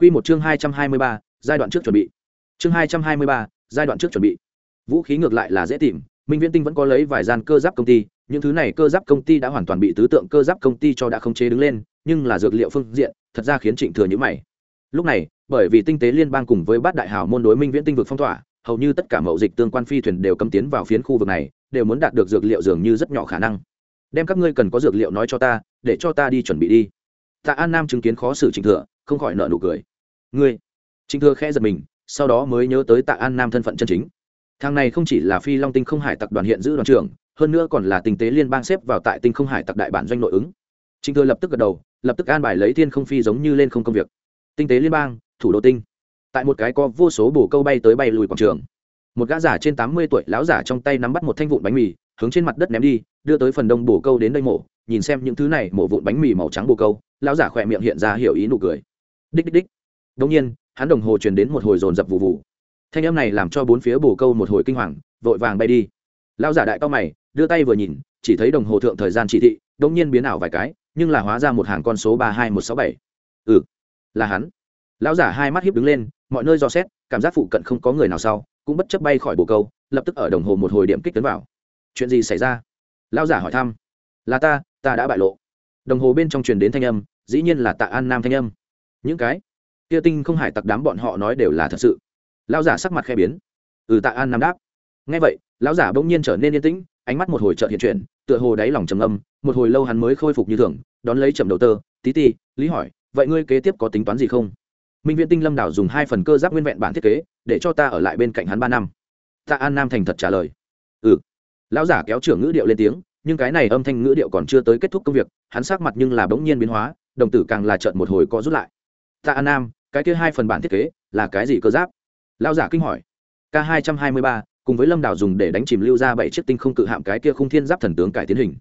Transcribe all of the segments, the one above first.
Quy một chương 223, giai đoạn trước chuẩn bị. Chương 223, giai đoạn trước chuẩn bị. Vũ khí ngược lại là dễ tìm, Minh Viễn Tinh vẫn có lấy vài gian cơ giáp công ty, những thứ này cơ giáp công ty đã hoàn toàn bị tứ tượng cơ giáp công ty cho đã không chế đứng lên, nhưng là dược liệu phương diện, thật ra khiến Trịnh Thừa nhíu mày. Lúc này, bởi vì tinh tế liên bang cùng với bát đại hào môn đối Minh Viễn Tinh vực phong tỏa, hầu như tất cả mậu dịch tương quan phi thuyền đều cấm tiến vào phiến khu vực này, đều muốn đạt được dược liệu dường như rất nhỏ khả năng. Đem các ngươi cần có dược liệu nói cho ta, để cho ta đi chuẩn bị đi. Tạ An Nam chứng kiến khó xử Trịnh Thừa, không khỏi nở nụ cười ngươi. Trịnh thừa khẽ giật mình, sau đó mới nhớ tới tạ an nam thân phận chân chính. Thằng này không chỉ là phi long tinh không hải tặc đoàn hiện giữ đoàn trưởng, hơn nữa còn là tinh tế liên bang xếp vào tại tinh không hải tặc đại bản doanh nội ứng. Trịnh thừa lập tức gật đầu, lập tức an bài lấy thiên không phi giống như lên không công việc. Tinh tế liên bang, thủ đô tinh. Tại một cái có vô số bổ câu bay tới bay lùi quảng trường. Một gã giả trên tám mươi tuổi lão giả trong tay nắm bắt một thanh vụn bánh mì, hướng trên mặt đất ném đi, đưa tới phần đông bổ câu đến đây mổ, nhìn xem những thứ này mổ vụn bánh mì màu trắng bổ câu, lão giả khỏe miệng hiện ra hiểu ý nụ cười. Đích đích đích đồng nhiên, hắn đồng hồ truyền đến một hồi dồn dập vụ vụ. Thanh âm này làm cho bốn phía bổ câu một hồi kinh hoàng, vội vàng bay đi. Lão giả đại cao mày, đưa tay vừa nhìn, chỉ thấy đồng hồ thượng thời gian chỉ thị đông nhiên biến ảo vài cái, nhưng là hóa ra một hàng con số ba hai một sáu bảy. Ừ là hắn. Lão giả hai mắt hiếp đứng lên, mọi nơi dò xét, cảm giác phụ cận không có người nào sau, cũng bất chấp bay khỏi bổ câu, lập tức ở đồng hồ một hồi điểm kích tấn vào. Chuyện gì xảy ra? Lão giả hỏi thăm. Là ta ta đã bại lộ. Đồng hồ bên trong truyền đến thanh âm, dĩ nhiên là tạ an nam thanh âm. Những cái kia tinh không hải tặc đám bọn họ nói đều là thật sự. Lão giả sắc mặt khe biến. Ừ tạ an nam đáp. Ngay vậy, lão giả bỗng nhiên trở nên yên tĩnh, ánh mắt một hồi chợt hiện chuyển, tựa hồ đáy lòng trầm âm một hồi lâu hắn mới khôi phục như thường, đón lấy trầm đầu tơ, tí ti, lý hỏi, vậy ngươi kế tiếp có tính toán gì không? Minh viễn tinh lâm đảo dùng hai phần cơ giáp nguyên vẹn bản thiết kế, để cho ta ở lại bên cạnh hắn ba năm. Tạ an nam thành thật trả lời. Ừ. Lão giả kéo trưởng ngữ điệu lên tiếng, nhưng cái này âm thanh ngữ điệu còn chưa tới kết thúc công việc, hắn sắc mặt nhưng là bỗng nhiên biến hóa, đồng tử càng là trợn một hồi có rút lại. Tạ an nam cái kia hai phần bản thiết kế là cái gì cơ giáp? Lao giả kinh hỏi. K hai trăm hai mươi ba, cùng với lâm đảo dùng để đánh chìm lưu ra bảy chiếc tinh không cự hạm cái kia không thiên giáp thần tướng cải tiến hình.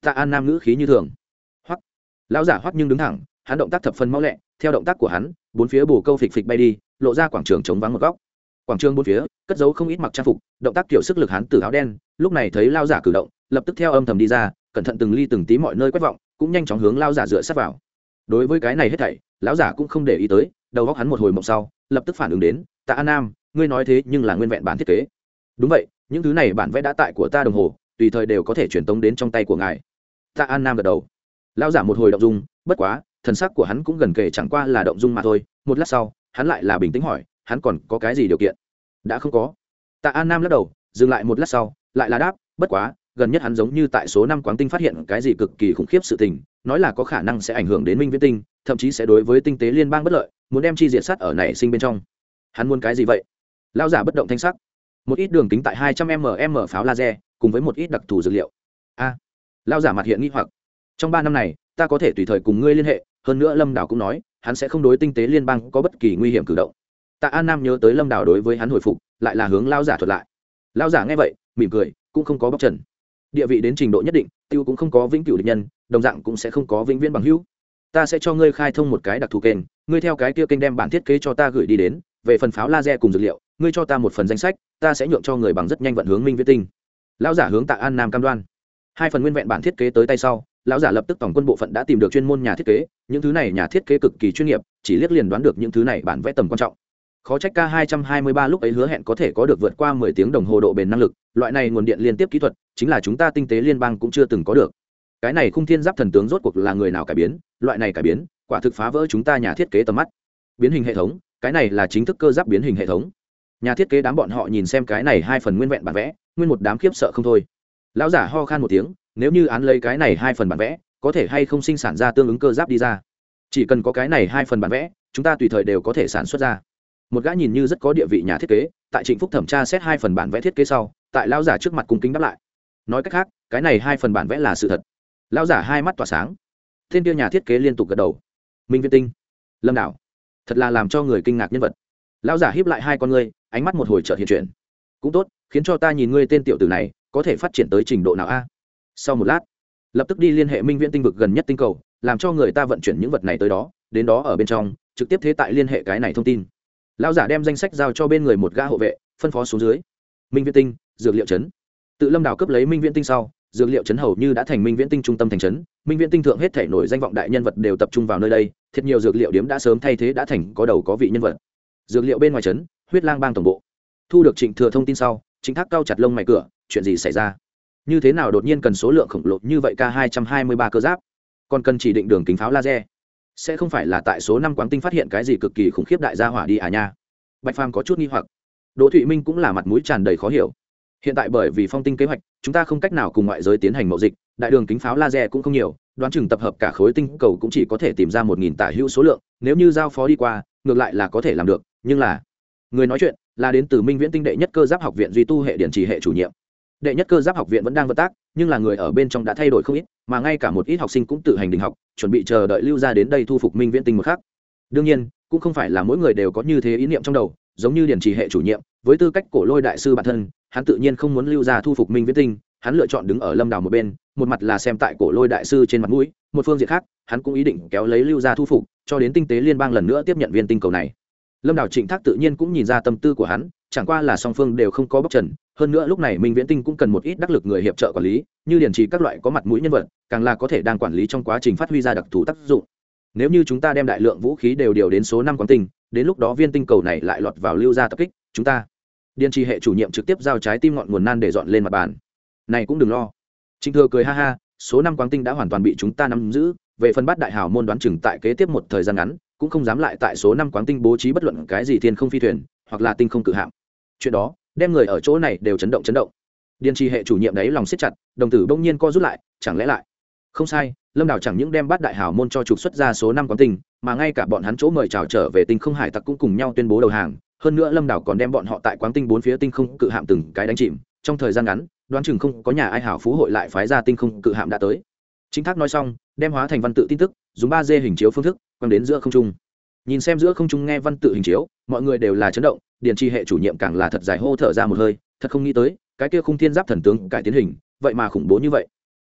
Tạ an nam ngữ khí như thường. Hoắc. Lão giả hoắc nhưng đứng thẳng, hắn động tác thập phân mau lẹ, theo động tác của hắn, bốn phía bù câu phịch phịch bay đi, lộ ra quảng trường chống vắng một góc. Quảng trường bốn phía, cất giấu không ít mặc trang phục, động tác kiểu sức lực hắn từ áo đen, lúc này thấy lao giả cử động, lập tức theo âm thầm đi ra, cẩn thận từng ly từng tí mọi nơi quét vọng, cũng nhanh chóng hướng lao giả dựa sát vào. Đối với cái này hết thảy, lão giả cũng không để ý tới đầu góc hắn một hồi mộng sau, lập tức phản ứng đến, tạ an nam, ngươi nói thế nhưng là nguyên vẹn bản thiết kế. Đúng vậy, những thứ này bản vẽ đã tại của ta đồng hồ, tùy thời đều có thể truyền tống đến trong tay của ngài. Tạ an nam gật đầu. Lão giả một hồi động dung, bất quá, thần sắc của hắn cũng gần kề chẳng qua là động dung mà thôi. Một lát sau, hắn lại là bình tĩnh hỏi, hắn còn có cái gì điều kiện? Đã không có. Tạ an nam lắc đầu, dừng lại một lát sau, lại là đáp, bất quá, gần nhất hắn giống như tại số năm quán tinh phát hiện cái gì cực kỳ khủng khiếp sự tình nói là có khả năng sẽ ảnh hưởng đến minh viễn tinh thậm chí sẽ đối với tinh tế liên bang bất lợi muốn đem chi diệt sát ở nảy sinh bên trong. Hắn muốn cái gì vậy? Lao giả bất động thanh sắc. Một ít đường kính tại hai trăm mm pháo laser cùng với một ít đặc thù dược liệu. A. À, lao giả mặt hiện nghi hoặc. Trong ba năm này ta có thể tùy thời cùng ngươi liên hệ hơn nữa lâm đảo cũng nói hắn sẽ không đối tinh tế liên bang có bất kỳ nguy hiểm cử động. Tạ an nam nhớ tới lâm đảo đối với hắn hồi phục lại là hướng lao giả thuật lại. Lao giả nghe vậy mỉm cười cũng không có bóc trần. Địa vị đến trình độ nhất định tiêu cũng không có vĩnh cửu định nhân đồng dạng cũng sẽ không có vĩnh viễn bằng hữu. Ta sẽ cho ngươi khai thông một cái đặc thù kênh, ngươi theo cái kia kênh đem bản thiết kế cho ta gửi đi đến, về phần pháo laser cùng dược liệu, ngươi cho ta một phần danh sách, ta sẽ nhượng cho người bằng rất nhanh vận hướng minh viết tinh. Lão giả hướng tạ an nam cam đoan. Hai phần nguyên vẹn bản thiết kế tới tay sau, lão giả lập tức tổng quân bộ phận đã tìm được chuyên môn nhà thiết kế, những thứ này nhà thiết kế cực kỳ chuyên nghiệp, chỉ liếc liền đoán được những thứ này bản vẽ tầm quan trọng. Khó trách k 223 lúc ấy hứa hẹn có thể có được vượt qua 10 tiếng đồng hồ độ bền năng lực, loại này nguồn điện liên tiếp kỹ thuật, chính là chúng ta tinh tế liên bang cũng chưa từng có được cái này khung thiên giáp thần tướng rốt cuộc là người nào cải biến? Loại này cải biến, quả thực phá vỡ chúng ta nhà thiết kế tầm mắt. Biến hình hệ thống, cái này là chính thức cơ giáp biến hình hệ thống. Nhà thiết kế đám bọn họ nhìn xem cái này hai phần nguyên vẹn bản vẽ, nguyên một đám khiếp sợ không thôi. Lão giả ho khan một tiếng, nếu như án lấy cái này hai phần bản vẽ, có thể hay không sinh sản ra tương ứng cơ giáp đi ra? Chỉ cần có cái này hai phần bản vẽ, chúng ta tùy thời đều có thể sản xuất ra. Một gã nhìn như rất có địa vị nhà thiết kế, tại trịnh phúc thẩm tra xét hai phần bản vẽ thiết kế sau, tại lão giả trước mặt cung kính đáp lại. Nói cách khác, cái này hai phần bản vẽ là sự thật lão giả hai mắt tỏa sáng. Thiên tiêu nhà thiết kế liên tục gật đầu. Minh viên tinh, lâm đảo, thật là làm cho người kinh ngạc nhân vật. Lão giả hiếp lại hai con ngươi, ánh mắt một hồi chợt hiện chuyển. Cũng tốt, khiến cho ta nhìn ngươi tên tiểu tử này, có thể phát triển tới trình độ nào a? Sau một lát, lập tức đi liên hệ minh viễn tinh vực gần nhất tinh cầu, làm cho người ta vận chuyển những vật này tới đó, đến đó ở bên trong, trực tiếp thế tại liên hệ cái này thông tin. Lão giả đem danh sách giao cho bên người một ga hộ vệ, phân phó xuống dưới. Minh viễn tinh, dược liệu chấn. Tự lâm đảo cấp lấy minh viễn tinh sau dược liệu chấn hầu như đã thành minh viễn tinh trung tâm thành trấn, minh viễn tinh thượng hết thể nổi danh vọng đại nhân vật đều tập trung vào nơi đây, thiệt nhiều dược liệu điếm đã sớm thay thế đã thành có đầu có vị nhân vật. Dược liệu bên ngoài trấn, huyết lang bang tổng bộ. Thu được trịnh thừa thông tin sau chính thác cao chặt lông mày cửa, chuyện gì xảy ra? Như thế nào đột nhiên cần số lượng khổng lồ như vậy k hai trăm hai mươi ba cơ giáp? Còn cần chỉ định đường kính pháo laser? Sẽ không phải là tại số năm quán tinh phát hiện cái gì cực kỳ khủng khiếp đại gia hỏa đi à nha. Bạch phàm có chút nghi hoặc. Đỗ thụy minh cũng là mặt mũi tràn đầy khó hiểu hiện tại bởi vì phong tinh kế hoạch, chúng ta không cách nào cùng ngoại giới tiến hành mậu dịch, đại đường kính pháo laser cũng không nhiều, đoán chừng tập hợp cả khối tinh cầu cũng chỉ có thể tìm ra một nghìn tả hữu số lượng, nếu như giao phó đi qua, ngược lại là có thể làm được, nhưng là, người nói chuyện, là đến từ minh viễn tinh đệ nhất cơ giáp học viện duy tu hệ điện trì hệ chủ nhiệm. Đệ nhất cơ giáp học viện vẫn đang vận tác, nhưng là người ở bên trong đã thay đổi không ít, mà ngay cả một ít học sinh cũng tự hành đình học, chuẩn bị chờ đợi lưu ra đến đây thu phục minh viễn tinh một khác đương nhiên, cũng không phải là mỗi người đều có như thế ý niệm trong đầu, giống như điển trì hệ chủ nhiệm với tư cách cổ lôi đại sư bản thân, hắn tự nhiên không muốn lưu ra thu phục minh viễn tinh, hắn lựa chọn đứng ở lâm Đào một bên, một mặt là xem tại cổ lôi đại sư trên mặt mũi, một phương diện khác, hắn cũng ý định kéo lấy lưu ra thu phục, cho đến tinh tế liên bang lần nữa tiếp nhận viên tinh cầu này. Lâm Đào trịnh thác tự nhiên cũng nhìn ra tâm tư của hắn, chẳng qua là song phương đều không có bóc trần, hơn nữa lúc này minh viễn tinh cũng cần một ít đắc lực người hiệp trợ quản lý, như điển trì các loại có mặt mũi nhân vật, càng là có thể đang quản lý trong quá trình phát huy ra đặc thù tác dụng. Nếu như chúng ta đem đại lượng vũ khí đều điều đến số năm quán tinh, đến lúc đó viên tinh cầu này lại lọt vào lưu ra tập kích, chúng ta điền trì hệ chủ nhiệm trực tiếp giao trái tim ngọn nguồn nan để dọn lên mặt bàn. Này cũng đừng lo. Trịnh thừa cười ha ha, số năm quáng tinh đã hoàn toàn bị chúng ta nắm giữ, về phần bắt đại hào môn đoán chừng tại kế tiếp một thời gian ngắn, cũng không dám lại tại số năm quáng tinh bố trí bất luận cái gì thiên không phi thuyền, hoặc là tinh không cự hạm. Chuyện đó, đem người ở chỗ này đều chấn động chấn động. Điền trì hệ chủ nhiệm đấy lòng siết chặt, đồng tử bỗng nhiên co rút lại, chẳng lẽ lại? Không sai, lâm đảo chẳng những đem bắt đại hào môn cho trục xuất ra số năm quán tinh, mà ngay cả bọn hắn chỗ mời trào trở về tinh không hải tặc cũng cùng nhau tuyên bố đầu hàng hơn nữa lâm đảo còn đem bọn họ tại quán tinh bốn phía tinh không cự hạm từng cái đánh chìm, trong thời gian ngắn, đoán chừng không có nhà ai hảo phú hội lại phái ra tinh không cự hạm đã tới. Chính thác nói xong, đem hóa thành văn tự tin tức, dùng ba d hình chiếu phương thức, quăng đến giữa không trung. Nhìn xem giữa không trung nghe văn tự hình chiếu, mọi người đều là chấn động điện tri hệ chủ nhiệm càng là thật dài hô thở ra một hơi, thật không nghĩ tới, cái kia khung thiên giáp thần tướng cải tiến hình, vậy mà khủng bố như vậy.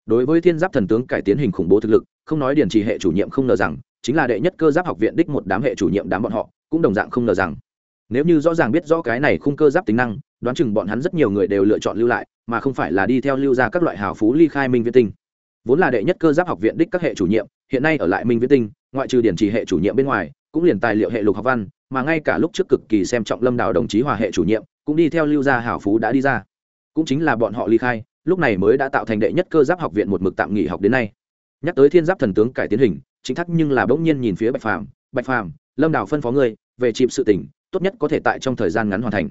Đối với thiên giáp thần tướng cải tiến hình khủng bố thực lực, không nói điện trì hệ chủ nhiệm không ngờ rằng, chính là đệ nhất cơ giáp học viện đích một đám hệ chủ nhiệm đám bọn họ, cũng đồng dạng không ngờ rằng nếu như rõ ràng biết rõ cái này khung cơ giáp tính năng, đoán chừng bọn hắn rất nhiều người đều lựa chọn lưu lại, mà không phải là đi theo lưu ra các loại hào phú ly khai minh viễn tinh. Vốn là đệ nhất cơ giáp học viện đích các hệ chủ nhiệm, hiện nay ở lại minh viễn tinh, ngoại trừ điển trì hệ chủ nhiệm bên ngoài, cũng liền tài liệu hệ lục học văn, mà ngay cả lúc trước cực kỳ xem trọng lâm đào đồng chí hòa hệ chủ nhiệm, cũng đi theo lưu gia hảo phú đã đi ra. Cũng chính là bọn họ ly khai, lúc này mới đã tạo thành đệ nhất cơ giáp học viện một mực tạm nghỉ học đến nay. Nhắc tới thiên giáp thần tướng cải tiến hình, chính thắc nhưng là bỗng nhiên nhìn phía bạch phàm. Bạch phàm, lâm đào phân phó ngươi, về chịp sự tỉnh tốt nhất có thể tại trong thời gian ngắn hoàn thành.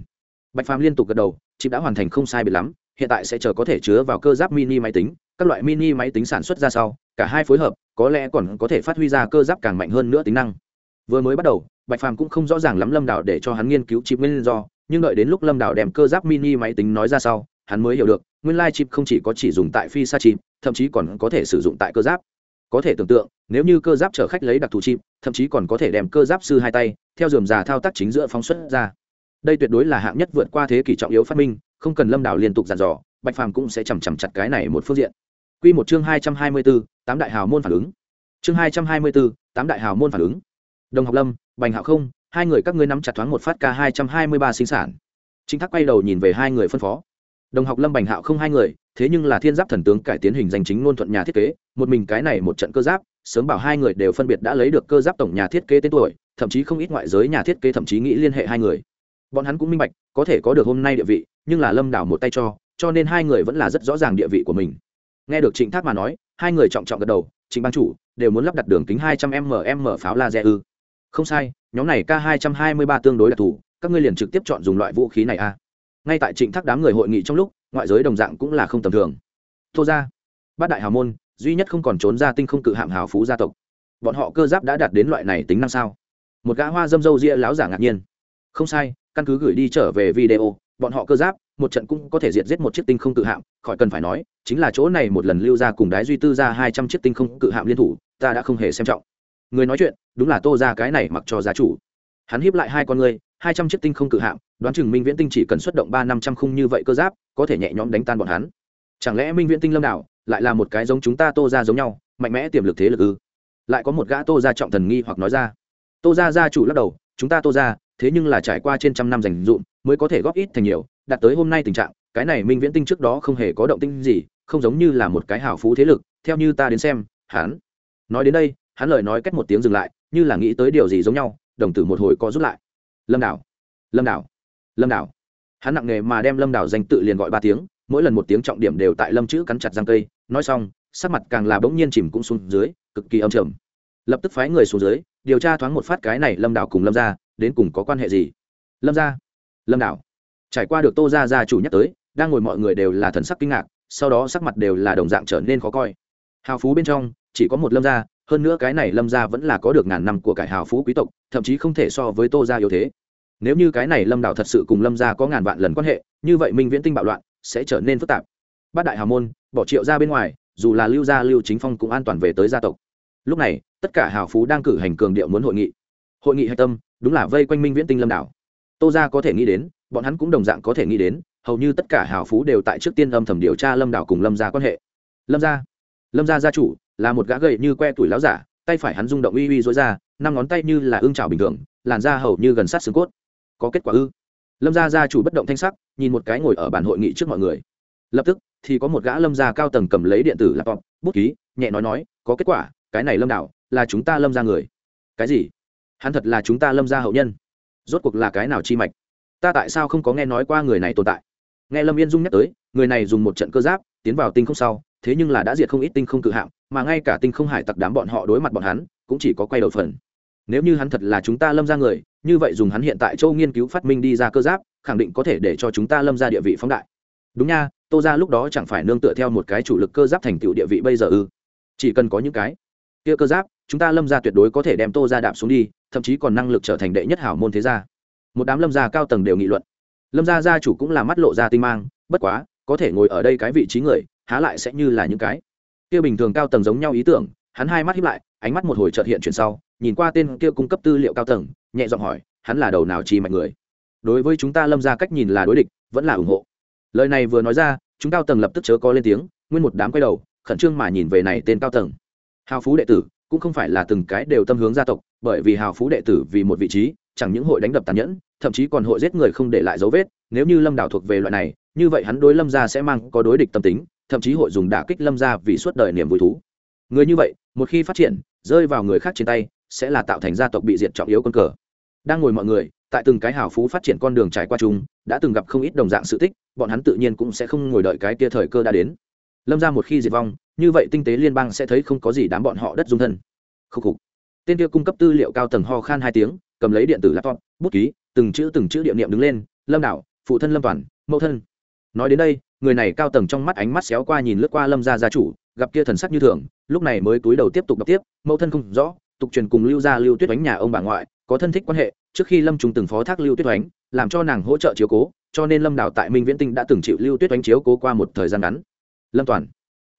Bạch phàm liên tục gật đầu, chip đã hoàn thành không sai biệt lắm, hiện tại sẽ chờ có thể chứa vào cơ giáp mini máy tính, các loại mini máy tính sản xuất ra sau, cả hai phối hợp, có lẽ còn có thể phát huy ra cơ giáp càng mạnh hơn nữa tính năng. Vừa mới bắt đầu, bạch phàm cũng không rõ ràng lắm lâm đảo để cho hắn nghiên cứu chip nguyên do, nhưng đợi đến lúc lâm đảo đem cơ giáp mini máy tính nói ra sau, hắn mới hiểu được, nguyên lai chip không chỉ có chỉ dùng tại phi xa chip, thậm chí còn có thể sử dụng tại cơ giáp. Có thể tưởng tượng, nếu như cơ giáp chở khách lấy đặc thù chip thậm chí còn có thể đem cơ giáp sư hai tay, theo dườm già thao tác chính giữa phóng xuất ra. Đây tuyệt đối là hạng nhất vượt qua thế kỷ trọng yếu phát minh, không cần lâm đảo liên tục dàn dò, bạch phàm cũng sẽ chằm chằm chặt cái này một phương diện. Quy một chương hai trăm hai mươi bốn, tám đại hào môn phản ứng. Chương hai trăm hai mươi bốn, tám đại hào môn phản ứng. Đồng học lâm, bành hạo không, hai người các ngươi nắm chặt thoáng một phát k hai trăm hai mươi ba sinh sản. Chính thác quay đầu nhìn về hai người phân phó. Đồng học lâm, bành hạo không hai người, thế nhưng là thiên giáp thần tướng cải tiến hình danh chính ngôn thuận nhà thiết kế, một mình cái này một trận cơ giáp sớm bảo hai người đều phân biệt đã lấy được cơ giáp tổng nhà thiết kế tên tuổi, thậm chí không ít ngoại giới nhà thiết kế thậm chí nghĩ liên hệ hai người. Bọn hắn cũng minh bạch, có thể có được hôm nay địa vị, nhưng là lâm đảo một tay cho cho nên hai người vẫn là rất rõ ràng địa vị của mình. Nghe được trịnh thác mà nói, hai người trọng trọng gật đầu, trịnh ban chủ, đều muốn lắp đặt đường kính hai trăm mm pháo laser ư? Không sai, nhóm này k hai trăm hai mươi ba tương đối đặc thù, các ngươi liền trực tiếp chọn dùng loại vũ khí này a. Ngay tại trịnh thác đám người hội nghị trong lúc, ngoại giới đồng dạng cũng là không tầm thường. Thô ra bát đại hào môn duy nhất không còn trốn ra tinh không cự hạm hào phú gia tộc. Bọn họ cơ giáp đã đạt đến loại này tính năng sao? Một gã hoa dâm dâu ria láo giả ngạc nhiên. Không sai, căn cứ gửi đi trở về video, bọn họ cơ giáp, một trận cũng có thể diệt giết một chiếc tinh không cự hạm, khỏi cần phải nói, chính là chỗ này một lần lưu ra cùng đái duy tư ra hai trăm chiếc tinh không cự hạm liên thủ, ta đã không hề xem trọng. Người nói chuyện, đúng là tô ra cái này mặc cho giá chủ. Hắn hiếp lại hai con người, hai trăm chiếc tinh không cự hạm, đoán chừng minh viễn tinh chỉ cần xuất động ba năm trăm khung như vậy cơ giáp, có thể nhẹ nhõm đánh tan bọn hắn chẳng lẽ minh viễn tinh lâm đạo lại là một cái giống chúng ta tô ra giống nhau, mạnh mẽ tiềm lực thế lực ư? Lại có một gã tô ra trọng thần nghi hoặc nói ra. Tô ra gia chủ lắc đầu, chúng ta tô ra thế nhưng là trải qua trên trăm năm dành dụm, mới có thể góp ít thành nhiều, đạt tới hôm nay tình trạng, cái này minh viễn tinh trước đó không hề có động tinh gì, không giống như là một cái hào phú thế lực, theo như ta đến xem, hắn, nói đến đây, hắn lời nói cách một tiếng dừng lại, như là nghĩ tới điều gì giống nhau, đồng tử một hồi có rút lại. Lâm đảo lâm đảo lâm đảo. Hắn nặng nề mà đem lâm đảo danh tự liền gọi ba tiếng mỗi lần một tiếng trọng điểm đều tại lâm chữ cắn chặt răng cây, nói xong, sắc mặt càng là bỗng nhiên chìm cũng xuống dưới, cực kỳ âm trầm. Lập tức phái người xuống dưới, điều tra thoáng một phát cái này lâm đảo cùng lâm ra đến cùng có quan hệ gì? Lâm ra lâm đảo? Trải qua được tô ra gia chủ nhắc tới, đang ngồi mọi người đều là thần sắc kinh ngạc, sau đó sắc mặt đều là đồng dạng trở nên khó coi. Hào phú bên trong, chỉ có một lâm gia, hơn nữa cái này lâm gia vẫn là có được ngàn năm của cải hào phú quý tộc, thậm chí không thể so với tô gia yếu thế. Nếu như cái này lâm đảo thật sự cùng lâm gia có ngàn vạn lần quan hệ, như vậy minh viễn tinh bạo loạn sẽ trở nên phức tạp. Bát đại hào môn, bỏ triệu ra bên ngoài, dù là lưu gia, lưu chính phong cũng an toàn về tới gia tộc. Lúc này, tất cả hào phú đang cử hành cường điệu muốn hội nghị. Hội nghị hạch tâm, đúng là vây quanh minh viễn tinh lâm đảo. Tô gia có thể nghĩ đến, bọn hắn cũng đồng dạng có thể nghĩ đến, hầu như tất cả hào phú đều tại trước tiên âm thầm điều tra lâm đảo cùng lâm gia quan hệ. Lâm gia lâm gia gia chủ, là một gã gầy như que tuổi láo giả, tay phải hắn rung động uy uy dối ra, năm ngón tay như là ương trào bình thường, làn da hầu như gần sát xương cốt. Có kết quả ư? Lâm gia gia chủ bất động thanh sắc, nhìn một cái ngồi ở bàn hội nghị trước mọi người. Lập tức, thì có một gã lâm gia cao tầng cầm lấy điện tử laptop, bút ký, nhẹ nói nói, có kết quả, cái này lâm đảo là chúng ta lâm gia người. Cái gì? Hắn thật là chúng ta lâm gia hậu nhân? Rốt cuộc là cái nào chi mạch? Ta tại sao không có nghe nói qua người này tồn tại? Nghe lâm yên dung nhắc tới, người này dùng một trận cơ giáp, tiến vào tinh không sau, thế nhưng là đã diệt không ít tinh không cự hạng mà ngay cả tinh không hải tặc đám bọn họ đối mặt bọn hắn, cũng chỉ có quay đầu phần. Nếu như hắn thật là chúng ta lâm ra người như vậy dùng hắn hiện tại châu nghiên cứu phát minh đi ra cơ giáp, khẳng định có thể để cho chúng ta lâm ra địa vị phóng đại. Đúng nha, tô ra lúc đó chẳng phải nương tựa theo một cái chủ lực cơ giáp thành tựu địa vị bây giờ ư? Chỉ cần có những cái kia cơ giáp, chúng ta lâm ra tuyệt đối có thể đem tô ra đạp xuống đi, thậm chí còn năng lực trở thành đệ nhất hảo môn thế gia. Một đám lâm gia cao tầng đều nghị luận. Lâm gia gia chủ cũng là mắt lộ ra tinh mang, bất quá, có thể ngồi ở đây cái vị trí người, há lại sẽ như là những cái. Kia bình thường cao tầng giống nhau ý tưởng, hắn hai mắt hiếp lại, ánh mắt một hồi trợt hiện chuyển sau nhìn qua tên kia cung cấp tư liệu cao tầng, nhẹ giọng hỏi, hắn là đầu nào chi mạnh người? Đối với chúng ta lâm ra cách nhìn là đối địch, vẫn là ủng hộ. Lời này vừa nói ra, chúng cao tầng lập tức chớ có lên tiếng, nguyên một đám quay đầu, khẩn trương mà nhìn về này tên cao tầng. Hào phú đệ tử, cũng không phải là từng cái đều tâm hướng gia tộc, bởi vì hào phú đệ tử vì một vị trí, chẳng những hội đánh đập tàn nhẫn, thậm chí còn hội giết người không để lại dấu vết, nếu như lâm đảo thuộc về loại này, như vậy hắn đối lâm gia sẽ mang có đối địch tâm tính, thậm chí hội dùng đả kích lâm gia vì suốt đời niềm vui thú. Người như vậy, một khi phát triển, rơi vào người khác trên tay sẽ là tạo thành gia tộc bị diệt trọng yếu quân cờ. Đang ngồi mọi người, tại từng cái hào phú phát triển con đường trải qua chung, đã từng gặp không ít đồng dạng sự tích, bọn hắn tự nhiên cũng sẽ không ngồi đợi cái kia thời cơ đã đến. Lâm ra một khi diệt vong, như vậy tinh tế liên bang sẽ thấy không có gì đám bọn họ đất dung thân. Khúc khục. Tên kia cung cấp tư liệu cao tầng ho khan hai tiếng, cầm lấy điện tử laptop, bút ký, từng chữ từng chữ điện niệm đứng lên, lâm đảo phụ thân lâm toàn, mẫu thân. Nói đến đây, người này cao tầng trong mắt ánh mắt xéo qua nhìn lướt qua lâm gia gia chủ, gặp kia thần sắc như thường, lúc này mới túi đầu tiếp tục đọc tiếp, mẫu thân không rõ tục truyền cùng lưu gia lưu tuyết oánh nhà ông bà ngoại, có thân thích quan hệ, trước khi lâm Trung từng phó thác lưu tuyết oánh, làm cho nàng hỗ trợ chiếu cố, cho nên lâm đào tại minh viễn tinh đã từng chịu lưu tuyết oánh chiếu cố qua một thời gian ngắn. Lâm toàn,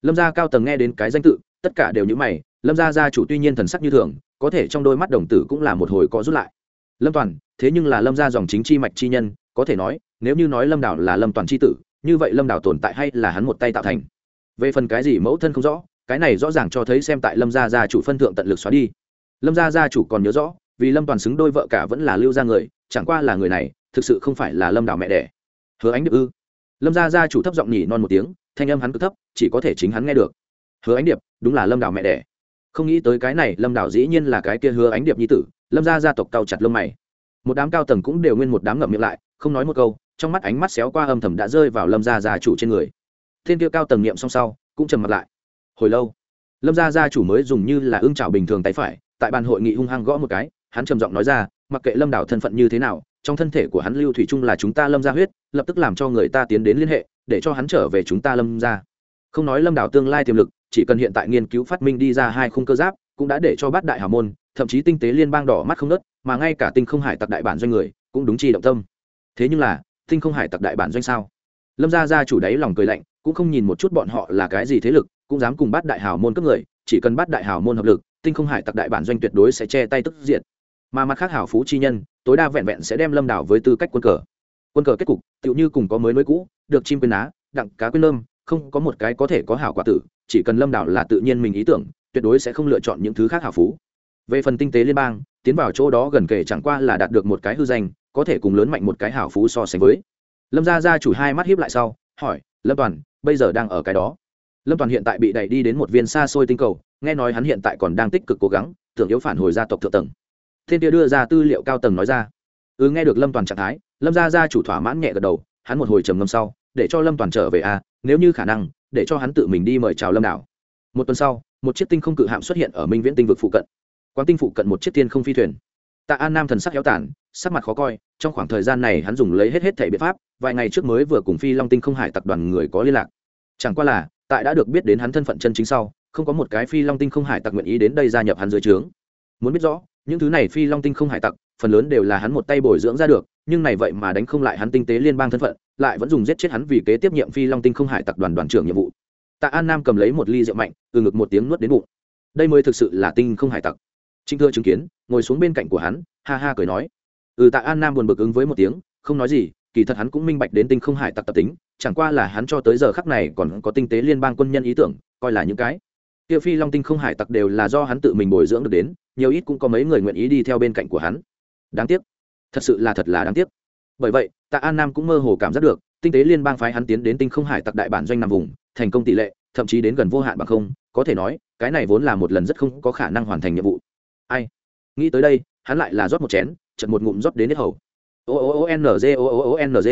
lâm gia cao tầng nghe đến cái danh tự, tất cả đều như mày, lâm gia gia chủ tuy nhiên thần sắc như thường, có thể trong đôi mắt đồng tử cũng là một hồi có rút lại. Lâm toàn, thế nhưng là lâm gia dòng chính chi mạch chi nhân, có thể nói, nếu như nói lâm đảo là lâm toàn chi tử, như vậy lâm đảo tồn tại hay là hắn một tay tạo thành? Về phần cái gì mẫu thân không rõ, cái này rõ ràng cho thấy xem tại lâm gia gia chủ phân thượng tận lực xóa đi lâm gia gia chủ còn nhớ rõ, vì lâm toàn xứng đôi vợ cả vẫn là lưu gia người, chẳng qua là người này, thực sự không phải là lâm đảo mẹ đẻ. Hứa ánh điệp ư? Lâm gia gia chủ thấp giọng nhỉ non một tiếng, thanh âm hắn cứ thấp, chỉ có thể chính hắn nghe được. Hứa ánh điệp, đúng là lâm đảo mẹ đẻ. Không nghĩ tới cái này, lâm đảo dĩ nhiên là cái kia hứa ánh điệp nhi tử, lâm gia gia tộc cao chặt lông mày. Một đám cao tầng cũng đều nguyên một đám ngậm miệng lại, không nói một câu, trong mắt ánh mắt xéo qua âm thầm đã rơi vào lâm gia gia chủ trên người. Thiên kia cao tầng niệm song sau, cũng trầm mặt lại. Hồi lâu, lâm gia gia chủ mới dùng như là ương trào bình thường tay phải tại bàn hội nghị hung hăng gõ một cái, hắn trầm giọng nói ra, mặc kệ lâm đảo thân phận như thế nào, trong thân thể của hắn lưu thủy chung là chúng ta lâm gia huyết, lập tức làm cho người ta tiến đến liên hệ, để cho hắn trở về chúng ta lâm gia. Không nói lâm đảo tương lai tiềm lực, chỉ cần hiện tại nghiên cứu phát minh đi ra hai khung cơ giáp, cũng đã để cho bát đại hào môn, thậm chí tinh tế liên bang đỏ mắt không nớt, mà ngay cả tinh không hải tặc đại bản doanh người, cũng đúng chi động tâm. Thế nhưng là, tinh không hải tặc đại bản doanh sao? Lâm gia gia chủ đáy lòng cười lạnh, cũng không nhìn một chút bọn họ là cái gì thế lực, cũng dám cùng bắt đại hào môn cấp người, chỉ cần bắt đại hào môn hợp lực tinh không hải tặc đại bản doanh tuyệt đối sẽ che tay tức diện mà mặt khác hảo phú chi nhân, tối đa vẹn vẹn sẽ đem lâm đảo với tư cách quân cờ. Quân cờ kết cục, tựu như cùng có mới mới cũ, được chim quên á đặng cá quên lơm không có một cái có thể có hảo quả tử, chỉ cần lâm đảo là tự nhiên mình ý tưởng, tuyệt đối sẽ không lựa chọn những thứ khác hảo phú. Về phần tinh tế liên bang, tiến vào chỗ đó gần kể chẳng qua là đạt được một cái hư danh, có thể cùng lớn mạnh một cái hảo phú so sánh với. Lâm gia gia chủ hai mắt hiếp lại sau, hỏi, lâm toàn, bây giờ đang ở cái đó? Lâm toàn hiện tại bị đẩy đi đến một viên xa xôi tinh cầu nghe nói hắn hiện tại còn đang tích cực cố gắng tưởng yếu phản hồi gia tộc thượng tầng. Thiên kia đưa ra tư liệu cao tầng nói ra. Ừ nghe được lâm toàn trạng thái lâm gia gia chủ thỏa mãn nhẹ gật đầu hắn một hồi trầm ngâm sau để cho lâm toàn trở về a à, nếu như khả năng để cho hắn tự mình đi mời chào lâm đảo. Một tuần sau một chiếc tinh không cự hạm xuất hiện ở minh viễn tinh vực phụ cận. Quán tinh phụ cận một chiếc tiên không phi thuyền. Tạ an nam thần sắc héo tản sắc mặt khó coi trong khoảng thời gian này hắn dùng lấy hết hết thẻ biện pháp vài ngày trước mới vừa cùng phi long tinh không hải tập đoàn người có liên lạc. Chẳng qua là tại đã được biết đến hắn thân phận chân chính sau, không có một cái phi long tinh không hải tặc nguyện ý đến đây gia nhập hắn dưới trướng. Muốn biết rõ, những thứ này phi long tinh không hải tặc, phần lớn đều là hắn một tay bồi dưỡng ra được, nhưng này vậy mà đánh không lại hắn tinh tế liên bang thân phận, lại vẫn dùng giết chết hắn vì kế tiếp nhiệm phi long tinh không hải tặc đoàn đoàn trưởng nhiệm vụ. Tạ an nam cầm lấy một ly rượu mạnh, từ ngực một tiếng nuốt đến bụng. Đây mới thực sự là tinh không hải tặc. Trinh thưa chứng kiến, ngồi xuống bên cạnh của hắn, ha ha cười nói. Ừ tạ an nam buồn bực ứng với một tiếng, không nói gì kỳ thật hắn cũng minh bạch đến tinh không hải tặc tập tính, chẳng qua là hắn cho tới giờ khắc này còn có tinh tế liên bang quân nhân ý tưởng, coi là những cái. Tiêu phi long tinh không hải tặc đều là do hắn tự mình bồi dưỡng được đến, nhiều ít cũng có mấy người nguyện ý đi theo bên cạnh của hắn. Đáng tiếc. Thật sự là thật là đáng tiếc. Bởi vậy, tạ an nam cũng mơ hồ cảm giác được, tinh tế liên bang phái hắn tiến đến tinh không hải tặc đại bản doanh nằm vùng, thành công tỷ lệ, thậm chí đến gần vô hạn bằng không, có thể nói, cái này vốn là một lần rất không có khả năng hoàn thành nhiệm vụ. Ai? Nghĩ tới đây, hắn lại là rót một chén chật một ngụm rót đến hết hầu o o o n g o o o n g.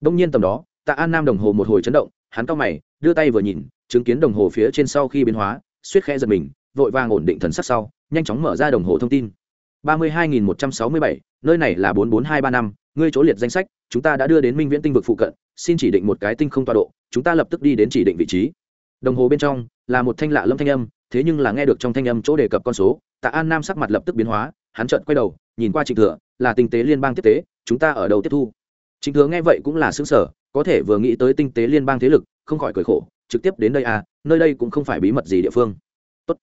Đông nhiên tầm đó, tạ an nam đồng hồ một hồi chấn động, hắn cao mày, đưa tay vừa nhìn, chứng kiến đồng hồ phía trên sau khi biến hóa, suýt khẽ giật mình, vội vàng ổn định thần sắc sau, nhanh chóng mở ra đồng hồ thông tin. ba mươi hai nghìn một trăm sáu mươi bảy, nơi này là bốn bốn hai ba năm, ngươi chỗ liệt danh sách, chúng ta đã đưa đến minh viễn tinh vực phụ cận, xin chỉ định một cái tinh không tọa độ, chúng ta lập tức đi đến chỉ định vị trí. Đồng hồ bên trong, là một thanh lạ lâm thanh âm, thế nhưng là nghe được trong thanh âm chỗ đề cập con số, tạ an nam sắc mặt lập tức biến hóa, hắn trợn quay đầu, nhìn qua trịnh thừa, là tinh tế liên bang tiếp tế chúng ta ở đầu tiếp thu? Chính thừa nghe vậy cũng là xứng sở có thể vừa nghĩ tới tinh tế liên bang thế lực không khỏi cười khổ trực tiếp đến đây à nơi đây cũng không phải bí mật gì địa phương. Tốt.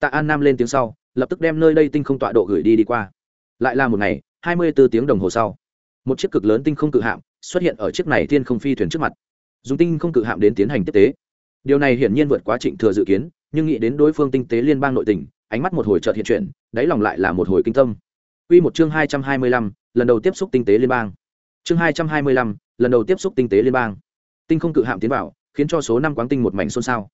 tạ an nam lên tiếng sau lập tức đem nơi đây tinh không tọa độ gửi đi đi qua. Lại là một ngày hai mươi bốn tiếng đồng hồ sau một chiếc cực lớn tinh không cự hạm xuất hiện ở chiếc này thiên không phi thuyền trước mặt. Dùng tinh không cự hạm đến tiến hành tiếp tế. Điều này hiển nhiên vượt quá trình thừa dự kiến nhưng nghĩ đến đối phương tinh tế liên bang nội tỉnh, ánh mắt một hồi chợt hiện chuyển đáy lòng lại là một hồi kinh tâm. Quy một chương hai trăm hai mươi lăm, lần đầu tiếp xúc tinh tế liên bang. Chương hai trăm hai mươi lăm, lần đầu tiếp xúc tinh tế liên bang. Tinh không cự hạm tiến vào, khiến cho số năm quáng tinh một mảnh xôn xao.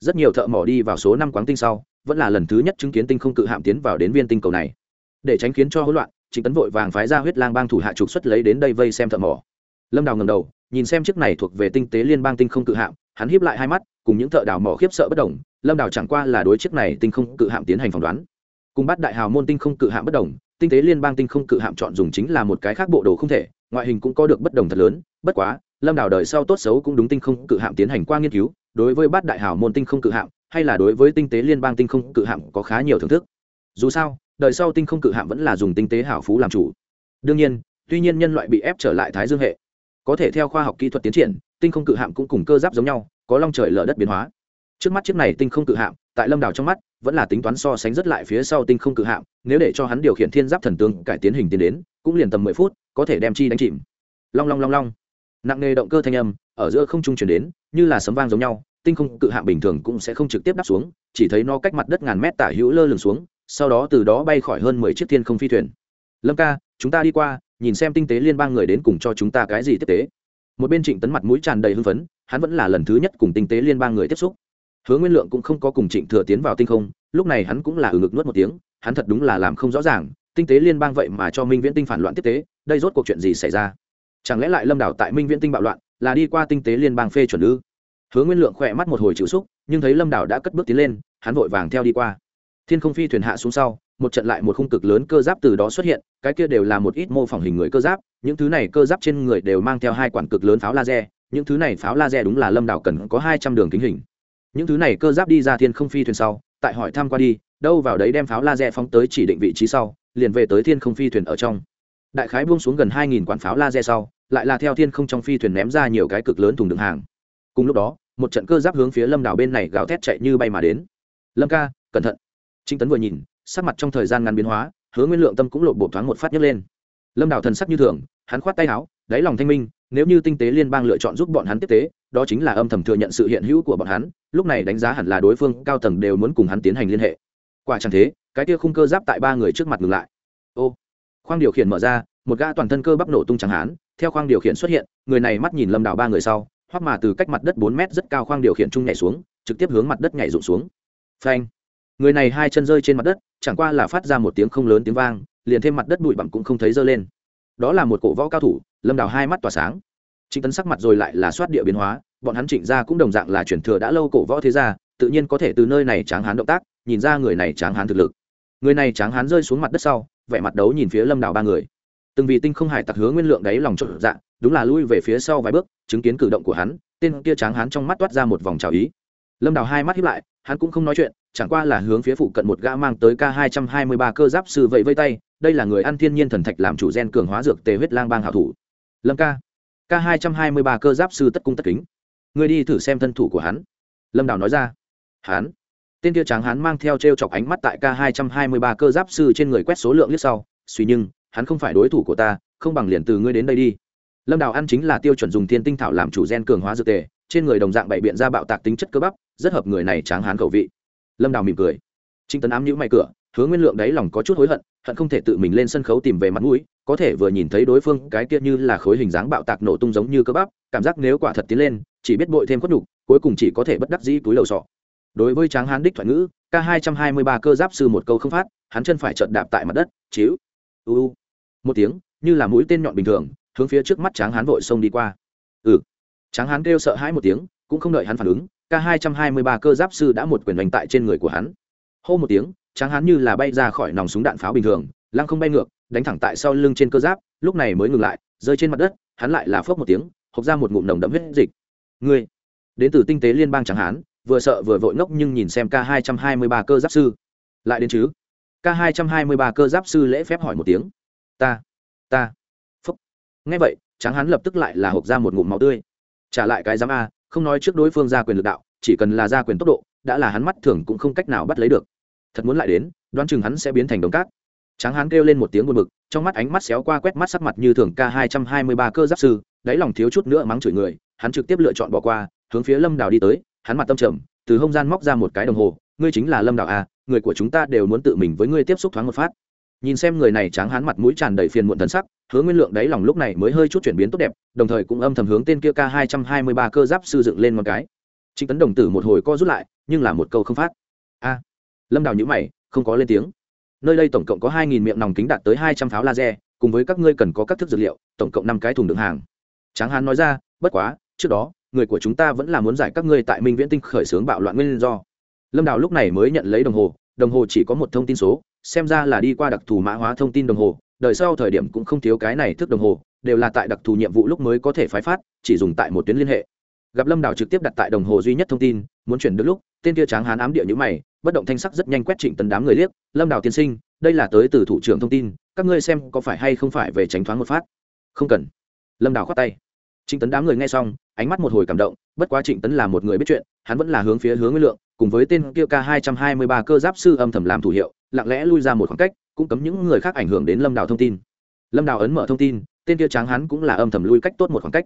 Rất nhiều thợ mỏ đi vào số năm quáng tinh sau, vẫn là lần thứ nhất chứng kiến tinh không cự hạm tiến vào đến viên tinh cầu này. Để tránh khiến cho hỗn loạn, Trịnh Tấn vội vàng phái ra huyết lang bang thủ hạ trục xuất lấy đến đây vây xem thợ mỏ. Lâm Đào ngẩng đầu, nhìn xem chiếc này thuộc về tinh tế liên bang tinh không cự hạm, hắn híp lại hai mắt, cùng những thợ đào mỏ khiếp sợ bất động, Lâm Đào chẳng qua là đối chiếc này tinh không cự hạm tiến hành phỏng đoán. Cùng bắt đại hào môn tinh không cự hạm bất động, tinh tế liên bang tinh không cự hạm chọn dùng chính là một cái khác bộ đồ không thể, ngoại hình cũng có được bất đồng thật lớn, bất quá, Lâm Đào đời sau tốt xấu cũng đúng tinh không cự hạm tiến hành qua nghiên cứu, đối với bát đại hào môn tinh không cự hạm, hay là đối với tinh tế liên bang tinh không cự hạm có khá nhiều thưởng thức. Dù sao, đời sau tinh không cự hạm vẫn là dùng tinh tế hảo phú làm chủ. Đương nhiên, tuy nhiên nhân loại bị ép trở lại thái dương hệ, có thể theo khoa học kỹ thuật tiến triển, tinh không cự hạm cũng cùng cơ giáp giống nhau, có long trời lở đất biến hóa. Trước mắt chiếc này tinh không cự hạm, tại Lâm Đào trong mắt, vẫn là tính toán so sánh rất lại phía sau tinh không cự hạm, nếu để cho hắn điều khiển thiên giáp thần tướng cải tiến hình tiến đến, cũng liền tầm mười phút, có thể đem chi đánh chìm. Long long long long. Nặng nề động cơ thanh âm, ở giữa không trung truyền đến, như là sấm vang giống nhau, tinh không cự hạm bình thường cũng sẽ không trực tiếp đáp xuống, chỉ thấy nó cách mặt đất ngàn mét tả hữu lơ lửng xuống, sau đó từ đó bay khỏi hơn mười chiếc thiên không phi thuyền. Lâm ca, chúng ta đi qua, nhìn xem tinh tế liên bang người đến cùng cho chúng ta cái gì tiếp tế. Một bên Trịnh Tấn mặt mũi tràn đầy hưng phấn, hắn vẫn là lần thứ nhất cùng tinh tế liên bang người tiếp xúc hứa nguyên lượng cũng không có cùng trịnh thừa tiến vào tinh không, lúc này hắn cũng là ừ ngực nuốt một tiếng, hắn thật đúng là làm không rõ ràng, tinh tế liên bang vậy mà cho minh viễn tinh phản loạn tiếp tế, đây rốt cuộc chuyện gì xảy ra? Chẳng lẽ lại lâm đảo tại minh viễn tinh bạo loạn, là đi qua tinh tế liên bang phê chuẩn ư? Hứa nguyên lượng khỏe mắt một hồi chịu xúc nhưng thấy lâm đảo đã cất bước tiến lên, hắn vội vàng theo đi qua. Thiên không phi thuyền hạ xuống sau, một trận lại một khung cực lớn cơ giáp từ đó xuất hiện, cái kia đều là một ít mô phỏng hình người cơ giáp, những thứ này cơ giáp trên người đều mang theo hai quản cực lớn pháo laser, những thứ này pháo laser đúng là lâm đảo cần có hai trăm đường kính hình những thứ này cơ giáp đi ra thiên không phi thuyền sau, tại hỏi thăm qua đi, đâu vào đấy đem pháo laser phóng tới chỉ định vị trí sau, liền về tới thiên không phi thuyền ở trong. Đại khái buông xuống gần hai nghìn quản pháo laser sau, lại là theo thiên không trong phi thuyền ném ra nhiều cái cực lớn thùng đựng hàng. Cùng lúc đó, một trận cơ giáp hướng phía lâm đảo bên này gào thét chạy như bay mà đến. Lâm ca, cẩn thận. Trinh tấn vừa nhìn, sắc mặt trong thời gian ngắn biến hóa, hứa nguyên lượng tâm cũng lộ bộ thoáng một phát nhấc lên. Lâm đảo thần sắc như thường, hắn khoát tay áo, đáy lòng thanh minh, nếu như tinh tế liên bang lựa chọn giúp bọn hắn tiếp tế đó chính là âm thầm thừa nhận sự hiện hữu của bọn hắn, lúc này đánh giá hẳn là đối phương cao tầng đều muốn cùng hắn tiến hành liên hệ. Quả chẳng thế, cái kia khung cơ giáp tại ba người trước mặt ngừng lại. Ô, khoang điều khiển mở ra, một gã toàn thân cơ bắp nổ tung chẳng hán, theo khoang điều khiển xuất hiện, người này mắt nhìn lâm đảo ba người sau hoặc mà từ cách mặt đất bốn mét rất cao khoang điều khiển chung nhảy xuống, trực tiếp hướng mặt đất nhảy rụng xuống. Phanh. Người này hai chân rơi trên mặt đất, chẳng qua là phát ra một tiếng không lớn tiếng vang, liền thêm mặt đất bụi bặm cũng không thấy dơ lên. Đó là một cổ võ cao thủ, lâm đào hai mắt tỏa sáng trịnh tấn sắc mặt rồi lại là xoát địa biến hóa, bọn hắn trịnh gia cũng đồng dạng là truyền thừa đã lâu cổ võ thế gia, tự nhiên có thể từ nơi này tráng hán động tác, nhìn ra người này tráng hán thực lực. Người này tráng hán rơi xuống mặt đất sau, vẻ mặt đấu nhìn phía lâm đào ba người. Từng vì tinh không hải tặc hướng nguyên lượng đáy lòng chột dạ đúng là lui về phía sau vài bước, chứng kiến cử động của hắn, tên kia tráng hán trong mắt toát ra một vòng trào ý. Lâm đào hai mắt híp lại, hắn cũng không nói chuyện, chẳng qua là hướng phía phụ cận một gã mang tới k hai trăm hai mươi ba cơ giáp sư vẫy vây tay, đây là người ăn thiên nhiên thần thạch làm chủ gen cường hóa dược tề huyết lang bang hảo thủ. Lâm ca k hai trăm hai mươi ba cơ giáp sư tất cung tất kính. Người đi thử xem thân thủ của hắn. Lâm đào nói ra. Hắn. Tên kia tráng hắn mang theo t r e o chọc ánh mắt tại k hai trăm hai mươi ba cơ giáp sư trên người quét số lượng liếc sau, suy nhưng, hắn không phải đối thủ của ta, không bằng liền từ ngươi đến đây đi. Lâm đào ăn chính là tiêu chuẩn dùng thiên tinh thảo làm chủ gen cường hóa dược tề, trên người đồng dạng bày biện ra bạo tạc tính chất cơ bắp, rất hợp người này tráng hán khẩu vị. Lâm đào mỉm cười. Trinh tấn ám nhữ mày cửa hứa nguyên lượng đáy lòng có chút hối hận hận không thể tự mình lên sân khấu tìm về mặt mũi, có thể vừa nhìn thấy đối phương, cái kia như là khối hình dáng bạo tạc nổ tung giống như cơ bắp, cảm giác nếu quả thật tiến lên, chỉ biết bội thêm khuất nhục, cuối cùng chỉ có thể bất đắc dĩ túi lầu sọ. Đối với tráng hán đích thoại ngữ k hai trăm hai mươi ba cơ giáp sư một câu không phát, hắn chân phải chợt đạp tại mặt đất chiếu u một tiếng, như là mũi tên nhọn bình thường, hướng phía trước mắt tráng hán vội xông đi qua. Ừ. Tráng hán kêu sợ hãi một tiếng, cũng không đợi hắn phản ứng k hai trăm hai mươi ba cơ giáp sư đã một quyền đánh tại trên người của hắn. Hô một tiếng tráng hán như là bay ra khỏi nòng súng đạn pháo bình thường, lăng không bay ngược, đánh thẳng tại sau lưng trên cơ giáp, lúc này mới ngừng lại, rơi trên mặt đất, hắn lại là phốc một tiếng, hộc ra một ngụm nồng đậm huyết dịch. Ngươi, đến từ tinh tế liên bang tráng hán, vừa sợ vừa vội ngốc nhưng nhìn xem k hai trăm hai mươi ba cơ giáp sư. Lại đến chứ? K hai trăm hai mươi ba cơ giáp sư lễ phép hỏi một tiếng. Ta ta, phốc. Ngay vậy, tráng hán lập tức lại là hộc ra một ngụm máu tươi. Trả lại cái giám a, không nói trước đối phương ra quyền lực đạo, chỉ cần là ra quyền tốc độ, đã là hắn mắt thường cũng không cách nào bắt lấy được thật muốn lại đến, đoán chừng hắn sẽ biến thành đống cát. Tráng hán kêu lên một tiếng buồn bực, trong mắt ánh mắt xéo qua quét mắt sắc mặt như thường k hai trăm hai mươi ba cơ giáp sư, đáy lòng thiếu chút nữa mắng chửi người, hắn trực tiếp lựa chọn bỏ qua, hướng phía lâm đào đi tới, hắn mặt tâm trầm, từ hông gian móc ra một cái đồng hồ, ngươi chính là lâm đào à? người của chúng ta đều muốn tự mình với ngươi tiếp xúc thoáng một phát. Nhìn xem người này tráng hán mặt mũi tràn đầy phiền muộn thần sắc, hứa nguyên lượng đáy lòng lúc này mới hơi chút chuyển biến tốt đẹp, đồng thời cũng âm thầm hướng tên kia k hai trăm hai mươi ba cơ giáp sư dựng lên một cái. Chính tấn đồng tử một hồi co rút lại, nhưng là một câu không phát. A lâm đào nhữ mày, không có lên tiếng. Nơi đây tổng cộng có hai nghìn miệng nòng kính đạt tới hai trăm pháo laser, cùng với các ngươi cần có các thức dược liệu, tổng cộng năm cái thùng đựng hàng. Tráng hán nói ra, bất quá, trước đó, người của chúng ta vẫn là muốn giải các ngươi tại minh viễn tinh khởi xướng bạo loạn nguyên do. Lâm đào lúc này mới nhận lấy đồng hồ đồng hồ chỉ có một thông tin số, xem ra là đi qua đặc thù mã hóa thông tin đồng hồ, đợi sau thời điểm cũng không thiếu cái này thức đồng hồ, đều là tại đặc thù nhiệm vụ lúc mới có thể phái phát, chỉ dùng tại một tuyến liên hệ gặp lâm đảo trực tiếp đặt tại đồng hồ duy nhất thông tin, muốn chuyển được lúc, tên kia tráng hán ám địa nhữ mày, bất động thanh sắc rất nhanh quét trịnh tấn đám người liếc, lâm đảo tiên sinh, đây là tới từ thủ trưởng thông tin, các ngươi xem có phải hay không phải về tránh thoáng một phát? Không cần. Lâm đảo khoát tay. Trịnh tấn đám người nghe xong, ánh mắt một hồi cảm động, bất quá trịnh tấn là một người biết chuyện, hắn vẫn là hướng phía hướng nguyên lượng, cùng với tên kia k hai trăm hai mươi ba cơ giáp sư âm thầm làm thủ hiệu, lặng lẽ lui ra một khoảng cách, cũng cấm những người khác ảnh hưởng đến lâm đảo thông tin. Lâm đảo ấn mở thông tin, tên kia tráng hắn cũng là âm thầm lui cách tốt một khoảng cách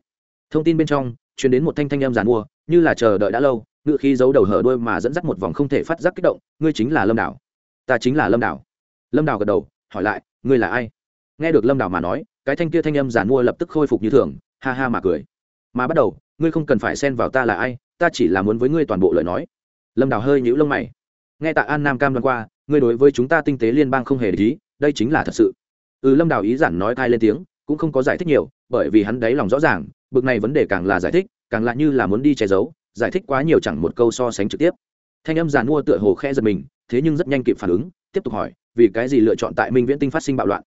thông tin bên trong chuyển đến một thanh thanh em giàn mua, như là chờ đợi đã lâu, ngựa khi giấu đầu hở đôi mà dẫn dắt một vòng không thể phát giác kích động, ngươi chính là lâm đảo. Ta chính là lâm đảo. Lâm đảo gật đầu, hỏi lại, ngươi là ai? Nghe được lâm đảo mà nói, cái thanh kia thanh âm giàn mua lập tức khôi phục như thường, ha ha mà cười. Mà bắt đầu, ngươi không cần phải xen vào ta là ai, ta chỉ là muốn với ngươi toàn bộ lời nói. Lâm đảo hơi nhũ lông mày. Nghe tạ an nam cam đoan qua, ngươi đối với chúng ta tinh tế liên bang không hề lý đây chính là thật sự. Ừ lâm đảo ý giản nói thai lên tiếng, cũng không có giải thích nhiều, bởi vì hắn đáy lòng rõ ràng bực này vấn đề càng là giải thích, càng lại như là muốn đi che giấu, giải thích quá nhiều chẳng một câu so sánh trực tiếp. Thanh âm giàn mua tựa hồ khẽ giật mình, thế nhưng rất nhanh kịp phản ứng, tiếp tục hỏi, vì cái gì lựa chọn tại minh viễn tinh phát sinh bạo loạn?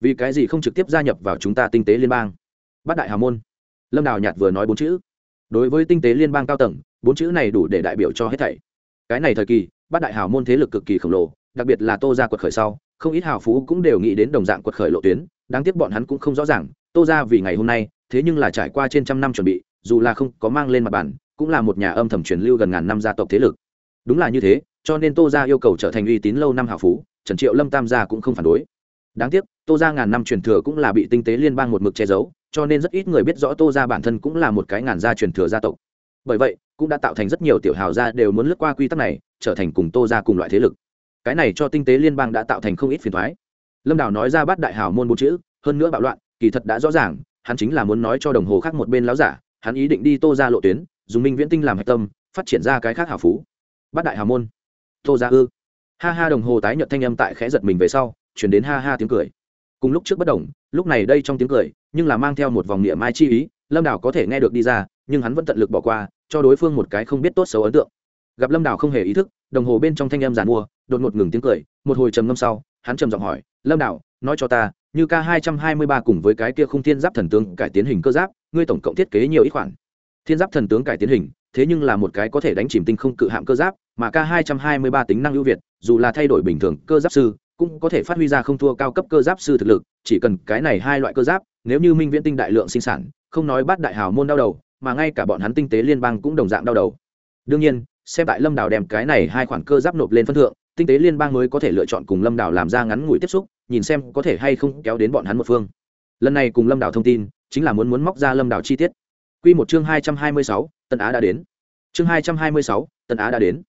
Vì cái gì không trực tiếp gia nhập vào chúng ta tinh tế liên bang? Bát đại hào môn. Lâm đào nhạt vừa nói bốn chữ. Đối với tinh tế liên bang cao tầng, bốn chữ này đủ để đại biểu cho hết thảy. Cái này thời kỳ, bát đại hào môn thế lực cực kỳ khổng lồ, đặc biệt là tô ra quật khởi sau, không ít hào phú cũng đều nghĩ đến đồng dạng quật khởi lộ tuyến, đáng tiếc bọn hắn cũng không rõ ràng, tô ra vì ngày hôm nay thế nhưng là trải qua trên trăm năm chuẩn bị, dù là không có mang lên mặt bản cũng là một nhà âm thầm truyền lưu gần ngàn năm gia tộc thế lực. Đúng là như thế, cho nên tô ra yêu cầu trở thành uy tín lâu năm hào phú, trần triệu lâm tam gia cũng không phản đối. Đáng tiếc, tô ra ngàn năm truyền thừa cũng là bị tinh tế liên bang một mực che giấu, cho nên rất ít người biết rõ tô ra bản thân cũng là một cái ngàn gia truyền thừa gia tộc. Bởi vậy, cũng đã tạo thành rất nhiều tiểu hào gia đều muốn lướt qua quy tắc này, trở thành cùng tô ra cùng loại thế lực. Cái này cho tinh tế liên bang đã tạo thành không ít phiền thoái lâm đào nói ra bắt đại hào môn bốn chữ, hơn nữa bạo loạn, kỳ thật đã rõ ràng hắn chính là muốn nói cho đồng hồ khác một bên láo giả, hắn ý định đi tô ra lộ tuyến, dùng minh viễn tinh làm hạch tâm, phát triển ra cái khác hào phú. Bát đại hào môn. Tô ra ư. Ha ha, đồng hồ tái nhợt thanh âm tại khẽ giật mình về sau, chuyển đến ha ha tiếng cười. Cùng lúc trước bất đồng, lúc này đây trong tiếng cười, nhưng là mang theo một vòng niệm mai chi ý, lâm đào có thể nghe được đi ra, nhưng hắn vẫn tận lực bỏ qua, cho đối phương một cái không biết tốt xấu ấn tượng. Gặp lâm đào không hề ý thức, đồng hồ bên trong thanh âm giàn mua, đột ngột ngừng tiếng cười, một hồi trầm ngâm sau, hắn trầm giọng hỏi, lâm đào, nói cho ta như k hai trăm hai mươi ba cùng với cái kia không thiên giáp thần tướng cải tiến hình cơ giáp, ngươi tổng cộng thiết kế nhiều ít khoản. Thiên giáp thần tướng cải tiến hình, thế nhưng là một cái có thể đánh chìm tinh không cự hạm cơ giáp, mà k hai trăm hai mươi ba tính năng ưu việt, dù là thay đổi bình thường, cơ giáp sư cũng có thể phát huy ra không thua cao cấp cơ giáp sư thực lực, chỉ cần cái này hai loại cơ giáp, nếu như minh viễn tinh đại lượng sinh sản, không nói bắt đại hào môn đau đầu, mà ngay cả bọn hắn tinh tế liên bang cũng đồng dạng đau đầu. Đương nhiên, xem tại lâm đảo đem cái này hai khoản cơ giáp nộp lên phân thượng, tinh tế liên bang mới có thể lựa chọn cùng lâm đảo làm ra ngắn ngủi tiếp xúc nhìn xem có thể hay không kéo đến bọn hắn một phương. Lần này cùng lâm đào thông tin, chính là muốn muốn móc ra lâm đào chi tiết. Q một chương hai trăm hai mươi sáu, tân á đã đến. Chương hai trăm hai mươi sáu, tân á đã đến.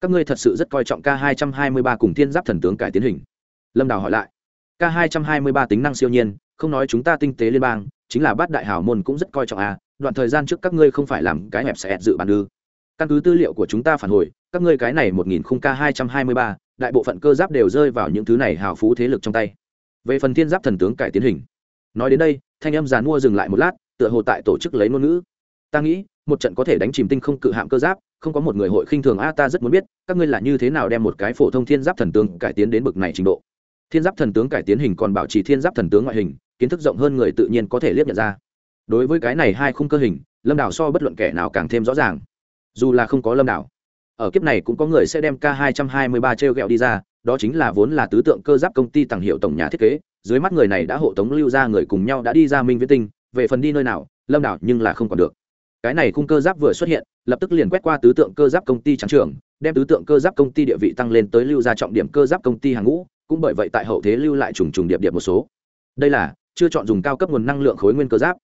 Các ngươi thật sự rất coi trọng k hai trăm hai mươi ba cùng thiên giáp thần tướng cải tiến hình. Lâm đào hỏi lại. K hai trăm hai mươi ba tính năng siêu nhiên, không nói chúng ta tinh tế liên bang, chính là bát đại Hảo môn cũng rất coi trọng à đoạn thời gian trước các ngươi không phải làm cái hẹp sẽ dự bàn ư. Căn cứ tư liệu của chúng ta phản hồi các ngươi cái này một nghìn khung k hai trăm hai mươi ba, đại bộ phận cơ giáp đều rơi vào những thứ này hào phú thế lực trong tay. Về phần thiên giáp thần tướng cải tiến hình. Nói đến đây, thanh âm giàn mua dừng lại một lát, tựa hồ tại tổ chức lấy ngôn ngữ. Ta nghĩ, một trận có thể đánh chìm tinh không cự hạm cơ giáp, không có một người hội khinh thường a, ta rất muốn biết, các ngươi là như thế nào đem một cái phổ thông thiên giáp thần tướng cải tiến đến bực này trình độ? Thiên giáp thần tướng cải tiến hình còn bảo trì thiên giáp thần tướng ngoại hình, kiến thức rộng hơn người tự nhiên có thể liếc nhận ra. Đối với cái này hai khung cơ hình, lâm đảo so bất luận kẻ nào càng thêm rõ ràng. Dù là không có lâm đảo ở kiếp này cũng có người sẽ đem k 223 t r e o g ẹ o đi ra, đó chính là vốn là tứ tượng cơ giáp công ty tàng hiệu tổng nhà thiết kế, dưới mắt người này đã hộ tống lưu ra người cùng nhau đã đi ra minh viễn tinh, về phần đi nơi nào, lâm đảo nhưng là không còn được. Cái này khung cơ giáp vừa xuất hiện, lập tức liền quét qua tứ tượng cơ giáp công ty trắng trường đem tứ tượng cơ giáp công ty địa vị tăng lên tới lưu ra trọng điểm cơ giáp công ty hàng ngũ, cũng bởi vậy tại hậu thế lưu lại trùng trùng điệp điệp một số. Đây là, chưa chọn dùng cao cấp nguồn năng lượng khối nguyên cơ giáp.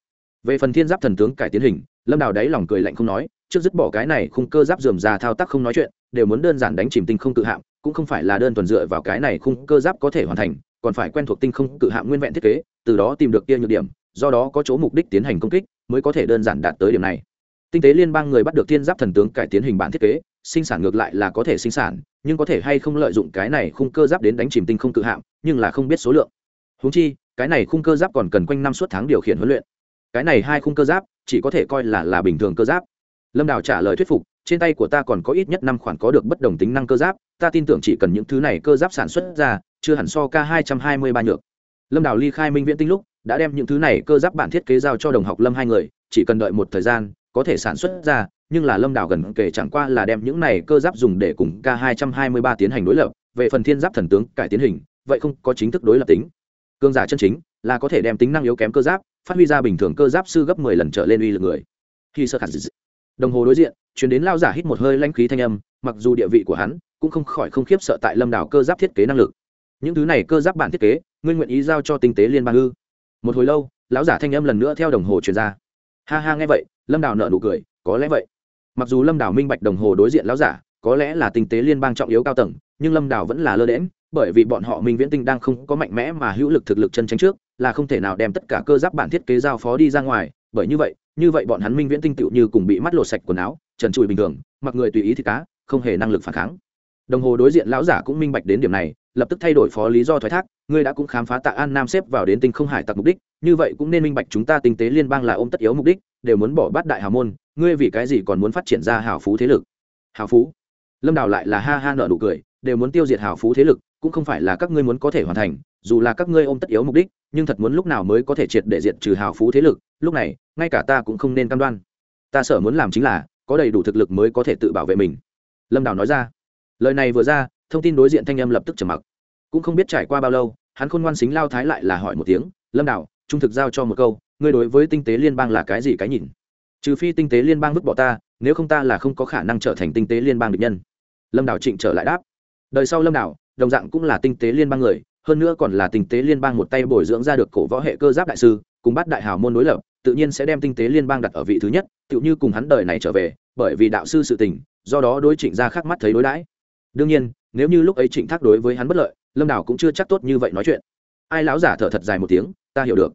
Về phần thiên giáp thần tướng cải tiến hình, lâm đào đáy lòng cười lạnh không nói trước dứt bỏ cái này khung cơ giáp dườm ra thao tác không nói chuyện, đều muốn đơn giản đánh chìm tinh không tự hạm, cũng không phải là đơn thuần dựa vào cái này khung cơ giáp có thể hoàn thành, còn phải quen thuộc tinh không tự hạm nguyên vẹn thiết kế, từ đó tìm được kia nhược điểm, do đó có chỗ mục đích tiến hành công kích, mới có thể đơn giản đạt tới điểm này. Tinh tế liên bang người bắt được thiên giáp thần tướng cải tiến hình bản thiết kế, sinh sản ngược lại là có thể sinh sản, nhưng có thể hay không lợi dụng cái này khung cơ giáp đến đánh chìm tinh không cự hạm, nhưng là không biết số lượng. Húng chi, cái này khung cơ giáp còn cần quanh năm suốt tháng điều khiển huấn luyện. Cái này hai khung cơ giáp, chỉ có thể coi là là bình thường cơ giáp lâm đào trả lời thuyết phục, trên tay của ta còn có ít nhất năm khoản có được bất đồng tính năng cơ giáp, ta tin tưởng chỉ cần những thứ này cơ giáp sản xuất ra, chưa hẳn so k hai trăm hai mươi ba nhược. Lâm đào ly khai minh viễn tinh lúc, đã đem những thứ này cơ giáp bản thiết kế giao cho đồng học lâm hai người, chỉ cần đợi một thời gian, có thể sản xuất ra, nhưng là lâm đảo gần kể chẳng qua là đem những này cơ giáp dùng để cùng k 223 tiến hành đối lập, về phần thiên giáp thần tướng cải tiến hình, vậy không có chính thức đối lập tính. Cương giả chân chính, là có thể đem tính năng yếu kém cơ giáp, phát huy ra bình thường cơ giáp sư gấp 10 lần trở lên uy lực người. Khi sơ khả dị đồng hồ đối diện, chuyển đến lao giả hít một hơi lanh khí thanh âm, mặc dù địa vị của hắn cũng không khỏi không khiếp sợ tại lâm đảo cơ giáp thiết kế năng lực. Những thứ này cơ giáp bản thiết kế nguyên nguyện ý giao cho tinh tế liên bang ư? Một hồi lâu, lão giả thanh âm lần nữa theo đồng hồ truyền ra. Ha ha, nghe vậy, lâm đảo nợ nụ cười, có lẽ vậy. Mặc dù lâm đảo minh bạch đồng hồ đối diện lão giả có lẽ là tinh tế liên bang trọng yếu cao tầng, nhưng lâm đảo vẫn là lơ đễm bởi vì bọn họ minh viễn tinh đang không có mạnh mẽ mà hữu lực thực lực chân tránh trước, là không thể nào đem tất cả cơ giáp bản thiết kế giao phó đi ra ngoài bởi như vậy như vậy bọn hắn minh viễn tinh tựu như cùng bị mắt lột sạch quần áo, trần trụi bình thường, mặc người tùy ý thì cá, không hề năng lực phản kháng. Đồng hồ đối diện lão giả cũng minh bạch đến điểm này, lập tức thay đổi phó lý do thoái thác, ngươi đã cũng khám phá tạ an nam xếp vào đến tinh không hải tặc mục đích, như vậy cũng nên minh bạch chúng ta tinh tế liên bang là ôm tất yếu mục đích, đều muốn bỏ bắt đại hào môn, ngươi vì cái gì còn muốn phát triển ra hào phú thế lực? Hào phú? Lâm đào lại là ha ha nợ nụ cười, đều muốn tiêu diệt hào phú thế lực, cũng không phải là các ngươi muốn có thể hoàn thành, dù là các ngươi ôm tất yếu mục đích, nhưng thật muốn lúc nào mới có thể triệt để diệt trừ hào phú thế lực lúc này, ngay cả ta cũng không nên cam đoan. Ta sợ muốn làm chính là, có đầy đủ thực lực mới có thể tự bảo vệ mình. Lâm đào nói ra. Lời này vừa ra, thông tin đối diện thanh âm lập tức trầm mặc. Cũng không biết trải qua bao lâu, hắn khôn ngoan xính lao thái lại là hỏi một tiếng, lâm đào, trung thực giao cho một câu, ngươi đối với tinh tế liên bang là cái gì cái nhìn? Trừ phi tinh tế liên bang vứt bỏ ta, nếu không ta là không có khả năng trở thành tinh tế liên bang được nhân. Lâm đào trịnh trở lại đáp. Đời sau lâm đào, đồng dạng cũng là tinh tế liên bang người, hơn nữa còn là tinh tế liên bang một tay bồi dưỡng ra được cổ võ hệ cơ giáp đại sư, cùng bắt đại hào môn đối lập tự nhiên sẽ đem tinh tế liên bang đặt ở vị thứ nhất tự như cùng hắn đời này trở về, bởi vì đạo sư sự tình, do đó đối trịnh gia khác mắt thấy đối đãi. Đương nhiên, nếu như lúc ấy trịnh thác đối với hắn bất lợi, lâm đào cũng chưa chắc tốt như vậy nói chuyện. Ai lão giả thở thật dài một tiếng, ta hiểu được.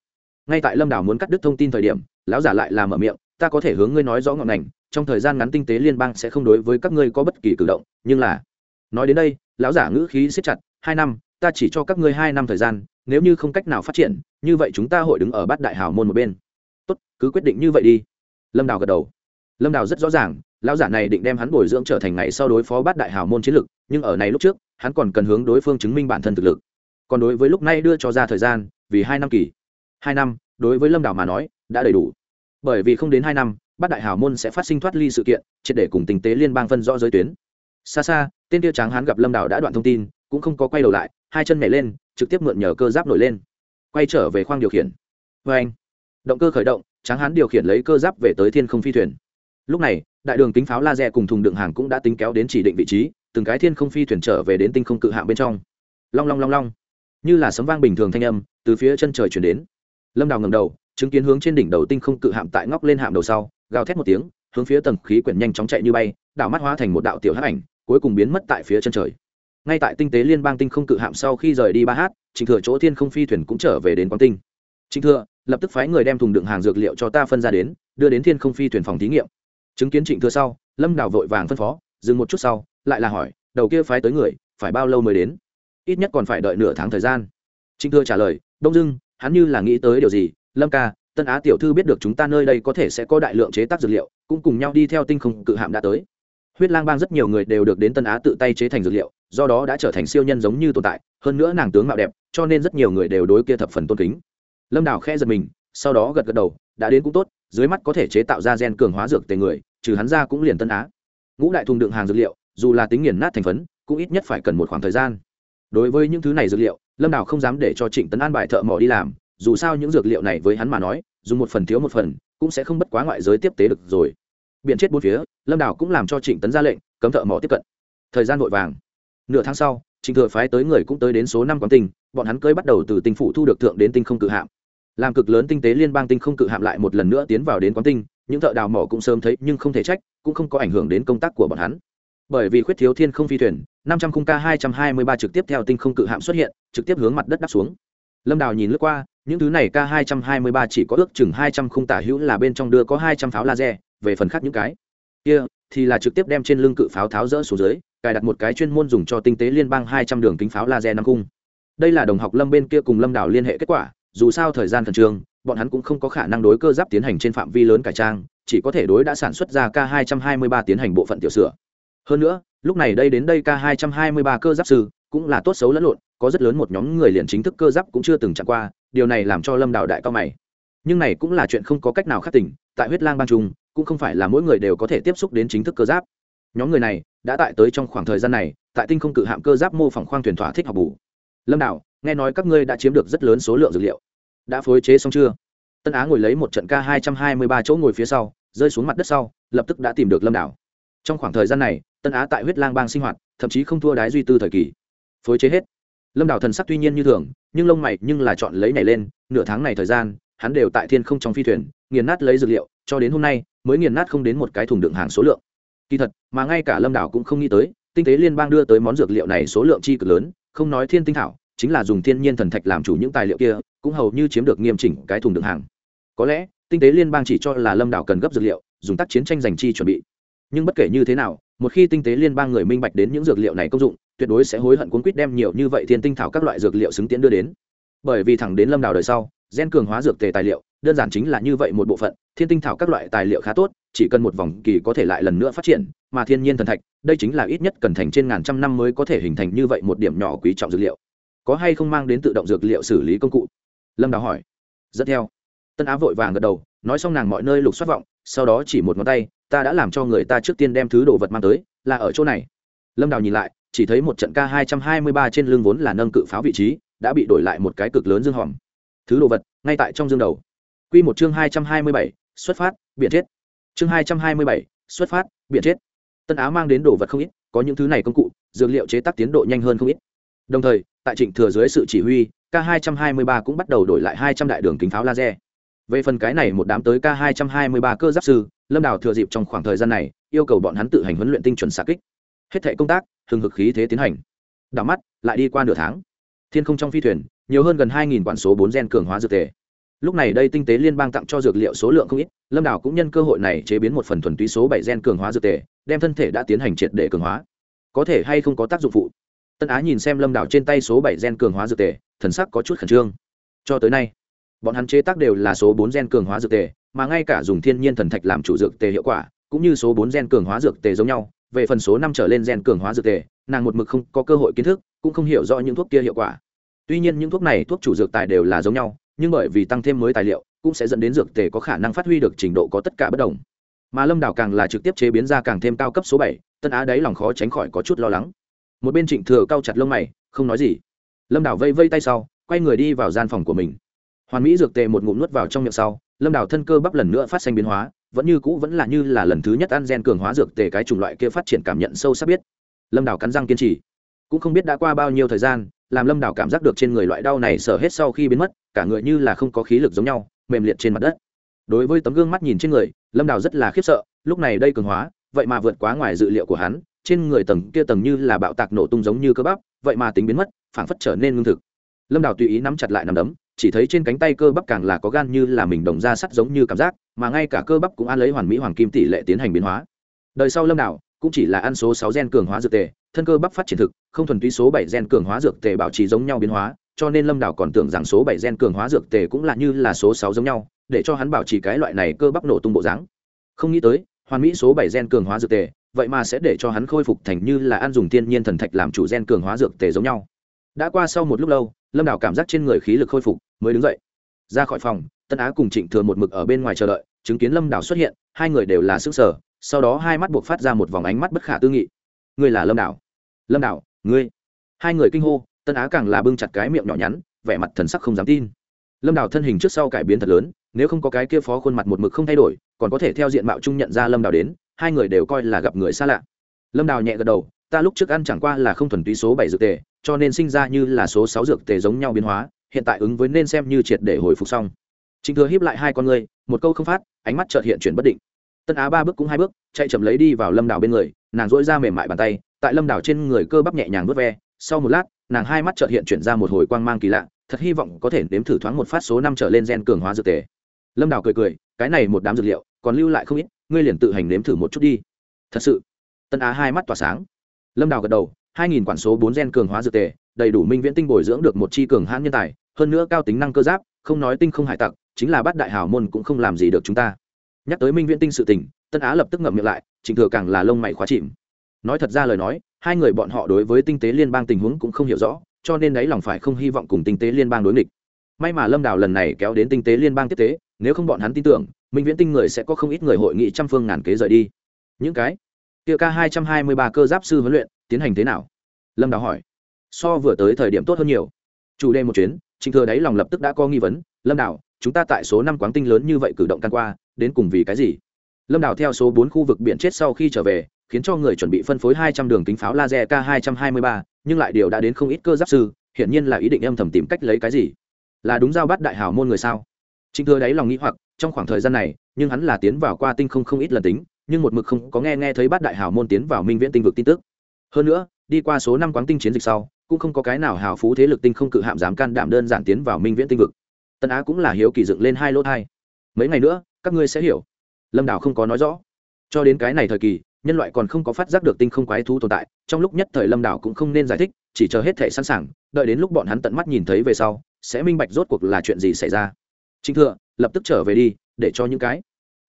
Ngay tại lâm đào muốn cắt đứt thông tin thời điểm, lão giả lại làm mở miệng, ta có thể hướng ngươi nói rõ ngọn ngành, trong thời gian ngắn tinh tế liên bang sẽ không đối với các ngươi có bất kỳ cử động, nhưng là nói đến đây, lão giả ngữ khí siết chặt, hai năm, ta chỉ cho các ngươi hai năm thời gian, nếu như không cách nào phát triển, như vậy chúng ta hội đứng ở bát đại hào môn một bên tốt, cứ quyết định như vậy đi. Lâm đào gật đầu. Lâm đào rất rõ ràng, lão giả này định đem hắn bồi dưỡng trở thành ngày sau đối phó bát đại hào môn chiến lực, nhưng ở này lúc trước, hắn còn cần hướng đối phương chứng minh bản thân thực lực. Còn đối với lúc này đưa cho ra thời gian, vì hai năm kỳ. Hai năm, đối với lâm đào mà nói, đã đầy đủ. Bởi vì không đến hai năm, bát đại hào môn sẽ phát sinh thoát ly sự kiện, triệt để cùng tình tế liên bang phân rõ giới tuyến. Xa xa, tên tiêu tráng hắn gặp lâm đào đã đoạn thông tin, cũng không có quay đầu lại, hai chân nhảy lên, trực tiếp mượn nhờ cơ giáp nổi lên. Quay trở về khoang điều khiển. Vê anh động cơ khởi động, tráng hán điều khiển lấy cơ giáp về tới thiên không phi thuyền. Lúc này, đại đường kính pháo laser cùng thùng đựng hàng cũng đã tính kéo đến chỉ định vị trí, từng cái thiên không phi thuyền trở về đến tinh không cự hạng bên trong. Long long long long. Như là sấm vang bình thường thanh âm, từ phía chân trời chuyển đến. Lâm đào ngầm đầu, chứng kiến hướng trên đỉnh đầu tinh không cự hạm tại ngóc lên hạm đầu sau, gào thét một tiếng, hướng phía tầng khí quyển nhanh chóng chạy như bay, đảo mắt hóa thành một đạo tiểu hắc ảnh, cuối cùng biến mất tại phía chân trời. Ngay tại tinh tế liên bang tinh không cự hạm sau khi rời đi ba hát, trịnh thừa chỗ thiên không phi thuyền cũng trở về đến quán tinh. Trịnh thừa lập tức phái người đem thùng đựng hàng dược liệu cho ta phân ra đến, đưa đến thiên không phi thuyền phòng thí nghiệm. Chứng kiến trịnh thừa sau, lâm đào vội vàng phân phó, dừng một chút sau, lại là hỏi, đầu kia phái tới người, phải bao lâu mới đến? Ít nhất còn phải đợi nửa tháng thời gian. Trịnh thừa trả lời, đông dưng hắn như là nghĩ tới điều gì? Lâm ca, tân á tiểu thư biết được chúng ta nơi đây có thể sẽ có đại lượng chế tác dược liệu, cũng cùng nhau đi theo tinh không cự hạm đã tới. Huyết lang bang rất nhiều người đều được đến tân á tự tay chế thành dược liệu, do đó đã trở thành siêu nhân giống như tồn tại, hơn nữa nàng tướng mạo đẹp, cho nên rất nhiều người đều đối kia thập phần tôn kính lâm đào khẽ giật mình, sau đó gật gật đầu, đã đến cũng tốt, dưới mắt có thể chế tạo ra gen cường hóa dược tề người, trừ hắn ra cũng liền tân á. Ngũ đại thùng đựng hàng dược liệu, dù là tính nghiền nát thành phấn, cũng ít nhất phải cần một khoảng thời gian. Đối với những thứ này dược liệu, lâm đào không dám để cho trịnh tấn an bài thợ mỏ đi làm, dù sao những dược liệu này với hắn mà nói dùng một phần thiếu một phần, cũng sẽ không bất quá ngoại giới tiếp tế được rồi. Biện chết bốn phía, lâm đào cũng làm cho trịnh tấn ra lệnh, cấm thợ mỏ tiếp cận. Thời gian vội vàng. Nửa tháng sau, trịnh thừa phái tới người cũng tới đến số năm quán tinh, bọn hắn cơi bắt đầu từ tinh phủ thu được thượng đến tinh không cự hạm làm cực lớn tinh tế liên bang tinh không cự hạm lại một lần nữa tiến vào đến quán tinh, những thợ đào mỏ cũng sớm thấy nhưng không thể trách, cũng không có ảnh hưởng đến công tác của bọn hắn. Bởi vì khuyết thiếu thiên không phi thuyền, năm trăm khung k hai trăm hai mươi ba trực tiếp theo tinh không cự hạm xuất hiện, trực tiếp hướng mặt đất đáp xuống. Lâm đào nhìn lướt qua, những thứ này k hai trăm hai mươi ba chỉ có ước chừng hai trăm khung tả hữu là bên trong đưa có hai trăm pháo laser, về phần khác những cái. Kia, thì là trực tiếp đem trên lưng cự pháo tháo rỡ xuống dưới, cài đặt một cái chuyên môn dùng cho tinh tế liên bang hai trăm đường kính pháo laser năm cung đây là đồng học lâm bên kia cùng lâm đào liên hệ kết quả dù sao thời gian khẩn trương, bọn hắn cũng không có khả năng đối cơ giáp tiến hành trên phạm vi lớn cải trang, chỉ có thể đối đã sản xuất ra k 223 tiến hành bộ phận tiểu sửa. Hơn nữa, lúc này đây đến đây k 223 cơ giáp sư cũng là tốt xấu lẫn lộn, có rất lớn một nhóm người liền chính thức cơ giáp cũng chưa từng chạm qua, điều này làm cho lâm đảo đại cao mày. Nhưng này cũng là chuyện không có cách nào khắc tỉnh tại huyết lang ban trung, cũng không phải là mỗi người đều có thể tiếp xúc đến chính thức cơ giáp. Nhóm người này đã tại tới trong khoảng thời gian này, tại tinh không cự hạm cơ giáp mô phỏng khoang thuyền thỏa thích học bù. Lâm đạo nghe nói các ngươi đã chiếm được rất lớn số lượng dược liệu đã phối chế xong chưa? Tân á ngồi lấy một trận k hai trăm hai mươi ba chỗ ngồi phía sau, rơi xuống mặt đất sau, lập tức đã tìm được lâm đảo. Trong khoảng thời gian này, tân á tại huyết lang bang sinh hoạt, thậm chí không thua đái duy tư thời kỳ. Phối chế hết. Lâm đảo thần sắc tuy nhiên như thường, nhưng lông mày nhưng là chọn lấy này lên, nửa tháng này thời gian, hắn đều tại thiên không trong phi thuyền, nghiền nát lấy dược liệu, cho đến hôm nay, mới nghiền nát không đến một cái thùng đựng hàng số lượng. Kỳ thật, mà ngay cả lâm đảo cũng không nghĩ tới, tinh tế liên bang đưa tới món dược liệu này số lượng chi cực lớn, không nói thiên tinh thảo, chính là dùng thiên nhiên thần thạch làm chủ những tài liệu kia cũng hầu như chiếm được nghiêm chỉnh cái thùng đựng hàng. Có lẽ, tinh tế liên bang chỉ cho là lâm đảo cần gấp dược liệu, dùng tác chiến tranh giành chi chuẩn bị. Nhưng bất kể như thế nào, một khi tinh tế liên bang người minh bạch đến những dược liệu này công dụng, tuyệt đối sẽ hối hận cuốn quýt đem nhiều như vậy thiên tinh thảo các loại dược liệu xứng tiễn đưa đến. Bởi vì thẳng đến lâm đảo đời sau, gen cường hóa dược tề tài liệu, đơn giản chính là như vậy một bộ phận, thiên tinh thảo các loại tài liệu khá tốt, chỉ cần một vòng kỳ có thể lại lần nữa phát triển, mà thiên nhiên thần thạch, đây chính là ít nhất cần thành trên ngàn trăm năm mới có thể hình thành như vậy một điểm nhỏ quý trọng dược liệu. Có hay không mang đến tự động dược liệu xử lý công cụ? Lâm đào hỏi. Rất theo. Tân á vội vàng gật đầu, nói xong nàng mọi nơi lục xoát vọng, sau đó chỉ một ngón tay, ta đã làm cho người ta trước tiên đem thứ đồ vật mang tới, là ở chỗ này. Lâm đào nhìn lại, chỉ thấy một trận k hai trăm hai mươi ba trên lưng vốn là nâng cự pháo vị trí, đã bị đổi lại một cái cực lớn dương hòm. Thứ đồ vật, ngay tại trong dương đầu. Q một chương hai trăm hai mươi bảy, xuất phát biện chết. Chương hai trăm hai mươi bảy, xuất phát biện chết. Tân á mang đến đồ vật không ít, có những thứ này công cụ, dược liệu chế tác tiến độ nhanh hơn không ít. Đồng thời, tại trịnh thừa dưới sự chỉ huy k 223 cũng bắt đầu đổi lại hai trăm đại đường kính pháo laser. Về phần cái này một đám tới k 223 cơ giáp sư, lâm đào thừa dịp trong khoảng thời gian này, yêu cầu bọn hắn tự hành huấn luyện tinh chuẩn xạ kích. Hết thệ công tác, hừng hực khí thế tiến hành. Đảo mắt, lại đi qua nửa tháng. Thiên không trong phi thuyền, nhiều hơn gần hai quản số bốn gen cường hóa dược thể lúc này đây tinh tế liên bang tặng cho dược liệu số lượng không ít, lâm đảo cũng nhân cơ hội này chế biến một phần thuần túy số bảy gen cường hóa dược tề, đem thân thể đã tiến hành triệt để cường hóa. Có thể hay không có tác dụng phụ? Tân á nhìn xem lâm đảo trên tay số bảy gen cường hóa dược tề, thần sắc có chút khẩn trương. Cho tới nay, bọn hắn chế tác đều là số bốn gen cường hóa dược tề, mà ngay cả dùng thiên nhiên thần thạch làm chủ dược tề hiệu quả, cũng như số bốn gen cường hóa dược tề giống nhau. Về phần số năm trở lên gen cường hóa dược tề, nàng một mực không có cơ hội kiến thức, cũng không hiểu rõ những thuốc kia hiệu quả. Tuy nhiên những thuốc này thuốc chủ dược tài đều là giống nhau, nhưng bởi vì tăng thêm mới tài liệu, cũng sẽ dẫn đến dược tề có khả năng phát huy được trình độ có tất cả bất đồng. Mà lâm đảo càng là trực tiếp chế biến ra càng thêm cao cấp số bảy, tân á đáy lòng khó tránh khỏi có chút lo lắng một bên trịnh thừa cao chặt lông mày, không nói gì. Lâm đảo vây vây tay sau, quay người đi vào gian phòng của mình. Hoàn mỹ dược tề một ngụm nuốt vào trong miệng sau, lâm đảo thân cơ bắp lần nữa phát sinh biến hóa, vẫn như cũ vẫn là như là lần thứ nhất ăn gen cường hóa dược tề cái chủng loại kia phát triển cảm nhận sâu sắc biết. Lâm đảo cắn răng kiên trì. Cũng không biết đã qua bao nhiêu thời gian, làm lâm đảo cảm giác được trên người loại đau này sở hết sau khi biến mất, cả người như là không có khí lực giống nhau, mềm liệt trên mặt đất. Đối với tấm gương mắt nhìn trên người, lâm đảo rất là khiếp sợ, lúc này đây cường hóa, vậy mà vượt quá ngoài dự liệu của hắn trên người tầng kia tầng như là bạo tạc nổ tung giống như cơ bắp, vậy mà tính biến mất, phảng phất trở nên ngưng thực. Lâm đảo tùy ý nắm chặt lại nằm đấm, chỉ thấy trên cánh tay cơ bắp càng là có gan như là mình đồng ra sắt giống như cảm giác, mà ngay cả cơ bắp cũng ăn lấy hoàn mỹ hoàng kim tỷ lệ tiến hành biến hóa. Đời sau lâm đảo cũng chỉ là ăn số sáu gen cường hóa dược tề, thân cơ bắp phát triển thực, không thuần túy số bảy gen cường hóa dược tề bảo trì giống nhau biến hóa, cho nên lâm đảo còn tưởng rằng số bảy gen cường hóa dược tề cũng là như là số sáu giống nhau, để cho hắn bảo trì cái loại này cơ bắp nổ tung bộ dáng. Không nghĩ tới, hoàn mỹ số bảy gen cường hóa dược tề vậy mà sẽ để cho hắn khôi phục thành như là ăn dùng thiên nhiên thần thạch làm chủ gen cường hóa dược tề giống nhau. Đã qua sau một lúc lâu, lâm đảo cảm giác trên người khí lực khôi phục, mới đứng dậy. Ra khỏi phòng, tân á cùng trịnh thừa một mực ở bên ngoài chờ đợi, chứng kiến lâm đảo xuất hiện, hai người đều là sức sở, sau đó hai mắt buộc phát ra một vòng ánh mắt bất khả tư nghị. Ngươi là lâm đảo lâm đảo ngươi. Hai người kinh hô, tân á càng là bưng chặt cái miệng nhỏ nhắn, vẻ mặt thần sắc không dám tin. Lâm đảo thân hình trước sau cải biến thật lớn, nếu không có cái kia phó khuôn mặt một mực không thay đổi, còn có thể theo diện mạo chung nhận ra lâm đảo đến hai người đều coi là gặp người xa lạ lâm đào nhẹ gật đầu ta lúc trước ăn chẳng qua là không thuần túy số bảy dược tề cho nên sinh ra như là số sáu dược tề giống nhau biến hóa hiện tại ứng với nên xem như triệt để hồi phục xong Trịnh Thừa hiếp lại hai con ngươi, một câu không phát, ánh mắt chợt hiện chuyển bất định. Tân Á ba bước cũng hai bước, chạy chậm lấy đi vào Lâm Đào bên người, nàng duỗi ra mềm mại bàn tay, tại Lâm Đào trên người cơ bắp nhẹ nhàng vuốt ve, sau một lát, nàng hai mắt chợt hiện chuyển ra một hồi quang mang kỳ lạ, thật hy vọng có thể nếm thử thoáng một phát số năm trở lên gen cường hóa dược tề. Lâm Đào cười cười, cái này một đám dược liệu, còn lưu lại không ít, ngươi liền tự hành nếm thử một chút đi. Thật sự. Tân Á hai mắt tỏa sáng. Lâm Đào gật đầu, hai nghìn quản số bốn gen cường hóa dược tề, đầy đủ minh viễn tinh bồi dưỡng được một chi cường hãn nhân tài, hơn nữa cao tính năng cơ giáp, không nói tinh không hải tặc, chính là bát đại hào môn cũng không làm gì được chúng ta nhắc tới minh viễn tinh sự tình tân á lập tức ngậm miệng lại trịnh thừa càng là lông mày khóa chìm nói thật ra lời nói hai người bọn họ đối với tinh tế liên bang tình huống cũng không hiểu rõ cho nên đấy lòng phải không hy vọng cùng tinh tế liên bang đối nghịch may mà lâm đào lần này kéo đến tinh tế liên bang tiếp tế nếu không bọn hắn tin tưởng minh viễn tinh người sẽ có không ít người hội nghị trăm phương ngàn kế rời đi. Những cái? Kia k hai trăm hai mươi ba cơ giáp sư huấn luyện, tiến hành thế nào? Lâm đào hỏi. So vừa tới thời điểm tốt hơn nhiều. Chủ đề một chuyến, trịnh thừa đáy lòng lập tức đã có nghi vấn. Lâm đào, chúng ta tại số năm quáng tinh lớn như vậy cử động can qua, đến cùng vì cái gì? Lâm đảo theo số bốn khu vực biển chết sau khi trở về, khiến cho người chuẩn bị phân phối hai trăm đường kính pháo laser k hai trăm hai mươi ba, nhưng lại điều đã đến không ít cơ giáp sư, hiển nhiên là ý định âm thầm tìm cách lấy cái gì? Là đúng giao bắt đại hào môn người sao? Trịnh thừa đáy lòng nghĩ hoặc, trong khoảng thời gian này, nhưng hắn là tiến vào qua tinh không không ít lần tính, nhưng một mực không có nghe nghe thấy bát đại hào môn tiến vào minh viễn tinh vực tin tức. Hơn nữa, đi qua số năm quáng tinh chiến dịch sau, cũng không có cái nào hào phú thế lực tinh không cự hạm dám can đảm đơn giản tiến vào minh viễn tinh vực. Tân á cũng là hiếu kỳ dựng lên hai lỗ hai mấy ngày nữa, các ngươi sẽ hiểu. Lâm đảo không có nói rõ. Cho đến cái này thời kỳ, nhân loại còn không có phát giác được tinh không quái thú tồn tại, trong lúc nhất thời lâm đảo cũng không nên giải thích, chỉ chờ hết thể sẵn sàng, đợi đến lúc bọn hắn tận mắt nhìn thấy về sau, sẽ minh bạch rốt cuộc là chuyện gì xảy ra trịnh thừa lập tức trở về đi, để cho những cái.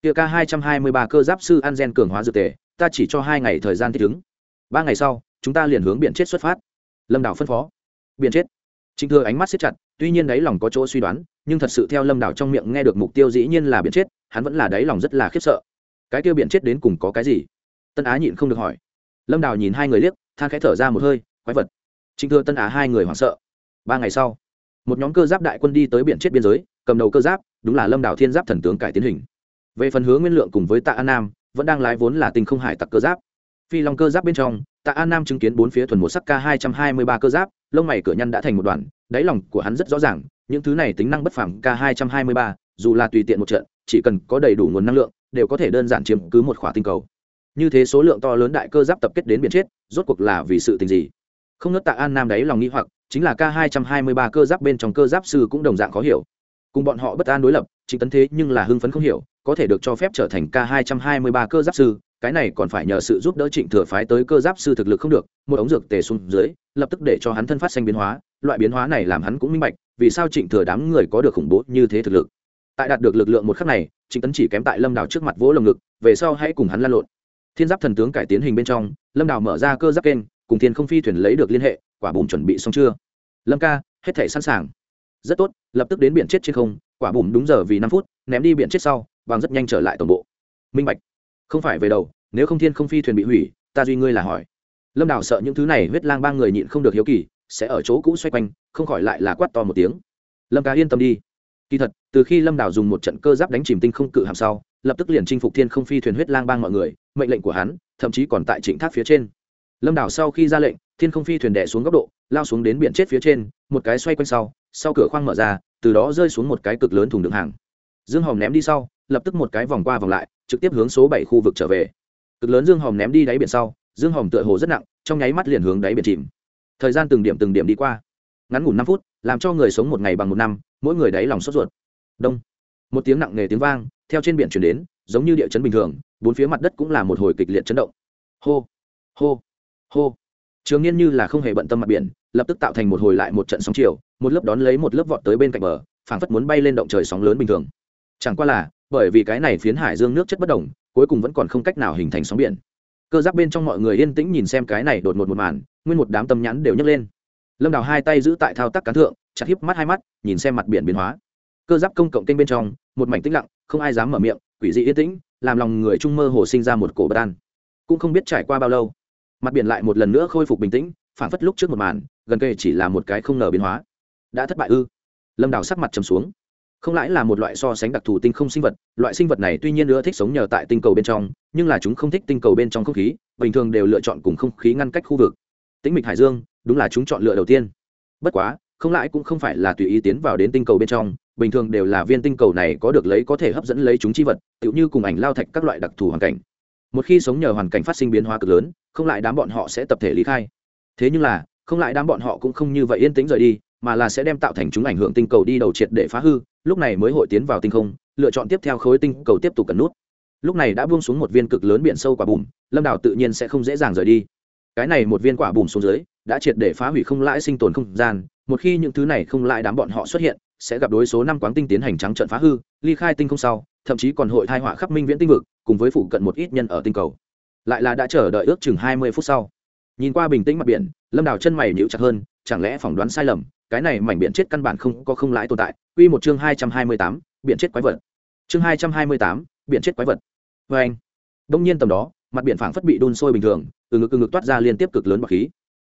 Kia ca hai trăm hai mươi ba cơ giáp sư an gen cường hóa dược tề, ta chỉ cho hai ngày thời gian thích ứng. Ba ngày sau, chúng ta liền hướng biển chết xuất phát. Lâm đảo phân phó. Biển chết. Trịnh thừa ánh mắt siết chặt, tuy nhiên đáy lòng có chỗ suy đoán, nhưng thật sự theo lâm đảo trong miệng nghe được mục tiêu dĩ nhiên là biển chết, hắn vẫn là đáy lòng rất là khiếp sợ. Cái tiêu biển chết đến cùng có cái gì? Tân á nhịn không được hỏi. Lâm đào nhìn hai người liếc, than khẽ thở ra một hơi, quái vật. Trịnh thưa tân á hai người hoảng sợ. Ba ngày sau, một nhóm cơ giáp đại quân đi tới biển chết biên giới cầm đầu cơ giáp, đúng là lâm đảo thiên giáp thần tướng cải tiến hình. Về phần hướng nguyên lượng cùng với tạ an nam, vẫn đang lái vốn là tinh không hải tặc cơ giáp. Phi long cơ giáp bên trong, tạ an nam chứng kiến bốn phía thuần một sắc k hai trăm hai mươi ba cơ giáp, lông mày cửa nhăn đã thành một đoàn đáy lòng của hắn rất rõ ràng, những thứ này tính năng bất phẳng k 223 dù là tùy tiện một trận, chỉ cần có đầy đủ nguồn năng lượng, đều có thể đơn giản chiếm cứ một khỏa tinh cầu. Như thế số lượng to lớn đại cơ giáp tập kết đến biển chết, rốt cuộc là vì sự tình gì? Không nớt tạ an nam đáy lòng nghĩ hoặc, chính là k 223 cơ giáp bên trong cơ giáp sư cũng đồng dạng khó hiểu cùng bọn họ bất an đối lập, trịnh tấn thế nhưng là hưng phấn không hiểu, có thể được cho phép trở thành k hai trăm hai mươi ba cơ giáp sư, cái này còn phải nhờ sự giúp đỡ trịnh thừa phái tới cơ giáp sư thực lực không được, một ống dược tề xuống dưới, lập tức để cho hắn thân phát sinh biến hóa, loại biến hóa này làm hắn cũng minh bạch, vì sao trịnh thừa đám người có được khủng bố như thế thực lực. Tại đạt được lực lượng một khắc này, trịnh tấn chỉ kém tại lâm đào trước mặt vỗ lồng ngực, về sau hãy cùng hắn lan lộn. Thiên giáp thần tướng cải tiến hình bên trong, lâm đào mở ra cơ giáp kênh, cùng thiên không phi thuyền lấy được liên hệ, quả bùm chuẩn bị xong chưa? Lâm ca, hết thể sẵn sàng rất tốt, lập tức đến biển chết trên không, quả bùm đúng giờ vì năm phút, ném đi biển chết sau, bằng rất nhanh trở lại tổng bộ. Minh bạch, không phải về đầu, nếu không thiên không phi thuyền bị hủy, ta duy ngươi là hỏi. Lâm đào sợ những thứ này huyết lang ba người nhịn không được hiếu kỳ, sẽ ở chỗ cũ xoay quanh, không khỏi lại là quát to một tiếng. Lâm ca yên tâm đi. Kỳ thật, từ khi lâm đào dùng một trận cơ giáp đánh chìm tinh không cự hàm sau, lập tức liền chinh phục thiên không phi thuyền huyết lang bang mọi người, mệnh lệnh của hắn, thậm chí còn tại trịnh thác phía trên lâm đảo sau khi ra lệnh, thiên không phi thuyền đẻ xuống góc độ, lao xuống đến biển chết phía trên, một cái xoay quanh sau sau cửa khoang mở ra, từ đó rơi xuống một cái cực lớn thùng đựng hàng. Dương hòm ném đi sau, lập tức một cái vòng qua vòng lại, trực tiếp hướng số bảy khu vực trở về. Cực lớn dương hòm ném đi đáy biển sau, dương hòm tựa hồ rất nặng, trong nháy mắt liền hướng đáy biển chìm. Thời gian từng điểm từng điểm đi qua. Ngắn ngủn năm phút, làm cho người sống một ngày bằng một năm, mỗi người đáy lòng sốt ruột. Đông. Một tiếng nặng nề tiếng vang, theo trên biển chuyển đến, giống như địa chấn bình thường, bốn phía mặt đất cũng là một hồi kịch liệt chấn động. Hô. Hô hô. Trường Niên như là không hề bận tâm mặt biển, lập tức tạo thành một hồi lại một trận sóng chiều, một lớp đón lấy một lớp vọt tới bên cạnh bờ, phảng phất muốn bay lên động trời sóng lớn bình thường. Chẳng qua là, bởi vì cái này phiến hải dương nước chất bất đồng cuối cùng vẫn còn không cách nào hình thành sóng biển. Cơ giáp bên trong mọi người yên tĩnh nhìn xem cái này đột ngột một màn, nguyên một đám tâm nhãn đều nhấc lên. Lâm đào hai tay giữ tại thao tác cán thượng, chặt hiếp mắt hai mắt, nhìn xem mặt biển biến hóa. Cơ giáp công cộng kênh bên trong, một mảnh tĩnh lặng, không ai dám mở miệng, quỷ dị yên tĩnh, làm lòng người trung mơ hồ sinh ra một cổ bất an. Cũng không biết trải qua bao lâu mặt biển lại một lần nữa khôi phục bình tĩnh phản phất lúc trước một màn, gần kề chỉ là một cái không ngờ biến hóa. Đã thất bại ư? Lâm đào sắc mặt trầm xuống. Không lãi là một loại so sánh đặc thù tinh không sinh vật, loại sinh vật này tuy nhiên ưa thích sống nhờ tại tinh cầu bên trong, nhưng là chúng không thích tinh cầu bên trong không khí, bình thường đều lựa chọn cùng không khí ngăn cách khu vực. Tĩnh mịch hải dương, đúng là chúng chọn lựa đầu tiên. Bất quá, không lãi cũng không phải là tùy ý tiến vào đến tinh cầu bên trong, bình thường đều là viên tinh cầu này có được lấy có thể hấp dẫn lấy chúng chi vật, tựu như cùng ảnh lao thạch các loại đặc thù hoàn cảnh một khi sống nhờ hoàn cảnh phát sinh biến hóa cực lớn, không lại đám bọn họ sẽ tập thể lý khai. Thế nhưng là, không lại đám bọn họ cũng không như vậy yên tĩnh rời đi, mà là sẽ đem tạo thành chúng ảnh hưởng tinh cầu đi đầu triệt để phá hư, lúc này mới hội tiến vào tinh không, lựa chọn tiếp theo khối tinh cầu tiếp tục cần nút. Lúc này đã buông xuống một viên cực lớn biển sâu quả bùm lâm đảo tự nhiên sẽ không dễ dàng rời đi. Cái này một viên quả bùm xuống dưới, đã triệt để phá hủy không lãi sinh tồn không gian, một khi những thứ này không lại đám bọn họ xuất hiện sẽ gặp đối số năm quáng tinh tiến hành trắng trận phá hư, ly khai tinh không sau, thậm chí còn hội thai họa khắp minh viễn tinh vực, cùng với phụ cận một ít nhân ở tinh cầu. Lại là đã chờ đợi ước chừng hai mươi phút sau. Nhìn qua bình tĩnh mặt biển, lâm đào chân mày nhíu chặt hơn, chẳng lẽ phỏng đoán sai lầm, cái này mảnh biển chết căn bản không có không lãi tồn tại. Quy một chương hai trăm hai mươi tám, biển chết quái vật. Chương hai trăm hai mươi tám, biển chết quái vật. Vê anh, đông nhiên tầm đó, mặt biển phảng phất bị đun sôi bình thường, từ ngực từ ngực toát ra liên tiếp cực lớn bọt khí.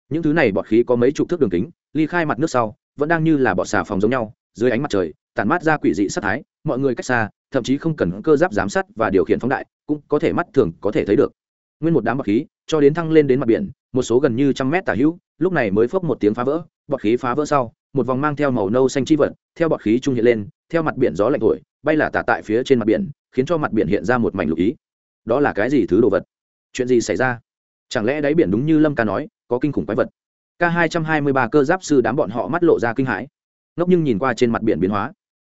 Những thứ này bọt khí có mấy chục thước đường kính, ly khai mặt nước sau, vẫn đang như là bọt xà phòng giống nhau dưới ánh mặt trời, tản mát ra quỷ dị sát thái, mọi người cách xa, thậm chí không cần cơ giáp giám sát và điều khiển phóng đại, cũng có thể mắt thường có thể thấy được. Nguyên một đám bọt khí, cho đến thăng lên đến mặt biển, một số gần như trăm mét tả hữu, lúc này mới phốc một tiếng phá vỡ, bọt khí phá vỡ sau, một vòng mang theo màu nâu xanh chi vật, theo bọt khí trung hiện lên, theo mặt biển gió lạnh thổi, bay là tả tại phía trên mặt biển, khiến cho mặt biển hiện ra một mảnh lục ý. Đó là cái gì thứ đồ vật? Chuyện gì xảy ra? Chẳng lẽ đáy biển đúng như lâm ca nói, có kinh khủng quái vật? K hai trăm hai mươi ba cơ giáp sư đám bọn họ mắt lộ ra kinh hãi ngốc nhưng nhìn qua trên mặt biển biến hóa.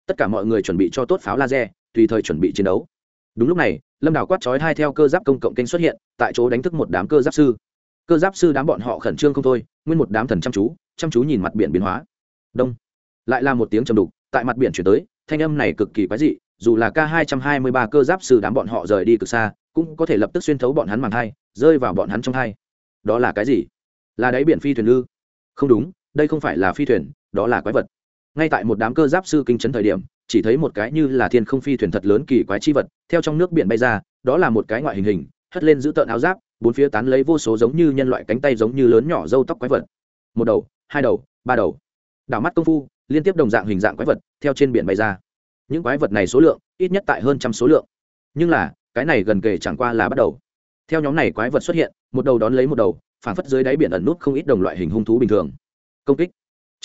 Tất cả mọi người chuẩn bị cho tốt pháo laser, tùy thời chuẩn bị chiến đấu. Đúng lúc này, lâm đảo quát trói hai theo cơ giáp công cộng kênh xuất hiện, tại chỗ đánh thức một đám cơ giáp sư. Cơ giáp sư đám bọn họ khẩn trương không thôi, nguyên một đám thần chăm chú chăm chú nhìn mặt biển biến hóa. Đông. Lại là một tiếng trầm đục, tại mặt biển chuyển tới, thanh âm này cực kỳ quái dị, dù là k hai trăm hai mươi ba cơ giáp sư đám bọn họ rời đi cực xa, cũng có thể lập tức xuyên thấu bọn hắn màng thai, rơi vào bọn hắn trong thai. Đó là cái gì? Là đáy biển phi thuyền ư? Không đúng, đây không phải là phi thuyền, đó là quái vật ngay tại một đám cơ giáp sư kinh chấn thời điểm, chỉ thấy một cái như là thiên không phi thuyền thật lớn kỳ quái chi vật, theo trong nước biển bay ra, đó là một cái ngoại hình hình, hất lên giữ tợn áo giáp, bốn phía tán lấy vô số giống như nhân loại cánh tay giống như lớn nhỏ dâu tóc quái vật. Một đầu, hai đầu, ba đầu. Đảo mắt công phu, liên tiếp đồng dạng hình dạng quái vật theo trên biển bay ra. Những quái vật này số lượng, ít nhất tại hơn trăm số lượng. Nhưng là, cái này gần kề chẳng qua là bắt đầu. Theo nhóm này quái vật xuất hiện, một đầu đón lấy một đầu phản phất dưới đáy biển ẩn nút không ít đồng loại hình hung thú bình thường. Công kích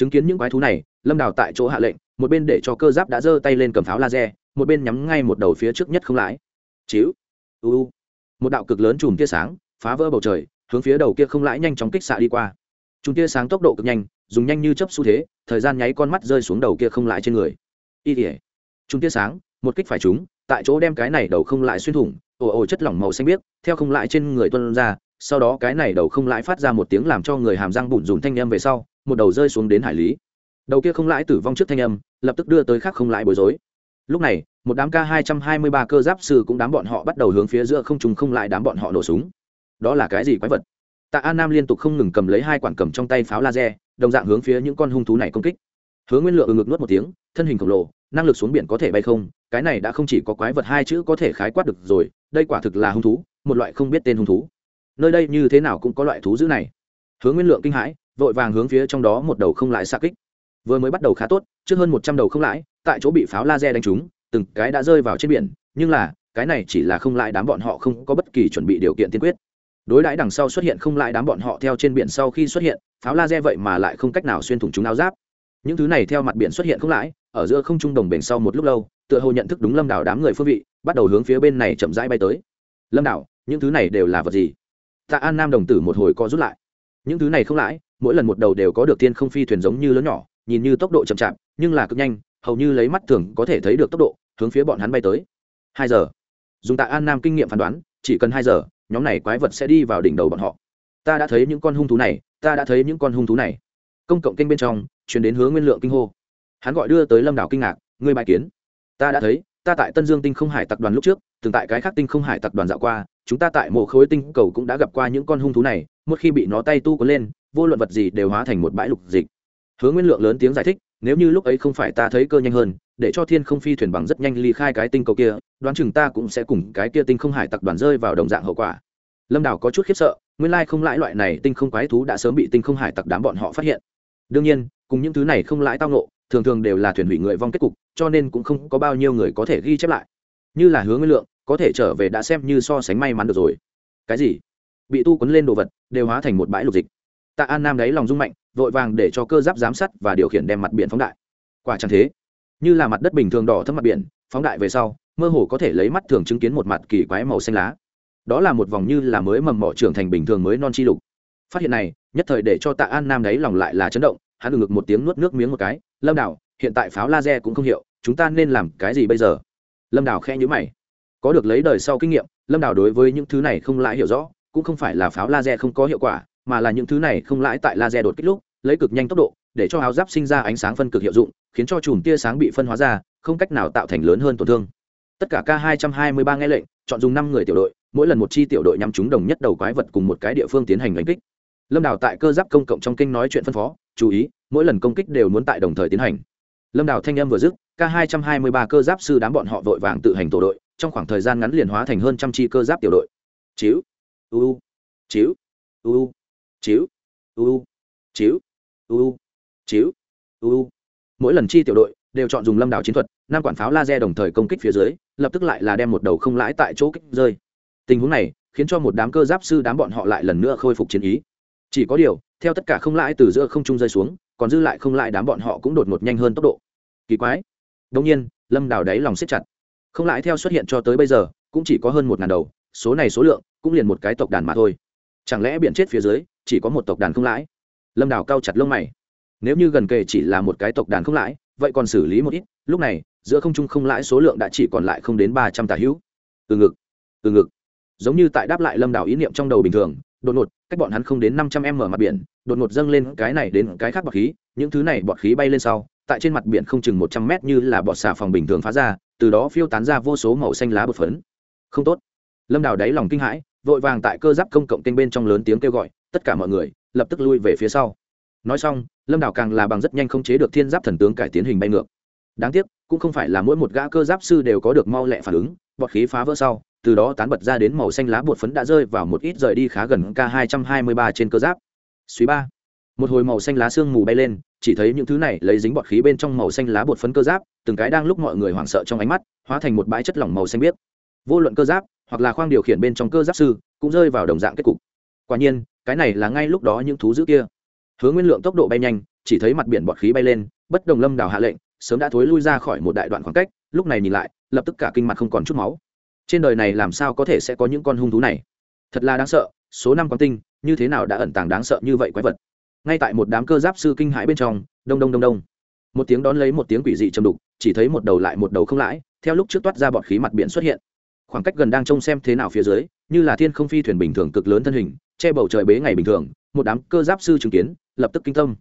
chứng kiến những quái thú này lâm đào tại chỗ hạ lệnh một bên để cho cơ giáp đã giơ tay lên cầm pháo laser một bên nhắm ngay một đầu phía trước nhất không lãi chiếu, u một đạo cực lớn chùm tia sáng phá vỡ bầu trời hướng phía đầu kia không lãi nhanh chóng kích xạ đi qua. Chùm tia sáng tốc độ cực nhanh dùng nhanh như chấp xu thế thời gian nháy con mắt rơi xuống đầu kia không lãi trên người. Y tỉa chúng tia sáng một kích phải chúng tại chỗ đem cái này đầu không lại xuyên thủng ồ ồ chất lỏng màu xanh biếc theo không lại trên người tuân ra sau đó cái này đầu không lại phát ra một tiếng làm cho người hàm răng bủn rủn thanh âm về sau một đầu rơi xuống đến hải lý. Đầu kia không lãi tử vong trước thanh âm, lập tức đưa tới khác không lãi bối rối. Lúc này, một đám k hai trăm hai mươi ba cơ giáp sư cũng đám bọn họ bắt đầu hướng phía giữa không trùng không lại đám bọn họ nổ súng. Đó là cái gì quái vật? Tạ an nam liên tục không ngừng cầm lấy hai quản cầm trong tay pháo laser, đồng dạng hướng phía những con hung thú này công kích. Hướng nguyên lượng ngực nuốt một tiếng, thân hình khổng lồ, năng lực xuống biển có thể bay không, cái này đã không chỉ có quái vật hai chữ có thể khái quát được rồi, đây quả thực là hung thú, một loại không biết tên hung thú. Nơi đây như thế nào cũng có loại thú dữ này. Hướng nguyên lượng kinh hãi vội vàng hướng phía trong đó một đầu không lại xa kích. Vừa mới bắt đầu khá tốt, trước hơn một trăm đầu không lãi tại chỗ bị pháo laser đánh trúng, từng cái đã rơi vào trên biển, nhưng là, cái này chỉ là không lại đám bọn họ không có bất kỳ chuẩn bị điều kiện tiên quyết. Đối đãi đằng sau xuất hiện không lại đám bọn họ theo trên biển sau khi xuất hiện, pháo laser vậy mà lại không cách nào xuyên thủng chúng áo giáp. Những thứ này theo mặt biển xuất hiện không lãi ở giữa không trung đồng bền sau một lúc lâu, tựa hồ nhận thức đúng lâm đảo đám người phương vị, bắt đầu hướng phía bên này chậm rãi bay tới. Lâm đảo, những thứ này đều là vật gì? Tạ an nam đồng tử một hồi co rút lại. Những thứ này không lãi mỗi lần một đầu đều có được tiên không phi thuyền giống như lớn nhỏ, nhìn như tốc độ chậm chạp, nhưng là cực nhanh, hầu như lấy mắt thường có thể thấy được tốc độ, hướng phía bọn hắn bay tới. Hai giờ. Dùng tạ an nam kinh nghiệm phán đoán, chỉ cần hai giờ, nhóm này quái vật sẽ đi vào đỉnh đầu bọn họ. Ta đã thấy những con hung thú này, ta đã thấy những con hung thú này. Công cộng kênh bên trong, chuyển đến hướng nguyên lượng kinh hô. Hắn gọi đưa tới lâm đảo kinh ngạc, ngươi bài kiến. Ta đã thấy, ta tại tân dương tinh không hải tập đoàn lúc trước, từng tại cái khác tinh không hải tập đoàn dạo qua, chúng ta tại mộ khối tinh cầu cũng đã gặp qua những con hung thú này, một khi bị nó tay tu có lên vô luận vật gì đều hóa thành một bãi lục dịch. Hướng nguyên lượng lớn tiếng giải thích, nếu như lúc ấy không phải ta thấy cơ nhanh hơn, để cho thiên không phi thuyền bằng rất nhanh ly khai cái tinh cầu kia, đoán chừng ta cũng sẽ cùng cái kia tinh không hải tặc đoàn rơi vào đồng dạng hậu quả. Lâm đảo có chút khiếp sợ, nguyên lai không lãi loại này tinh không quái thú đã sớm bị tinh không hải tặc đám bọn họ phát hiện. Đương nhiên, cùng những thứ này không lãi tao nộ thường thường đều là thuyền hủy người vong kết cục, cho nên cũng không có bao nhiêu người có thể ghi chép lại. Như là hướng nguyên lượng, có thể trở về đã xem như so sánh may mắn được rồi. Cái gì? Bị tu quấn lên đồ vật, đều hóa thành một bãi lục dịch tạ an nam đáy lòng rung mạnh, vội vàng để cho cơ giáp giám sát và điều khiển đem mặt biển phóng đại. Quả chẳng thế. Như là mặt đất bình thường đỏ thâm mặt biển, phóng đại về sau, mơ hồ có thể lấy mắt thường chứng kiến một mặt kỳ quái màu xanh lá. Đó là một vòng như là mới mầm mỏ trưởng thành bình thường mới non chi lục. Phát hiện này, nhất thời để cho tạ an nam đáy lòng lại là chấn động, hắn ngực một tiếng nuốt nước miếng một cái, lâm đảo, hiện tại pháo laser cũng không hiệu, chúng ta nên làm cái gì bây giờ? Lâm đảo khe nhữ mày. Có được lấy đời sau kinh nghiệm, lâm đảo đối với những thứ này không lại hiểu rõ, cũng không phải là pháo laser không có hiệu quả mà là những thứ này không lãi tại laser đột kích lúc, lấy cực nhanh tốc độ, để cho áo giáp sinh ra ánh sáng phân cực hiệu dụng, khiến cho chùm tia sáng bị phân hóa ra, không cách nào tạo thành lớn hơn tổn thương. Tất cả k 223 nghe lệnh, chọn dùng năm người tiểu đội, mỗi lần một chi tiểu đội nhắm trúng đồng nhất đầu quái vật cùng một cái địa phương tiến hành đánh kích. Lâm đào tại cơ giáp công cộng trong kinh nói chuyện phân phó, chú ý, mỗi lần công kích đều muốn tại đồng thời tiến hành. Lâm đào thanh âm vừa dứt, k 223 cơ giáp sư đám bọn họ vội vàng tự hành tổ đội, trong khoảng thời gian ngắn liền hóa thành hơn trăm chi cơ giáp tiểu đội. Chiếu u chiếu u chiếu uu chiếu uu chiếu uu mỗi lần chi tiểu đội đều chọn dùng lâm đảo chiến thuật, năm quản pháo laser đồng thời công kích phía dưới, lập tức lại là đem một đầu không lãi tại chỗ kích rơi. Tình huống này khiến cho một đám cơ giáp sư đám bọn họ lại lần nữa khôi phục chiến ý. Chỉ có điều, theo tất cả không lãi từ giữa không trung rơi xuống, còn dư lại không lại đám bọn họ cũng đột ngột nhanh hơn tốc độ. Kỳ quái. Đông nhiên, lâm đào đáy lòng siết chặt. Không lãi theo xuất hiện cho tới bây giờ, cũng chỉ có hơn một ngàn đầu, số này số lượng cũng liền một cái tộc đàn mà thôi chẳng lẽ biển chết phía dưới, chỉ có một tộc đàn không lãi? Lâm đào cao chặt lông mày. Nếu như gần kề chỉ là một cái tộc đàn không lãi, vậy còn xử lý một ít. Lúc này, giữa không trung không lãi số lượng đã chỉ còn lại không đến ba trăm tà hữu. Từ ngực từ ngực. Giống như tại đáp lại lâm đảo ý niệm trong đầu bình thường, đột ngột, cách bọn hắn không đến năm trăm em mở mặt biển, đột ngột dâng lên cái này đến cái khác bọt khí. Những thứ này bọt khí bay lên sau, tại trên mặt biển không chừng một trăm mét như là bọt xà phòng bình thường phá ra, từ đó phiêu tán ra vô số màu xanh lá bột phấn. Không tốt. Lâm đào đáy lòng kinh hãi vội vàng tại cơ giáp công cộng kênh bên trong lớn tiếng kêu gọi, tất cả mọi người lập tức lui về phía sau. Nói xong, lâm đảo càng là bằng rất nhanh không chế được thiên giáp thần tướng cải tiến hình bay ngược. Đáng tiếc, cũng không phải là mỗi một gã cơ giáp sư đều có được mau lẹ phản ứng, bọt khí phá vỡ sau, từ đó tán bật ra đến màu xanh lá bột phấn đã rơi vào một ít rời đi khá gần k 223 trên cơ giáp. Suy ba. Một hồi màu xanh lá sương mù bay lên, chỉ thấy những thứ này lấy dính bọt khí bên trong màu xanh lá bột phấn cơ giáp, từng cái đang lúc mọi người hoảng sợ trong ánh mắt, hóa thành một bãi chất lỏng màu xanh biếc. Vô luận cơ giáp hoặc là khoang điều khiển bên trong cơ giáp sư, cũng rơi vào đồng dạng kết cục. Quả nhiên, cái này là ngay lúc đó những thú dữ kia. Hướng nguyên lượng tốc độ bay nhanh, chỉ thấy mặt biển bọt khí bay lên, bất đồng lâm đảo hạ lệnh, sớm đã thối lui ra khỏi một đại đoạn khoảng cách, lúc này nhìn lại, lập tức cả kinh mặt không còn chút máu. Trên đời này làm sao có thể sẽ có những con hung thú này? Thật là đáng sợ, số năm quán tinh, như thế nào đã ẩn tàng đáng sợ như vậy quái vật? Ngay tại một đám cơ giáp sư kinh hãi bên trong, đông đông đông đông. Một tiếng đón lấy một tiếng quỷ dị châm đục, chỉ thấy một đầu lại một đầu không lãi, theo lúc trước toát ra bọt khí mặt biển xuất hiện khoảng cách gần đang trông xem thế nào phía dưới, như là thiên không phi thuyền bình thường cực lớn thân hình, che bầu trời bế ngày bình thường, một đám cơ giáp sư chứng kiến, lập tức kinh tâm.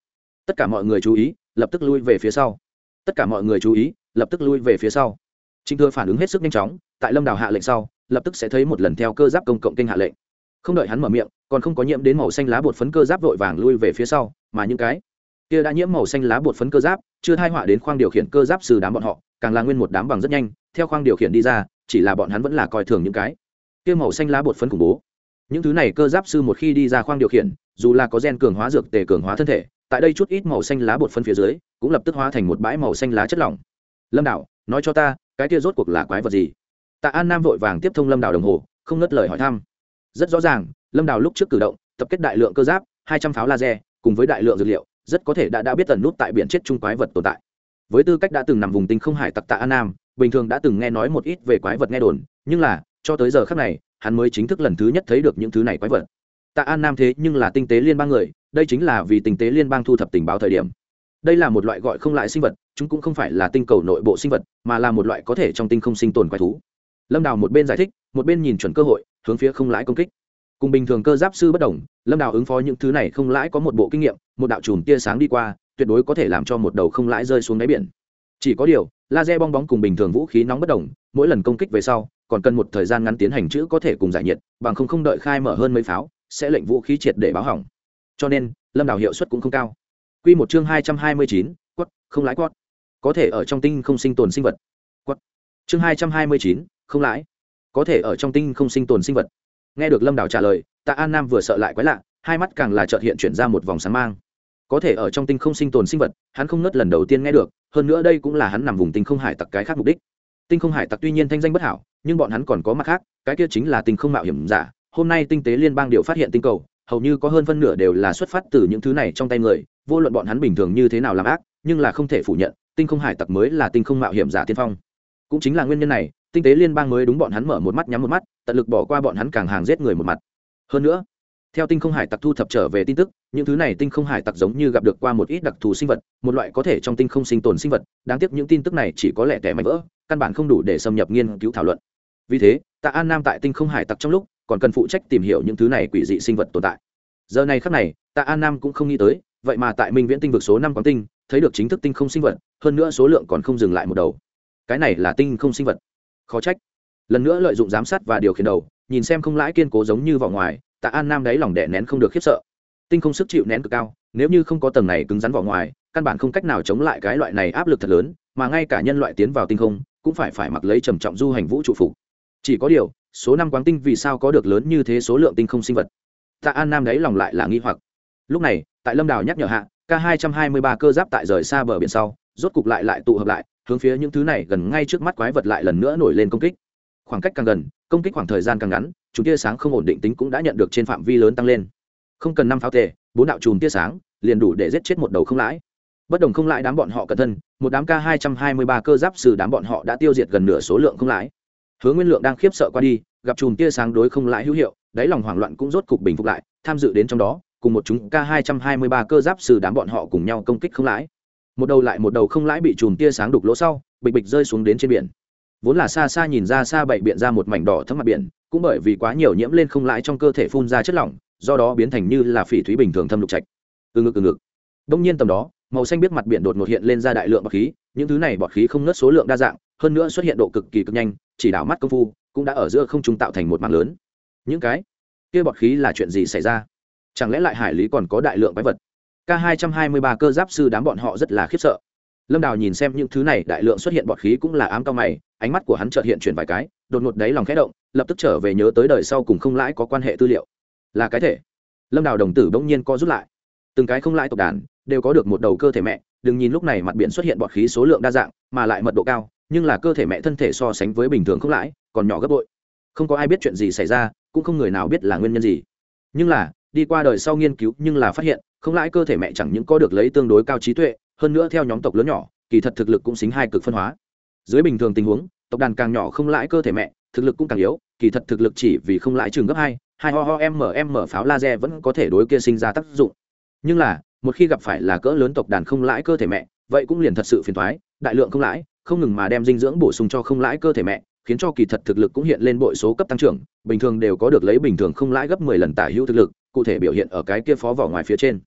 Tất cả mọi người chú ý, lập tức lui về phía sau. Tất cả mọi người chú ý, lập tức lui về phía sau. Chính thừa phản ứng hết sức nhanh chóng, tại lâm đào hạ lệnh sau, lập tức sẽ thấy một lần theo cơ giáp công cộng kênh hạ lệnh. Không đợi hắn mở miệng, còn không có nhiễm đến màu xanh lá bột phấn cơ giáp vội vàng lui về phía sau, mà những cái kia đã nhiễm màu xanh lá bột phấn cơ giáp, chưa thai họa đến khoang điều khiển cơ giáp sư đám bọn họ, càng là nguyên một đám bằng rất nhanh, theo khoang điều khiển đi ra chỉ là bọn hắn vẫn là coi thường những cái. Kia màu xanh lá bột phấn khủng bố. Những thứ này cơ giáp sư một khi đi ra khoang điều khiển, dù là có gen cường hóa dược tề cường hóa thân thể, tại đây chút ít màu xanh lá bột phấn phía dưới, cũng lập tức hóa thành một bãi màu xanh lá chất lỏng. Lâm đạo nói cho ta, cái kia rốt cuộc là quái vật gì? Tạ an nam vội vàng tiếp thông lâm Đạo đồng hồ, không ngất lời hỏi thăm. Rất rõ ràng, lâm Đạo lúc trước cử động, tập kết đại lượng cơ giáp, hai trăm pháo laser, cùng với đại lượng dược liệu, rất có thể đã đã biết tần nút tại biển chết chung quái vật tồn tại. Với tư cách đã từng nằm vùng tinh không hải tặc tạ an nam bình thường đã từng nghe nói một ít về quái vật nghe đồn, nhưng là, cho tới giờ khác này, hắn mới chính thức lần thứ nhất thấy được những thứ này quái vật. Tạ an nam thế nhưng là tinh tế liên bang người, đây chính là vì tinh tế liên bang thu thập tình báo thời điểm. Đây là một loại gọi không lại sinh vật, chúng cũng không phải là tinh cầu nội bộ sinh vật, mà là một loại có thể trong tinh không sinh tồn quái thú. Lâm đào một bên giải thích, một bên nhìn chuẩn cơ hội, hướng phía không lãi công kích. Cùng bình thường cơ giáp sư bất đồng, lâm đào ứng phó những thứ này không lãi có một bộ kinh nghiệm, một đạo chùm tia sáng đi qua, tuyệt đối có thể làm cho một đầu không lãi rơi xuống đáy biển. Chỉ có điều laser bong bóng cùng bình thường vũ khí nóng bất đồng mỗi lần công kích về sau, còn cần một thời gian ngắn tiến hành chữ có thể cùng giải nhiệt, bằng không không đợi khai mở hơn mấy pháo, sẽ lệnh vũ khí triệt để báo hỏng. Cho nên, lâm đảo hiệu suất cũng không cao. Q một chương hai trăm hai mươi chín, quất, không lãi quất. Có thể ở trong tinh không sinh tồn sinh vật. Quất. Chương hai trăm hai mươi chín, không lãi. Có thể ở trong tinh không sinh tồn sinh vật. Nghe được lâm đảo trả lời, tạ an nam vừa sợ lại quái lạ, hai mắt càng là trợt hiện chuyển ra một vòng sáng mang có thể ở trong tinh không sinh tồn sinh vật, hắn không ngất lần đầu tiên nghe được, hơn nữa đây cũng là hắn nằm vùng tinh không hải tặc cái khác mục đích. Tinh không hải tặc tuy nhiên thanh danh bất hảo, nhưng bọn hắn còn có mặt khác, cái kia chính là tinh không mạo hiểm giả. Hôm nay tinh tế liên bang điều phát hiện tinh cầu, hầu như có hơn phân nửa đều là xuất phát từ những thứ này trong tay người, vô luận bọn hắn bình thường như thế nào làm ác, nhưng là không thể phủ nhận, tinh không hải tặc mới là tinh không mạo hiểm giả tiên phong. Cũng chính là nguyên nhân này, tinh tế liên bang mới đúng bọn hắn mở một mắt nhắm một mắt, tận lực bỏ qua bọn hắn càng hàng giết người một mặt. Hơn nữa, theo tinh không hải tặc thu thập trở về tin tức những thứ này tinh không hải tặc giống như gặp được qua một ít đặc thù sinh vật, một loại có thể trong tinh không sinh tồn sinh vật. Đáng tiếc những tin tức này chỉ có lẻ tẻ mạnh vỡ, căn bản không đủ để xâm nhập nghiên cứu thảo luận. Vì thế, tạ an nam tại tinh không hải tặc trong lúc còn cần phụ trách tìm hiểu những thứ này quỷ dị sinh vật tồn tại. Giờ này khắc này, tạ an nam cũng không nghĩ tới, vậy mà tại minh viễn tinh vực số năm quán tinh, thấy được chính thức tinh không sinh vật, hơn nữa số lượng còn không dừng lại một đầu. Cái này là tinh không sinh vật. Khó trách. Lần nữa lợi dụng giám sát và điều khiển đầu, nhìn xem không lãi kiên cố giống như vỏ ngoài, tạ an nam đáy lòng đẻ nén không được khiếp sợ tinh không sức chịu nén cực cao, nếu như không có tầng này cứng rắn vỏ ngoài, căn bản không cách nào chống lại cái loại này áp lực thật lớn, mà ngay cả nhân loại tiến vào tinh không, cũng phải phải mặc lấy trầm trọng du hành vũ trụ phục. Chỉ có điều, số năm quáng tinh vì sao có được lớn như thế số lượng tinh không sinh vật? Tạ an nam đấy lòng lại là nghi hoặc. Lúc này, tại lâm đào nhắc nhở hạ k hai trăm hai mươi ba cơ giáp tại rời xa bờ biển sau, rốt cục lại lại tụ hợp lại, hướng phía những thứ này gần ngay trước mắt quái vật lại lần nữa nổi lên công kích. Khoảng cách càng gần, công kích khoảng thời gian càng ngắn, chúng tia sáng không ổn định tính cũng đã nhận được trên phạm vi lớn tăng lên không cần năm pháo tề, bốn đạo chùm tia sáng, liền đủ để giết chết một đầu không lãi. Bất đồng không lãi đám bọn họ cẩn thân, một đám k hai trăm hai mươi ba cơ giáp sử đám bọn họ đã tiêu diệt gần nửa số lượng không lãi. Hứa nguyên lượng đang khiếp sợ qua đi, gặp chùm tia sáng đối không lãi hữu hiệu, đáy lòng hoảng loạn cũng rốt cục bình phục lại, tham dự đến trong đó, cùng một chúng k hai trăm hai mươi ba cơ giáp sử đám bọn họ cùng nhau công kích không lãi. Một đầu lại một đầu không lãi bị chùm tia sáng đục lỗ sau, bịch bịch rơi xuống đến trên biển. Vốn là xa xa nhìn ra xa bậy biện ra một mảnh đỏ thấm mặt biển, cũng bởi vì quá nhiều nhiễm lên không lãi trong cơ thể phun ra chất lỏng do đó biến thành như là phỉ thúy bình thường thâm lục trạch. Từ ngực từ ngực. Đông nhiên tầm đó, màu xanh biết mặt biển đột ngột hiện lên ra đại lượng bọt khí, những thứ này bọt khí không nớt số lượng đa dạng, hơn nữa xuất hiện độ cực kỳ cực nhanh, chỉ đảo mắt công phu, cũng đã ở giữa không trung tạo thành một mạng lớn. Những cái kia bọt khí là chuyện gì xảy ra? Chẳng lẽ lại hải lý còn có đại lượng quái vật? K 223 cơ giáp sư đám bọn họ rất là khiếp sợ. Lâm đào nhìn xem những thứ này, đại lượng xuất hiện bọt khí cũng là ám cao mày, ánh mắt của hắn chợt hiện chuyển vài cái, đột ngột đáy lòng khẽ động, lập tức trở về nhớ tới đời sau cùng không lãi có quan hệ tư liệu là cái thể. Lâm đào đồng tử bỗng nhiên co rút lại. Từng cái không lãi tộc đàn đều có được một đầu cơ thể mẹ, đừng nhìn lúc này mặt biển xuất hiện bọt khí số lượng đa dạng, mà lại mật độ cao, nhưng là cơ thể mẹ thân thể so sánh với bình thường không lãi còn nhỏ gấp bội. Không có ai biết chuyện gì xảy ra, cũng không người nào biết là nguyên nhân gì. Nhưng là, đi qua đời sau nghiên cứu nhưng là phát hiện, không lãi cơ thể mẹ chẳng những có được lấy tương đối cao trí tuệ, hơn nữa theo nhóm tộc lớn nhỏ, kỳ thật thực lực cũng xính hai cực phân hóa. Dưới bình thường tình huống, tộc đàn càng nhỏ không lãi cơ thể mẹ, thực lực cũng càng yếu, kỳ thật thực lực chỉ vì không lãi trường gấp hai hai ho ho m m pháo laser vẫn có thể đối kia sinh ra tác dụng. Nhưng là, một khi gặp phải là cỡ lớn tộc đàn không lãi cơ thể mẹ, vậy cũng liền thật sự phiền thoái đại lượng không lãi, không ngừng mà đem dinh dưỡng bổ sung cho không lãi cơ thể mẹ, khiến cho kỳ thật thực lực cũng hiện lên bội số cấp tăng trưởng, bình thường đều có được lấy bình thường không lãi gấp mười lần tả hữu thực lực, cụ thể biểu hiện ở cái kia phó vỏ ngoài phía trên.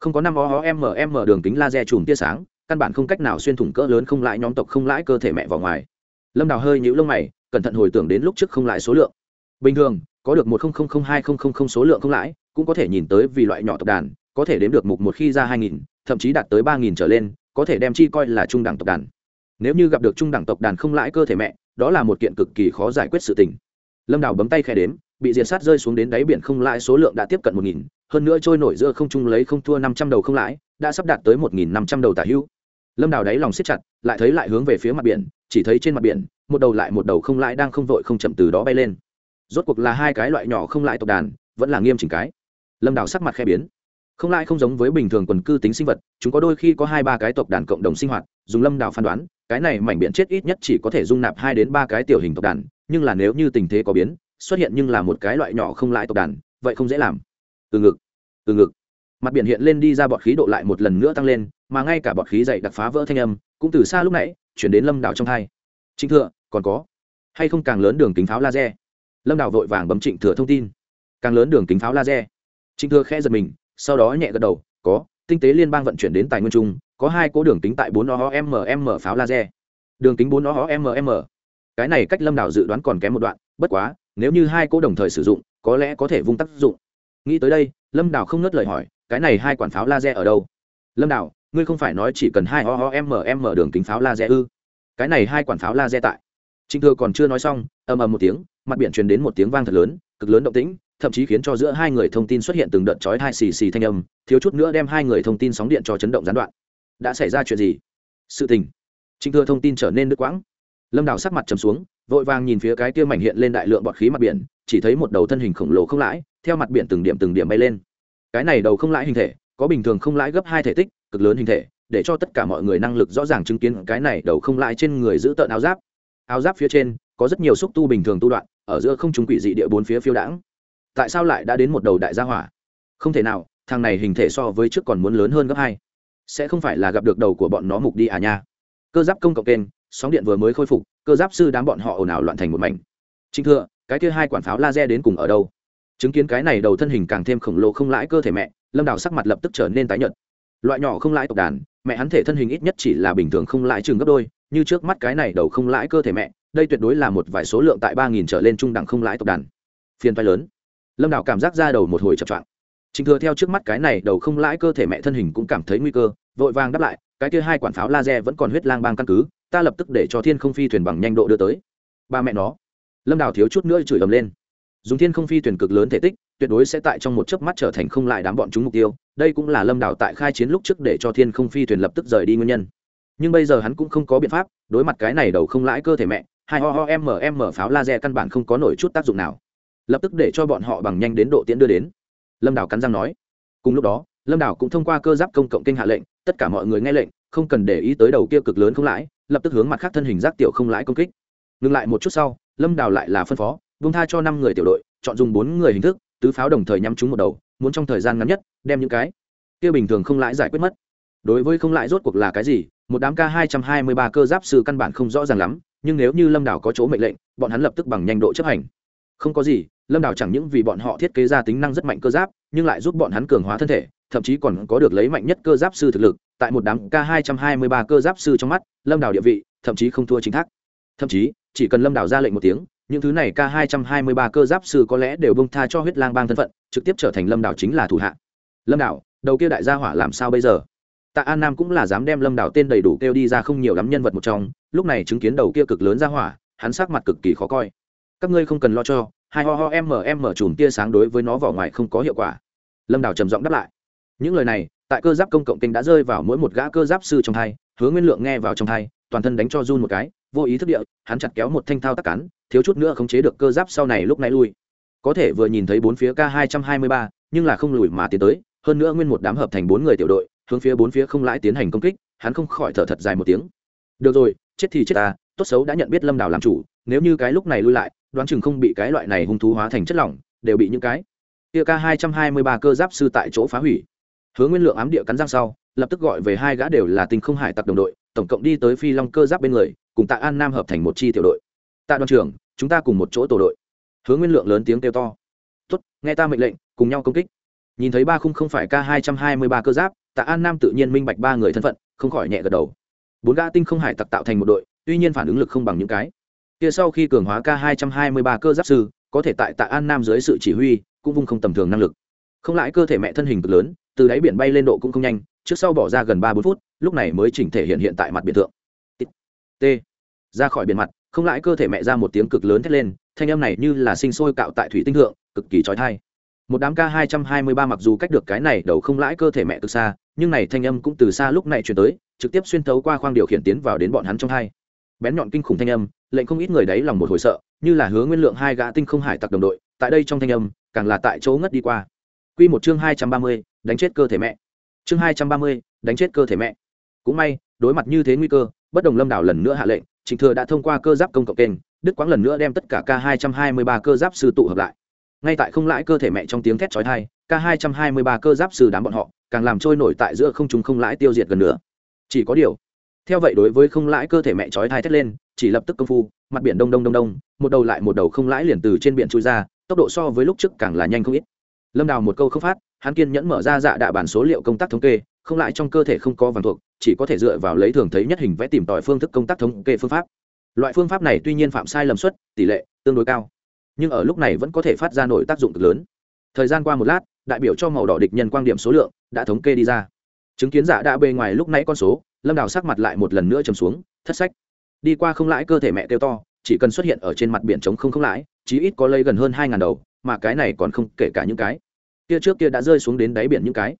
Không có năm ho ho mm đường kính laser chùm tia sáng, căn bản không cách nào xuyên thủng cỡ lớn không lãi nhóm tộc không lãi cơ thể mẹ vào ngoài. Lâm đào hơi nhũ lông mày, cẩn thận hồi tưởng đến lúc trước không lãi số lượng. Bình thường có được một hai số lượng không lãi, cũng có thể nhìn tới vì loại nhỏ tộc đàn, có thể đếm được mục một khi ra hai nghìn, thậm chí đạt tới ba nghìn trở lên, có thể đem chi coi là trung đẳng tộc đàn. Nếu như gặp được trung đẳng tộc đàn không lãi cơ thể mẹ, đó là một kiện cực kỳ khó giải quyết sự tình. Lâm đào bấm tay khe đếm, bị diệt sát rơi xuống đến đáy biển không lãi số lượng đã tiếp cận một nghìn, hơn nữa trôi nổi giữa không trung lấy không thua năm trăm đầu không lãi, đã sắp đạt tới một nghìn năm trăm đầu tả hữu. Lâm đào đáy lòng siết chặt, lại thấy lại hướng về phía mặt biển, chỉ thấy trên mặt biển, một đầu lại một đầu không lãi đang không vội không chậm từ đó bay lên rốt cuộc là hai cái loại nhỏ không lãi tộc đàn, vẫn là nghiêm chỉnh cái. Lâm đào sắc mặt khe biến. Không lãi không giống với bình thường quần cư tính sinh vật, chúng có đôi khi có hai ba cái tộc đàn cộng đồng sinh hoạt, dùng lâm đào phán đoán, cái này mảnh biển chết ít nhất chỉ có thể dung nạp hai đến ba cái tiểu hình tộc đàn, nhưng là nếu như tình thế có biến, xuất hiện nhưng là một cái loại nhỏ không lãi tộc đàn, vậy không dễ làm. Từ ngực từ ngực. Mặt biển hiện lên đi ra bọt khí độ lại một lần nữa tăng lên, mà ngay cả bọt khí dày đặc phá vỡ thanh âm, cũng từ xa lúc nãy, chuyển đến lâm đảo trong hai trinh thượng còn có hay không càng lớn đường kính pháo laser? Lâm Đào vội vàng bấm trịnh thừa thông tin. Càng lớn đường kính pháo laser. Trịnh thừa khẽ giật mình sau đó nhẹ gật đầu có tinh tế liên bang vận chuyển đến tài nguyên trung có hai cố đường kính tại bốn mm pháo laser. Đường kính bốn mm cái này cách lâm Đào dự đoán còn kém một đoạn bất quá nếu như hai cố đồng thời sử dụng có lẽ có thể vung tác dụng. Nghĩ tới đây lâm Đào không ngớt lời hỏi cái này hai quản pháo laser ở đâu? Lâm Đào, ngươi không phải nói chỉ cần hai mm đường kính pháo laser ư? Cái này hai quản pháo laser tại. Trịnh thừa còn chưa nói xong ầm ầm một tiếng mặt biển truyền đến một tiếng vang thật lớn, cực lớn động tĩnh, thậm chí khiến cho giữa hai người thông tin xuất hiện từng đợt chói hai xì xì thanh âm, thiếu chút nữa đem hai người thông tin sóng điện cho chấn động gián đoạn. Đã xảy ra chuyện gì? Sự tình. Trịnh thừa thông tin trở nên đứt quãng. Lâm đào sắc mặt trầm xuống, vội vàng nhìn phía cái kia mảnh hiện lên đại lượng bọt khí mặt biển, chỉ thấy một đầu thân hình khổng lồ không lãi, theo mặt biển từng điểm từng điểm bay lên. Cái này đầu không lãi hình thể, có bình thường không lãi gấp hai thể tích, cực lớn hình thể, để cho tất cả mọi người năng lực rõ ràng chứng kiến cái này đầu không lãi trên người giữ tợn áo giáp. Áo giáp phía trên có rất nhiều xúc tu bình thường tu đoạn, ở giữa không chúng quỷ dị địa bốn phía phiêu đãng. Tại sao lại đã đến một đầu đại gia hỏa? Không thể nào, thằng này hình thể so với trước còn muốn lớn hơn gấp hai. Sẽ không phải là gặp được đầu của bọn nó mục đi à nha. Cơ giáp công cộng kênh, sóng điện vừa mới khôi phục, cơ giáp sư đám bọn họ ồn ào loạn thành một mảnh. Trinh thưa, cái kia hai quản pháo laser đến cùng ở đâu? Chứng kiến cái này đầu thân hình càng thêm khổng lồ không lãi cơ thể mẹ, lâm đào sắc mặt lập tức trở nên tái nhợt. Loại nhỏ không lãi tộc đàn, mẹ hắn thể thân hình ít nhất chỉ là bình thường không lãi chừng gấp đôi, như trước mắt cái này đầu không lãi cơ thể mẹ đây tuyệt đối là một vài số lượng tại ba nghìn trở lên trung đẳng không lãi tộc đàn phiên vai lớn lâm đào cảm giác ra đầu một hồi chập choạng Trình Thừa theo trước mắt cái này đầu không lãi cơ thể mẹ thân hình cũng cảm thấy nguy cơ, vội vàng đáp lại, cái kia hai quản pháo laser vẫn còn huyết lang bang căn cứ, ta lập tức để cho Thiên Không Phi thuyền bằng nhanh độ đưa tới. Ba mẹ nó. Lâm Đào thiếu chút nữa chửi ầm lên. Dùng Thiên Không Phi thuyền cực lớn thể tích, tuyệt đối sẽ tại trong một chớp mắt trở thành không lại đám bọn chúng mục tiêu, đây cũng là Lâm Đào tại khai chiến lúc trước để cho Thiên Không Phi thuyền lập tức rời đi nguyên nhân. Nhưng bây giờ hắn cũng không có biện pháp, đối mặt cái này đầu không lãi cơ thể mẹ, hai ho ho mm pháo laser căn bản không có nổi chút tác dụng nào. Lập tức để cho bọn họ bằng nhanh đến độ tiễn đưa đến. Lâm Đào cắn răng nói cùng lúc đó, lâm đảo cũng thông qua cơ giáp công cộng kênh hạ lệnh, tất cả mọi người nghe lệnh, không cần để ý tới đầu kia cực lớn không lãi, lập tức hướng mặt khác thân hình giác tiểu không lãi công kích ngừng lại một chút sau, lâm đảo lại là phân phó vung tha cho năm người tiểu đội, chọn dùng bốn người hình thức, tứ pháo đồng thời nhắm trúng một đầu, muốn trong thời gian ngắn nhất, đem những cái kia bình thường không lãi giải quyết mất đối với không lãi rốt cuộc là cái gì, một đám k hai trăm hai mươi ba cơ giáp sư căn bản không rõ ràng lắm nhưng nếu như lâm đảo có chỗ mệnh lệnh, bọn hắn lập tức bằng nhanh độ chấp hành. Không có gì, lâm đảo chẳng những vì bọn họ thiết kế ra tính năng rất mạnh cơ giáp, nhưng lại giúp bọn hắn cường hóa thân thể, thậm chí còn có được lấy mạnh nhất cơ giáp sư thực lực, tại một đám k 223 cơ giáp sư trong mắt, lâm đảo địa vị, thậm chí không thua chính thác. Thậm chí, chỉ cần lâm đảo ra lệnh một tiếng, những thứ này k 223 cơ giáp sư có lẽ đều bông tha cho huyết lang bang thân phận, trực tiếp trở thành lâm đảo chính là thủ hạ. Lâm đảo, đầu kia đại gia hỏa làm sao bây giờ? Tạ an nam cũng là dám đem lâm đảo tên đầy đủ kêu đi ra không nhiều lắm nhân vật một trong, lúc này chứng kiến đầu kia cực lớn ra hỏa, hắn sắc mặt cực kỳ khó coi. Các ngươi không cần lo cho, hai ho ho em mở em mở chùm tia sáng đối với nó vỏ ngoài không có hiệu quả. Lâm Đảo trầm giọng đáp lại. Những lời này, tại cơ giáp công cộng kinh đã rơi vào mỗi một gã cơ giáp sư trong hai, hứa nguyên lượng nghe vào trong hai, toàn thân đánh cho run một cái, vô ý thức địa, hắn chặt kéo một thanh thao tác cắn thiếu chút nữa khống chế được cơ giáp sau này lúc này lui. Có thể vừa nhìn thấy bốn phía k hai trăm hai mươi ba, nhưng là không lùi mà tiến tới, hơn nữa nguyên một đám hợp thành bốn người tiểu đội hướng phía bốn phía không lãi tiến hành công kích, hắn không khỏi thở thật dài một tiếng. Được rồi, chết thì chết ta, tốt xấu đã nhận biết lâm đào làm chủ, nếu như cái lúc này lui lại, đoán chừng không bị cái loại này hung thú hóa thành chất lỏng, đều bị những cái kia k hai trăm hai mươi ba cơ giáp sư tại chỗ phá hủy. Hứa nguyên lượng ám địa cắn răng sau, lập tức gọi về hai gã đều là tinh không hải tặc đồng đội, tổng cộng đi tới phi long cơ giáp bên người, cùng tạ an nam hợp thành một chi tiểu đội. Tạ đoàn trưởng, chúng ta cùng một chỗ tổ đội. Hướng nguyên lượng lớn tiếng kêu to. Tốt, nghe ta mệnh lệnh, cùng nhau công kích. Nhìn thấy ba khung không phải k hai trăm hai mươi ba cơ giáp tạ an nam tự nhiên minh bạch ba người thân phận, không khỏi nhẹ gật đầu. Bốn gã tinh không hải tặc tạo thành một đội, tuy nhiên phản ứng lực không bằng những cái. Kia sau khi cường hóa k hai trăm hai mươi ba cơ giáp sư, có thể tại tạ an nam dưới sự chỉ huy, cũng vung không tầm thường năng lực. Không lãi cơ thể mẹ thân hình cực lớn, từ đáy biển bay lên độ cũng không nhanh, trước sau bỏ ra gần ba bốn phút, lúc này mới chỉnh thể hiện hiện tại mặt biển thượng. T, ra khỏi biển mặt, không lãi cơ thể mẹ ra một tiếng cực lớn thét lên, thanh âm này như là sinh sôi cạo tại thủy tinh thượng, cực kỳ trói thai một đám k hai trăm hai mươi ba mặc dù cách được cái này đầu không lãi cơ thể mẹ từ xa, nhưng này thanh âm cũng từ xa lúc này chuyển tới, trực tiếp xuyên thấu qua khoang điều khiển tiến vào đến bọn hắn trong hai. Bén nhọn kinh khủng thanh âm, lệnh không ít người đấy lòng một hồi sợ, như là hứa nguyên lượng hai gã tinh không hải tặc đồng đội, tại đây trong thanh âm, càng là tại chỗ ngất đi qua. Quy một chương hai trăm ba mươi, đánh chết cơ thể mẹ. Chương hai trăm ba mươi, đánh chết cơ thể mẹ. Cũng may, đối mặt như thế nguy cơ, bất đồng lâm đảo lần nữa hạ lệnh, trịnh thừa đã thông qua cơ giáp công cộng kênh đức quãng lần nữa đem tất cả k hai trăm hai mươi ba cơ giáp sư tụ hợp lại ngay tại không lãi cơ thể mẹ trong tiếng thét chói tai k hai trăm hai mươi ba cơ giáp sư đám bọn họ càng làm trôi nổi tại giữa không trung không lãi tiêu diệt gần nữa. Chỉ có điều, theo vậy đối với không lãi cơ thể mẹ chói thai thét lên, chỉ lập tức công phu, mặt biển đông đông đông đông, một đầu lại một đầu không lãi liền từ trên biển trôi ra, tốc độ so với lúc trước càng là nhanh không ít. Lâm đào một câu không phát, hắn kiên nhẫn mở ra dạ đạ bản số liệu công tác thống kê, không lại trong cơ thể không có vàng thuộc, chỉ có thể dựa vào lấy thường thấy nhất hình vẽ tìm tòi phương thức công tác thống kê phương pháp. Loại phương pháp này tuy nhiên phạm sai lầm suất, tỷ lệ tương đối cao nhưng ở lúc này vẫn có thể phát ra nổi tác dụng cực lớn. Thời gian qua một lát, đại biểu cho màu đỏ địch nhân quan điểm số lượng đã thống kê đi ra. Chứng kiến giả đã bề ngoài lúc nãy con số, lâm đào sắc mặt lại một lần nữa chầm xuống, thất sách. Đi qua không lãi cơ thể mẹ kêu to, chỉ cần xuất hiện ở trên mặt biển chống không không lãi, chí ít có lây gần hơn hai ngàn đầu, mà cái này còn không kể cả những cái. Kia trước kia đã rơi xuống đến đáy biển những cái.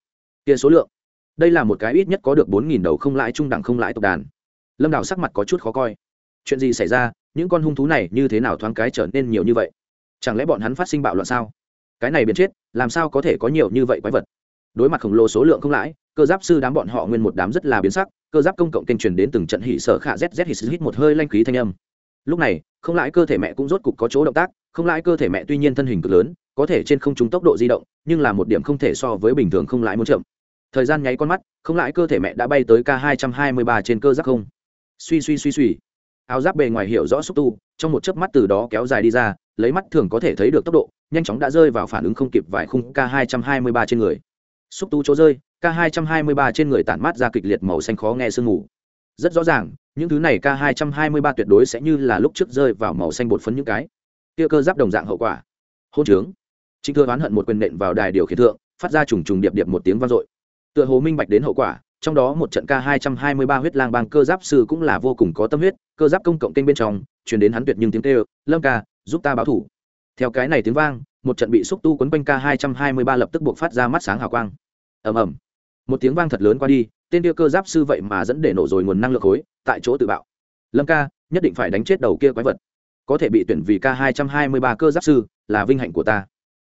Kia số lượng. Đây là một cái ít nhất có được bốn nghìn đầu không lãi trung đẳng không lãi tộc đàn. Lâm đào sắc mặt có chút khó coi. Chuyện gì xảy ra? Những con hung thú này như thế nào thoáng cái trở nên nhiều như vậy? Chẳng lẽ bọn hắn phát sinh bạo loạn sao? Cái này biến chết, làm sao có thể có nhiều như vậy quái vật? Đối mặt khổng lồ số lượng không lãi, cơ giáp sư đám bọn họ nguyên một đám rất là biến sắc, cơ giáp công cộng kênh truyền đến từng trận hỉ sở khả zz hít hít một hơi lanh khí thanh âm. Lúc này, không lãi cơ thể mẹ cũng rốt cục có chỗ động tác, không lãi cơ thể mẹ tuy nhiên thân hình cực lớn, có thể trên không trung tốc độ di động, nhưng là một điểm không thể so với bình thường không lãi muốn chậm. Thời gian nháy con mắt, không lãi cơ thể mẹ đã bay tới k hai trăm hai mươi ba trên cơ giáp không. Suy suy suy suy. Áo giáp bề ngoài hiểu rõ xúc tu, trong một chớp mắt từ đó kéo dài đi ra lấy mắt thường có thể thấy được tốc độ, nhanh chóng đã rơi vào phản ứng không kịp vài khung k hai trăm hai mươi ba trên người. Xúc tu chỗ rơi, k 223 trên người tản mát ra kịch liệt màu xanh khó nghe sương mù. Rất rõ ràng, những thứ này k 223 tuyệt đối sẽ như là lúc trước rơi vào màu xanh bột phấn những cái. Kia cơ giáp đồng dạng hậu quả. Hôn trướng. Chính thừa oán hận một quyền nện vào đài điều khiển thượng, phát ra trùng trùng điệp điệp một tiếng vang dội. Tựa hồ minh bạch đến hậu quả, trong đó một trận k 223 huyết lang bang cơ giáp sư cũng là vô cùng có tâm huyết, cơ giáp công cộng kênh bên trong, truyền đến hắn tuyệt nhưng tiếng tê lâm ca giúp ta báo thủ. Theo cái này tiếng vang, một trận bị xúc tu quấn quanh k 223 lập tức buộc phát ra mắt sáng hào quang. Ầm ầm. Một tiếng vang thật lớn qua đi, tên kia cơ giáp sư vậy mà dẫn để nổ rồi nguồn năng lượng khối, tại chỗ tự bạo. Lâm ca, nhất định phải đánh chết đầu kia quái vật. Có thể bị tuyển vì k hai trăm hai mươi ba cơ giáp sư, là vinh hạnh của ta.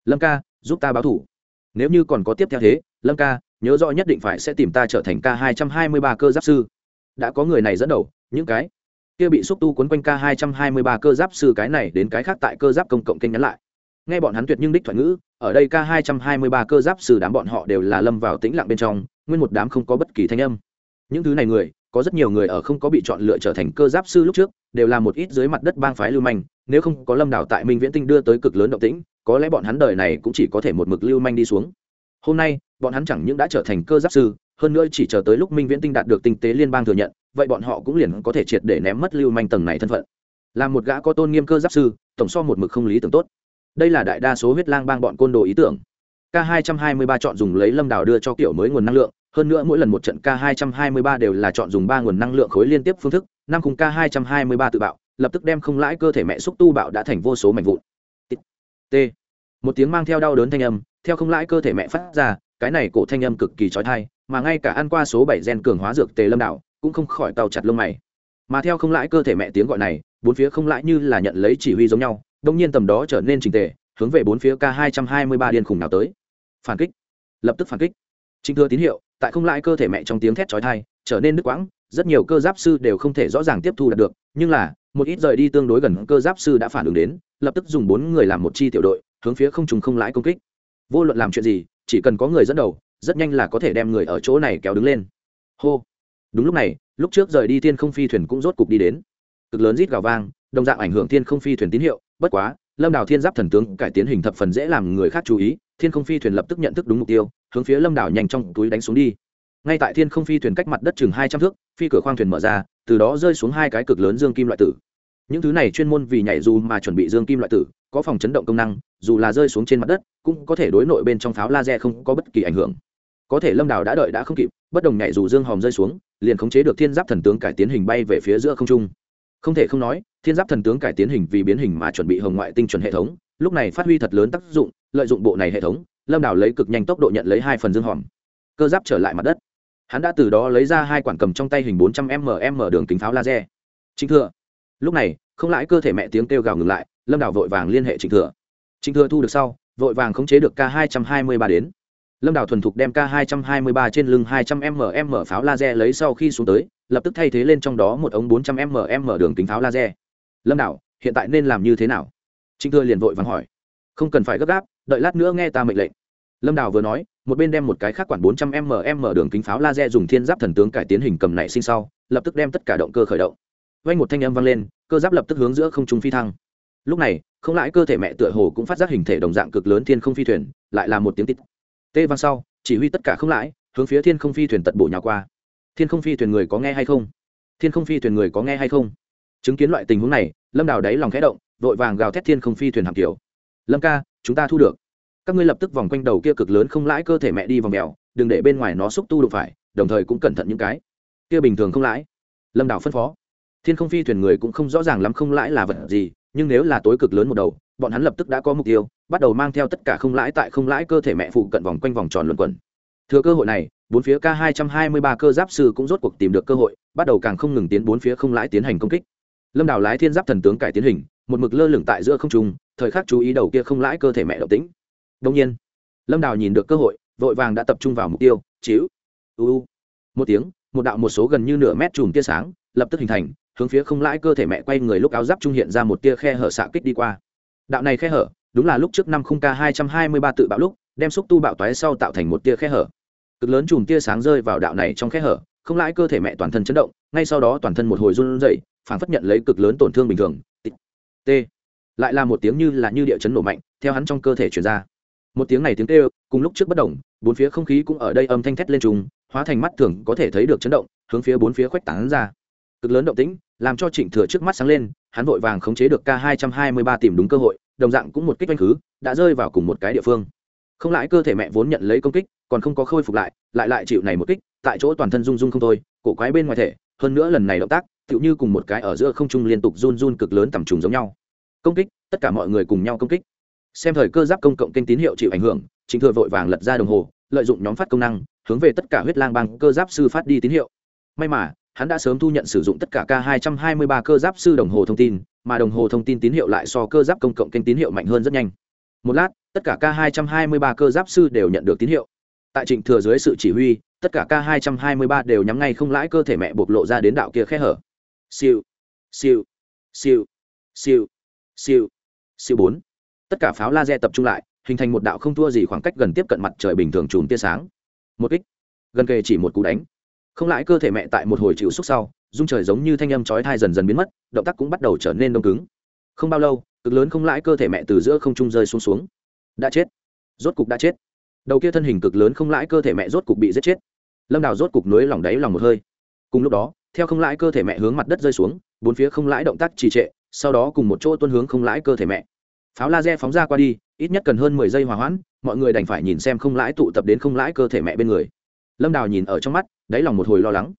Lâm ca, giúp ta báo thủ. Nếu như còn có tiếp theo thế, lâm ca, nhớ rõ nhất định phải sẽ tìm ta trở thành k hai trăm hai mươi ba cơ giáp sư. Đã có người này dẫn đầu, những cái kia bị xúc tu quấn quanh k hai trăm hai mươi ba cơ giáp sư cái này đến cái khác tại cơ giáp công cộng kênh nhắn lại. Nghe bọn hắn tuyệt nhưng đích thoại ngữ, ở đây k hai trăm hai mươi ba cơ giáp sư đám bọn họ đều là lâm vào tĩnh lặng bên trong, nguyên một đám không có bất kỳ thanh âm. Những thứ này người, có rất nhiều người ở không có bị chọn lựa trở thành cơ giáp sư lúc trước, đều là một ít dưới mặt đất bang phái lưu manh, nếu không có lâm đảo tại minh viễn tinh đưa tới cực lớn động tĩnh, có lẽ bọn hắn đời này cũng chỉ có thể một mực lưu manh đi xuống. Hôm nay, bọn hắn chẳng những đã trở thành cơ giáp sư, hơn nữa chỉ chờ tới lúc minh viễn tinh đạt được tinh tế liên bang thừa nhận vậy bọn họ cũng liền có thể triệt để ném mất lưu manh tầng này thân phận. Là một gã có tôn nghiêm cơ giáp sư, tổng so một mực không lý tưởng tốt. Đây là đại đa số huyết lang bang bọn côn đồ ý tưởng. K 223 chọn dùng lấy lâm đảo đưa cho kiểu mới nguồn năng lượng, hơn nữa mỗi lần một trận k 223 đều là chọn dùng ba nguồn năng lượng khối liên tiếp phương thức, năm cùng k 223 tự bạo, lập tức đem không lãi cơ thể mẹ xúc tu bạo đã thành vô số mảnh vụn. T. Một tiếng mang theo đau đớn thanh âm, theo không lãi cơ thể mẹ phát ra, cái này cổ thanh âm cực kỳ trói thai mà ngay cả ăn qua số bảy gen cường hóa dược tề lâm đảo cũng không khỏi tàu chặt lông mày. Mà theo không lãi cơ thể mẹ tiếng gọi này, bốn phía không lãi như là nhận lấy chỉ huy giống nhau, đông nhiên tầm đó trở nên trình tề, hướng về bốn phía k 223 điên khủng nào tới. Phản kích. Lập tức phản kích. Trinh thừa tín hiệu, tại không lãi cơ thể mẹ trong tiếng thét chói tai, trở nên đứt quãng, rất nhiều cơ giáp sư đều không thể rõ ràng tiếp thu được, nhưng là, một ít rời đi tương đối gần cơ giáp sư đã phản ứng đến, lập tức dùng bốn người làm một chi tiểu đội, hướng phía không trùng không lãi công kích. Vô luận làm chuyện gì, chỉ cần có người dẫn đầu, rất nhanh là có thể đem người ở chỗ này kéo đứng lên. Hô đúng lúc này, lúc trước rời đi thiên không phi thuyền cũng rốt cục đi đến. Cực lớn rít gào vang, đồng dạng ảnh hưởng thiên không phi thuyền tín hiệu, bất quá, lâm đảo thiên giáp thần tướng cải tiến hình thập phần dễ làm người khác chú ý, thiên không phi thuyền lập tức nhận thức đúng mục tiêu, hướng phía lâm đảo nhanh trong túi đánh xuống đi. Ngay tại thiên không phi thuyền cách mặt đất chừng hai trăm thước, phi cửa khoang thuyền mở ra, từ đó rơi xuống hai cái cực lớn dương kim loại tử. Những thứ này chuyên môn vì nhảy dù mà chuẩn bị dương kim loại tử, có phòng chấn động công năng, dù là rơi xuống trên mặt đất, cũng có thể đối nội bên trong pháo laser không có bất kỳ ảnh hưởng. Có thể lâm đảo đã đợi đã không kịp, bất đồng nhảy dù dương hòm rơi xuống liền khống chế được thiên giáp thần tướng cải tiến hình bay về phía giữa không trung. Không thể không nói, thiên giáp thần tướng cải tiến hình vì biến hình mà chuẩn bị hồng ngoại tinh chuẩn hệ thống, lúc này phát huy thật lớn tác dụng, lợi dụng bộ này hệ thống, lâm đào lấy cực nhanh tốc độ nhận lấy hai phần dương hòm. Cơ giáp trở lại mặt đất. Hắn đã từ đó lấy ra hai quản cầm trong tay hình bốn trăm mm đường kính pháo laser. Trịnh thừa. Lúc này, không lãi cơ thể mẹ tiếng kêu gào ngừng lại, lâm đào vội vàng liên hệ trịnh thừa. Trịnh thừa thu được sau, vội vàng khống chế được k hai trăm hai mươi ba đến lâm đào thuần thục đem k 223 trên lưng 200 mm pháo laser lấy sau khi xuống tới, lập tức thay thế lên trong đó một ống 400 mm đường kính pháo laser. Lâm đào, hiện tại nên làm như thế nào? Trịnh thừa liền vội vàng hỏi. Không cần phải gấp gáp, đợi lát nữa nghe ta mệnh lệnh. Lâm đào vừa nói, một bên đem một cái khác quản 400 mm đường kính pháo laser dùng thiên giáp thần tướng cải tiến hình cầm nảy sinh sau, lập tức đem tất cả động cơ khởi động. Vang một thanh âm vang lên, cơ giáp lập tức hướng giữa không trung phi thăng. Lúc này, không lãi cơ thể mẹ tựa hồ cũng phát giác hình thể đồng dạng cực lớn thiên không phi thuyền, lại là một tiếng tít tê vang sau, chỉ huy tất cả không lãi, hướng phía thiên không phi thuyền tận bổ nhào qua. Thiên không phi thuyền người có nghe hay không? Thiên không phi thuyền người có nghe hay không? Chứng kiến loại tình huống này, lâm đào đáy lòng khẽ động, vội vàng gào thét thiên không phi thuyền hàm kiểu. Lâm ca, chúng ta thu được. Các ngươi lập tức vòng quanh đầu kia cực lớn không lãi cơ thể mẹ đi vòng mèo, đừng để bên ngoài nó xúc tu đụng phải, đồng thời cũng cẩn thận những cái kia bình thường không lãi. Lâm đào phân phó. Thiên không phi thuyền người cũng không rõ ràng lắm không lãi là vật gì, nhưng nếu là tối cực lớn một đầu bọn hắn lập tức đã có mục tiêu, bắt đầu mang theo tất cả không lãi tại không lãi cơ thể mẹ phụ cận vòng quanh vòng tròn luẩn quẩn. Thừa cơ hội này, bốn phía k 223 cơ giáp sư cũng rốt cuộc tìm được cơ hội, bắt đầu càng không ngừng tiến bốn phía không lãi tiến hành công kích. Lâm đào lái thiên giáp thần tướng cải tiến hình, một mực lơ lửng tại giữa không trung, thời khắc chú ý đầu kia không lãi cơ thể mẹ động tĩnh. Đông nhiên, lâm đào nhìn được cơ hội, vội vàng đã tập trung vào mục tiêu chiếu uu một tiếng, một đạo một số gần như nửa mét chùm tia sáng, lập tức hình thành, hướng phía không lãi cơ thể mẹ quay người lúc áo giáp trung hiện ra một tia khe hở xạ kích đi qua đạo này khe hở đúng là lúc trước năm khung k hai trăm hai mươi ba tự bạo lúc đem xúc tu bạo toái sau tạo thành một tia khe hở. Cực lớn chùm tia sáng rơi vào đạo này trong khe hở không lãi cơ thể mẹ toàn thân chấn động ngay sau đó toàn thân một hồi run rẩy phản phất nhận lấy cực lớn tổn thương bình thường. T lại là một tiếng như là như địa chấn nổ mạnh theo hắn trong cơ thể chuyển ra. Một tiếng này tiếng kêu cùng lúc trước bất động, bốn phía không khí cũng ở đây âm thanh thét lên trùng hóa thành mắt thường có thể thấy được chấn động hướng phía bốn phía khuếch tán ra cực lớn động tĩnh, làm cho trịnh thừa trước mắt sáng lên, hắn vội vàng khống chế được k 223 tìm đúng cơ hội, đồng dạng cũng một kích quanh khứ, đã rơi vào cùng một cái địa phương. Không lãi cơ thể mẹ vốn nhận lấy công kích, còn không có khôi phục lại lại lại chịu này một kích, tại chỗ toàn thân rung rung không thôi, cổ quái bên ngoài thể, hơn nữa lần này động tác, tựu như cùng một cái ở giữa không trung liên tục run run cực lớn tầm trùng giống nhau. Công kích, tất cả mọi người cùng nhau công kích. Xem thời cơ giáp công cộng kênh tín hiệu chịu ảnh hưởng chính thừa vội vàng lật ra đồng hồ, lợi dụng nhóm phát công năng, hướng về tất cả huyết lang bang cơ giáp sư phát đi tín hiệu. May mà hắn đã sớm thu nhận sử dụng tất cả k 223 cơ giáp sư đồng hồ thông tin, mà đồng hồ thông tin tín hiệu lại so cơ giáp công cộng kênh tín hiệu mạnh hơn rất nhanh. Một lát, tất cả k 223 cơ giáp sư đều nhận được tín hiệu. Tại trịnh thừa dưới sự chỉ huy, tất cả k 223 đều nhắm ngay không lãi cơ thể mẹ bộc lộ ra đến đạo kia khe hở. Siêu siêu siêu siêu siêu siêu bốn. Tất cả pháo laser tập trung lại, hình thành một đạo không thua gì khoảng cách gần tiếp cận mặt trời bình thường chùm tia sáng. Một kích. Gần kề chỉ một cú đánh không lãi cơ thể mẹ tại một hồi chịu xúc sau, dung trời giống như thanh âm chói thai dần dần biến mất, động tác cũng bắt đầu trở nên đông cứng. Không bao lâu, cực lớn không lãi cơ thể mẹ từ giữa không trung rơi xuống xuống. Đã chết. Rốt cục đã chết. Đầu kia thân hình cực lớn không lãi cơ thể mẹ rốt cục bị giết chết. Lâm đào rốt cục núi lòng đáy lòng một hơi. Cùng lúc đó, theo không lãi cơ thể mẹ hướng mặt đất rơi xuống, bốn phía không lãi động tác trì trệ, sau đó cùng một chỗ tuân hướng không lãi cơ thể mẹ. Pháo laser phóng ra qua đi, ít nhất cần hơn mười giây hòa hoãn, mọi người đành phải nhìn xem không lãi tụ tập đến không lãi cơ thể mẹ bên người. Lâm đào nhìn ở trong mắt đáy lòng một hồi lo lắng.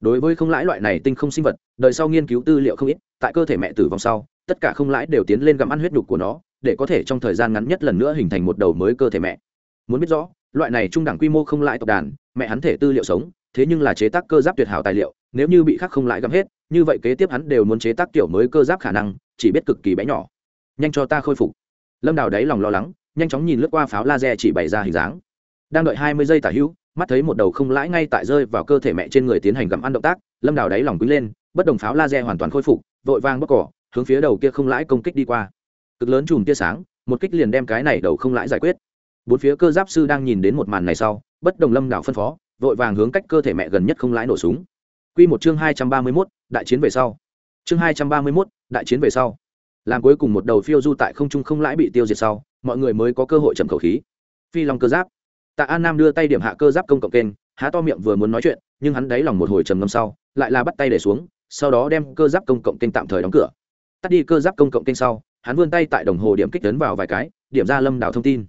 Đối với không lãi loại này tinh không sinh vật, đời sau nghiên cứu tư liệu không ít, tại cơ thể mẹ tử vong sau, tất cả không lãi đều tiến lên gặm ăn huyết đục của nó, để có thể trong thời gian ngắn nhất lần nữa hình thành một đầu mới cơ thể mẹ. Muốn biết rõ, loại này trung đẳng quy mô không lãi tộc đàn, mẹ hắn thể tư liệu sống, thế nhưng là chế tác cơ giáp tuyệt hảo tài liệu, nếu như bị khắc không lãi gặm hết, như vậy kế tiếp hắn đều muốn chế tác kiểu mới cơ giáp khả năng, chỉ biết cực kỳ bé nhỏ. Nhanh cho ta khôi phục. Lâm đào đáy lòng lo lắng, nhanh chóng nhìn lướt qua pháo laser chỉ bày ra hình dáng. Đang đợi hai mươi giây tả hữu mắt thấy một đầu không lãi ngay tại rơi vào cơ thể mẹ trên người tiến hành gặm ăn động tác, lâm đào đáy lòng quý lên, bất đồng pháo laser hoàn toàn khôi phục, vội vang bóc cỏ, hướng phía đầu kia không lãi công kích đi qua. Cực lớn chùm tia sáng, một kích liền đem cái này đầu không lãi giải quyết. Bốn phía cơ giáp sư đang nhìn đến một màn này sau, bất đồng lâm đảo phân phó, vội vàng hướng cách cơ thể mẹ gần nhất không lãi nổ súng. Q một chương hai trăm ba mươi mốt, đại chiến về sau. Chương hai trăm ba mươi mốt, đại chiến về sau. Làm cuối cùng một đầu phiêu du tại không trung không lãi bị tiêu diệt sau, mọi người mới có cơ hội chậm khẩu khí. Phi long cơ giáp tạ an nam đưa tay điểm hạ cơ giáp công cộng kênh, há to miệng vừa muốn nói chuyện, nhưng hắn đáy lòng một hồi trầm ngâm sau, lại là bắt tay để xuống, sau đó đem cơ giáp công cộng kênh tạm thời đóng cửa. Tắt đi cơ giáp công cộng kênh sau, hắn vươn tay tại đồng hồ điểm kích lớn vào vài cái, điểm ra lâm đảo thông tin.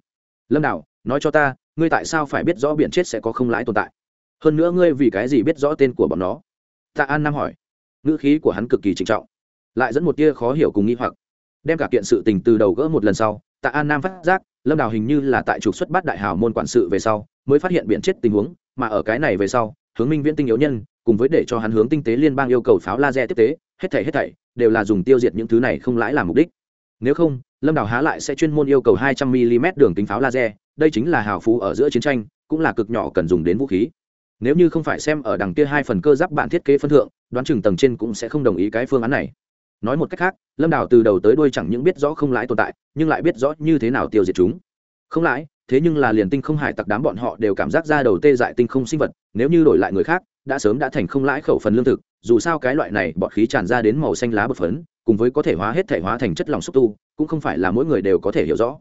Lâm đảo, nói cho ta, ngươi tại sao phải biết rõ biển chết sẽ có không lãi tồn tại? Hơn nữa ngươi vì cái gì biết rõ tên của bọn nó? Tạ an nam hỏi. Ngữ khí của hắn cực kỳ trịnh trọng, lại dẫn một tia khó hiểu cùng nghi hoặc. Đem cả kiện sự tình từ đầu gỡ một lần sau, tạ an nam phát giác lâm đào hình như là tại trục xuất bát đại hào môn quản sự về sau, mới phát hiện biện chết tình huống, mà ở cái này về sau, hướng minh viễn tinh yếu nhân, cùng với để cho hắn hướng tinh tế liên bang yêu cầu pháo laser tiếp tế, hết thảy hết thảy, đều là dùng tiêu diệt những thứ này không lãi làm mục đích. Nếu không, lâm đào há lại sẽ chuyên môn yêu cầu hai trăm mm đường kính pháo laser, đây chính là hào phú ở giữa chiến tranh, cũng là cực nhỏ cần dùng đến vũ khí. Nếu như không phải xem ở đằng kia hai phần cơ giáp bạn thiết kế phân thượng, đoán chừng tầng trên cũng sẽ không đồng ý cái phương án này nói một cách khác, lâm đào từ đầu tới đuôi chẳng những biết rõ không lãi tồn tại, nhưng lại biết rõ như thế nào tiêu diệt chúng. Không lãi, thế nhưng là liền tinh không hải tặc đám bọn họ đều cảm giác ra đầu tê dại tinh không sinh vật, nếu như đổi lại người khác, đã sớm đã thành không lãi khẩu phần lương thực, dù sao cái loại này, bọt khí tràn ra đến màu xanh lá bột phấn, cùng với có thể hóa hết thể hóa thành chất lỏng xúc tu, cũng không phải là mỗi người đều có thể hiểu rõ.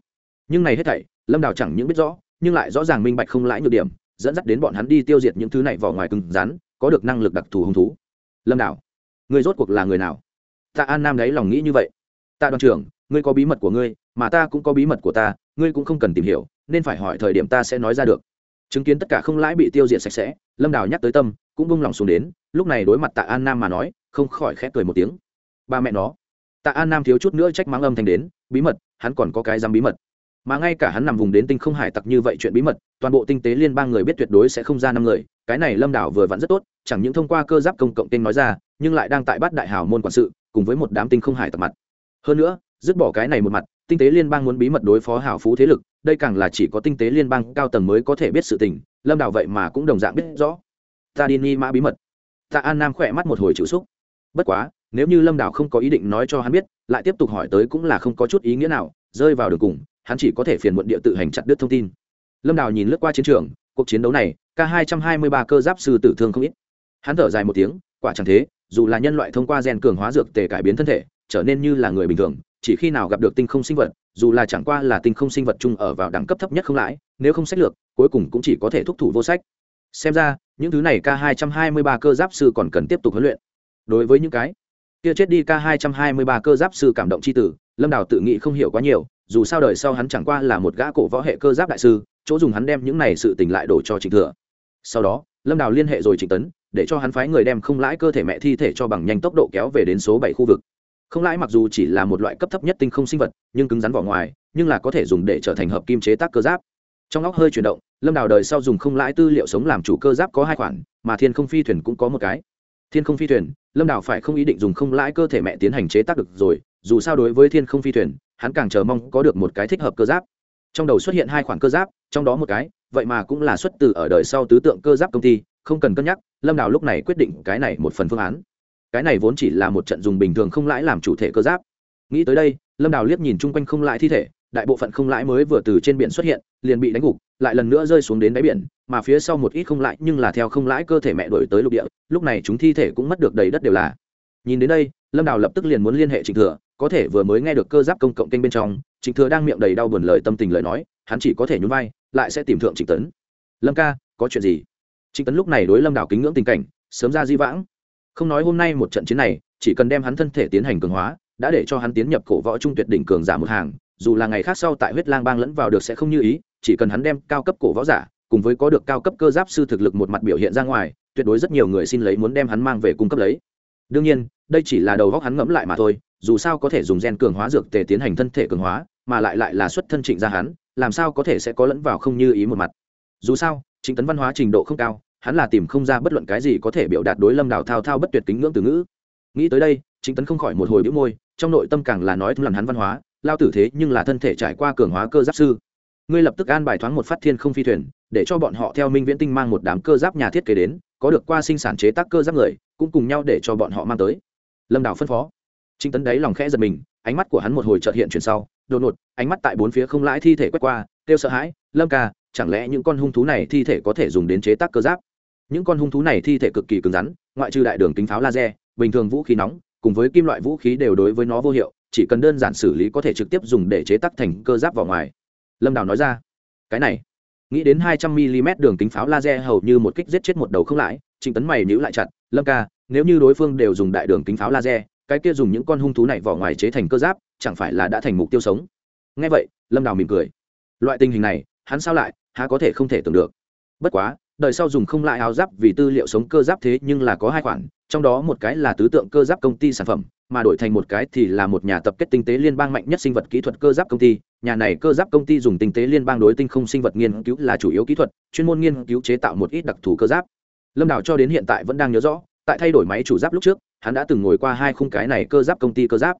Nhưng này hết thảy, lâm đào chẳng những biết rõ, nhưng lại rõ ràng minh bạch không lãi nhược điểm, dẫn dắt đến bọn hắn đi tiêu diệt những thứ này vỏ ngoài cứng rắn, có được năng lực đặc thù hứng thú. Lâm đào, người rốt cuộc là người nào? Tạ an nam đấy lòng nghĩ như vậy. Tạ đoàn trưởng, ngươi có bí mật của ngươi, mà ta cũng có bí mật của ta, ngươi cũng không cần tìm hiểu, nên phải hỏi thời điểm ta sẽ nói ra được. Chứng kiến tất cả không lãi bị tiêu diệt sạch sẽ, lâm đào nhắc tới tâm, cũng bung lòng xuống đến, lúc này đối mặt tạ an nam mà nói, không khỏi khép cười một tiếng. Ba mẹ nó. Tạ an nam thiếu chút nữa trách mắng âm thanh đến, bí mật, hắn còn có cái dám bí mật. Mà ngay cả hắn nằm vùng đến tinh không hải tặc như vậy chuyện bí mật, toàn bộ tinh tế liên bang người biết tuyệt đối sẽ không ra năm người, cái này lâm đảo vừa vặn rất tốt, chẳng những thông qua cơ giáp công cộng tên nói ra, nhưng lại đang tại bát đại hào môn quản sự cùng với một đám tinh không hải tặc mặt. Hơn nữa, dứt bỏ cái này một mặt, tinh tế liên bang muốn bí mật đối phó hào phú thế lực, đây càng là chỉ có tinh tế liên bang cao tầng mới có thể biết sự tình, lâm Đào vậy mà cũng đồng dạng biết rõ. Ta đi ni mã bí mật. Ta an nam khỏe mắt một hồi chịu xúc bất quá, nếu như lâm Đào không có ý định nói cho hắn biết, lại tiếp tục hỏi tới cũng là không có chút ý nghĩa nào, rơi vào đường cùng, hắn chỉ có thể phiền muộn địa tự hành chặt đứt thông tin. Lâm đào nhìn lướt qua chiến trường, cuộc chiến đấu này k hai trăm hai mươi ba cơ giáp sư tử thương không ít. Hắn thở dài một tiếng quả chẳng thế, dù là nhân loại thông qua gen cường hóa dược tề cải biến thân thể, trở nên như là người bình thường, chỉ khi nào gặp được tinh không sinh vật, dù là chẳng qua là tinh không sinh vật chung ở vào đẳng cấp thấp nhất không lãi, nếu không sách lược, cuối cùng cũng chỉ có thể thúc thủ vô sách. Xem ra, những thứ này k hai trăm hai mươi ba cơ giáp sư còn cần tiếp tục huấn luyện. Đối với những cái kia chết đi k hai trăm hai mươi ba cơ giáp sư cảm động c h i tử, lâm đào tự nghĩ không hiểu quá nhiều, dù sao đời sau hắn chẳng qua là một gã cổ võ hệ cơ giáp đại sư, chỗ dùng hắn đem những này sự tình lại đổ cho trịnh thừa. Sau đó, lâm đào liên hệ rồi trịnh tấn để cho hắn phái người đem không lãi cơ thể mẹ thi thể cho bằng nhanh tốc độ kéo về đến số bảy khu vực. Không lãi mặc dù chỉ là một loại cấp thấp nhất tinh không sinh vật, nhưng cứng rắn vỏ ngoài, nhưng là có thể dùng để trở thành hợp kim chế tác cơ giáp. Trong óc hơi chuyển động, lâm đào đời sau dùng không lãi tư liệu sống làm chủ cơ giáp có hai khoản, mà thiên không phi thuyền cũng có một cái. Thiên không phi thuyền, lâm đào phải không ý định dùng không lãi cơ thể mẹ tiến hành chế tác được rồi, dù sao đối với thiên không phi thuyền, hắn càng chờ mong có được một cái thích hợp cơ giáp. Trong đầu xuất hiện hai khoản cơ giáp, trong đó một cái, vậy mà cũng là xuất từ ở đời sau tứ tượng cơ giáp công ty không cần cân nhắc, lâm đào lúc này quyết định cái này một phần phương án. Cái này vốn chỉ là một trận dùng bình thường không lãi làm chủ thể cơ giáp. Nghĩ tới đây, lâm đào liếc nhìn chung quanh không lãi thi thể, đại bộ phận không lãi mới vừa từ trên biển xuất hiện, liền bị đánh gục, lại lần nữa rơi xuống đến đáy biển, mà phía sau một ít không lãi nhưng là theo không lãi cơ thể mẹ đổi tới lục địa, lúc này chúng thi thể cũng mất được đầy đất đều là. Nhìn đến đây, lâm đào lập tức liền muốn liên hệ trịnh thừa, có thể vừa mới nghe được cơ giáp công cộng kênh bên trong, trịnh thừa đang miệng đầy đau buồn lời tâm tình lời nói, hắn chỉ có thể nhún vai, lại sẽ tìm thượng trịnh tấn. Lâm ca, có chuyện gì? Trịnh tấn lúc này đối lâm Đảo kính ngưỡng tình cảnh, sớm ra di vãng. Không nói hôm nay một trận chiến này, chỉ cần đem hắn thân thể tiến hành cường hóa, đã để cho hắn tiến nhập cổ võ trung tuyệt đỉnh cường giả một hàng, dù là ngày khác sau tại huyết lang bang lẫn vào được sẽ không như ý, chỉ cần hắn đem cao cấp cổ võ giả, cùng với có được cao cấp cơ giáp sư thực lực một mặt biểu hiện ra ngoài, tuyệt đối rất nhiều người xin lấy muốn đem hắn mang về cung cấp lấy. Đương nhiên, đây chỉ là đầu góc hắn ngẫm lại mà thôi, dù sao có thể dùng gen cường hóa dược tề tiến hành thân thể cường hóa, mà lại lại là xuất thân trịnh ra hắn, làm sao có thể sẽ có lẫn vào không như ý một mặt. Dù sao chính tấn văn hóa trình độ không cao hắn là tìm không ra bất luận cái gì có thể biểu đạt đối lâm đào thao thao bất tuyệt kính ngưỡng từ ngữ. Nghĩ tới đây chính tấn không khỏi một hồi bĩu môi trong nội tâm càng là nói thú lần hắn văn hóa lao tử thế nhưng là thân thể trải qua cường hóa cơ giáp sư. Ngươi lập tức an bài thoáng một phát thiên không phi thuyền để cho bọn họ theo minh viễn tinh mang một đám cơ giáp nhà thiết kế đến có được qua sinh sản chế tác cơ giáp người cũng cùng nhau để cho bọn họ mang tới. Lâm đào phân phó. Chính Tấn đấy lòng khẽ giật mình, ánh mắt của hắn một hồi chợt hiện chuyển sau, đột ngột, ánh mắt tại bốn phía không lãi thi thể quét qua, kêu sợ hãi, "Lâm ca, chẳng lẽ những con hung thú này thi thể có thể dùng đến chế tác cơ giáp?" Những con hung thú này thi thể cực kỳ cứng rắn, ngoại trừ đại đường kính pháo laser, bình thường vũ khí nóng, cùng với kim loại vũ khí đều đối với nó vô hiệu chỉ cần đơn giản xử lý có thể trực tiếp dùng để chế tác thành cơ giáp vào ngoài lâm đào nói ra cái này nghĩ đến hai trăm mm đường kính pháo laser hầu như một kích giết chết một đầu không lãi. trịnh tấn mày nhữ lại chặt lâm ca nếu như đối phương đều dùng đại đường kính pháo laser cái kia dùng những con hung thú này vỏ ngoài chế thành cơ giáp chẳng phải là đã thành mục tiêu sống ngay vậy lâm đào mỉm cười loại tình hình này, hắn sao lại, há có thể không thể tưởng được. Bất quá, đời sau dùng không lại áo giáp vì tư liệu sống cơ giáp thế nhưng là có hai khoản, trong đó một cái là tứ tượng cơ giáp công ty sản phẩm, mà đổi thành một cái thì là một nhà tập kết tinh tế liên bang mạnh nhất sinh vật kỹ thuật cơ giáp công ty. Nhà này cơ giáp công ty dùng tinh tế liên bang đối tinh không sinh vật nghiên cứu là chủ yếu kỹ thuật, chuyên môn nghiên cứu chế tạo một ít đặc thù cơ giáp. Lâm đào cho đến hiện tại vẫn đang nhớ rõ, tại thay đổi máy chủ giáp lúc trước, hắn đã từng ngồi qua hai khung cái này cơ giáp công ty cơ giáp.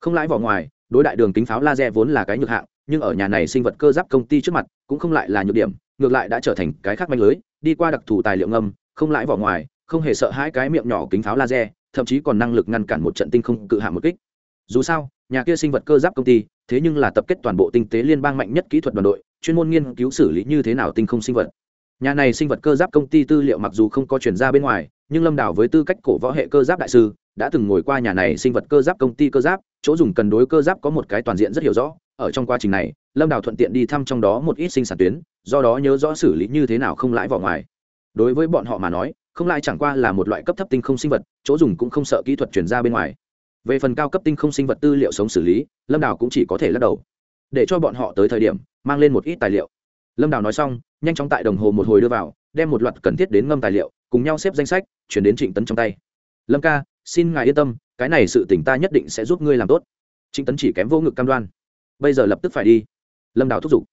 Không lãi vỏ ngoài, đối đại đường kính pháo laser vốn là cái nhược hạng nhưng ở nhà này sinh vật cơ giáp công ty trước mặt cũng không lại là nhược điểm, ngược lại đã trở thành cái khác manh lưới, đi qua đặc thù tài liệu ngâm không lãi vỏ ngoài, không hề sợ hai cái miệng nhỏ kính pháo laser, thậm chí còn năng lực ngăn cản một trận tinh không cự hạ một kích. Dù sao, nhà kia sinh vật cơ giáp công ty, thế nhưng là tập kết toàn bộ tinh tế liên bang mạnh nhất kỹ thuật đoàn đội, chuyên môn nghiên cứu xử lý như thế nào tinh không sinh vật. Nhà này sinh vật cơ giáp công ty tư liệu mặc dù không có chuyển ra bên ngoài, nhưng lâm đảo với tư cách cổ võ hệ cơ giáp đại sư, đã từng ngồi qua nhà này sinh vật cơ giáp công ty cơ giáp, chỗ dùng cần đối cơ giáp có một cái toàn diện rất hiểu rõ ở trong quá trình này, lâm đảo thuận tiện đi thăm trong đó một ít sinh sản tuyến, do đó nhớ rõ xử lý như thế nào không lãi vào ngoài. Đối với bọn họ mà nói, không lãi chẳng qua là một loại cấp thấp tinh không sinh vật, chỗ dùng cũng không sợ kỹ thuật chuyển ra bên ngoài. Về phần cao cấp tinh không sinh vật tư liệu sống xử lý, lâm đảo cũng chỉ có thể lắc đầu. Để cho bọn họ tới thời điểm, mang lên một ít tài liệu. Lâm đảo nói xong, nhanh chóng tại đồng hồ một hồi đưa vào, đem một loạt cần thiết đến ngâm tài liệu, cùng nhau xếp danh sách, chuyển đến trịnh tấn trong tay. Lâm ca, xin ngài yên tâm, cái này sự tỉnh ta nhất định sẽ giúp ngươi làm tốt. Trịnh tấn chỉ kém vô ngực cam đoan bây giờ lập tức phải đi. Lâm đảo thúc giục.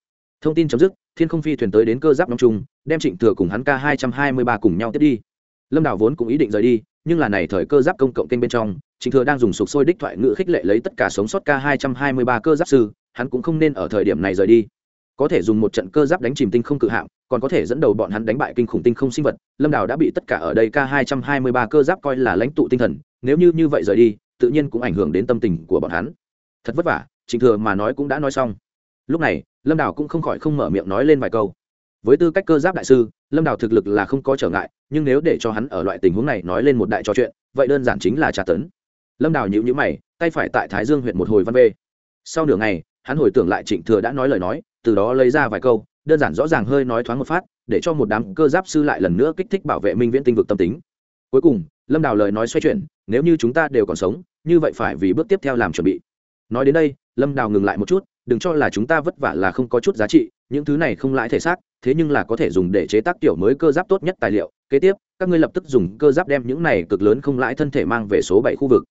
Thông tin chấm dứt, thiên không phi thuyền tới đến cơ giáp nóng trung đem trịnh thừa cùng hắn k hai trăm hai mươi ba cùng nhau tiếp đi. Lâm đảo vốn cũng ý định rời đi, nhưng là này thời cơ giáp công cộng kênh bên trong, trịnh thừa đang dùng sục sôi đích thoại ngữ khích lệ lấy tất cả sống sót k hai trăm hai mươi ba cơ giáp sư, hắn cũng không nên ở thời điểm này rời đi. Có thể dùng một trận cơ giáp đánh chìm tinh không cự hạng còn có thể dẫn đầu bọn hắn đánh bại kinh khủng tinh không sinh vật, lâm đào đã bị tất cả ở đây k hai trăm hai mươi ba cơ giáp coi là lãnh tụ tinh thần, nếu như như vậy rời đi, tự nhiên cũng ảnh hưởng đến tâm tình của bọn hắn. Thật vất vả trịnh thừa mà nói cũng đã nói xong. Lúc này, lâm đào cũng không khỏi không mở miệng nói lên vài câu. Với tư cách cơ giáp đại sư, lâm đào thực lực là không có trở ngại, nhưng nếu để cho hắn ở loại tình huống này nói lên một đại trò chuyện, vậy đơn giản chính là trả tấn. Lâm đào nhịu nhữ mày, tay phải tại thái dương huyện một hồi văn bê. Sau nửa ngày, hắn hồi tưởng lại trịnh thừa đã nói lời nói, từ đó lấy ra vài câu, đơn giản rõ ràng hơi nói thoáng một phát, để cho một đám cơ giáp sư lại lần nữa kích thích bảo vệ minh viễn tinh vực tâm tính. Cuối cùng, lâm đào lời nói xoay chuyển, nếu như chúng ta đều còn sống, như vậy phải vì bước tiếp theo làm chuẩn bị. Nói đến đây lâm đào ngừng lại một chút, đừng cho là chúng ta vất vả là không có chút giá trị, những thứ này không lãi thể xác, thế nhưng là có thể dùng để chế tác tiểu mới cơ giáp tốt nhất tài liệu. Kế tiếp, các ngươi lập tức dùng cơ giáp đem những này cực lớn không lãi thân thể mang về số bảy khu vực.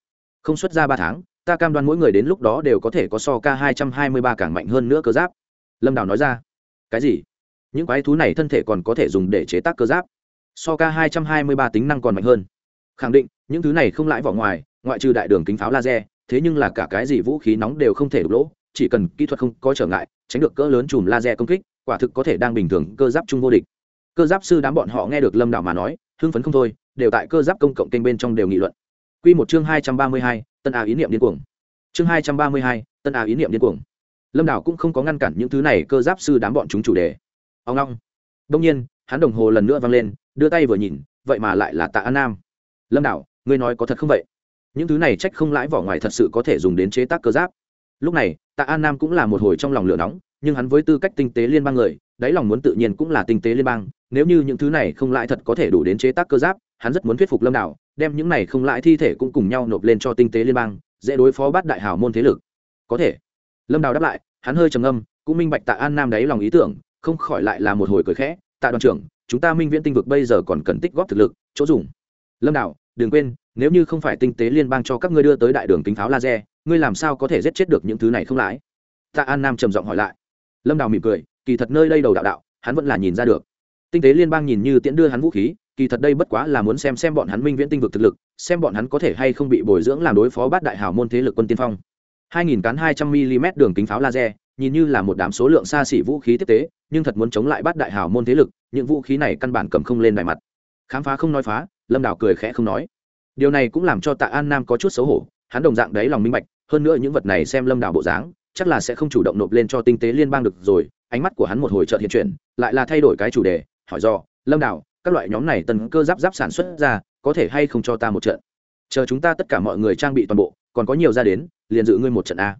Không xuất ra ba tháng, ta cam đoan mỗi người đến lúc đó đều có thể có so k hai trăm hai mươi ba càng mạnh hơn nữa cơ giáp. Lâm đào nói ra. Cái gì? Những quái thú này thân thể còn có thể dùng để chế tác cơ giáp? So k hai trăm hai mươi ba tính năng còn mạnh hơn. Khẳng định, những thứ này không lãi vỏ ngoài, ngoại trừ đại đường kính pháo laser thế nhưng là cả cái gì vũ khí nóng đều không thể đục lỗ, chỉ cần kỹ thuật không có trở ngại, tránh được cỡ lớn chùm laser công kích, quả thực có thể đang bình thường cơ giáp chung vô địch. Cơ giáp sư đám bọn họ nghe được lâm đảo mà nói, hưng phấn không thôi, đều tại cơ giáp công cộng kênh bên trong đều nghị luận. Q một chương hai trăm ba mươi hai, tân á ý niệm điên cuồng. Chương hai trăm ba mươi hai, tân á ý niệm điên cuồng. Lâm đảo cũng không có ngăn cản những thứ này, cơ giáp sư đám bọn chúng chủ đề. Ông long đông nhiên, hắn đồng hồ lần nữa vang lên, đưa tay vừa nhìn, vậy mà lại là tạ an nam. Lâm đảo ngươi nói có thật không vậy? Những thứ này trách không lãi vỏ ngoài thật sự có thể dùng đến chế tác cơ giáp. Lúc này, tạ an nam cũng là một hồi trong lòng lửa nóng, nhưng hắn với tư cách tinh tế liên bang người, đáy lòng muốn tự nhiên cũng là tinh tế liên bang, nếu như những thứ này không lãi thật có thể đủ đến chế tác cơ giáp, hắn rất muốn thuyết phục lâm đảo đem những này không lãi thi thể cũng cùng nhau nộp lên cho tinh tế liên bang, dễ đối phó bắt đại hào môn thế lực. Có thể. Lâm đào đáp lại, hắn hơi trầm âm cũng minh bạch tạ an nam đáy lòng ý tưởng, không khỏi lại là một hồi cười khẽ, tạ đoàn trưởng, chúng ta minh viễn tinh vực bây giờ còn cần tích góp thực lực, chỗ dùng. Lâm đào đừng quên nếu như không phải tinh tế liên bang cho các ngươi đưa tới đại đường kính pháo laser, ngươi làm sao có thể giết chết được những thứ này không lãi tạ an nam trầm giọng hỏi lại. Lâm đào mỉm cười, kỳ thật nơi đây đầu đạo đạo, hắn vẫn là nhìn ra được. Tinh tế liên bang nhìn như tiễn đưa hắn vũ khí, kỳ thật đây bất quá là muốn xem xem bọn hắn minh viễn tinh vực thực lực, xem bọn hắn có thể hay không bị bồi dưỡng làm đối phó bát đại hào môn thế lực quân tiên phong. 2.000 cán 200 mm đường kính pháo laser, nhìn như là một đám số lượng xa xỉ vũ khí tiếp tế, nhưng thật muốn chống lại bát đại hào môn thế lực, những vũ khí này căn bản cầm không lên đại mặt. Khám phá không nói phá, lâm đào cười khẽ không nói điều này cũng làm cho tạ an nam có chút xấu hổ, hắn đồng dạng đấy lòng minh bạch, hơn nữa những vật này xem lâm đào bộ dáng, chắc là sẽ không chủ động nộp lên cho tinh tế liên bang được rồi, ánh mắt của hắn một hồi chợt hiện chuyển, lại là thay đổi cái chủ đề, hỏi do, lâm đào, các loại nhóm này tần cơ giáp giáp sản xuất ra, có thể hay không cho ta một trận? Chờ chúng ta tất cả mọi người trang bị toàn bộ, còn có nhiều ra đến, liền dự ngươi một trận a.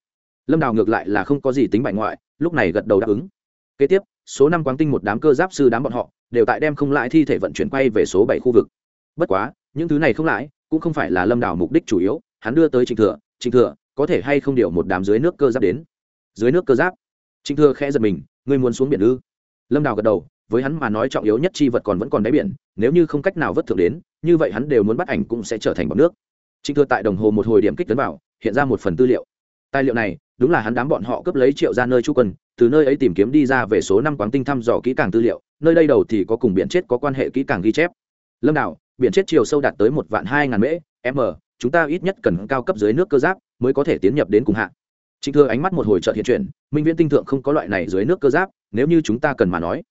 Lâm đào ngược lại là không có gì tính bại ngoại, lúc này gật đầu đáp ứng. Kế tiếp, số năm quáng tinh một đám cơ giáp sư đám bọn họ, đều tại đem không lãi thi thể vận chuyển quay về số bảy khu vực. Bất quá, những thứ này không lãi cũng không phải là lâm đảo mục đích chủ yếu, hắn đưa tới trịnh thừa trịnh thừa, có thể hay không điều một đám dưới nước cơ giáp đến? Dưới nước cơ giáp? Trịnh thừa khẽ giật mình, ngươi muốn xuống biển ư? Lâm đảo gật đầu, với hắn mà nói trọng yếu nhất chi vật còn vẫn còn đáy biển, nếu như không cách nào vất thượng đến, như vậy hắn đều muốn bắt ảnh cũng sẽ trở thành bọc nước. Trịnh thừa tại đồng hồ một hồi điểm kích tấn vào, hiện ra một phần tư liệu. Tài liệu này, đúng là hắn đám bọn họ cướp lấy triệu ra nơi chu quân, từ nơi ấy tìm kiếm đi ra về số năm quán tinh thăm dò kỹ càng tư liệu, nơi đây đầu thì có cùng biển chết có quan hệ kỹ càng ghi chép. Lâm đảo biển chết chiều sâu đạt tới một vạn hai ngàn mễ, m, chúng ta ít nhất cần cao cấp dưới nước cơ giáp mới có thể tiến nhập đến cùng hạ. Trịnh thừa ánh mắt một hồi trợ hiện chuyển, minh viễn tinh thượng không có loại này dưới nước cơ giáp, nếu như chúng ta cần mà nói.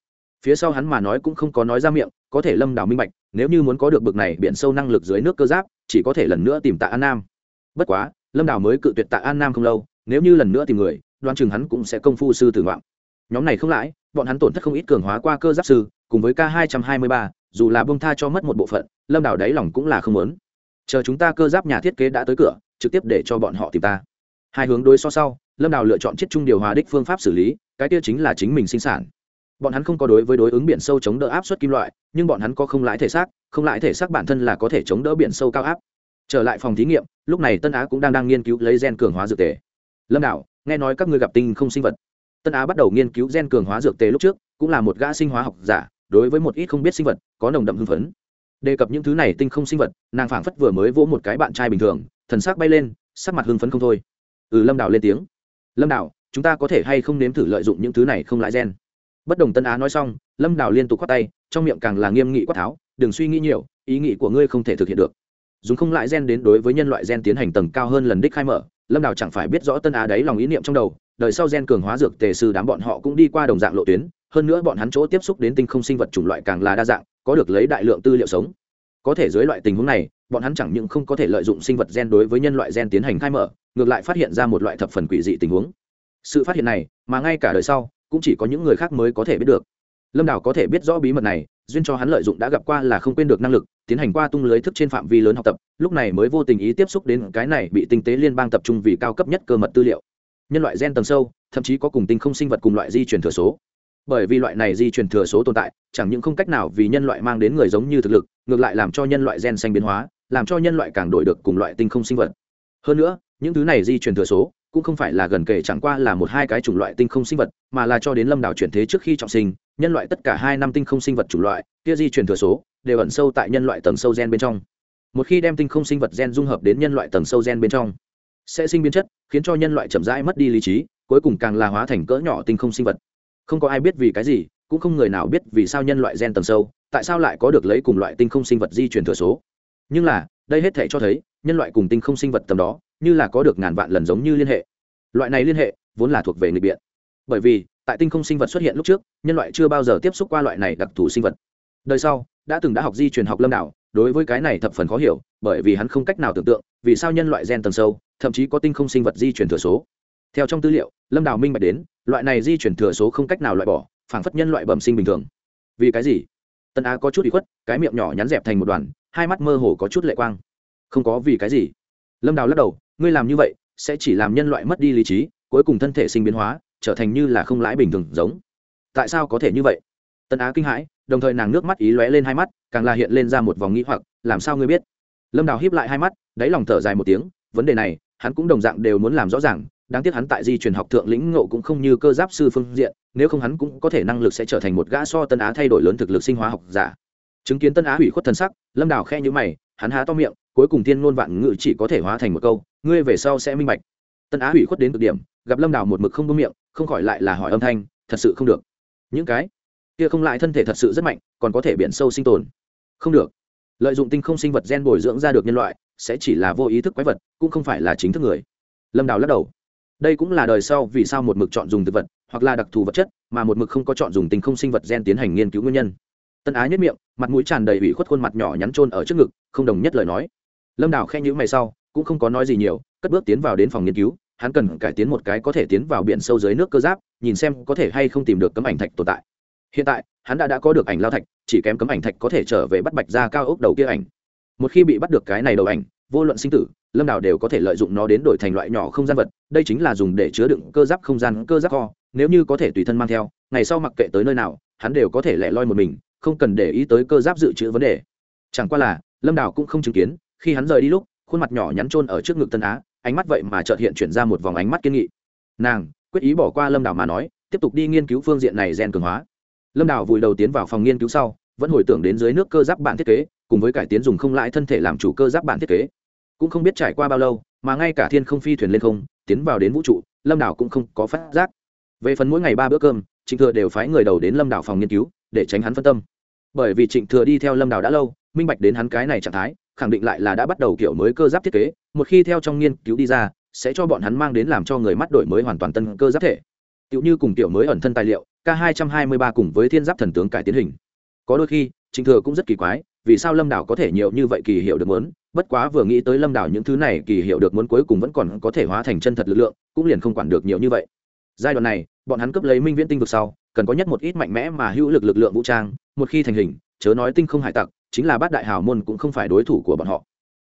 Phía sau hắn mà nói cũng không có nói ra miệng, có thể lâm đảo minh bạch, nếu như muốn có được bực này biển sâu năng lực dưới nước cơ giáp, chỉ có thể lần nữa tìm tạ an nam. Bất quá, lâm đảo mới cự tuyệt tạ an nam không lâu, nếu như lần nữa tìm người đoan chừng hắn cũng sẽ công phu sư tử ngoạn. Nhóm này không lãi, bọn hắn tổn thất không ít cường hóa qua cơ giáp sư, cùng với k hai trăm hai mươi ba dù là bông tha cho mất một bộ phận lâm đảo đáy lòng cũng là không lớn chờ chúng ta cơ giáp nhà thiết kế đã tới cửa trực tiếp để cho bọn họ tìm ta. Hai hướng đối so sau lâm đào lựa chọn chiết trung điều hòa đích phương pháp xử lý cái kia chính là chính mình sinh sản. Bọn hắn không có đối với đối ứng biển sâu chống đỡ áp suất kim loại nhưng bọn hắn có không lãi thể xác không lãi thể xác bản thân là có thể chống đỡ biển sâu cao áp. Trở lại phòng thí nghiệm lúc này tân á cũng đang đang nghiên cứu lấy gen cường hóa dược tề. Lâm đảo, nghe nói các ngươi gặp tinh không sinh vật. Tân á bắt đầu nghiên cứu gen cường hóa dược tề lúc trước cũng là một gã sinh hóa học giả đối với một ít không biết sinh vật, có nồng đậm hưng phấn. Đề cập những thứ này tinh không sinh vật, nàng phảng phất vừa mới vỗ một cái bạn trai bình thường, thần sắc bay lên, sắc mặt hưng phấn không thôi. Ừ lâm đào lên tiếng. Lâm đào chúng ta có thể hay không nếm thử lợi dụng những thứ này không lại gen? Bất đồng tân á nói xong, lâm đào liên tục khoát tay, trong miệng càng là nghiêm nghị quát tháo, đừng suy nghĩ nhiều, ý nghĩ của ngươi không thể thực hiện được. Dùng không lại gen đến đối với nhân loại gen tiến hành tầng cao hơn lần đích khai mở, lâm đào chẳng phải biết rõ tân á đấy lòng ý niệm trong đầu, đời sau gen cường hóa dược tề sư đám bọn họ cũng đi qua đồng dạng lộ tuyến hơn nữa bọn hắn chỗ tiếp xúc đến tinh không sinh vật chủng loại càng là đa dạng, có được lấy đại lượng tư liệu sống. Có thể dưới loại tình huống này, bọn hắn chẳng những không có thể lợi dụng sinh vật gen đối với nhân loại gen tiến hành khai mở, ngược lại phát hiện ra một loại thập phần quỷ dị tình huống. Sự phát hiện này, mà ngay cả đời sau, cũng chỉ có những người khác mới có thể biết được. Lâm đào có thể biết rõ bí mật này, duyên cho hắn lợi dụng đã gặp qua là không quên được năng lực, tiến hành qua tung lưới thức trên phạm vi lớn học tập, lúc này mới vô tình ý tiếp xúc đến cái này bị tinh tế liên bang tập trung vì cao cấp nhất cơ mật tư liệu. Nhân loại gen tầng sâu, thậm chí có cùng tinh không sinh vật cùng loại di chuyển thừa số bởi vì loại này di truyền thừa số tồn tại, chẳng những không cách nào vì nhân loại mang đến người giống như thực lực, ngược lại làm cho nhân loại gen xanh biến hóa, làm cho nhân loại càng đổi được cùng loại tinh không sinh vật. Hơn nữa, những thứ này di truyền thừa số cũng không phải là gần kể chẳng qua là một hai cái chủng loại tinh không sinh vật, mà là cho đến lâm đảo chuyển thế trước khi trọng sinh, nhân loại tất cả hai năm tinh không sinh vật chủng loại, kia di truyền thừa số đều ẩn sâu tại nhân loại tầng sâu gen bên trong. Một khi đem tinh không sinh vật gen dung hợp đến nhân loại tầng sâu gen bên trong, sẽ sinh biến chất, khiến cho nhân loại chậm rãi mất đi lý trí, cuối cùng càng là hóa thành cỡ nhỏ tinh không sinh vật không có ai biết vì cái gì, cũng không người nào biết vì sao nhân loại gen tầng sâu, tại sao lại có được lấy cùng loại tinh không sinh vật di chuyển thừa số. Nhưng là, đây hết thể cho thấy, nhân loại cùng tinh không sinh vật tầm đó, như là có được ngàn vạn lần giống như liên hệ. Loại này liên hệ, vốn là thuộc về nghịch biện. Bởi vì, tại tinh không sinh vật xuất hiện lúc trước, nhân loại chưa bao giờ tiếp xúc qua loại này đặc thù sinh vật. Đời sau, đã từng đã học di truyền học lâm đạo, đối với cái này thập phần khó hiểu, bởi vì hắn không cách nào tưởng tượng, vì sao nhân loại gen tầng sâu, thậm chí có tinh không sinh vật di truyền thừa số theo trong tư liệu, lâm đào minh bạch đến, loại này di chuyển thừa số không cách nào loại bỏ, phảng phất nhân loại bẩm sinh bình thường. Vì cái gì? Tân á có chút bị khuất, cái miệng nhỏ nhắn dẹp thành một đoàn, hai mắt mơ hồ có chút lệ quang. Không có vì cái gì. Lâm đào lắc đầu, ngươi làm như vậy, sẽ chỉ làm nhân loại mất đi lý trí, cuối cùng thân thể sinh biến hóa, trở thành như là không lãi bình thường giống. Tại sao có thể như vậy? Tân á kinh hãi, đồng thời nàng nước mắt ý lóe lên hai mắt, càng là hiện lên ra một vòng nghĩ hoặc, làm sao ngươi biết? Lâm đào hiếp lại hai mắt, đáy lòng thở dài một tiếng, vấn đề này, hắn cũng đồng dạng đều muốn làm rõ ràng đáng tiếc hắn tại di truyền học thượng lĩnh ngộ cũng không như cơ giáp sư phương diện, nếu không hắn cũng có thể năng lực sẽ trở thành một gã so tân á thay đổi lớn thực lực sinh hóa học giả. Chứng kiến tân á hủy khuất thần sắc, lâm đào khe nhữ mày, hắn há to miệng, cuối cùng tiên ngôn vạn ngữ chỉ có thể hóa thành một câu, ngươi về sau sẽ minh bạch. Tân á hủy khuất đến cực điểm, gặp lâm đào một mực không bơm miệng, không khỏi lại là hỏi âm thanh, thật sự không được. Những cái kia không lại thân thể thật sự rất mạnh, còn có thể biển sâu sinh tồn. Không được. Lợi dụng tinh không sinh vật gen bồi dưỡng ra được nhân loại, sẽ chỉ là vô ý thức quái vật, cũng không phải là chính thức người. Lâm đào lắc đầu đây cũng là đời sau vì sao một mực chọn dùng thực vật, hoặc là đặc thù vật chất, mà một mực không có chọn dùng tinh không sinh vật gen tiến hành nghiên cứu nguyên nhân. Tân ái nhất miệng, mặt mũi tràn đầy ủy khuất khuôn mặt nhỏ nhắn trôn ở trước ngực, không đồng nhất lời nói. Lâm đào khen nhữ mày sau, cũng không có nói gì nhiều, cất bước tiến vào đến phòng nghiên cứu, hắn cần cải tiến một cái có thể tiến vào biển sâu dưới nước cơ giáp, nhìn xem có thể hay không tìm được cấm ảnh thạch tồn tại. Hiện tại, hắn đã đã có được ảnh lao thạch, chỉ kém cấm ảnh thạch có thể trở về bắt bạch ra cao ốc đầu kia ảnh. Một khi bị bắt được cái này đầu ảnh vô luận sinh tử, lâm đào đều có thể lợi dụng nó đến đổi thành loại nhỏ không gian vật, đây chính là dùng để chứa đựng cơ giáp không gian, cơ giáp kho, nếu như có thể tùy thân mang theo, ngày sau mặc kệ tới nơi nào, hắn đều có thể lẻ loi một mình, không cần để ý tới cơ giáp dự trữ vấn đề. Chẳng qua là, lâm đào cũng không chứng kiến, khi hắn rời đi lúc, khuôn mặt nhỏ nhắn trôn ở trước ngực tân á, ánh mắt vậy mà chợt hiện chuyển ra một vòng ánh mắt kiên nghị. Nàng, quyết ý bỏ qua lâm đào mà nói, tiếp tục đi nghiên cứu phương diện này gen cường hóa. Lâm đào vùi đầu tiến vào phòng nghiên cứu sau, vẫn hồi tưởng đến dưới nước cơ giáp bản thiết kế, cùng với cải tiến dùng không lãi thân thể làm chủ cơ giáp bản thiết kế cũng không biết trải qua bao lâu, mà ngay cả thiên không phi thuyền lên không, tiến vào đến vũ trụ, lâm đảo cũng không có phát giác. Về phần mỗi ngày ba bữa cơm, trịnh thừa đều phái người đầu đến lâm đảo phòng nghiên cứu, để tránh hắn phân tâm. Bởi vì trịnh thừa đi theo lâm đảo đã lâu, minh bạch đến hắn cái này trạng thái, khẳng định lại là đã bắt đầu kiểu mới cơ giáp thiết kế, một khi theo trong nghiên cứu đi ra, sẽ cho bọn hắn mang đến làm cho người mắt đổi mới hoàn toàn tân cơ giáp thể. Tựu như cùng kiểu mới ẩn thân tài liệu, k 223 cùng với thiên giáp thần tướng cải tiến hình. Có đôi khi, trịnh thừa cũng rất kỳ quái, vì sao lâm đảo có thể nhiều như vậy kỳ hiệu được muốn? Bất quá vừa nghĩ tới lâm đảo những thứ này, kỳ hiệu được muốn cuối cùng vẫn còn có thể hóa thành chân thật lực lượng, cũng liền không quản được nhiều như vậy. Giai đoạn này, bọn hắn cấp lấy minh viễn tinh vực sau, cần có nhất một ít mạnh mẽ mà hữu lực lực lượng vũ trang, một khi thành hình, chớ nói tinh không hải tặc, chính là bát đại hào môn cũng không phải đối thủ của bọn họ.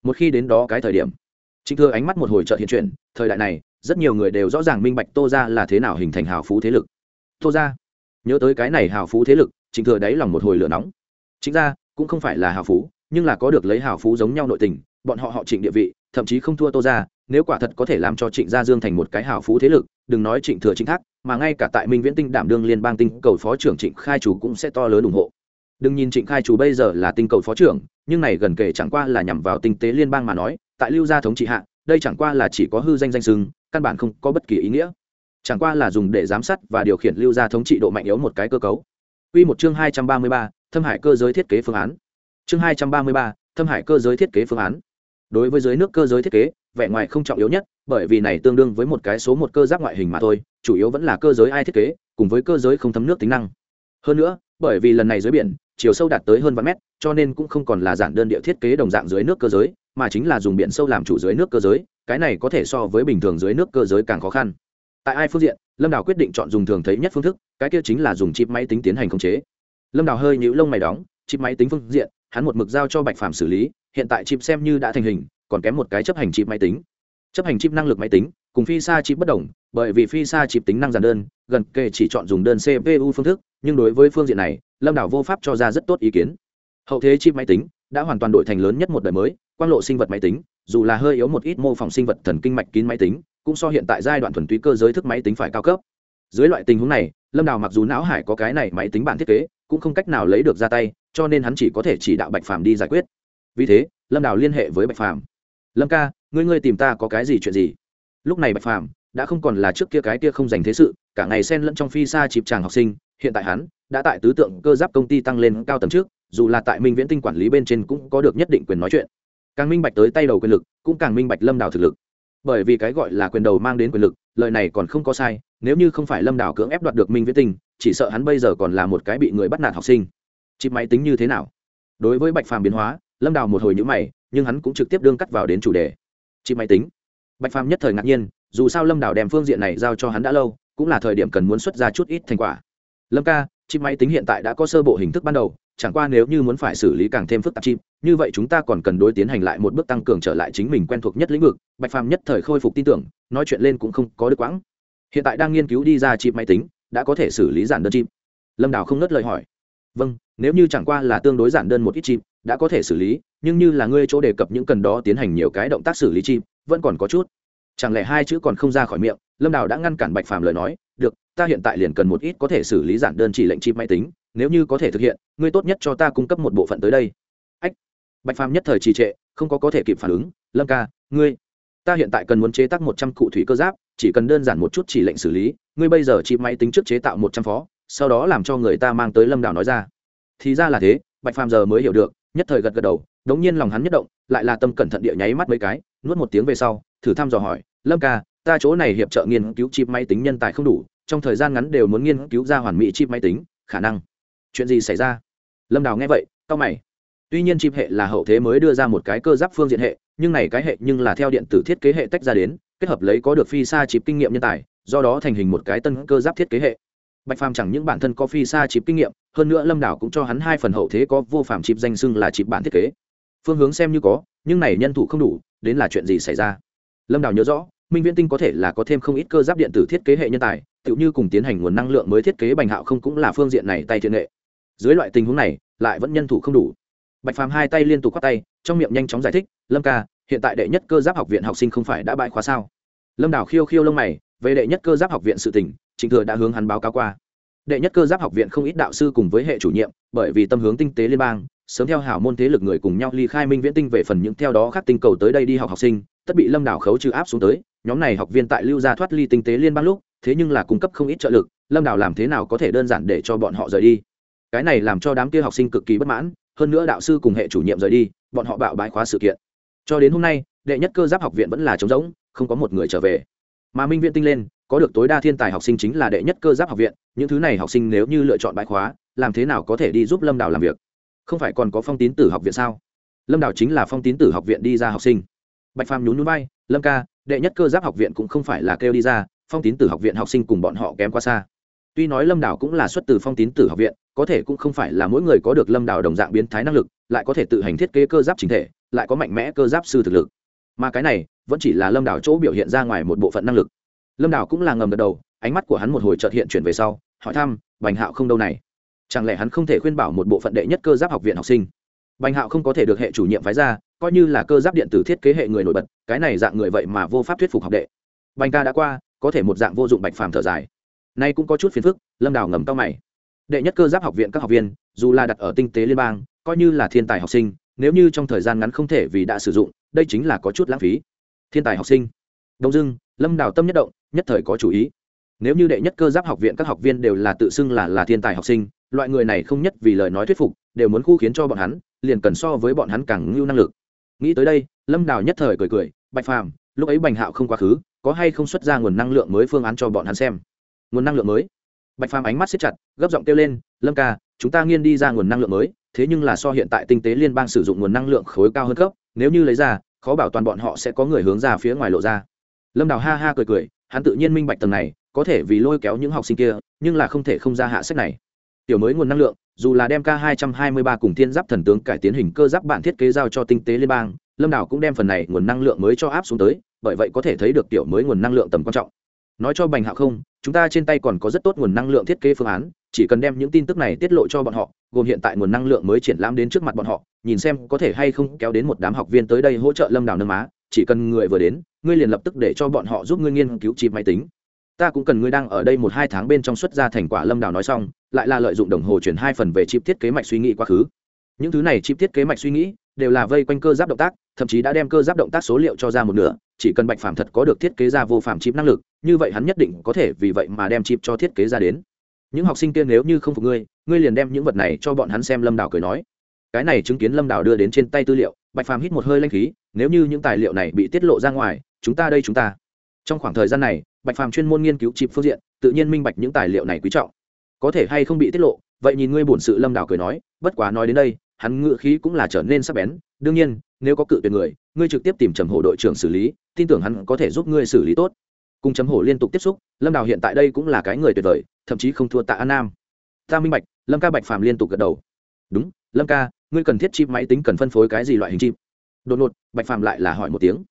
Một khi đến đó cái thời điểm, trịnh thừa ánh mắt một hồi trợ hiện chuyển, thời đại này, rất nhiều người đều rõ ràng minh bạch tô ra là thế nào hình thành hào phú thế lực. Tô ra nhớ tới cái này hào phú thế lực, trịnh thừa đáy lòng một hồi lửa nóng. Chính ra, cũng không phải là hào phú nhưng là có được lấy hào phú giống nhau nội tình bọn họ họ trịnh địa vị thậm chí không thua tô ra nếu quả thật có thể làm cho trịnh gia dương thành một cái hào phú thế lực đừng nói trịnh thừa chính thác mà ngay cả tại minh viễn tinh đảm đương liên bang tinh cầu phó trưởng trịnh khai chủ cũng sẽ to lớn ủng hộ. Đừng nhìn trịnh khai chủ bây giờ là tinh cầu phó trưởng nhưng này gần kể chẳng qua là nhằm vào tinh tế liên bang mà nói tại lưu gia thống trị hạ đây chẳng qua là chỉ có hư danh danh sưng căn bản không có bất kỳ ý nghĩa. Chẳng qua là dùng để giám sát và điều khiển lưu gia thống trị độ mạnh yếu một cái cơ cấu. Quy một chương 233, Thâm Hải cơ giới thiết kế phương án. Chương 233, Thâm Hải cơ giới thiết kế phương án. Đối với dưới nước cơ giới thiết kế, vẻ ngoài không trọng yếu nhất, bởi vì này tương đương với một cái số một cơ giáp ngoại hình mà thôi, chủ yếu vẫn là cơ giới ai thiết kế, cùng với cơ giới không thấm nước tính năng. Hơn nữa, bởi vì lần này dưới biển, chiều sâu đạt tới hơn vạn mét, cho nên cũng không còn là dạng đơn địa thiết kế đồng dạng dưới nước cơ giới, mà chính là dùng biển sâu làm chủ dưới nước cơ giới, cái này có thể so với bình thường dưới nước cơ giới càng khó khăn. Tại ai phương diện, Lâm Đào quyết định chọn dùng thường thấy nhất phương thức, cái kia chính là dùng chip máy tính tiến hành khống chế lâm đào hơi nhũ lông mày đóng chip máy tính phương diện, hắn một mực giao cho bạch phàm xử lý, hiện tại chip xem như đã thành hình, còn kém một cái chấp hành chip máy tính. Chấp hành chip năng lực máy tính, cùng phi xa chip bất đồng, bởi vì phi xa chip tính năng giản đơn, gần kề chỉ chọn dùng đơn cpu phương thức, nhưng đối với phương diện này, lâm đảo vô pháp cho ra rất tốt ý kiến. Hậu thế chip máy tính đã hoàn toàn đổi thành lớn nhất một đời mới, quang lộ sinh vật máy tính, dù là hơi yếu một ít mô phỏng sinh vật thần kinh mạch kín máy tính, cũng so hiện tại giai đoạn thuần túy cơ giới thức máy tính phải cao cấp. Dưới loại tình huống này, lâm đào mặc dù não hải có cái này máy tính bản thiết kế cũng không cách nào lấy được ra tay, cho nên hắn chỉ có thể chỉ đạo bạch phàm đi giải quyết. Vì thế, lâm đào liên hệ với bạch phàm. Lâm ca, ngươi ngươi tìm ta có cái gì chuyện gì? Lúc này bạch phàm đã không còn là trước kia cái kia không dành thế sự, cả ngày xen lẫn trong phi xa chịp tràng học sinh, hiện tại hắn đã tại tứ tượng cơ giáp công ty tăng lên cao tầng trước, dù là tại minh viễn tinh quản lý bên trên cũng có được nhất định quyền nói chuyện. Càng minh bạch tới tay đầu quyền lực, cũng càng minh bạch lâm đào thực lực. Bởi vì cái gọi là quyền đầu mang đến quyền lực, lời này còn không có sai, nếu như không phải lâm đảo cưỡng ép đoạt được minh viễn tinh chỉ sợ hắn bây giờ còn là một cái bị người bắt nạt học sinh. Chịp máy tính như thế nào? Đối với bạch phàm biến hóa, lâm đào một hồi nhữ mày, nhưng hắn cũng trực tiếp đương cắt vào đến chủ đề. Chịp máy tính. Bạch phàm nhất thời ngạc nhiên, dù sao lâm đào đem phương diện này giao cho hắn đã lâu, cũng là thời điểm cần muốn xuất ra chút ít thành quả. Lâm ca, chip máy tính hiện tại đã có sơ bộ hình thức ban đầu, chẳng qua nếu như muốn phải xử lý càng thêm phức tạp chip, như vậy chúng ta còn cần đối tiến hành lại một bước tăng cường trở lại chính mình quen thuộc nhất lĩnh vực, bạch phàm nhất thời khôi phục tin tưởng, nói chuyện lên cũng không có được quãng. Hiện tại đang nghiên cứu đi ra chip máy tính đã có thể xử lý giản đơn chip lâm đào không ngớt lời hỏi. Vâng nếu như chẳng qua là tương đối giản đơn một ít chip đã có thể xử lý, nhưng như là ngươi chỗ đề cập những cần đó tiến hành nhiều cái động tác xử lý chip vẫn còn có chút. Chẳng lẽ hai chữ còn không ra khỏi miệng, lâm đào đã ngăn cản bạch phàm lời nói, được, ta hiện tại liền cần một ít có thể xử lý giản đơn chỉ lệnh chip máy tính, nếu như có thể thực hiện, ngươi tốt nhất cho ta cung cấp một bộ phận tới đây. Ách. Bạch phàm nhất thời trì trệ, không có có thể kịp phản ứng, lâm ca, ngươi, ta hiện tại cần muốn chế tác một trăm cụ thủy cơ giáp, chỉ cần đơn giản một chút chỉ lệnh xử lý ngươi bây giờ chỉ máy tính trước chế tạo một trăm phó, sau đó làm cho người ta mang tới lâm đảo nói ra. Thì ra là thế, bạch phàm giờ mới hiểu được, nhất thời gật gật đầu, đống nhiên lòng hắn nhất động, lại là tâm cẩn thận địa nháy mắt mấy cái, nuốt một tiếng về sau, thử thăm dò hỏi, lâm ca, ta chỗ này hiệp trợ nghiên cứu chip máy tính nhân tài không đủ, trong thời gian ngắn đều muốn nghiên cứu ra hoàn mỹ chip máy tính, khả năng chuyện gì xảy ra? Lâm đào nghe vậy tao mày. Tuy nhiên chip hệ là hậu thế mới đưa ra một cái cơ giáp phương diện hệ, nhưng này cái hệ nhưng là theo điện tử thiết kế hệ tách ra đến, kết hợp lấy có được phi xa chip kinh nghiệm nhân tài do đó thành hình một cái tân cơ giáp thiết kế hệ. Bạch phàm chẳng những bản thân có phi xa chip kinh nghiệm, hơn nữa lâm đảo cũng cho hắn hai phần hậu thế có vô phạm chip danh xưng là chip bản thiết kế. Phương hướng xem như có, nhưng này nhân thủ không đủ, đến là chuyện gì xảy ra? Lâm đảo nhớ rõ, minh viễn tinh có thể là có thêm không ít cơ giáp điện tử thiết kế hệ nhân tài, tựu như cùng tiến hành nguồn năng lượng mới thiết kế bành hạo không cũng là phương diện này tay thiện nghệ. Dưới loại tình huống này, lại vẫn nhân thủ không đủ. Bạch phàm hai tay liên tục khoác tay, trong miệng nhanh chóng giải thích, lâm ca, hiện tại đệ nhất cơ giáp học viện học sinh không phải đã bại khóa sao? Lâm đảo khiêu khiêu lông mày về đệ nhất cơ giáp học viện sự tỉnh trịnh thừa đã hướng hắn báo cáo qua. Đệ nhất cơ giáp học viện không ít đạo sư cùng với hệ chủ nhiệm, bởi vì tâm hướng tinh tế liên bang, sớm theo hảo môn thế lực người cùng nhau ly khai minh viễn tinh về phần những theo đó khác tinh cầu tới đây đi học học sinh, tất bị lâm đảo khấu trừ áp xuống tới. Nhóm này học viên tại lưu gia thoát ly tinh tế liên bang lúc, thế nhưng là cung cấp không ít trợ lực, lâm đảo làm thế nào có thể đơn giản để cho bọn họ rời đi? Cái này làm cho đám kia học sinh cực kỳ bất mãn, hơn nữa đạo sư cùng hệ chủ nhiệm rời đi, bọn họ bạo bãi khóa sự kiện. Cho đến hôm nay, đệ nhất cơ giáp học viện vẫn là trống rỗng, không có một người trở về mà minh viện tinh lên, có được tối đa thiên tài học sinh chính là đệ nhất cơ giáp học viện, những thứ này học sinh nếu như lựa chọn bãi khóa, làm thế nào có thể đi giúp lâm đảo làm việc? Không phải còn có phong tín tử học viện sao? Lâm đảo chính là phong tín tử học viện đi ra học sinh. Bạch phàm nhún nhún bay lâm ca, đệ nhất cơ giáp học viện cũng không phải là kêu đi ra, phong tín tử học viện học sinh cùng bọn họ kém quá xa. Tuy nói lâm đảo cũng là xuất từ phong tín tử học viện, có thể cũng không phải là mỗi người có được lâm đảo đồng dạng biến thái năng lực, lại có thể tự hành thiết kế cơ giáp chính thể, lại có mạnh mẽ cơ giáp sư thực lực mà cái này vẫn chỉ là lâm đảo chỗ biểu hiện ra ngoài một bộ phận năng lực. Lâm đảo cũng là ngầm gật đầu, ánh mắt của hắn một hồi trợt hiện chuyển về sau, hỏi thăm, bành hạo không đâu này? Chẳng lẽ hắn không thể khuyên bảo một bộ phận đệ nhất cơ giáp học viện học sinh? Bành hạo không có thể được hệ chủ nhiệm phái ra, coi như là cơ giáp điện tử thiết kế hệ người nổi bật, cái này dạng người vậy mà vô pháp thuyết phục học đệ. Bành ca đã qua, có thể một dạng vô dụng bạch phàm thở dài. Nay cũng có chút phiền phức, lâm đảo ngầm cao mày. Đệ nhất cơ giáp học viện các học viên, dù là đặt ở tinh tế liên bang, coi như là thiên tài học sinh, nếu như trong thời gian ngắn không thể vì đã sử dụng đây chính là có chút lãng phí. Thiên tài học sinh. Đông dưng lâm đào tâm nhất động, nhất thời có chủ ý. Nếu như đệ nhất cơ giáp học viện các học viên đều là tự xưng là là thiên tài học sinh, loại người này không nhất vì lời nói thuyết phục, đều muốn khu khiến cho bọn hắn, liền cần so với bọn hắn càng ngưu năng lực. Nghĩ tới đây, lâm đào nhất thời cười cười, bạch phàm, lúc ấy bành hạo không quá khứ, có hay không xuất ra nguồn năng lượng mới phương án cho bọn hắn xem? Nguồn năng lượng mới? Bạch phàm ánh mắt xếp chặt, gấp giọng kêu lên, lâm ca, chúng ta nghiên đi ra nguồn năng lượng mới, thế nhưng là so hiện tại tinh tế liên bang sử dụng nguồn năng lượng khối cao hơn cấp nếu như lấy ra, khó bảo toàn bọn họ sẽ có người hướng ra phía ngoài lộ ra. Lâm đào ha ha cười cười, hắn tự nhiên minh bạch tầng này, có thể vì lôi kéo những học sinh kia, nhưng là không thể không ra hạ sách này. Tiểu mới nguồn năng lượng, dù là đem k 223 cùng thiên giáp thần tướng cải tiến hình cơ giáp bản thiết kế giao cho tinh tế liên bang, lâm Đào cũng đem phần này nguồn năng lượng mới cho áp xuống tới, bởi vậy có thể thấy được tiểu mới nguồn năng lượng tầm quan trọng. Nói cho bành hạo không, chúng ta trên tay còn có rất tốt nguồn năng lượng thiết kế phương án chỉ cần đem những tin tức này tiết lộ cho bọn họ, gồm hiện tại nguồn năng lượng mới triển lãm đến trước mặt bọn họ, nhìn xem có thể hay không kéo đến một đám học viên tới đây hỗ trợ lâm đảo nâng má, chỉ cần người vừa đến, ngươi liền lập tức để cho bọn họ giúp ngươi nghiên cứu chip máy tính. Ta cũng cần ngươi đang ở đây một hai tháng bên trong xuất ra thành quả, lâm đào nói xong, lại là lợi dụng đồng hồ chuyển hai phần về chip thiết kế mạch suy nghĩ quá khứ. Những thứ này chip thiết kế mạch suy nghĩ, đều là vây quanh cơ giáp động tác, thậm chí đã đem cơ giáp động tác số liệu cho ra một nửa, chỉ cần bạch phàm thật có được thiết kế ra vô phạm chip năng lực, như vậy hắn nhất định có thể vì vậy mà đem chip cho thiết kế ra đến những học sinh tiên nếu như không phục ngươi ngươi liền đem những vật này cho bọn hắn xem lâm đào cười nói. Cái này chứng kiến lâm đào đưa đến trên tay tư liệu, bạch phàm hít một hơi lanh khí, nếu như những tài liệu này bị tiết lộ ra ngoài, chúng ta đây chúng ta. Trong khoảng thời gian này, bạch phàm chuyên môn nghiên cứu chịp phương diện, tự nhiên minh bạch những tài liệu này quý trọng. Có thể hay không bị tiết lộ, vậy nhìn ngươi bổn sự lâm đào cười nói, bất quá nói đến đây, hắn ngự khí cũng là trở nên sắc bén. Đương nhiên, nếu có cự tuyệt người, ngươi trực tiếp tìm trầm hổ đội trưởng xử lý, tin tưởng hắn có thể giúp ngươi xử lý tốt. Cùng trầm hổ liên tục tiếp xúc, lâm đào hiện tại đây cũng là cái người tuyệt vời thậm chí không thua tạ an nam. Ta minh bạch, lâm ca bạch phàm liên tục gật đầu. Đúng, lâm ca, ngươi cần thiết chip máy tính cần phân phối cái gì loại hình chip? Đột ngột, bạch phàm lại là hỏi một tiếng.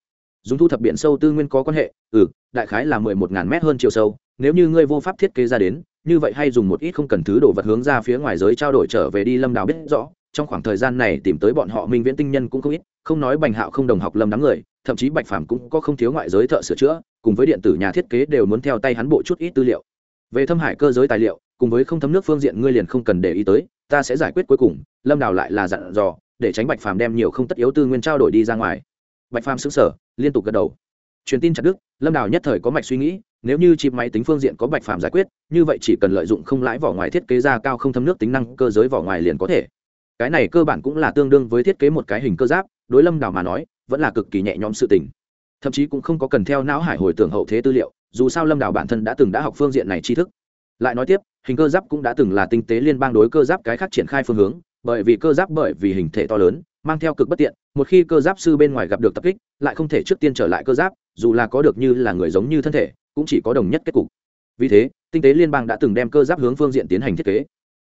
Dùng thu thập biển sâu tư nguyên có quan hệ? Ừ đại khái là mười một ngàn mét hơn chiều sâu. Nếu như ngươi vô pháp thiết kế ra đến, như vậy hay dùng một ít không cần thứ đồ vật hướng ra phía ngoài giới trao đổi trở về đi, lâm đào biết rõ, trong khoảng thời gian này tìm tới bọn họ minh viễn tinh nhân cũng không ít, không nói bành hạo không đồng học lâm đám người, thậm chí bạch phàm cũng có không thiếu ngoại giới thợ sửa chữa, cùng với điện tử nhà thiết kế đều muốn theo tay hắn bộ chút ít tư liệu về thâm hải cơ giới tài liệu, cùng với không thấm nước phương diện ngươi liền không cần để ý tới, ta sẽ giải quyết cuối cùng, lâm đào lại là dặn dò, để tránh bạch phàm đem nhiều không tất yếu tư nguyên trao đổi đi ra ngoài. Bạch phàm xứng sở liên tục gật đầu. Truyền tin chặt đức lâm đào nhất thời có mạch suy nghĩ, nếu như chip máy tính phương diện có bạch phàm giải quyết, như vậy chỉ cần lợi dụng không lãi vỏ ngoài thiết kế ra cao không thấm nước tính năng cơ giới vỏ ngoài liền có thể. Cái này cơ bản cũng là tương đương với thiết kế một cái hình cơ giáp, đối lâm đào mà nói, vẫn là cực kỳ nhẹ nhõm sự tình. Thậm chí cũng không có cần theo não hải hồi tưởng hậu thế tư liệu dù sao lâm đảo bản thân đã từng đã học phương diện này tri thức. Lại nói tiếp, hình cơ giáp cũng đã từng là tinh tế liên bang đối cơ giáp cái khác triển khai phương hướng, bởi vì cơ giáp bởi vì hình thể to lớn, mang theo cực bất tiện, một khi cơ giáp sư bên ngoài gặp được tập kích, lại không thể trước tiên trở lại cơ giáp, dù là có được như là người giống như thân thể, cũng chỉ có đồng nhất kết cục. Vì thế, tinh tế liên bang đã từng đem cơ giáp hướng phương diện tiến hành thiết kế.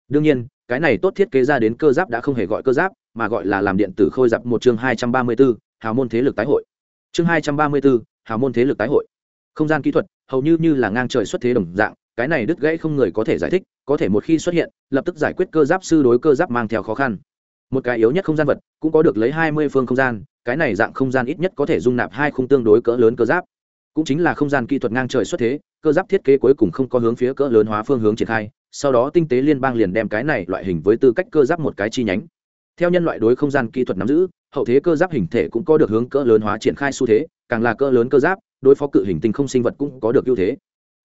Đương nhiên, cái này tốt thiết kế ra đến cơ giáp đã không hề gọi cơ giáp, mà gọi là làm điện tử khôi giặc một chương hai trăm ba mươi bốn hào môn thế lực tái hội. Chương hai trăm ba mươi bốn hào môn thế lực tái hội. Không gian kỹ thuật hầu như như là ngang trời xuất thế đồng dạng, cái này đứt gãy không người có thể giải thích, có thể một khi xuất hiện, lập tức giải quyết cơ giáp sư đối cơ giáp mang theo khó khăn. Một cái yếu nhất không gian vật, cũng có được lấy hai mươi phương không gian, cái này dạng không gian ít nhất có thể dung nạp hai khung tương đối cỡ lớn cơ giáp. Cũng chính là không gian kỹ thuật ngang trời xuất thế, cơ giáp thiết kế cuối cùng không có hướng phía cỡ lớn hóa phương hướng triển khai, sau đó tinh tế liên bang liền đem cái này loại hình với tư cách cơ giáp một cái chi nhánh. Theo nhân loại đối không gian kỹ thuật nắm giữ, hậu thế cơ giáp hình thể cũng có được hướng cỡ lớn hóa triển khai xu thế, càng là cỡ lớn cơ giáp đối phó cự hình tinh không sinh vật cũng có được ưu thế.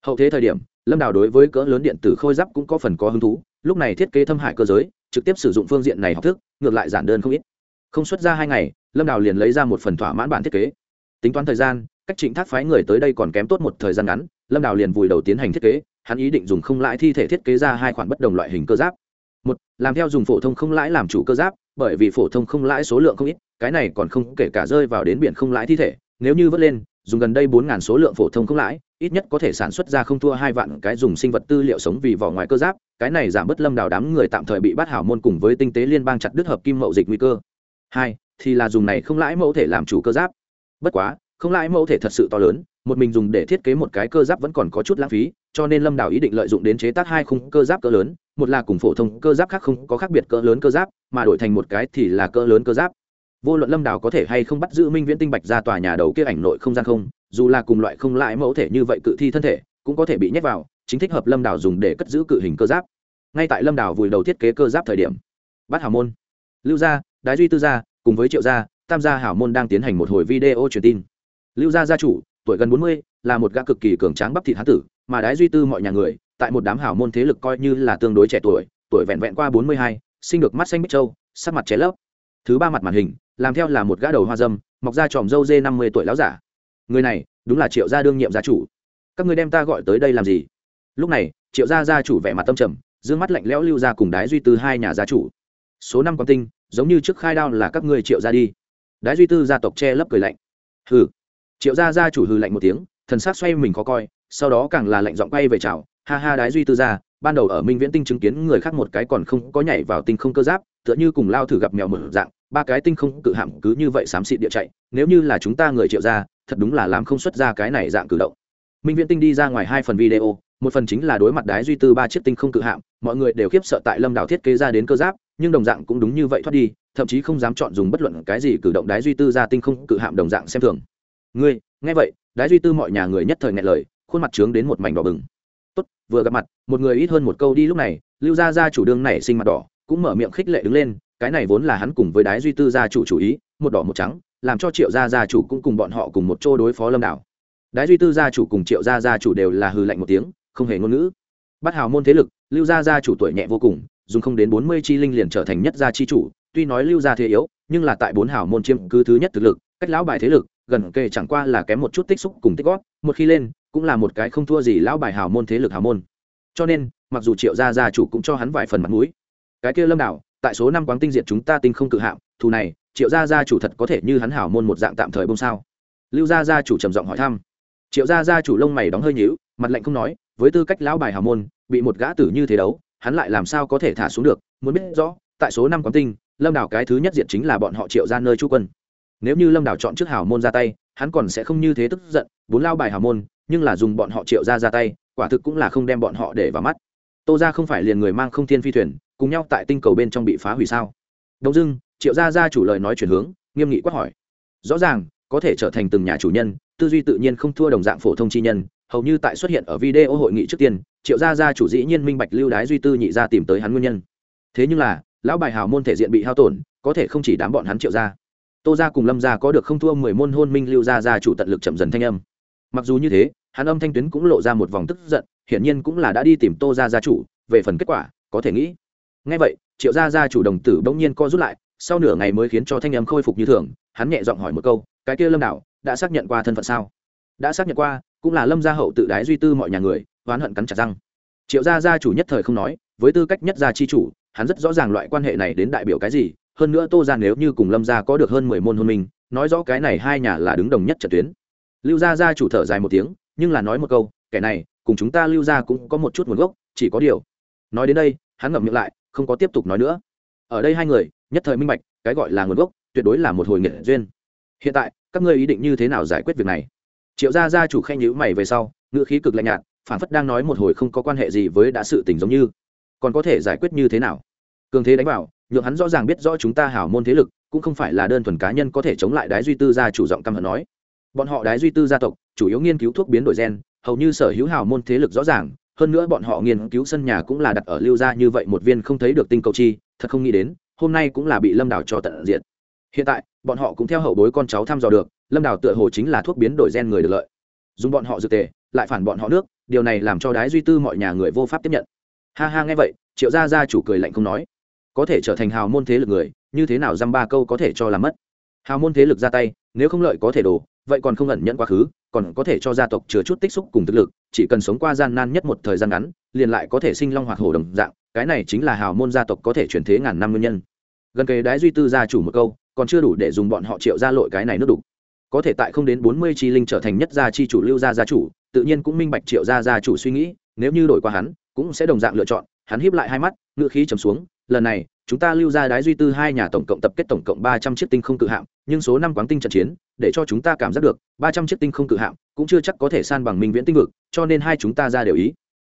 Hậu thế thời điểm, lâm đào đối với cỡ lớn điện tử khôi giáp cũng có phần có hứng thú, lúc này thiết kế thâm hại cơ giới, trực tiếp sử dụng phương diện này học thức, ngược lại giản đơn không ít. Không xuất ra hai ngày, lâm đào liền lấy ra một phần thỏa mãn bản thiết kế. Tính toán thời gian, cách trịnh thác phái người tới đây còn kém tốt một thời gian ngắn, lâm đào liền vùi đầu tiến hành thiết kế, hắn ý định dùng không lãi thi thể thiết kế ra hai khoản bất đồng loại hình cơ giáp. Một, làm theo dùng phổ thông không lãi làm chủ cơ giáp, bởi vì phổ thông không lãi số lượng không ít, cái này còn không kể cả rơi vào đến biển không lãi thi thể nếu như vớt lên, dùng gần đây bốn ngàn số lượng phổ thông không lãi, ít nhất có thể sản xuất ra không thua hai vạn cái dùng sinh vật tư liệu sống vì vỏ ngoài cơ giáp, cái này giảm bớt lâm đào đám người tạm thời bị bắt hảo môn cùng với tinh tế liên bang chặt đứt hợp kim mậu dịch nguy cơ. Hai, thì là dùng này không lãi mẫu thể làm chủ cơ giáp. Bất quá, không lãi mẫu thể thật sự to lớn, một mình dùng để thiết kế một cái cơ giáp vẫn còn có chút lãng phí, cho nên lâm đào ý định lợi dụng đến chế tác hai khung cơ giáp cỡ lớn, một là cùng phổ thông cơ giáp khác không có khác biệt cỡ lớn cơ giáp, mà đổi thành một cái thì là cỡ lớn cơ giáp vô luận lâm đào có thể hay không bắt giữ minh viễn tinh bạch ra tòa nhà đầu kia ảnh nội không gian không, dù là cùng loại không lại mẫu thể như vậy cự thi thân thể, cũng có thể bị nhét vào, chính thích hợp lâm đào dùng để cất giữ cự hình cơ giáp. Ngay tại lâm đào vùi đầu thiết kế cơ giáp thời điểm bắt hảo môn, lưu gia, đái duy tư gia, cùng với triệu gia, tam gia hảo môn đang tiến hành một hồi video truyền tin. Lưu gia gia chủ, tuổi gần bốn mươi, là một gã cực kỳ cường tráng bắp thịt hán tử, mà đái duy tư mọi nhà người, tại một đám hảo môn thế lực coi như là tương đối trẻ tuổi tuổi vẹn vẹn qua bốn mươi hai, sinh được mắt xanh bích châu sắc mặt ché lấp thứ ba mặt màn hình, làm theo là một gã đầu hoa dâm, mọc ra tròm dâu dê năm mươi tuổi láo giả. Người này, đúng là triệu gia đương nhiệm gia chủ. Các người đem ta gọi tới đây làm gì? Lúc này, triệu gia gia chủ vẻ mặt tâm trầm d ư ơ n g mắt lạnh lẽo lưu ra cùng đái duy tư hai nhà gia chủ. Số năm con tinh, giống như trước khai đao là các ngươi triệu gia đi. Đái duy tư gia tộc che lấp cười lạnh. Hừ. Triệu gia gia chủ hừ lạnh một tiếng, thần sát xoay mình khó coi, sau đó càng là lạnh giọng quay về chào. Ha ha đái duy tư gia, ban đầu ở minh viễn tinh chứng kiến người khác một cái còn không có nhảy vào tinh không cơ giáp, tựa như cùng lao thử gặp mèo mở dạng ba cái tinh không cự hạm cứ như vậy xám xịt địa chạy, nếu như là chúng ta người triệu ra thật đúng là làm không xuất ra cái này dạng cử động. Minh viễn tinh đi ra ngoài hai phần video, một phần chính là đối mặt đái duy tư ba chiếc tinh không cự hạm, mọi người đều khiếp sợ tại lâm đảo thiết kế ra đến cơ giáp, nhưng đồng dạng cũng đúng như vậy thoát đi, thậm chí không dám chọn dùng bất luận cái gì cử động đái duy tư ra tinh không cự hạm đồng dạng xem thường. Ngươi, nghe vậy, đái duy tư mọi nhà người nhất thời ngại lời, khuôn mặt trướng đến một mảnh đỏ bừng. Tốt, vừa gặp mặt, một người ít hơn một câu đi lúc này, lưu gia gia chủ đương nảy sinh mặt đỏ, cũng mở miệng khích lệ đứng lên cái này vốn là hắn cùng với đái duy tư gia chủ chủ ý, một đỏ một trắng, làm cho triệu gia gia chủ cũng cùng bọn họ cùng một chỗ đối phó lâm đảo. Đái duy tư gia chủ cùng triệu gia gia chủ đều là hư lạnh một tiếng, không hề ngôn ngữ. Bắt hào môn thế lực, lưu gia gia chủ tuổi nhẹ vô cùng, dùng không đến bốn mươi chi linh liền trở thành nhất gia chi chủ, tuy nói lưu gia thế yếu, nhưng là tại bốn hào môn chiêm cứ thứ nhất thực lực, cách lão bài thế lực, gần kề chẳng qua là kém một chút tích xúc cùng tích gót một khi lên, cũng là một cái không thua gì lão bài hào môn thế lực hào môn. Cho nên, mặc dù triệu gia gia chủ cũng cho hắn vài phần mặt mũi. Cái kia lâm đảo tại số năm quáng tinh diện chúng ta tinh không cự hạm, thù này, triệu gia gia chủ thật có thể như hắn hảo môn một dạng tạm thời bông sao? Lưu gia gia chủ trầm giọng hỏi thăm. Triệu gia gia chủ lông mày đóng hơi nhíu, mặt lạnh không nói, với tư cách lão bài hảo môn, bị một gã tử như thế đấu, hắn lại làm sao có thể thả xuống được? Muốn biết rõ, tại số năm quán tinh, lâm đảo cái thứ nhất diện chính là bọn họ triệu ra nơi chú quân. Nếu như lâm đảo chọn trước hảo môn ra tay, hắn còn sẽ không như thế tức giận, bốn lao bài hảo môn, nhưng là dùng bọn họ triệu ra ra tay, quả thực cũng là không đem bọn họ để vào mắt. Tô ra không phải liền người mang không thiên phi thuyền cùng nhau tại tinh cầu bên trong bị phá hủy sao? Đông dưng triệu gia gia chủ lời nói chuyển hướng, nghiêm nghị quát hỏi. Rõ ràng, có thể trở thành từng nhà chủ nhân, tư duy tự nhiên không thua đồng dạng phổ thông chi nhân, hầu như tại xuất hiện ở video hội nghị trước tiên, triệu gia gia chủ dĩ nhiên minh bạch lưu đái duy tư nhị ra tìm tới hắn nguyên nhân. Thế nhưng là, lão bài hào môn thể diện bị hao tổn, có thể không chỉ đám bọn hắn triệu gia. Tô gia cùng lâm gia có được không thua mười môn hôn minh lưu gia gia chủ tận lực chậm dần thanh âm. Mặc dù như thế, hắn âm thanh tuyến cũng lộ ra một vòng tức giận, hiển nhiên cũng là đã đi tìm tô gia gia chủ, về phần kết quả, có thể nghĩ ngay vậy, triệu gia gia chủ đồng tử bỗng nhiên co rút lại, sau nửa ngày mới khiến cho thanh âm khôi phục như thường, hắn nhẹ giọng hỏi một câu, cái kia lâm đạo, đã xác nhận qua thân phận sao? Đã xác nhận qua, cũng là lâm gia hậu tự đái duy tư mọi nhà người, oán hận cắn chặt răng. Triệu gia gia chủ nhất thời không nói, với tư cách nhất gia chi chủ, hắn rất rõ ràng loại quan hệ này đến đại biểu cái gì, hơn nữa tô gia nếu như cùng lâm gia có được hơn mười môn hôn minh, nói rõ cái này hai nhà là đứng đồng nhất trận tuyến. Lưu gia gia chủ thở dài một tiếng, nhưng là nói một câu, kẻ này, cùng chúng ta lưu gia cũng có một chút nguồn gốc, chỉ có điều. Nói đến đây, hắn ngậm miệng lại không có tiếp tục nói nữa. Ở đây hai người, nhất thời minh bạch, cái gọi là nguồn gốc, tuyệt đối là một hồi nghệ duyên. Hiện tại, các ngươi ý định như thế nào giải quyết việc này? Triệu gia gia chủ khen nhữ mày về sau, ngữ khí cực lạnh nhạt phản phất đang nói một hồi không có quan hệ gì với đã sự tình giống như. Còn có thể giải quyết như thế nào? Cường thế đánh vào, nhượng hắn rõ ràng biết rõ chúng ta hảo môn thế lực, cũng không phải là đơn thuần cá nhân có thể chống lại đái duy tư gia chủ giọng căm hận nói. Bọn họ đái duy tư gia tộc, chủ yếu nghiên cứu thuốc biến đổi gen, hầu như sở hữu hảo môn thế lực rõ ràng hơn nữa bọn họ nghiên cứu sân nhà cũng là đặt ở lưu gia như vậy một viên không thấy được tinh cầu chi, thật không nghĩ đến, hôm nay cũng là bị lâm đảo cho tận diện hiện tại, bọn họ cũng theo hậu bối con cháu thăm dò được, lâm đảo tựa hồ chính là thuốc biến đổi gen người được lợi. Dùng bọn họ dược tề, lại phản bọn họ nước, điều này làm cho đái duy tư mọi nhà người vô pháp tiếp nhận. Ha ha, nghe vậy, triệu gia gia chủ cười lạnh không nói. Có thể trở thành hào môn thế lực người, như thế nào dăm ba câu có thể cho làm mất? Hào môn thế lực ra tay, nếu không lợi có thể đổ, vậy còn không ẩn nhận quá khứ còn có thể cho gia tộc chứa chút tích xúc cùng thực lực, chỉ cần sống qua gian nan nhất một thời gian ngắn, liền lại có thể sinh long hoạt hổ đồng dạng, cái này chính là hào môn gia tộc có thể chuyển thế ngàn năm nguyên nhân. Gần kề đái duy tư gia chủ một câu, còn chưa đủ để dùng bọn họ triệu ra lội cái này nước đủ có thể tại không đến bốn mươi chi linh trở thành nhất gia chi chủ lưu gia gia chủ, tự nhiên cũng minh bạch triệu gia gia chủ suy nghĩ, nếu như đổi qua hắn, cũng sẽ đồng dạng lựa chọn. Hắn híp lại hai mắt ngựa khí trầm xuống, lần này chúng ta lưu ra đái duy tư hai nhà tổng cộng tập kết tổng cộng ba trăm chiếc tinh không cự hạm, nhưng số năm quán tinh trận chiến, để cho chúng ta cảm giác được, ba trăm chiếc tinh không cự hạm cũng chưa chắc có thể san bằng minh viễn tinh vực, cho nên hai chúng ta ra đều ý.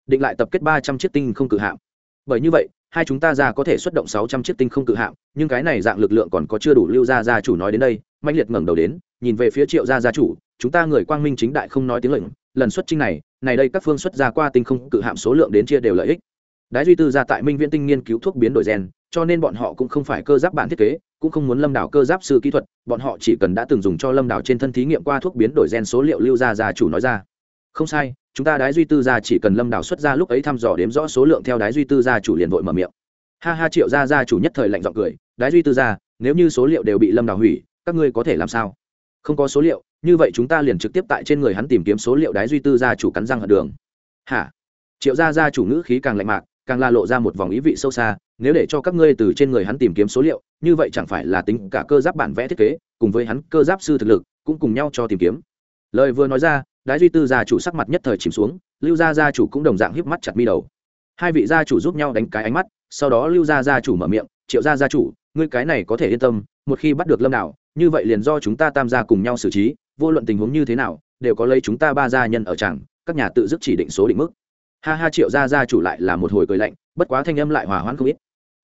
Định lại tập kết ba trăm chiếc tinh không cự hạm. Bởi như vậy, hai chúng ta ra có thể xuất động sáu trăm chiếc tinh không cự hạm, nhưng cái này dạng lực lượng còn có chưa đủ lưu gia gia chủ nói đến đây mạnh liệt ngẩng đầu đến, nhìn về phía triệu gia gia chủ, chúng ta người quang minh chính đại không nói tiếng lệnh, lần xuất trinh này này đây các phương xuất ra qua tinh không cự hạm số lượng đến chia đều lợi ích đái duy tư ra tại minh viễn tinh nghiên cứu thuốc biến đổi gen, cho nên bọn họ cũng không phải cơ giáp bản thiết kế, cũng không muốn lâm đảo cơ giáp sư kỹ thuật, bọn họ chỉ cần đã từng dùng cho lâm đảo trên thân thí nghiệm qua thuốc biến đổi gen số liệu lưu ra gia chủ nói ra. Không sai, chúng ta đái duy tư gia chỉ cần lâm đảo xuất ra lúc ấy thăm dò đếm rõ số lượng theo đái duy tư gia chủ liền vội mở miệng. Ha ha triệu gia gia chủ nhất thời lạnh giọng cười, đái duy tư gia nếu như số liệu đều bị lâm đảo hủy, các ngươi có thể làm sao? Không có số liệu, như vậy chúng ta liền trực tiếp tại trên người hắn tìm kiếm số liệu đái duy tư gia chủ cắn răng ở đường. Hả? Triệu gia gia chủ ngữ khí càng lạnh mạc càng la lộ ra một vòng ý vị sâu xa, nếu để cho các ngươi từ trên người hắn tìm kiếm số liệu, như vậy chẳng phải là tính cả cơ giáp bản vẽ thiết kế, cùng với hắn cơ giáp sư thực lực, cũng cùng nhau cho tìm kiếm. Lời vừa nói ra, đái duy tư gia chủ sắc mặt nhất thời chìm xuống, lưu gia gia chủ cũng đồng dạng híp mắt chặt mi đầu. Hai vị gia chủ giúp nhau đánh cái ánh mắt, sau đó lưu gia gia chủ mở miệng, triệu gia gia chủ, ngươi cái này có thể yên tâm, một khi bắt được lâm đạo như vậy liền do chúng ta tam gia cùng nhau xử trí, vô luận tình huống như thế nào, đều có lấy chúng ta ba gia nhân ở chẳng, các nhà tự dứt chỉ định số định mức ha ha triệu gia gia chủ lại là một hồi cười lạnh, bất quá thanh âm lại hòa hoãn không ít.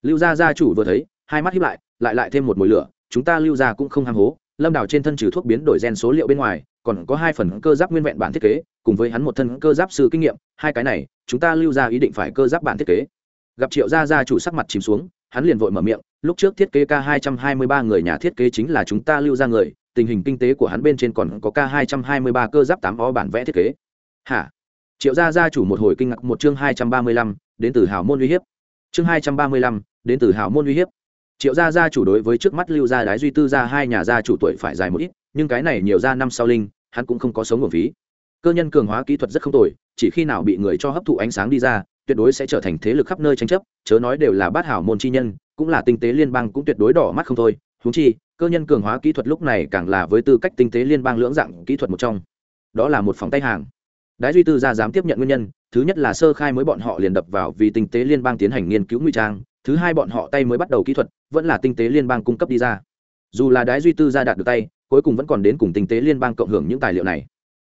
Lưu gia gia chủ vừa thấy, hai mắt hiếp lại lại lại thêm một mùi lửa, chúng ta lưu gia cũng không ham hố, lâm đào trên thân trừ thuốc biến đổi gen số liệu bên ngoài, còn có hai phần cơ giáp nguyên vẹn bản thiết kế, cùng với hắn một thân cơ giáp sư kinh nghiệm, hai cái này, chúng ta lưu ra ý định phải cơ giáp bản thiết kế. Gặp triệu gia gia chủ sắc mặt chìm xuống, hắn liền vội mở miệng, lúc trước thiết kế k hai trăm hai mươi ba người nhà thiết kế chính là chúng ta lưu ra người, tình hình kinh tế của hắn bên trên còn có k hai trăm hai mươi ba cơ giáp tám o bản vẽ thiết kế. Hả? Triệu gia gia chủ một hồi kinh ngạc, một chương hai trăm ba mươi lăm, đến từ hào môn uy hiếp. Chương hai trăm ba mươi lăm, đến từ hào môn uy hiếp. Triệu gia gia chủ đối với trước mắt lưu gia đái duy tư gia hai nhà gia chủ tuổi phải dài một ít, nhưng cái này nhiều ra năm sau linh, hắn cũng không có sống nguồn phí. Cơ nhân cường hóa kỹ thuật rất không tồi, chỉ khi nào bị người cho hấp thụ ánh sáng đi ra, tuyệt đối sẽ trở thành thế lực khắp nơi tranh chấp, chớ nói đều là bát hảo môn chi nhân, cũng là tinh tế liên bang cũng tuyệt đối đỏ mắt không thôi. Húng chi, cơ nhân cường hóa kỹ thuật lúc này càng là với tư cách tinh tế liên bang lưỡng dạng kỹ thuật một trong. Đó là một phòng tay hàng đái duy tư gia dám tiếp nhận nguyên nhân, thứ nhất là sơ khai mới bọn họ liền đập vào vì tinh tế liên bang tiến hành nghiên cứu nguy trang, thứ hai bọn họ tay mới bắt đầu kỹ thuật, vẫn là tinh tế liên bang cung cấp đi ra. Dù là đái duy tư gia đạt được tay, cuối cùng vẫn còn đến cùng tinh tế liên bang cộng hưởng những tài liệu này.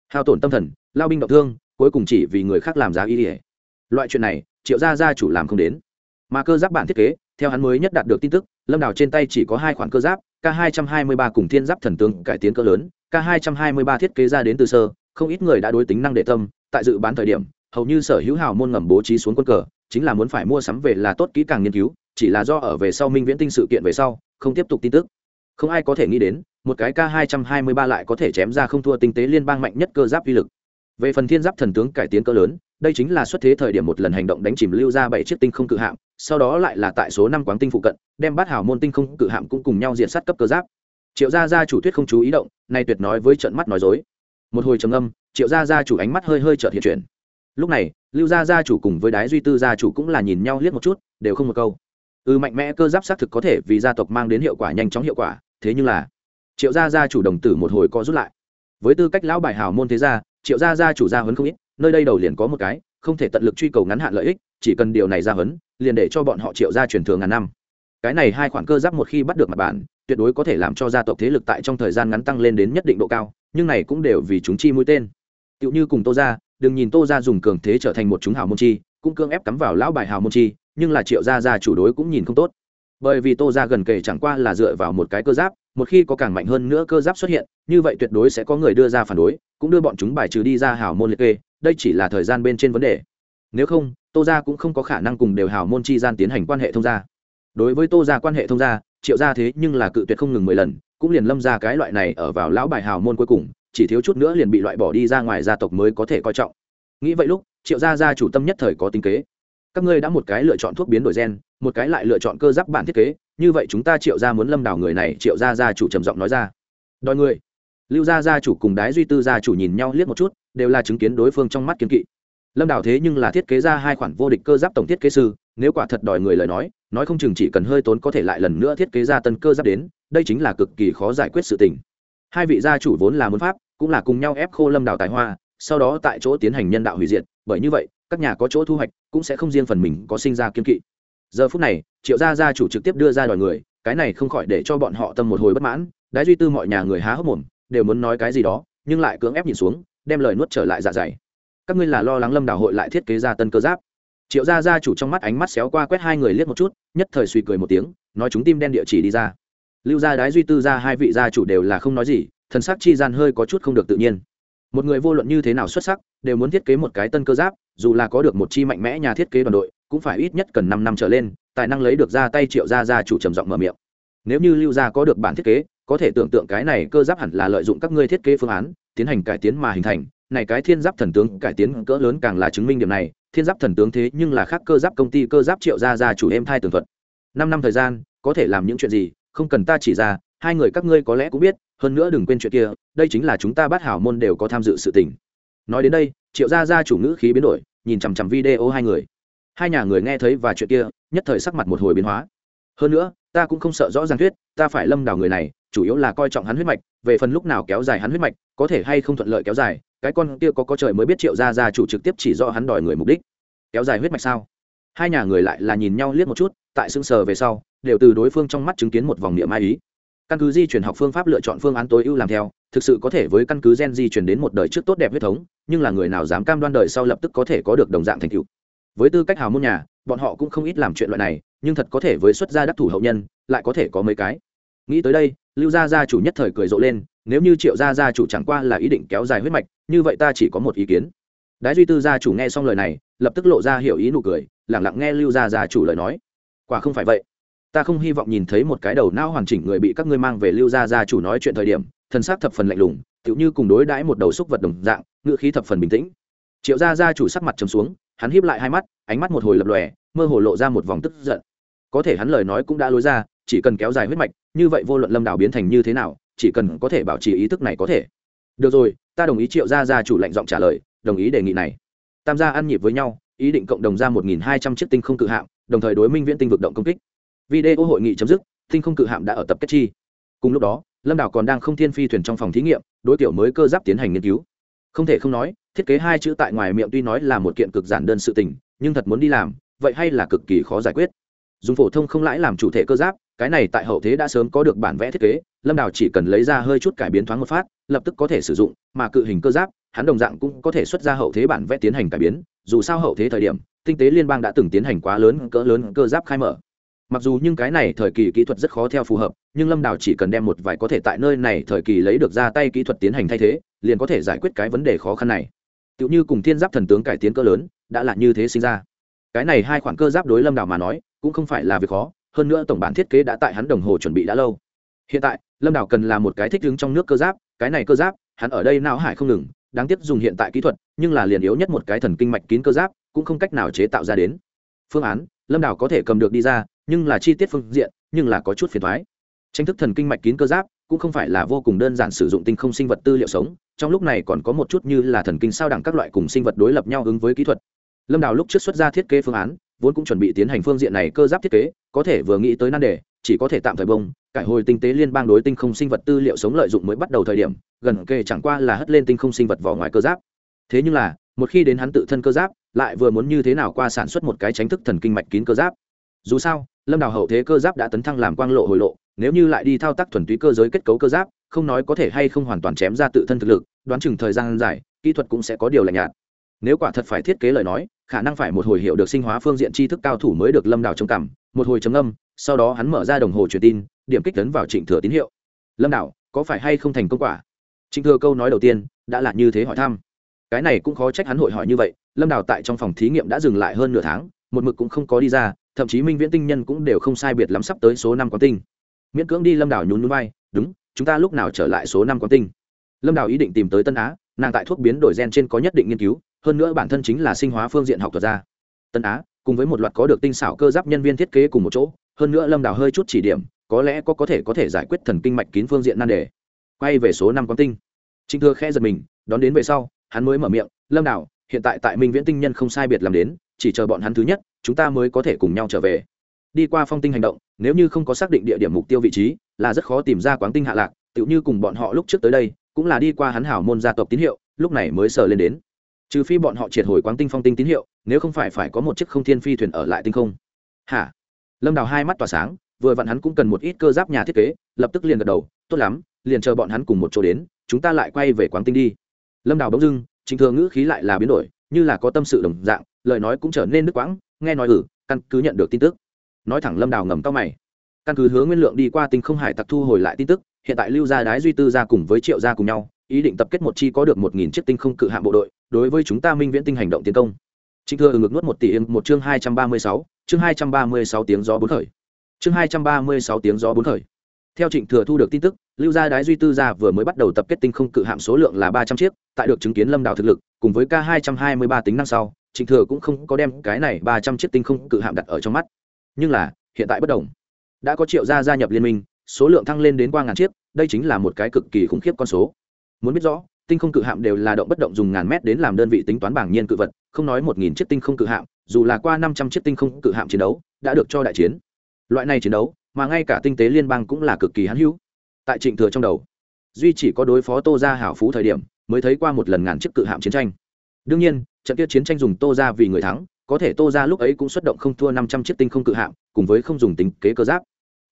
Hao tổn tâm thần, lao binh động thương, cuối cùng chỉ vì người khác làm giá y ỉa loại chuyện này, triệu gia gia chủ làm không đến. Mà cơ giáp bản thiết kế, theo hắn mới nhất đạt được tin tức, lâm đào trên tay chỉ có hai khoản cơ giáp, k 223 cùng thiên giáp thần tướng cải tiến cỡ lớn, k 223 thiết kế ra đến từ sơ không ít người đã đối tính năng đệ tâm, tại dự bán thời điểm, hầu như sở hữu hào môn ngầm bố trí xuống quân cờ, chính là muốn phải mua sắm về là tốt kỹ càng nghiên cứu, chỉ là do ở về sau minh viễn tinh sự kiện về sau, không tiếp tục tin tức. Không ai có thể nghĩ đến, một cái k 223 lại có thể chém ra không thua tinh tế liên bang mạnh nhất cơ giáp uy lực. Về phần thiên giáp thần tướng cải tiến cỡ lớn, đây chính là xuất thế thời điểm một lần hành động đánh chìm lưu ra bảy chiếc tinh không cự hạm, sau đó lại là tại số năm quáng tinh phụ cận, đem bát hảo môn tinh không cự hạm cũng cùng nhau diện sát cấp cơ giáp. Triệu gia gia chủ thuyết không chú ý động, nay tuyệt nói với trận mắt nói dối một hồi trầm âm triệu gia gia chủ ánh mắt hơi hơi trợt hiện chuyển. Lúc này, lưu gia gia chủ cùng với đái duy tư gia chủ cũng là nhìn nhau liếc một chút, đều không một câu. Ừ mạnh mẽ cơ giáp xác thực có thể vì gia tộc mang đến hiệu quả nhanh chóng hiệu quả, thế nhưng là, triệu gia gia chủ đồng tử một hồi co rút lại. Với tư cách lão bài hào môn thế gia, triệu gia gia chủ gia huấn không ít, nơi đây đầu liền có một cái, không thể tận lực truy cầu ngắn hạn lợi ích, chỉ cần điều này gia huấn, liền để cho bọn họ triệu gia truyền thường ngàn năm. Cái này hai khoản cơ giáp một khi bắt được mặt bản, tuyệt đối có thể làm cho gia tộc thế lực tại trong thời gian ngắn tăng lên đến nhất định độ cao nhưng này cũng đều vì chúng chi mũi tên. Tựu như cùng tô ra đừng nhìn tô ra dùng cường thế trở thành một chúng hào môn chi, cũng cương ép cắm vào lão bài hào môn chi, nhưng là triệu gia gia chủ đối cũng nhìn không tốt. Bởi vì tô ra gần kề chẳng qua là dựa vào một cái cơ giáp, một khi có càng mạnh hơn nữa cơ giáp xuất hiện, như vậy tuyệt đối sẽ có người đưa ra phản đối, cũng đưa bọn chúng bài trừ đi ra hào môn liệt kê, đây chỉ là thời gian bên trên vấn đề. Nếu không, tô ra cũng không có khả năng cùng đều hào môn chi gian tiến hành quan hệ thông gia. Đối với tô ra quan hệ thông gia triệu ra thế nhưng là cự tuyệt không ngừng mười lần, cũng liền lâm ra cái loại này ở vào lão bài hào môn cuối cùng, chỉ thiếu chút nữa liền bị loại bỏ đi ra ngoài gia tộc mới có thể coi trọng. Nghĩ vậy lúc, triệu gia gia chủ tâm nhất thời có tính kế. Các ngươi đã một cái lựa chọn thuốc biến đổi gen, một cái lại lựa chọn cơ giáp bản thiết kế, như vậy chúng ta triệu gia muốn lâm đảo người này, triệu gia gia chủ trầm giọng nói ra. Đòi người. Lưu gia gia chủ cùng đái duy tư gia chủ nhìn nhau liếc một chút, đều là chứng kiến đối phương trong mắt kiến kỵ. Lâm đảo thế nhưng là thiết kế ra hai khoản vô địch cơ giáp tổng thiết kế sư, nếu quả thật đòi người lời nói nói không chừng chỉ cần hơi tốn có thể lại lần nữa thiết kế ra tân cơ giáp đến, đây chính là cực kỳ khó giải quyết sự tình. Hai vị gia chủ vốn là muốn pháp, cũng là cùng nhau ép khô lâm đảo tài hoa, sau đó tại chỗ tiến hành nhân đạo hủy diệt, bởi như vậy, các nhà có chỗ thu hoạch cũng sẽ không riêng phần mình có sinh ra kiên kỵ. Giờ phút này, triệu gia gia chủ trực tiếp đưa ra đòi người, cái này không khỏi để cho bọn họ tâm một hồi bất mãn, đái duy tư mọi nhà người há hốc mồm, đều muốn nói cái gì đó, nhưng lại cưỡng ép nhìn xuống, đem lời nuốt trở lại dạ dày. Các ngươi là lo lắng lâm đảo hội lại thiết kế ra tân cơ giáp triệu gia gia chủ trong mắt ánh mắt xéo qua quét hai người liếc một chút, nhất thời suy cười một tiếng, nói chúng tim đen địa chỉ đi ra. Lưu gia đái duy tư ra hai vị gia chủ đều là không nói gì, thần sắc chi gian hơi có chút không được tự nhiên. Một người vô luận như thế nào xuất sắc, đều muốn thiết kế một cái tân cơ giáp, dù là có được một chi mạnh mẽ nhà thiết kế đoàn đội, cũng phải ít nhất cần năm năm trở lên, tài năng lấy được ra tay triệu gia gia chủ trầm giọng mở miệng. Nếu như lưu gia có được bản thiết kế, có thể tưởng tượng cái này cơ giáp hẳn là lợi dụng các ngươi thiết kế phương án, tiến hành cải tiến mà hình thành, này cái thiên giáp thần tướng cải tiến cỡ lớn càng là chứng minh điểm này thiên giáp thần tướng thế nhưng là khác cơ giáp công ty cơ giáp triệu gia gia chủ em thai tường thuật. Năm năm thời gian, có thể làm những chuyện gì, không cần ta chỉ ra, hai người các ngươi có lẽ cũng biết, hơn nữa đừng quên chuyện kia, đây chính là chúng ta bắt hảo môn đều có tham dự sự tình. Nói đến đây, triệu gia gia chủ ngữ khí biến đổi, nhìn chằm chằm video hai người. Hai nhà người nghe thấy và chuyện kia, nhất thời sắc mặt một hồi biến hóa. Hơn nữa, ta cũng không sợ rõ ràng thuyết, ta phải lâm đào người này, chủ yếu là coi trọng hắn huyết mạch, về phần lúc nào kéo dài hắn huyết mạch, có thể hay không thuận lợi kéo dài cái con kia có có trời mới biết triệu gia gia chủ trực tiếp chỉ rõ hắn đòi người mục đích. Kéo dài huyết mạch sao? Hai nhà người lại là nhìn nhau liếc một chút, tại xương sờ về sau, đều từ đối phương trong mắt chứng kiến một vòng niệm ai ý. Căn cứ di chuyển học phương pháp lựa chọn phương án tối ưu làm theo, thực sự có thể với căn cứ gen di chuyển đến một đời trước tốt đẹp huyết thống, nhưng là người nào dám cam đoan đời sau lập tức có thể có được đồng dạng thành tựu. Với tư cách hào môn nhà, bọn họ cũng không ít làm chuyện loại này, nhưng thật có thể với xuất gia đắc thủ hậu nhân, lại có thể có mấy cái. Nghĩ tới đây, lưu gia gia chủ nhất thời cười rộ lên nếu như triệu gia gia chủ chẳng qua là ý định kéo dài huyết mạch, như vậy ta chỉ có một ý kiến. Đái duy tư gia chủ nghe xong lời này, lập tức lộ ra hiểu ý nụ cười, lẳng lặng nghe lưu gia gia chủ lời nói. Quả không phải vậy. Ta không hy vọng nhìn thấy một cái đầu não hoàn chỉnh người bị các ngươi mang về lưu gia gia chủ nói chuyện thời điểm, thân xác thập phần lạnh lùng, tựu như cùng đối đãi một đầu xúc vật đồng dạng ngựa khí thập phần bình tĩnh. Triệu gia gia chủ sắc mặt trầm xuống, hắn híp lại hai mắt, ánh mắt một hồi lập lòe, mơ hồ lộ ra một vòng tức giận. Có thể hắn lời nói cũng đã lối ra, chỉ cần kéo dài huyết mạch, như vậy vô luận lâm đảo biến thành như thế nào chỉ cần có thể bảo trì ý thức này có thể. Được rồi, ta đồng ý triệu gia gia chủ lệnh giọng trả lời, đồng ý đề nghị này. Tam gia ăn nhịp với nhau, ý định cộng đồng ra một nghìn hai trăm chiếc tinh không cự hạm, đồng thời đối minh viễn tinh vực động công kích. Video hội nghị chấm dứt, tinh không cự hạm đã ở tập kết chi. Cùng lúc đó, lâm đảo còn đang không thiên phi thuyền trong phòng thí nghiệm, đối kiểu mới cơ giáp tiến hành nghiên cứu. Không thể không nói, thiết kế hai chữ tại ngoài miệng tuy nói là một kiện cực giản đơn sự tình, nhưng thật muốn đi làm, vậy hay là cực kỳ khó giải quyết. Dùng phổ thông không lãi làm chủ thể cơ giáp cái này tại hậu thế đã sớm có được bản vẽ thiết kế, lâm đào chỉ cần lấy ra hơi chút cải biến thoáng một phát, lập tức có thể sử dụng, mà cự hình cơ giáp, hắn đồng dạng cũng có thể xuất ra hậu thế bản vẽ tiến hành cải biến, dù sao hậu thế thời điểm, tinh tế liên bang đã từng tiến hành quá lớn, cỡ lớn cơ giáp khai mở. Mặc dù nhưng cái này thời kỳ kỹ thuật rất khó theo phù hợp, nhưng lâm đào chỉ cần đem một vài có thể tại nơi này thời kỳ lấy được ra tay kỹ thuật tiến hành thay thế, liền có thể giải quyết cái vấn đề khó khăn này. Tựu như cùng thiên giáp thần tướng cải tiến cỡ lớn, đã là như thế sinh ra. Cái này hai khoản cơ giáp đối lâm đào mà nói, cũng không phải là việc khó hơn nữa tổng bản thiết kế đã tại hắn đồng hồ chuẩn bị đã lâu. Hiện tại, lâm đào cần là một cái thích ứng trong nước cơ giáp, cái này cơ giáp, hắn ở đây não hải không ngừng, đáng tiếc dùng hiện tại kỹ thuật, nhưng là liền yếu nhất một cái thần kinh mạch kín cơ giáp, cũng không cách nào chế tạo ra đến. Phương án, lâm đào có thể cầm được đi ra, nhưng là chi tiết phương diện, nhưng là có chút phiền thoái tranh thức thần kinh mạch kín cơ giáp, cũng không phải là vô cùng đơn giản sử dụng tinh không sinh vật tư liệu sống, trong lúc này còn có một chút như là thần kinh sao đẳng các loại cùng sinh vật đối lập nhau ứng với kỹ thuật. Lâm đào lúc trước xuất ra thiết kế phương án vốn cũng chuẩn bị tiến hành phương diện này cơ giáp thiết kế, có thể vừa nghĩ tới nan đề, chỉ có thể tạm thời bông, cải hồi tinh tế liên bang đối tinh không sinh vật tư liệu sống lợi dụng mới bắt đầu thời điểm, gần kề chẳng qua là hất lên tinh không sinh vật vỏ ngoài cơ giáp. Thế nhưng là, một khi đến hắn tự thân cơ giáp, lại vừa muốn như thế nào qua sản xuất một cái tránh thức thần kinh mạch kín cơ giáp? Dù sao, lâm đào hậu thế cơ giáp đã tấn thăng làm quang lộ hồi lộ, nếu như lại đi thao tác thuần túy cơ giới kết cấu cơ giáp, không nói có thể hay không hoàn toàn chém ra tự thân thực lực, đoán chừng thời gian dài, kỹ thuật cũng sẽ có điều lạnh nhạt. Nếu quả thật phải thiết kế lời nói khả năng phải một hồi hiệu được sinh hóa phương diện tri thức cao thủ mới được lâm đảo trông cảm một hồi chấm âm sau đó hắn mở ra đồng hồ truyền tin, điểm kích tấn vào trịnh thừa tín hiệu. Lâm đảo, có phải hay không thành công quả? Trịnh thừa câu nói đầu tiên, đã là như thế hỏi thăm. Cái này cũng khó trách hắn hội hỏi như vậy, lâm đảo tại trong phòng thí nghiệm đã dừng lại hơn nửa tháng, một mực cũng không có đi ra, thậm chí minh viễn tinh nhân cũng đều không sai biệt lắm sắp tới số năm quán tinh. Miễn cưỡng đi lâm đảo nhún núi bay đúng, chúng ta lúc nào trở lại số năm quán tinh? Lâm đảo ý định tìm tới tân á, nàng tại thuốc biến đổi gen trên có nhất định nghiên cứu hơn nữa bản thân chính là sinh hóa phương diện học thuật ra tân á, cùng với một loạt có được tinh xảo cơ giáp nhân viên thiết kế cùng một chỗ, hơn nữa lâm đào hơi chút chỉ điểm, có lẽ có có thể có thể giải quyết thần kinh mạch kín phương diện nan đề. Quay về số năm quán tinh. Trinh thưa khẽ giật mình, đón đến về sau, hắn mới mở miệng, lâm đào, hiện tại tại minh viễn tinh nhân không sai biệt làm đến, chỉ chờ bọn hắn thứ nhất, chúng ta mới có thể cùng nhau trở về. Đi qua phong tinh hành động, nếu như không có xác định địa điểm mục tiêu vị trí, là rất khó tìm ra quán tinh hạ lạc, tựu như cùng bọn họ lúc trước tới đây, cũng là đi qua hắn hảo môn gia tộc tín hiệu, lúc này mới sờ lên đến trừ phi bọn họ triệt hồi quáng tinh phong tinh tín hiệu, nếu không phải phải có một chiếc không thiên phi thuyền ở lại tinh không. Hả? Lâm đào hai mắt tỏa sáng, vừa vặn hắn cũng cần một ít cơ giáp nhà thiết kế, lập tức liền gật đầu, tốt lắm, liền chờ bọn hắn cùng một chỗ đến, chúng ta lại quay về quáng tinh đi. Lâm đào bỗng dưng, chính thường ngữ khí lại là biến đổi, như là có tâm sự đồng dạng, lời nói cũng trở nên nước quãng, nghe nói ừ căn cứ nhận được tin tức. Nói thẳng lâm đào ngầm cao mày. Căn cứ hướng nguyên lượng đi qua tinh không hải tặc thu hồi lại tin tức, hiện tại lưu gia đái duy tư ra cùng với triệu gia cùng nhau, ý định tập kết một chi có được một nghìn chiếc tinh không cự hạng bộ đội đối với chúng ta minh viễn tinh hành động tiến công. Trịnh thừa ngược nuốt một tỷ yên, một chương hai trăm ba mươi sáu, chương hai trăm ba mươi sáu tiếng gió bốn khởi. Chương hai trăm ba mươi sáu tiếng gió bốn khởi. Theo trịnh thừa thu được tin tức, lưu gia đái duy tư gia vừa mới bắt đầu tập kết tinh không cự hạm số lượng là ba trăm chiếc, tại được chứng kiến lâm đảo thực lực, cùng với k hai trăm hai mươi ba tính năng sau, trịnh thừa cũng không có đem cái này ba trăm chiếc tinh không cự hạm đặt ở trong mắt. Nhưng là, hiện tại bất đồng. Đã có triệu gia gia nhập liên minh, số lượng thăng lên đến qua ngàn chiếc, đây chính là một cái cực kỳ khủng khiếp con số. Muốn biết rõ tinh không cự hạm đều là động bất động dùng ngàn mét đến làm đơn vị tính toán bảng nhiên cự vật, không nói một nghìn chiếc tinh không cự hạm, dù là qua năm trăm chiếc tinh không cự hạm chiến đấu, đã được cho đại chiến. Loại này chiến đấu, mà ngay cả tinh tế liên bang cũng là cực kỳ hãn hữu. Tại trịnh thừa trong đầu, duy chỉ có đối phó tô gia hảo phú thời điểm, mới thấy qua một lần ngàn chiếc cự hạm chiến tranh. Đương nhiên, trận kia chiến tranh dùng tô gia vì người thắng, có thể tô gia lúc ấy cũng xuất động không thua năm trăm chiếc tinh không cự hạm, cùng với không dùng tính kế cơ giáp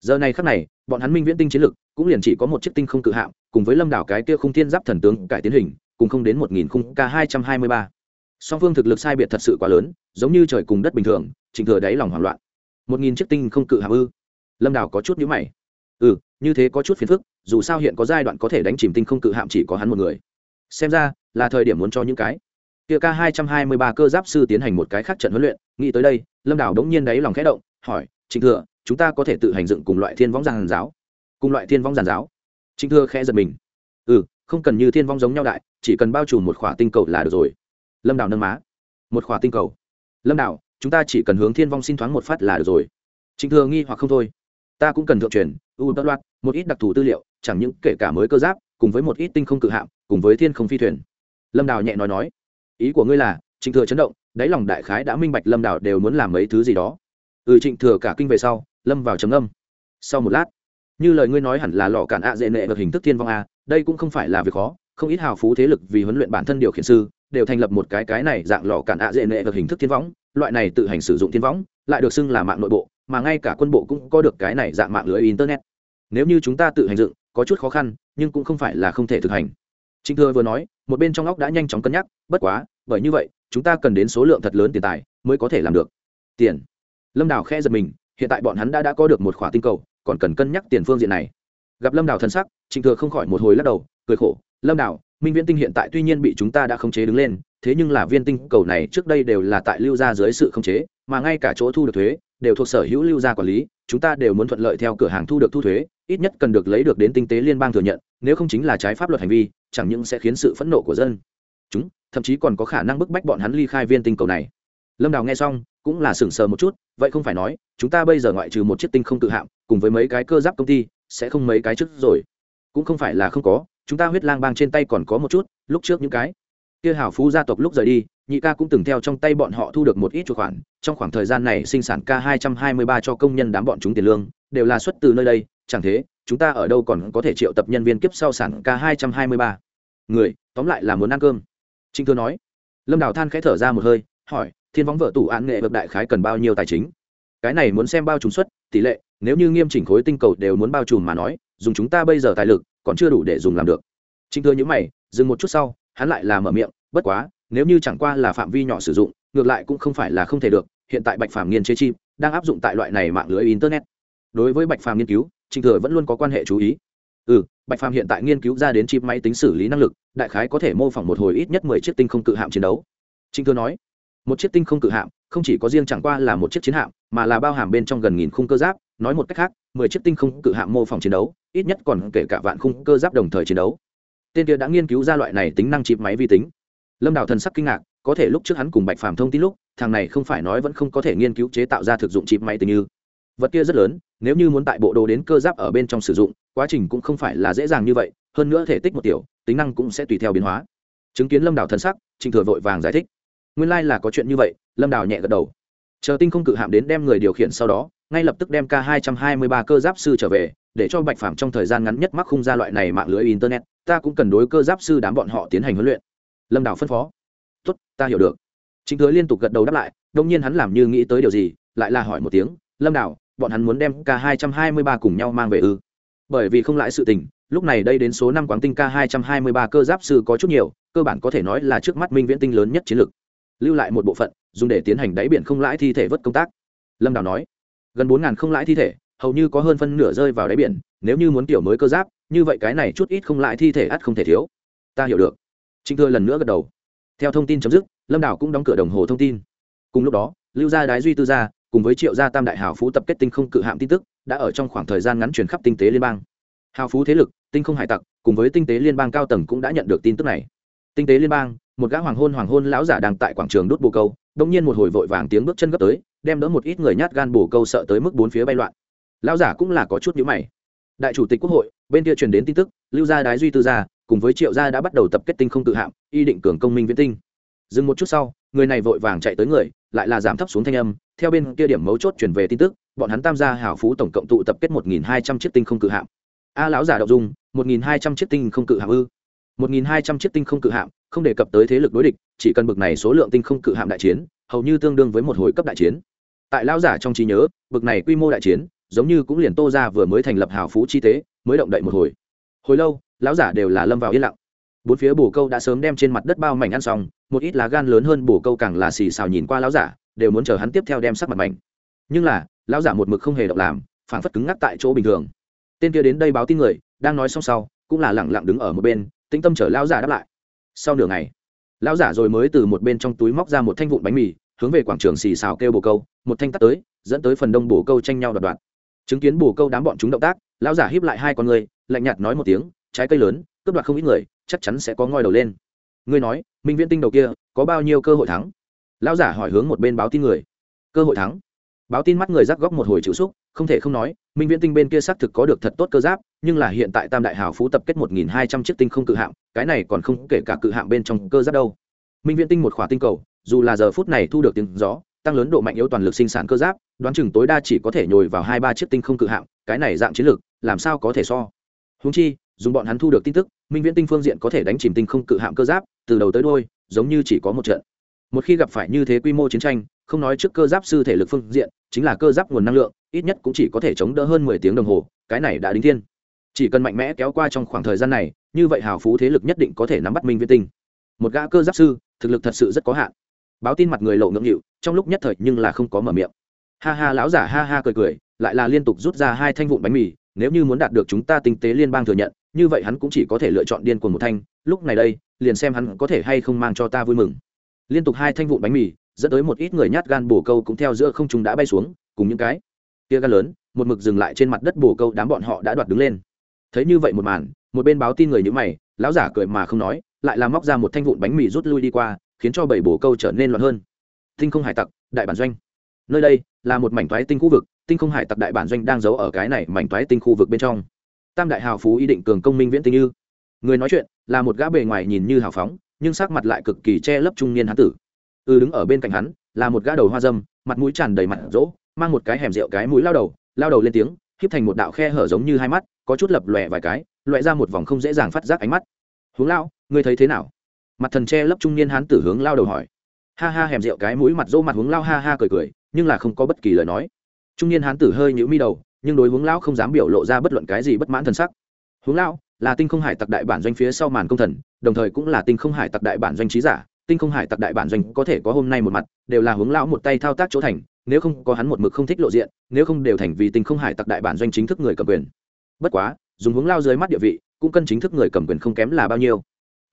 giờ này khắc này, bọn hắn minh viễn tinh chiến lực, cũng liền chỉ có một chiếc tinh không cự hạm, cùng với lâm đảo cái kia khung thiên giáp thần tướng cải tiến hình, cùng không đến một nghìn khung k hai trăm hai mươi ba. Song phương thực lực sai biệt thật sự quá lớn, giống như trời cùng đất bình thường, chỉnh thừa đáy lòng hoảng loạn. Một nghìn chiếc tinh không cự hạm ư? Lâm đảo có chút nhữ mày. Ừ như thế có chút phiền phức, dù sao hiện có giai đoạn có thể đánh chìm tinh không cự hạm chỉ có hắn một người. Xem ra, là thời điểm muốn cho những cái kia k hai trăm hai mươi ba cơ giáp sư tiến hành một cái khác trận huấn luyện. Nghĩ tới đây, lâm đảo đống nhiên đáy lòng khẽ động, hỏi trịnh thừa chúng ta có thể tự hành dựng cùng loại thiên võng giàn giáo. Cùng loại thiên võng giàn giáo. Trịnh thừa khẽ giật mình. Ừ không cần như thiên vong giống nhau đại, chỉ cần bao trùm một khỏa tinh cầu là được rồi. Lâm đào nâng má. Một khỏa tinh cầu. Lâm đào, chúng ta chỉ cần hướng thiên vong xin thoáng một phát là được rồi. Trịnh thừa nghi hoặc không thôi. Ta cũng cần thượng truyền, u, tất loạt một ít đặc thù tư liệu, chẳng những kể cả mới cơ giáp, cùng với một ít tinh không cự hạm, cùng với thiên không phi thuyền. Lâm đào nhẹ nói nói. Ý của ngươi là, trịnh thừa chấn động, đáy lòng đại khái đã minh bạch lâm đào đều muốn làm mấy thứ gì đó. Ừ trịnh thừa cả kinh về sau lâm vào trầm âm sau một lát, như lời ngươi nói hẳn là lọ cản ạ dễ nệ được hình thức thiên vong a, đây cũng không phải là việc khó, không ít hào phú thế lực vì huấn luyện bản thân điều khiển sư, đều thành lập một cái cái này dạng lọ cản ạ dễ nệ được hình thức thiên võng loại này tự hành sử dụng thiên võng lại được xưng là mạng nội bộ, mà ngay cả quân bộ cũng có được cái này dạng mạng lưới internet. Nếu như chúng ta tự hành dựng, có chút khó khăn, nhưng cũng không phải là không thể thực hành. Trịnh thừa vừa nói, một bên trong óc đã nhanh chóng cân nhắc, bất quá, bởi như vậy, chúng ta cần đến số lượng thật lớn tiền tài mới có thể làm được. Tiền. Lâm đào khẽ giật mình hiện tại bọn hắn đã đã có được một khỏa tinh cầu, còn cần cân nhắc tiền phương diện này. Gặp lâm đào thân sắc, trịnh thừa không khỏi một hồi lắc đầu, cười khổ, lâm đào, minh viễn tinh hiện tại tuy nhiên bị chúng ta đã khống chế đứng lên, thế nhưng là viên tinh cầu này trước đây đều là tại lưu gia dưới sự khống chế, mà ngay cả chỗ thu được thuế, đều thuộc sở hữu lưu gia quản lý, chúng ta đều muốn thuận lợi theo cửa hàng thu được thu thuế, ít nhất cần được lấy được đến tinh tế liên bang thừa nhận, nếu không chính là trái pháp luật hành vi, chẳng những sẽ khiến sự phẫn nộ của dân chúng, thậm chí còn có khả năng bức bách bọn hắn ly khai viên tinh cầu này lâm đào nghe xong, cũng là sững sờ một chút, vậy không phải nói, chúng ta bây giờ ngoại trừ một chiếc tinh không tự hạm, cùng với mấy cái cơ giáp công ty, sẽ không mấy cái trước rồi. Cũng không phải là không có, chúng ta huyết lang bang trên tay còn có một chút, lúc trước những cái kia hảo phú gia tộc lúc rời đi, nhị ca cũng từng theo trong tay bọn họ thu được một ít chuộc khoản, trong khoảng thời gian này sinh sản k hai trăm hai mươi ba cho công nhân đám bọn chúng tiền lương, đều là xuất từ nơi đây, chẳng thế, chúng ta ở đâu còn có thể triệu tập nhân viên kiếp sau sản k hai trăm hai mươi ba. Người, tóm lại là muốn ăn cơm. Trinh thư nói. Lâm đào than khẽ thở ra một hơi, hỏi thiên võng vợ tủ án nghệ vực đại khái cần bao nhiêu tài chính? Cái này muốn xem bao trùng suất, tỷ lệ, nếu như nghiêm chỉnh khối tinh cầu đều muốn bao trùm mà nói, dùng chúng ta bây giờ tài lực, còn chưa đủ để dùng làm được. Chính thưa những mày, dừng một chút sau, hắn lại là mở miệng, bất quá, nếu như chẳng qua là phạm vi nhỏ sử dụng, ngược lại cũng không phải là không thể được, hiện tại bạch phàm nghiên chế chim đang áp dụng tại loại này mạng lưới internet. Đối với bạch phàm nghiên cứu, trịnh thừa vẫn luôn có quan hệ chú ý. Ừ bạch phàm hiện tại nghiên cứu ra đến chip máy tính xử lý năng lực, đại khái có thể mô phỏng một hồi ít nhất mười chiếc tinh không cự hạm chiến đấu. Trịnh thừa nói một chiếc tinh không cự hạm, không chỉ có riêng chẳng qua là một chiếc chiến hạm, mà là bao hàm bên trong gần nghìn khung cơ giáp, nói một cách khác, mười chiếc tinh không cự hạm mô phỏng chiến đấu, ít nhất còn kể cả vạn khung cơ giáp đồng thời chiến đấu. Tên kia đã nghiên cứu ra loại này tính năng chip máy vi tính. Lâm đào thần sắc kinh ngạc, có thể lúc trước hắn cùng bạch phàm thông tin lúc, thằng này không phải nói vẫn không có thể nghiên cứu chế tạo ra thực dụng chip máy tính như. Vật kia rất lớn, nếu như muốn tại bộ đồ đến cơ giáp ở bên trong sử dụng, quá trình cũng không phải là dễ dàng như vậy, hơn nữa thể tích một tiểu, tính năng cũng sẽ tùy theo biến hóa. Chứng kiến lâm đào thần sắc trịnh thừa vội vàng giải thích nguyên lai、like、là có chuyện như vậy, lâm đào nhẹ gật đầu. Chờ tinh không cự hạm đến đem người điều khiển sau đó, ngay lập tức đem k hai trăm hai mươi ba cơ giáp sư trở về, để cho bạch phạm trong thời gian ngắn nhất mắc khung ra loại này mạng lưới internet, ta cũng cần đối cơ giáp sư đám bọn họ tiến hành huấn luyện. Lâm đào phân phó. Tốt, ta hiểu được. Chính thừa liên tục gật đầu đáp lại, đông nhiên hắn làm như nghĩ tới điều gì, lại là hỏi một tiếng, lâm đào, bọn hắn muốn đem k hai trăm hai mươi ba cùng nhau mang về ư? Bởi vì không lãi sự tình, lúc này đây đến số năm quán tinh k hai trăm hai mươi ba cơ giáp sư có chút nhiều, cơ bản có thể nói là trước mắt minh viễn tinh lớn nhất chiến lược lưu lại một bộ phận, dùng để tiến hành đáy biển không lãi thi thể vớt công tác. Lâm đào nói, gần bốn không lãi thi thể, hầu như có hơn phân nửa rơi vào đáy biển, nếu như muốn tiểu mới cơ giáp, như vậy cái này chút ít không lãi thi thể ắt không thể thiếu. Ta hiểu được. Trịnh thừa lần nữa gật đầu. Theo thông tin chấm dứt, lâm đảo cũng đóng cửa đồng hồ thông tin. Cùng lúc đó, lưu gia đái duy tư gia, cùng với triệu gia tam đại hào phú tập kết tinh không cự hạm tin tức, đã ở trong khoảng thời gian ngắn chuyển khắp tinh tế liên bang. Hào phú thế lực, tinh không hải tặc, cùng với tinh tế liên bang cao tầng cũng đã nhận được tin tức này. Tinh tế liên bang một gã hoàng hôn hoàng hôn lão giả đang tại quảng trường đốt bồ câu đông nhiên một hồi vội vàng tiếng bước chân gấp tới, đem đỡ một ít người nhát gan bồ câu sợ tới mức bốn phía bay loạn. Lão giả cũng là có chút nhữ mày. Đại chủ tịch quốc hội, bên kia truyền đến tin tức, lưu gia đái duy tư gia, cùng với triệu gia đã bắt đầu tập kết tinh không tự hạm, y định cường công minh viễn tinh. Dừng một chút sau, người này vội vàng chạy tới người, lại là giảm thấp xuống thanh âm, theo bên kia điểm mấu chốt chuyển về tin tức, bọn hắn tam gia hảo phú tổng cộng tụ tập kết một nghìn hai trăm chiếc tinh không cự hạm. A lão giả đậu dung, một nghìn hai trăm chiếc tinh không cự hạm ư một nghìn hai trăm chiếc tinh không cự hạm, không đề cập tới thế lực đối địch, chỉ cần bực này số lượng tinh không cự hạm đại chiến, hầu như tương đương với một hồi cấp đại chiến. Tại lão giả trong trí nhớ, bực này quy mô đại chiến, giống như cũng liền tô ra vừa mới thành lập hào phú chi tế, mới động đậy một hồi. Hồi lâu, lão giả đều là lâm vào yên lặng. Bốn phía bổ câu đã sớm đem trên mặt đất bao mảnh ăn xong, một ít lá gan lớn hơn bổ câu càng là xì xào nhìn qua lão giả, đều muốn chờ hắn tiếp theo đem sắc mặt mảnh. Nhưng là, lão giả một mực không hề động làm phản phất cứng ngắc tại chỗ bình thường. Tên kia đến đây báo tin người, đang nói xong sau, cũng là lẳng lặng đứng ở một bên tĩnh tâm chở lão giả đáp lại. Sau nửa ngày, lão giả rồi mới từ một bên trong túi móc ra một thanh vụn bánh mì, hướng về quảng trường xì xào kêu bồ câu, một thanh tắt tới, dẫn tới phần đông bồ câu tranh nhau đoạt đoạt. Chứng kiến bồ câu đám bọn chúng động tác, lão giả híp lại hai con người, lạnh nhạt nói một tiếng, trái cây lớn, cướp đoạt không ít người, chắc chắn sẽ có ngoi đầu lên. Ngươi nói, minh viễn tinh đầu kia, có bao nhiêu cơ hội thắng? Lão giả hỏi hướng một bên báo tin người. Cơ hội thắng? Báo tin mắt người rắc góc một hồi chịu xúc, không thể không nói, minh viễn tinh bên kia xác thực có được thật tốt cơ giáp, nhưng là hiện tại tam đại hào phú tập kết một nghìn hai trăm chiếc tinh không cự hạm cái này còn không kể cả cự hạm bên trong cơ giáp đâu. Minh viễn tinh một khỏa tinh cầu, dù là giờ phút này thu được tiếng gió, tăng lớn độ mạnh yếu toàn lực sinh sản cơ giáp, đoán chừng tối đa chỉ có thể nhồi vào hai ba chiếc tinh không cự hạm cái này dạng chiến lược, làm sao có thể so. Húng chi, dùng bọn hắn thu được tin tức, minh viễn tinh phương diện có thể đánh chìm tinh không cự hạm cơ giáp, từ đầu tới đôi giống như chỉ có một trận. Một khi gặp phải như thế quy mô chiến tranh không nói trước cơ giáp sư thể lực phương diện, chính là cơ giáp nguồn năng lượng, ít nhất cũng chỉ có thể chống đỡ hơn mười tiếng đồng hồ, cái này đã đính thiên. Chỉ cần mạnh mẽ kéo qua trong khoảng thời gian này, như vậy hào phú thế lực nhất định có thể nắm bắt minh viễn tinh. Một gã cơ giáp sư, thực lực thật sự rất có hạn. Báo tin mặt người lộ ngưỡng nghịu, trong lúc nhất thời nhưng là không có mở miệng. Ha ha, lão giả ha ha cười cười, lại là liên tục rút ra hai thanh vụn bánh mì, nếu như muốn đạt được chúng ta tinh tế liên bang thừa nhận, như vậy hắn cũng chỉ có thể lựa chọn điên cuồng một thanh, lúc này đây, liền xem hắn có thể hay không mang cho ta vui mừng. Liên tục hai thanh vụn bánh mì dẫn tới một ít người nhát gan bổ câu cũng theo giữa không trung đã bay xuống, cùng những cái tia gan lớn, một mực dừng lại trên mặt đất bổ câu đám bọn họ đã đoạt đứng lên. Thấy như vậy một màn, một bên báo tin người như mày, lão giả cười mà không nói, lại làm móc ra một thanh vụn bánh mì rút lui đi qua, khiến cho bảy bổ câu trở nên loạn hơn. Tinh không hải tặc, đại bản doanh. Nơi đây là một mảnh thoái tinh khu vực, tinh không hải tặc đại bản doanh đang giấu ở cái này mảnh thoái tinh khu vực bên trong. Tam đại hào phú ý định cường công minh viễn tinh như người nói chuyện là một gã bề ngoài nhìn như hào phóng, nhưng sắc mặt lại cực kỳ che lấp trung niên hán tử ừ đứng ở bên cạnh hắn, là một gã đầu hoa dâm, mặt mũi tràn đầy mặt rỗ, mang một cái hẻm rượu cái mũi lao đầu lao đầu lên tiếng híp thành một đạo khe hở giống như hai mắt, có chút lập lòe vài cái, loại ra một vòng không dễ dàng phát giác ánh mắt. Hướng lao ngươi thấy thế nào? Mặt thần che lấp trung niên hán tử hướng lao đầu hỏi. Ha ha, hẻm rượu cái mũi mặt rỗ mặt hướng lao ha ha cười cười, nhưng là không có bất kỳ lời nói. Trung niên hán tử hơi nhũ mi đầu, nhưng đối hướng lão không dám biểu lộ ra bất luận cái gì bất mãn thần sắc. Hướng lão, là tinh không hải tặc đại bản doanh phía sau màn công thần, đồng thời cũng là tinh không hải tặc đại bản doanh trí giả tinh không hải tặc đại bản doanh có thể có hôm nay một mặt đều là hướng lão một tay thao tác chỗ thành nếu không có hắn một mực không thích lộ diện nếu không đều thành vì tinh không hải tặc đại bản doanh chính thức người cầm quyền bất quá dùng hướng lao dưới mắt địa vị cũng cân chính thức người cầm quyền không kém là bao nhiêu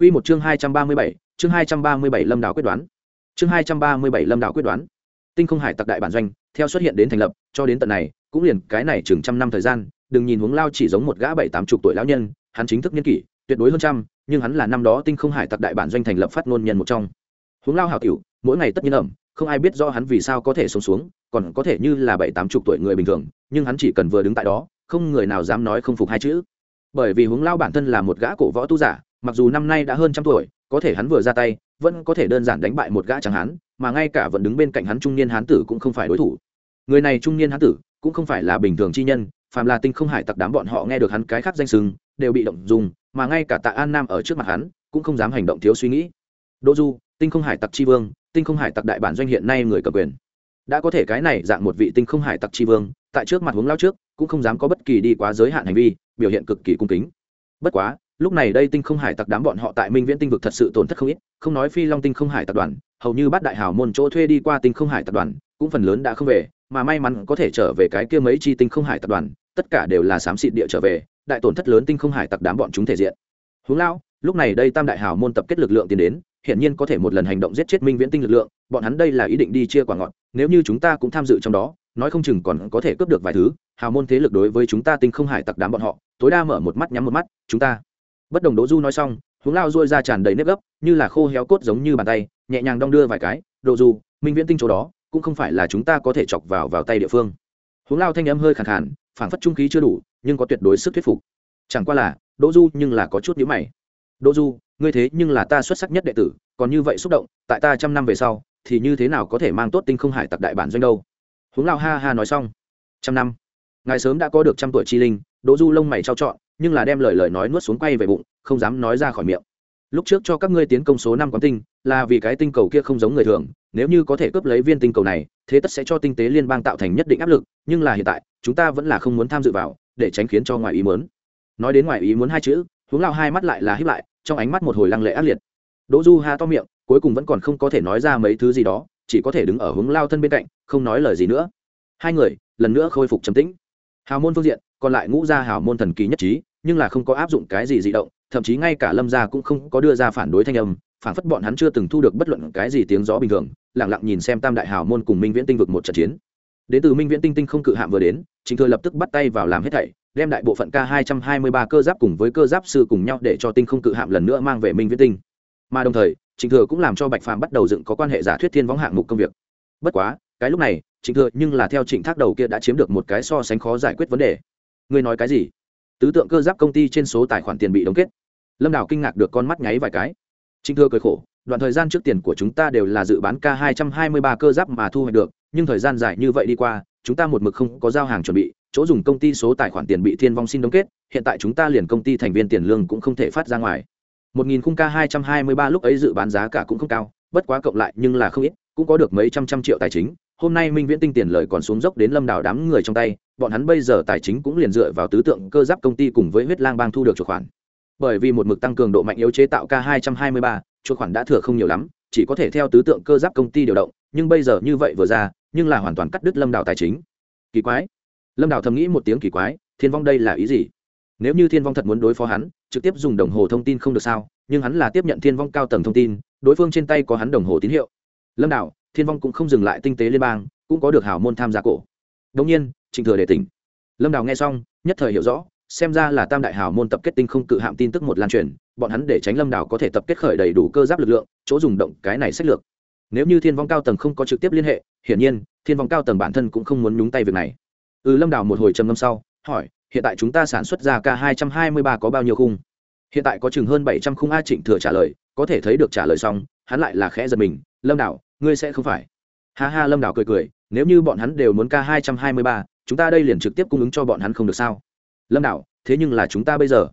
Quy một chương hai trăm ba mươi bảy, chương hai trăm ba mươi bảy Lâm đảo quyết đoán. Chương hai trăm ba mươi bảy Lâm đảo quyết đoán. Tinh không hải tặc đại bản doanh, theo xuất hiện đến thành lập, cho đến tận này, cũng liền cái này chừng trăm năm thời gian, đừng nhìn hướng lao chỉ giống một gã bảy tám chục tuổi lão nhân, hắn chính thức niên kỷ, tuyệt đối hơn trăm, nhưng hắn là năm đó tinh không hải tặc đại bản doanh thành lập phát ngôn nhân một trong. Hướng lao hảo tiểu, mỗi ngày tất nhiên ẩm, không ai biết do hắn vì sao có thể sống xuống còn có thể như là bảy tám chục tuổi người bình thường nhưng hắn chỉ cần vừa đứng tại đó không người nào dám nói không phục hai chữ bởi vì hướng lao bản thân là một gã cổ võ tu giả mặc dù năm nay đã hơn trăm tuổi có thể hắn vừa ra tay vẫn có thể đơn giản đánh bại một gã chẳng hắn mà ngay cả vẫn đứng bên cạnh hắn trung niên hán tử cũng không phải đối thủ người này trung niên hán tử cũng không phải là bình thường chi nhân phàm là tinh không hải tặc đám bọn họ nghe được hắn cái khác danh sừng đều bị động dùng, mà ngay cả tạ an nam ở trước mặt hắn, cũng không dám hành động thiếu suy nghĩ. Đỗ du, tinh không hải tặc tri vương, tinh không hải tặc đại bản doanh hiện nay người cầm quyền. Đã có thể cái này dạng một vị tinh không hải tặc tri vương, tại trước mặt hướng lao trước, cũng không dám có bất kỳ đi quá giới hạn hành vi, biểu hiện cực kỳ cung kính. Bất quá, lúc này đây tinh không hải tặc đám bọn họ tại minh viễn tinh vực thật sự tổn thất không ít, không nói phi long tinh không hải tập đoàn, hầu như bắt đại hào môn chỗ thuê đi qua tinh không hải tập đoàn, cũng phần lớn đã không về mà may mắn có thể trở về cái kia mấy chi tinh không hải tập đoàn, tất cả đều là xám xịt địa trở về, đại tổn thất lớn tinh không hải tặc đám bọn chúng thể diện. Hướng lao lúc này đây tam đại hào môn tập kết lực lượng tiến đến hiện nhiên có thể một lần hành động giết chết minh viễn tinh lực lượng, bọn hắn đây là ý định đi chia quả ngọt, nếu như chúng ta cũng tham dự trong đó, nói không chừng còn có thể cướp được vài thứ, hào môn thế lực đối với chúng ta tinh không hải tặc đám bọn họ, tối đa mở một mắt nhắm một mắt, chúng ta. Bất đồng đỗ du nói xong hướng lao dôi ra tràn đầy nếp gấp, như là khô héo cốt giống như bàn tay, nhẹ nhàng đong đưa vài cái độ du, minh viễn tinh chỗ đó cũng không phải là chúng ta có thể chọc vào vào tay địa phương. Hướng lao thanh âm hơi khàn khàn, phảng phất trung khí chưa đủ, nhưng có tuyệt đối sức thuyết phục. Chẳng qua là, đỗ du nhưng là có chút nhữ mày. Đỗ du, ngươi thế nhưng là ta xuất sắc nhất đệ tử, còn như vậy xúc động, tại ta trăm năm về sau, thì như thế nào có thể mang tốt tinh không hải tặc đại bản doanh đâu? Huống lao ha ha nói xong. Trăm năm? Ngài sớm đã có được trăm tuổi chi linh. Đỗ du lông mày trao trọn, nhưng là đem lời lời nói nuốt xuống quay về bụng, không dám nói ra khỏi miệng lúc trước cho các ngươi tiến công số năm quán tinh, là vì cái tinh cầu kia không giống người thường, nếu như có thể cướp lấy viên tinh cầu này, thế tất sẽ cho tinh tế liên bang tạo thành nhất định áp lực, nhưng là hiện tại, chúng ta vẫn là không muốn tham dự vào, để tránh khiến cho ngoài ý muốn. Nói đến ngoài ý muốn hai chữ, huống lao hai mắt lại là hiếp lại, trong ánh mắt một hồi lăng lệ ác liệt. Đỗ du ha to miệng, cuối cùng vẫn còn không có thể nói ra mấy thứ gì đó, chỉ có thể đứng ở hướng lao thân bên cạnh, không nói lời gì nữa. Hai người, lần nữa khôi phục trầm tĩnh. Hào môn phương diện, còn lại ngũ gia hào môn thần kỳ nhất trí nhưng là không có áp dụng cái gì dị động, thậm chí ngay cả lâm gia cũng không có đưa ra phản đối thanh âm, phản phất bọn hắn chưa từng thu được bất luận cái gì tiếng gió bình thường lẳng lặng nhìn xem tam đại hào môn cùng minh viễn tinh vực một trận chiến. Đến từ minh viễn tinh tinh không cự hạm vừa đến chính thừa lập tức bắt tay vào làm hết thảy, đem đại bộ phận k 223 cơ giáp cùng với cơ giáp sư cùng nhau để cho tinh không cự hạm lần nữa mang về minh viễn tinh. Mà đồng thời chính thừa cũng làm cho bạch phàm bắt đầu dựng có quan hệ giả thuyết thiên võng hạng mục công việc. Bất quá, cái lúc này chính thừa nhưng là theo trịnh thác đầu kia đã chiếm được một cái so sánh khó giải quyết vấn đề. Ngươi nói cái gì? Tứ tượng cơ giáp công ty trên số tài khoản tiền bị đóng kết. Lâm đào kinh ngạc được con mắt nháy vài cái. Trinh thưa cười khổ, đoạn thời gian trước tiền của chúng ta đều là dự bán k 223 cơ giáp mà thu hoạch được, nhưng thời gian dài như vậy đi qua, chúng ta một mực không có giao hàng chuẩn bị, chỗ dùng công ty số tài khoản tiền bị thiên vong xin đóng kết, hiện tại chúng ta liền công ty thành viên tiền lương cũng không thể phát ra ngoài. Một nghìn khung k hai trăm hai mươi ba lúc ấy dự bán giá cả cũng không cao, bất quá cộng lại nhưng là không ít, cũng có được mấy trăm trăm triệu tài chính. Hôm nay minh viễn tinh tiền lời còn xuống dốc đến lâm đảo đám người trong tay bọn hắn bây giờ tài chính cũng liền dựa vào tứ tượng cơ giáp công ty cùng với huyết lang bang thu được chuộc khoản. Bởi vì một mực tăng cường độ mạnh yếu chế tạo k hai trăm hai mươi ba, chuộc khoản đã thừa không nhiều lắm, chỉ có thể theo tứ tượng cơ giáp công ty điều động, nhưng bây giờ như vậy vừa ra, nhưng là hoàn toàn cắt đứt lâm đảo tài chính. Kỳ quái. Lâm đảo thầm nghĩ một tiếng kỳ quái, thiên vong đây là ý gì? Nếu như thiên vong thật muốn đối phó hắn, trực tiếp dùng đồng hồ thông tin không được sao, nhưng hắn là tiếp nhận thiên vong cao tầng thông tin, đối phương trên tay có hắn đồng hồ tín hiệu. Lâm đảo thiên vong cũng không dừng lại tinh tế liên bang, cũng có được hảo môn tham gia cổ đồng nhiên, trịnh thừa để tỉnh. Lâm đảo nghe xong, nhất thời hiểu rõ, xem ra là tam đại hào môn tập kết tinh không cự hạm tin tức một lan truyền, bọn hắn để tránh lâm đảo có thể tập kết khởi đầy đủ cơ giáp lực lượng, chỗ dùng động cái này sách lược. Nếu như thiên vong cao tầng không có trực tiếp liên hệ, hiển nhiên, thiên vong cao tầng bản thân cũng không muốn nhúng tay việc này. Ừ lâm đảo một hồi trầm ngâm sau, hỏi, hiện tại chúng ta sản xuất ra k 223 có bao nhiêu khung? Hiện tại có chừng hơn 700 khung a trịnh thừa trả lời, có thể thấy được trả lời xong, hắn lại là khẽ giật mình, lâm đảo ngươi sẽ không phải. Ha ha, lâm đảo cười cười nếu như bọn hắn đều muốn k 223 chúng ta đây liền trực tiếp cung ứng cho bọn hắn không được sao? Lâm đảo thế nhưng là chúng ta bây giờ.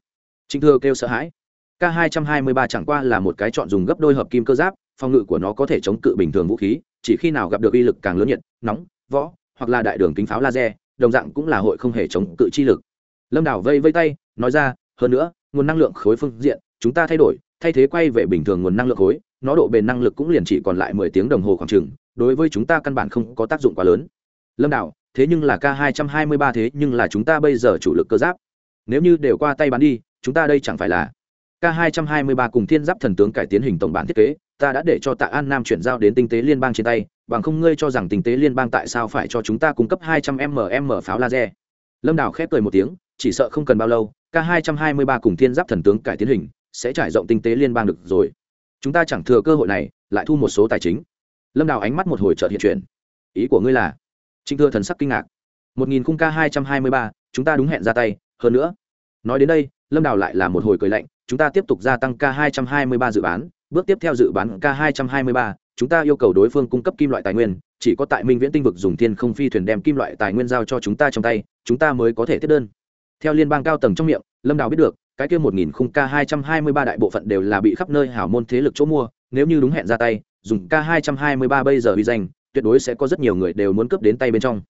Trịnh thừa kêu sợ hãi. K 223 chẳng qua là một cái chọn dùng gấp đôi hợp kim cơ giáp, phòng ngự của nó có thể chống cự bình thường vũ khí, chỉ khi nào gặp được uy lực càng lớn nhiệt, nóng, võ, hoặc là đại đường kính pháo laser, đồng dạng cũng là hội không hề chống cự chi lực. Lâm đảo vây vây tay, nói ra, hơn nữa, nguồn năng lượng khối phương diện, chúng ta thay đổi, thay thế quay về bình thường nguồn năng lượng khối nó độ bền năng lực cũng liền chỉ còn lại mười tiếng đồng hồ khoảng chừng, đối với chúng ta căn bản không có tác dụng quá lớn. Lâm đảo thế nhưng là k hai trăm hai mươi ba thế nhưng là chúng ta bây giờ chủ lực cơ giáp. Nếu như đều qua tay bán đi, chúng ta đây chẳng phải là k hai trăm hai mươi ba cùng thiên giáp thần tướng cải tiến hình tổng bản thiết kế, ta đã để cho tạ an nam chuyển giao đến tinh tế liên bang trên tay, bằng không ngươi cho rằng tinh tế liên bang tại sao phải cho chúng ta cung cấp hai trăm mm pháo laser? Lâm đảo khép cười một tiếng, chỉ sợ không cần bao lâu, k hai trăm hai mươi ba cùng thiên giáp thần tướng cải tiến hình sẽ trải rộng tinh tế liên bang được rồi chúng ta chẳng thừa cơ hội này, lại thu một số tài chính. Lâm đào ánh mắt một hồi trợt hiện chuyển. Ý của ngươi là? Trịnh thừa thần sắc kinh ngạc. Một nghìn khung k hai trăm hai mươi ba, chúng ta đúng hẹn ra tay, hơn nữa. Nói đến đây, lâm đào lại là một hồi cười lạnh, chúng ta tiếp tục gia tăng k hai trăm hai mươi ba dự bán, bước tiếp theo dự bán k hai trăm hai mươi ba, chúng ta yêu cầu đối phương cung cấp kim loại tài nguyên, chỉ có tại minh viễn tinh vực dùng thiên không phi thuyền đem kim loại tài nguyên giao cho chúng ta trong tay, chúng ta mới có thể thiết đơn. Theo liên bang cao tầng trong miệng, lâm đào biết được cái kia một nghìn khung k hai trăm hai mươi ba đại bộ phận đều là bị khắp nơi hảo môn thế lực chỗ mua, nếu như đúng hẹn ra tay, dùng k hai trăm hai mươi ba bây giờ uy danh, tuyệt đối sẽ có rất nhiều người đều muốn cướp đến tay bên trong.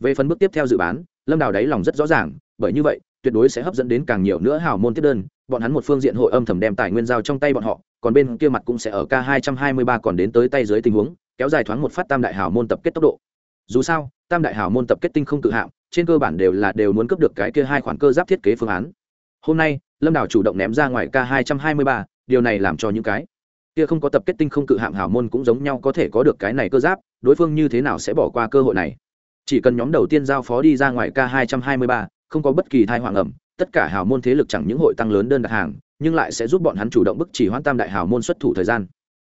Về phần bước tiếp theo dự bán, lâm đào đáy lòng rất rõ ràng, bởi như vậy, tuyệt đối sẽ hấp dẫn đến càng nhiều nữa hảo môn tiếp đơn, bọn hắn một phương diện hội âm thầm đem tài nguyên giao trong tay bọn họ, còn bên kia mặt cũng sẽ ở k hai trăm hai mươi ba còn đến tới tay dưới tình huống, kéo dài thoáng một phát tam đại hảo môn tập kết tốc độ. Dù sao, tam đại hảo môn tập kết tinh không tự hạm trên cơ bản đều là đều muốn cướp được cái kia hai khoản cơ giáp thiết kế phương án. Hôm nay lâm đảo chủ động ném ra ngoài k hai trăm hai mươi ba, điều này làm cho những cái kia không có tập kết tinh không cự hạng hảo môn cũng giống nhau có thể có được cái này cơ giáp, đối phương như thế nào sẽ bỏ qua cơ hội này? Chỉ cần nhóm đầu tiên giao phó đi ra ngoài k hai trăm hai mươi ba, không có bất kỳ thai hoàng ẩm tất cả hảo môn thế lực chẳng những hội tăng lớn đơn đặt hàng, nhưng lại sẽ giúp bọn hắn chủ động bức chỉ hoãn tam đại hảo môn xuất thủ thời gian.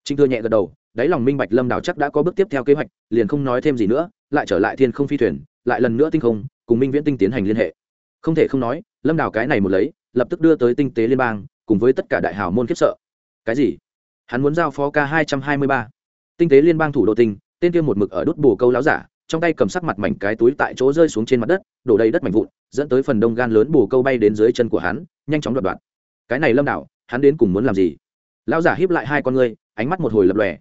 Trinh thưa nhẹ gật đầu, đáy lòng minh bạch lâm đảo chắc đã có bước tiếp theo kế hoạch, liền không nói thêm gì nữa, lại trở lại thiên không phi thuyền, lại lần nữa tinh không, cùng minh viễn tinh tiến hành liên hệ. Không thể không nói, lâm đảo cái này một lấy lập tức đưa tới tinh tế liên bang, cùng với tất cả đại hào môn khiếp sợ. Cái gì? Hắn muốn giao phó k hai trăm hai mươi ba. Tinh tế liên bang thủ đô tinh, tên kia một mực ở đốt bồ câu láo giả, trong tay cầm sắc mặt mảnh cái túi tại chỗ rơi xuống trên mặt đất, đổ đầy đất mảnh vụn, dẫn tới phần đông gan lớn bồ câu bay đến dưới chân của hắn, nhanh chóng đoạt đoạt. Cái này lâm đảo, hắn đến cùng muốn làm gì? Lão giả hiếp lại hai con ngươi, ánh mắt một hồi lập lòe.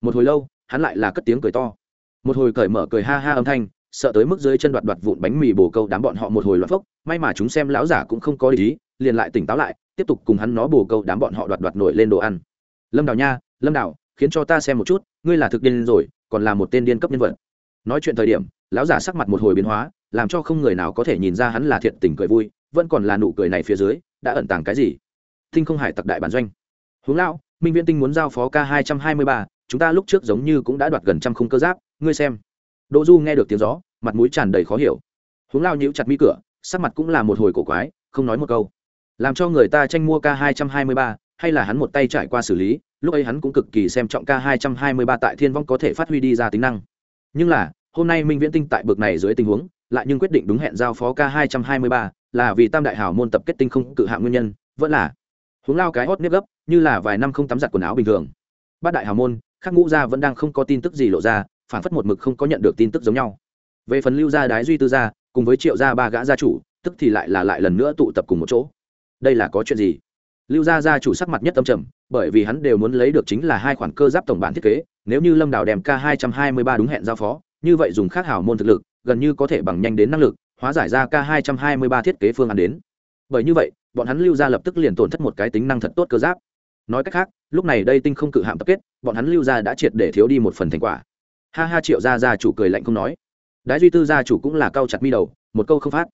Một hồi lâu, hắn lại là cất tiếng cười to. Một hồi cởi mở cười ha ha âm thanh sợ tới mức dưới chân đoạt đoạt vụn bánh mì bồ câu đám bọn họ một hồi loạn phốc, may mà chúng xem lão giả cũng không có ý, liền lại tỉnh táo lại, tiếp tục cùng hắn nó bồ câu đám bọn họ đoạt đoạt nổi lên đồ ăn. Lâm đào nha, lâm đào, khiến cho ta xem một chút, ngươi là thực điên rồi, còn là một tên điên cấp nhân vật. Nói chuyện thời điểm, lão giả sắc mặt một hồi biến hóa, làm cho không người nào có thể nhìn ra hắn là thiệt tình cười vui, vẫn còn là nụ cười này phía dưới, đã ẩn tàng cái gì? Thinh không hải tặc đại bản doanh. Hướng lão, minh viễn tinh muốn giao phó k hai trăm hai mươi ba, chúng ta lúc trước giống như cũng đã đoạt gần trăm khung cơ giáp, ngươi xem đỗ du nghe được tiếng gió, mặt mũi tràn đầy khó hiểu. Hướng lao nhíu chặt mi cửa, sắc mặt cũng là một hồi cổ quái, không nói một câu. Làm cho người ta tranh mua k 223 hay là hắn một tay trải qua xử lý, lúc ấy hắn cũng cực kỳ xem trọng k 223 tại thiên vong có thể phát huy đi ra tính năng. Nhưng là, hôm nay minh viễn tinh tại bực này dưới tình huống, lại nhưng quyết định đúng hẹn giao phó k 223 là vì tam đại hảo môn tập kết tinh không cự hạng nguyên nhân, vẫn là hướng lao cái hót nếp gấp, như là vài năm không tắm giặt quần áo bình thường. Bát đại hảo môn, khác ngũ gia vẫn đang không có tin tức gì lộ ra phản phất một mực không có nhận được tin tức giống nhau. Về phần lưu gia đái duy tư gia, cùng với triệu gia ba gã gia chủ, tức thì lại là lại lần nữa tụ tập cùng một chỗ. Đây là có chuyện gì? Lưu gia gia chủ sắc mặt nhất tâm trầm, bởi vì hắn đều muốn lấy được chính là hai khoản cơ giáp tổng bản thiết kế, nếu như lâm đào đem k hai trăm hai mươi ba đúng hẹn giao phó, như vậy dùng khác hảo môn thực lực, gần như có thể bằng nhanh đến năng lực, hóa giải ra k hai trăm hai mươi ba thiết kế phương án đến. Bởi như vậy, bọn hắn lưu gia lập tức liền tổn thất một cái tính năng thật tốt cơ giáp. Nói cách khác, lúc này đây tinh không cự hạm tập kết, bọn hắn lưu gia đã triệt để thiếu đi một phần thành quả ha ha triệu gia gia chủ cười lạnh không nói đái duy tư gia chủ cũng là cau chặt mi đầu một câu không phát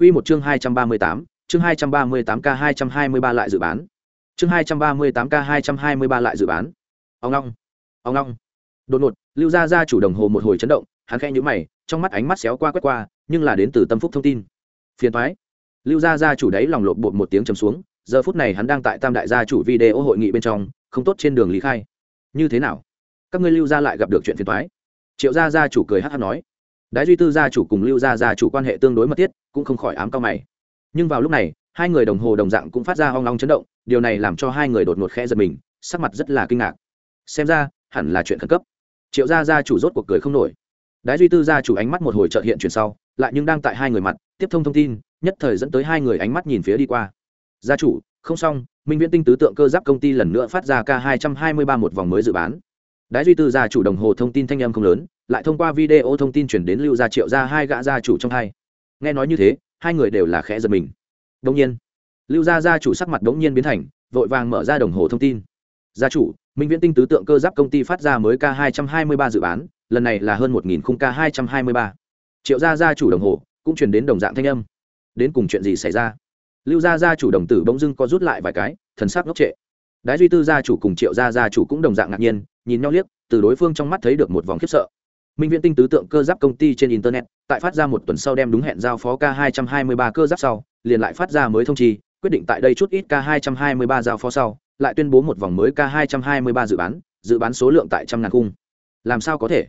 Quy một chương 238, chương 238K223 lại dự bán. Chương 238K223 lại dự bán. Ông long ông long Đột ngột, Lưu Gia gia chủ đồng hồ một hồi chấn động, hắn khẽ nhíu mày, trong mắt ánh mắt xéo qua quét qua, nhưng là đến từ Tâm Phúc thông tin. Phiền toái. Lưu Gia gia chủ đấy lòng lột bột một tiếng trầm xuống, giờ phút này hắn đang tại Tam đại gia chủ video hội nghị bên trong, không tốt trên đường lý khai. Như thế nào? Các ngươi Lưu gia lại gặp được chuyện phiền toái. Triệu gia gia chủ cười hát hát nói, đái duy tư gia chủ cùng lưu gia gia chủ quan hệ tương đối mật thiết cũng không khỏi ám cao mày. Nhưng vào lúc này hai người đồng hồ đồng dạng cũng phát ra hoang long chấn động điều này làm cho hai người đột ngột khẽ giật mình sắc mặt rất là kinh ngạc. Xem ra hẳn là chuyện khẩn cấp. Triệu gia gia chủ rốt cuộc cười không nổi. Đái duy tư gia chủ ánh mắt một hồi trợ hiện chuyển sau lại nhưng đang tại hai người mặt tiếp thông thông tin nhất thời dẫn tới hai người ánh mắt nhìn phía đi qua. Gia chủ không xong minh viễn tinh tứ tượng cơ giáp công ty lần nữa phát ra k hai trăm hai mươi ba một vòng mới dự bán đái duy tư gia chủ đồng hồ thông tin thanh âm không lớn, lại thông qua video thông tin chuyển đến lưu gia triệu gia hai gã gia chủ trong hai. Nghe nói như thế, hai người đều là khẽ giật mình. Đông nhiên, lưu gia gia chủ sắc mặt đống nhiên biến thành, vội vàng mở ra đồng hồ thông tin. Gia chủ, minh viễn tinh tứ tượng cơ giáp công ty phát ra mới k 223 dự bán, lần này là hơn một nghìn khung k 223 triệu gia gia chủ đồng hồ cũng truyền đến đồng dạng thanh âm. Đến cùng chuyện gì xảy ra? Lưu gia gia chủ đồng tử bỗng dưng có rút lại vài cái, thần sắc ngốc trệ đái duy tư gia chủ cùng triệu gia gia chủ cũng đồng dạng ngạc nhiên, nhìn nhau liếc, từ đối phương trong mắt thấy được một vòng khiếp sợ. Minh viễn tinh tứ tượng cơ giáp công ty trên internet, tại phát ra một tuần sau đem đúng hẹn giao phó k 223 cơ giáp sau, liền lại phát ra mới thông chi, quyết định tại đây chút ít k 223 giao phó sau, lại tuyên bố một vòng mới k 223 dự bán dự bán số lượng tại trăm ngàn khung. Làm sao có thể?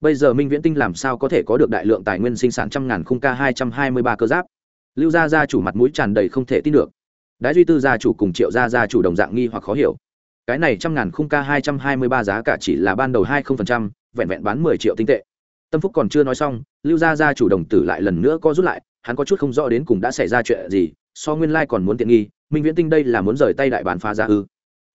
Bây giờ minh viễn tinh làm sao có thể có được đại lượng tài nguyên sinh sản trăm ngàn khung k 223 cơ giáp? Lưu gia gia chủ mặt mũi tràn đầy không thể tin được đái duy tư gia chủ cùng triệu gia gia chủ đồng dạng nghi hoặc khó hiểu. Cái này trăm ngàn khung k 223 giá cả chỉ là ban đầu hai vẹn vẹn bán mười triệu tinh tệ. Tâm phúc còn chưa nói xong, lưu gia gia chủ đồng tử lại lần nữa co rút lại, hắn có chút không rõ đến cùng đã xảy ra chuyện gì, so nguyên lai còn muốn tiện nghi, minh viễn tinh đây là muốn rời tay đại bán phá ra ư.